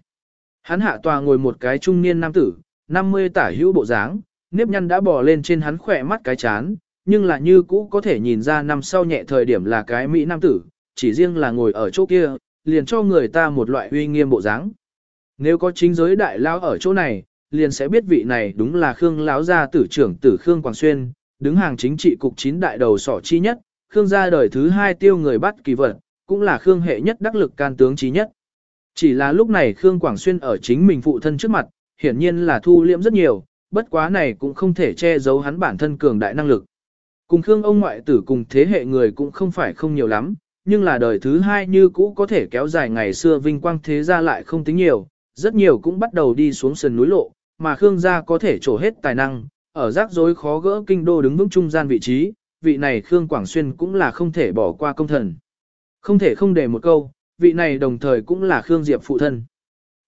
[SPEAKER 1] Hắn hạ tòa ngồi một cái trung niên nam tử, 50 tả hữu bộ dáng, nếp nhăn đã bò lên trên hắn khỏe mắt cái chán, nhưng là như cũ có thể nhìn ra năm sau nhẹ thời điểm là cái Mỹ nam tử, chỉ riêng là ngồi ở chỗ kia, liền cho người ta một loại uy nghiêm bộ dáng. Nếu có chính giới đại lao ở chỗ này, liền sẽ biết vị này đúng là Khương lão gia tử trưởng tử Khương Quảng Xuyên, đứng hàng chính trị cục chín đại đầu sỏ chi nhất, Khương gia đời thứ hai tiêu người bắt kỳ vật, cũng là Khương hệ nhất đắc lực can tướng trí nhất. Chỉ là lúc này Khương Quảng Xuyên ở chính mình phụ thân trước mặt, hiển nhiên là thu liễm rất nhiều, bất quá này cũng không thể che giấu hắn bản thân cường đại năng lực. Cùng Khương ông ngoại tử cùng thế hệ người cũng không phải không nhiều lắm, nhưng là đời thứ hai như cũ có thể kéo dài ngày xưa vinh quang thế gia lại không tính nhiều, rất nhiều cũng bắt đầu đi xuống sườn núi lộ, mà Khương gia có thể trổ hết tài năng, ở rắc rối khó gỡ kinh đô đứng vững trung gian vị trí, vị này Khương Quảng Xuyên cũng là không thể bỏ qua công thần. Không thể không để một câu, vị này đồng thời cũng là Khương Diệp phụ thân.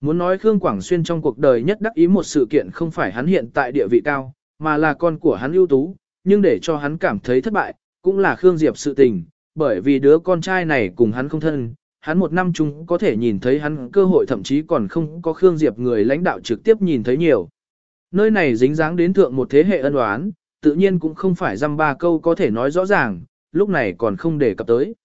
[SPEAKER 1] Muốn nói Khương Quảng Xuyên trong cuộc đời nhất đắc ý một sự kiện không phải hắn hiện tại địa vị cao, mà là con của hắn ưu tú, nhưng để cho hắn cảm thấy thất bại, cũng là Khương Diệp sự tình, bởi vì đứa con trai này cùng hắn không thân, hắn một năm chung có thể nhìn thấy hắn cơ hội thậm chí còn không có Khương Diệp người lãnh đạo trực tiếp nhìn thấy nhiều. Nơi này dính dáng đến thượng một thế hệ ân oán, tự nhiên cũng không phải dăm ba câu có thể nói rõ ràng, lúc này còn không để cập tới.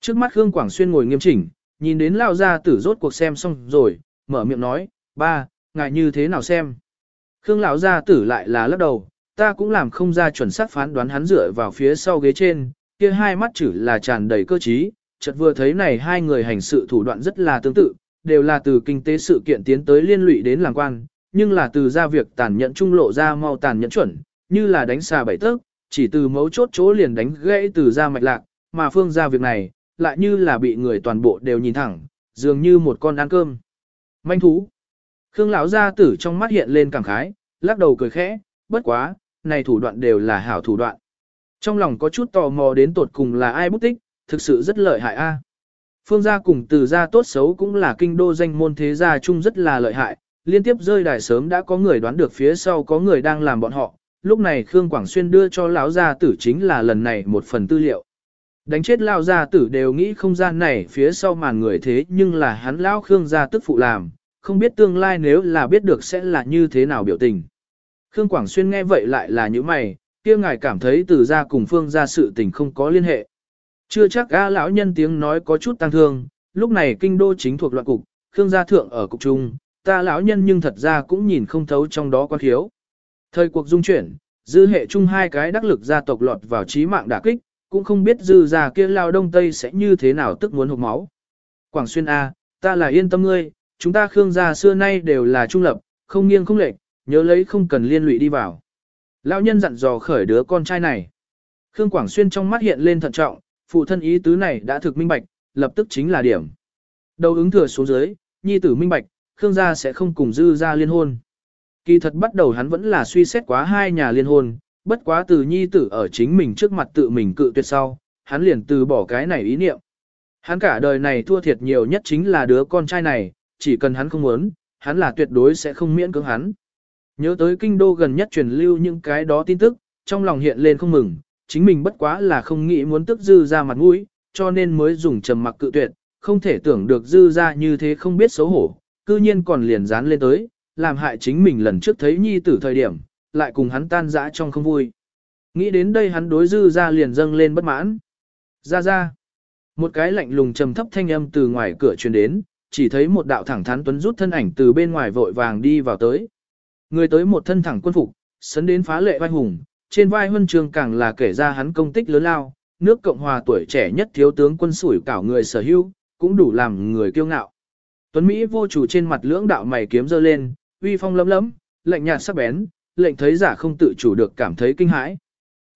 [SPEAKER 1] Trước mắt Khương Quảng Xuyên ngồi nghiêm chỉnh, nhìn đến lao ra tử rốt cuộc xem xong rồi, mở miệng nói, ba, ngại như thế nào xem. Khương lão gia tử lại là lắc đầu, ta cũng làm không ra chuẩn xác phán đoán hắn dựa vào phía sau ghế trên, kia hai mắt chữ là tràn đầy cơ trí, chợt vừa thấy này hai người hành sự thủ đoạn rất là tương tự, đều là từ kinh tế sự kiện tiến tới liên lụy đến làng quan, nhưng là từ ra việc tàn nhẫn trung lộ ra mau tàn nhẫn chuẩn, như là đánh xà bảy tấc, chỉ từ mấu chốt chỗ liền đánh gãy từ ra mạch lạc, mà phương ra việc này, lại như là bị người toàn bộ đều nhìn thẳng, dường như một con ăn cơm. Manh thú. Khương lão gia tử trong mắt hiện lên cảm khái, lắc đầu cười khẽ, bất quá, này thủ đoạn đều là hảo thủ đoạn. Trong lòng có chút tò mò đến tột cùng là ai bút tích, thực sự rất lợi hại a. Phương gia cùng từ gia tốt xấu cũng là kinh đô danh môn thế gia chung rất là lợi hại, liên tiếp rơi đài sớm đã có người đoán được phía sau có người đang làm bọn họ. Lúc này Khương Quảng Xuyên đưa cho lão gia tử chính là lần này một phần tư liệu. Đánh chết lão gia tử đều nghĩ không gian này phía sau màn người thế nhưng là hắn lão Khương gia tức phụ làm, không biết tương lai nếu là biết được sẽ là như thế nào biểu tình. Khương Quảng Xuyên nghe vậy lại là như mày, kia ngài cảm thấy từ gia cùng phương gia sự tình không có liên hệ. Chưa chắc gã lão nhân tiếng nói có chút tăng thương, lúc này kinh đô chính thuộc loạn cục, Khương gia thượng ở cục trung, ta lão nhân nhưng thật ra cũng nhìn không thấu trong đó quan thiếu. Thời cuộc dung chuyển, dư hệ chung hai cái đắc lực gia tộc lọt vào trí mạng đả kích, cũng không biết dư già kia lao đông tây sẽ như thế nào tức muốn hụt máu. Quảng Xuyên A, ta là yên tâm ngươi, chúng ta Khương gia xưa nay đều là trung lập, không nghiêng không lệch, nhớ lấy không cần liên lụy đi vào. Lão nhân dặn dò khởi đứa con trai này. Khương Quảng Xuyên trong mắt hiện lên thận trọng, phụ thân ý tứ này đã thực minh bạch, lập tức chính là điểm. Đầu ứng thừa xuống dưới, nhi tử minh bạch, Khương gia sẽ không cùng dư gia liên hôn. Kỳ thật bắt đầu hắn vẫn là suy xét quá hai nhà liên hôn, bất quá từ nhi tử ở chính mình trước mặt tự mình cự tuyệt sau, hắn liền từ bỏ cái này ý niệm. Hắn cả đời này thua thiệt nhiều nhất chính là đứa con trai này, chỉ cần hắn không muốn, hắn là tuyệt đối sẽ không miễn cưỡng hắn. Nhớ tới kinh đô gần nhất truyền lưu những cái đó tin tức, trong lòng hiện lên không mừng, chính mình bất quá là không nghĩ muốn tức dư ra mặt mũi, cho nên mới dùng trầm mặc cự tuyệt, không thể tưởng được dư ra như thế không biết xấu hổ, cư nhiên còn liền dán lên tới, làm hại chính mình lần trước thấy nhi tử thời điểm, lại cùng hắn tan dã trong không vui. Nghĩ đến đây hắn đối dư ra liền dâng lên bất mãn. Ra ra. Một cái lạnh lùng trầm thấp thanh âm từ ngoài cửa truyền đến, chỉ thấy một đạo thẳng thắn tuấn rút thân ảnh từ bên ngoài vội vàng đi vào tới. Người tới một thân thẳng quân phục, sấn đến phá lệ vai hùng, trên vai huân trường càng là kể ra hắn công tích lớn lao, nước Cộng hòa tuổi trẻ nhất thiếu tướng quân sủi cảo người sở hữu, cũng đủ làm người kiêu ngạo. Tuấn Mỹ vô chủ trên mặt lưỡng đạo mày kiếm dơ lên, uy phong lấm lấm, lạnh nhạt sắc bén, lệnh thấy giả không tự chủ được cảm thấy kinh hãi.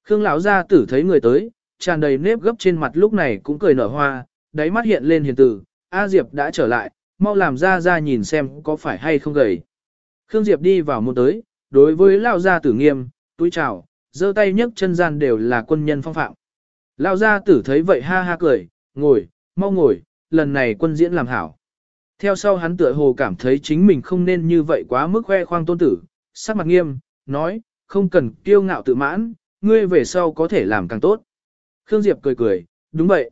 [SPEAKER 1] Khương lão gia tử thấy người tới, tràn đầy nếp gấp trên mặt lúc này cũng cười nở hoa, đáy mắt hiện lên hiền tử A Diệp đã trở lại, mau làm ra ra nhìn xem có phải hay không gầy. Khương Diệp đi vào môn tới, đối với lão gia tử nghiêm, túi chào, giơ tay nhấc chân gian đều là quân nhân phong phạm. Lão gia tử thấy vậy ha ha cười, ngồi, mau ngồi, lần này quân diễn làm hảo. Theo sau hắn tựa hồ cảm thấy chính mình không nên như vậy quá mức khoe khoang tôn tử, sắc mặt nghiêm, nói, không cần kiêu ngạo tự mãn, ngươi về sau có thể làm càng tốt. Khương Diệp cười cười, đúng vậy.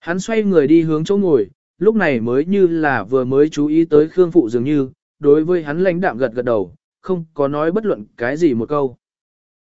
[SPEAKER 1] Hắn xoay người đi hướng chỗ ngồi, lúc này mới như là vừa mới chú ý tới Khương Phụ dường như, đối với hắn lãnh đạm gật gật đầu, không có nói bất luận cái gì một câu.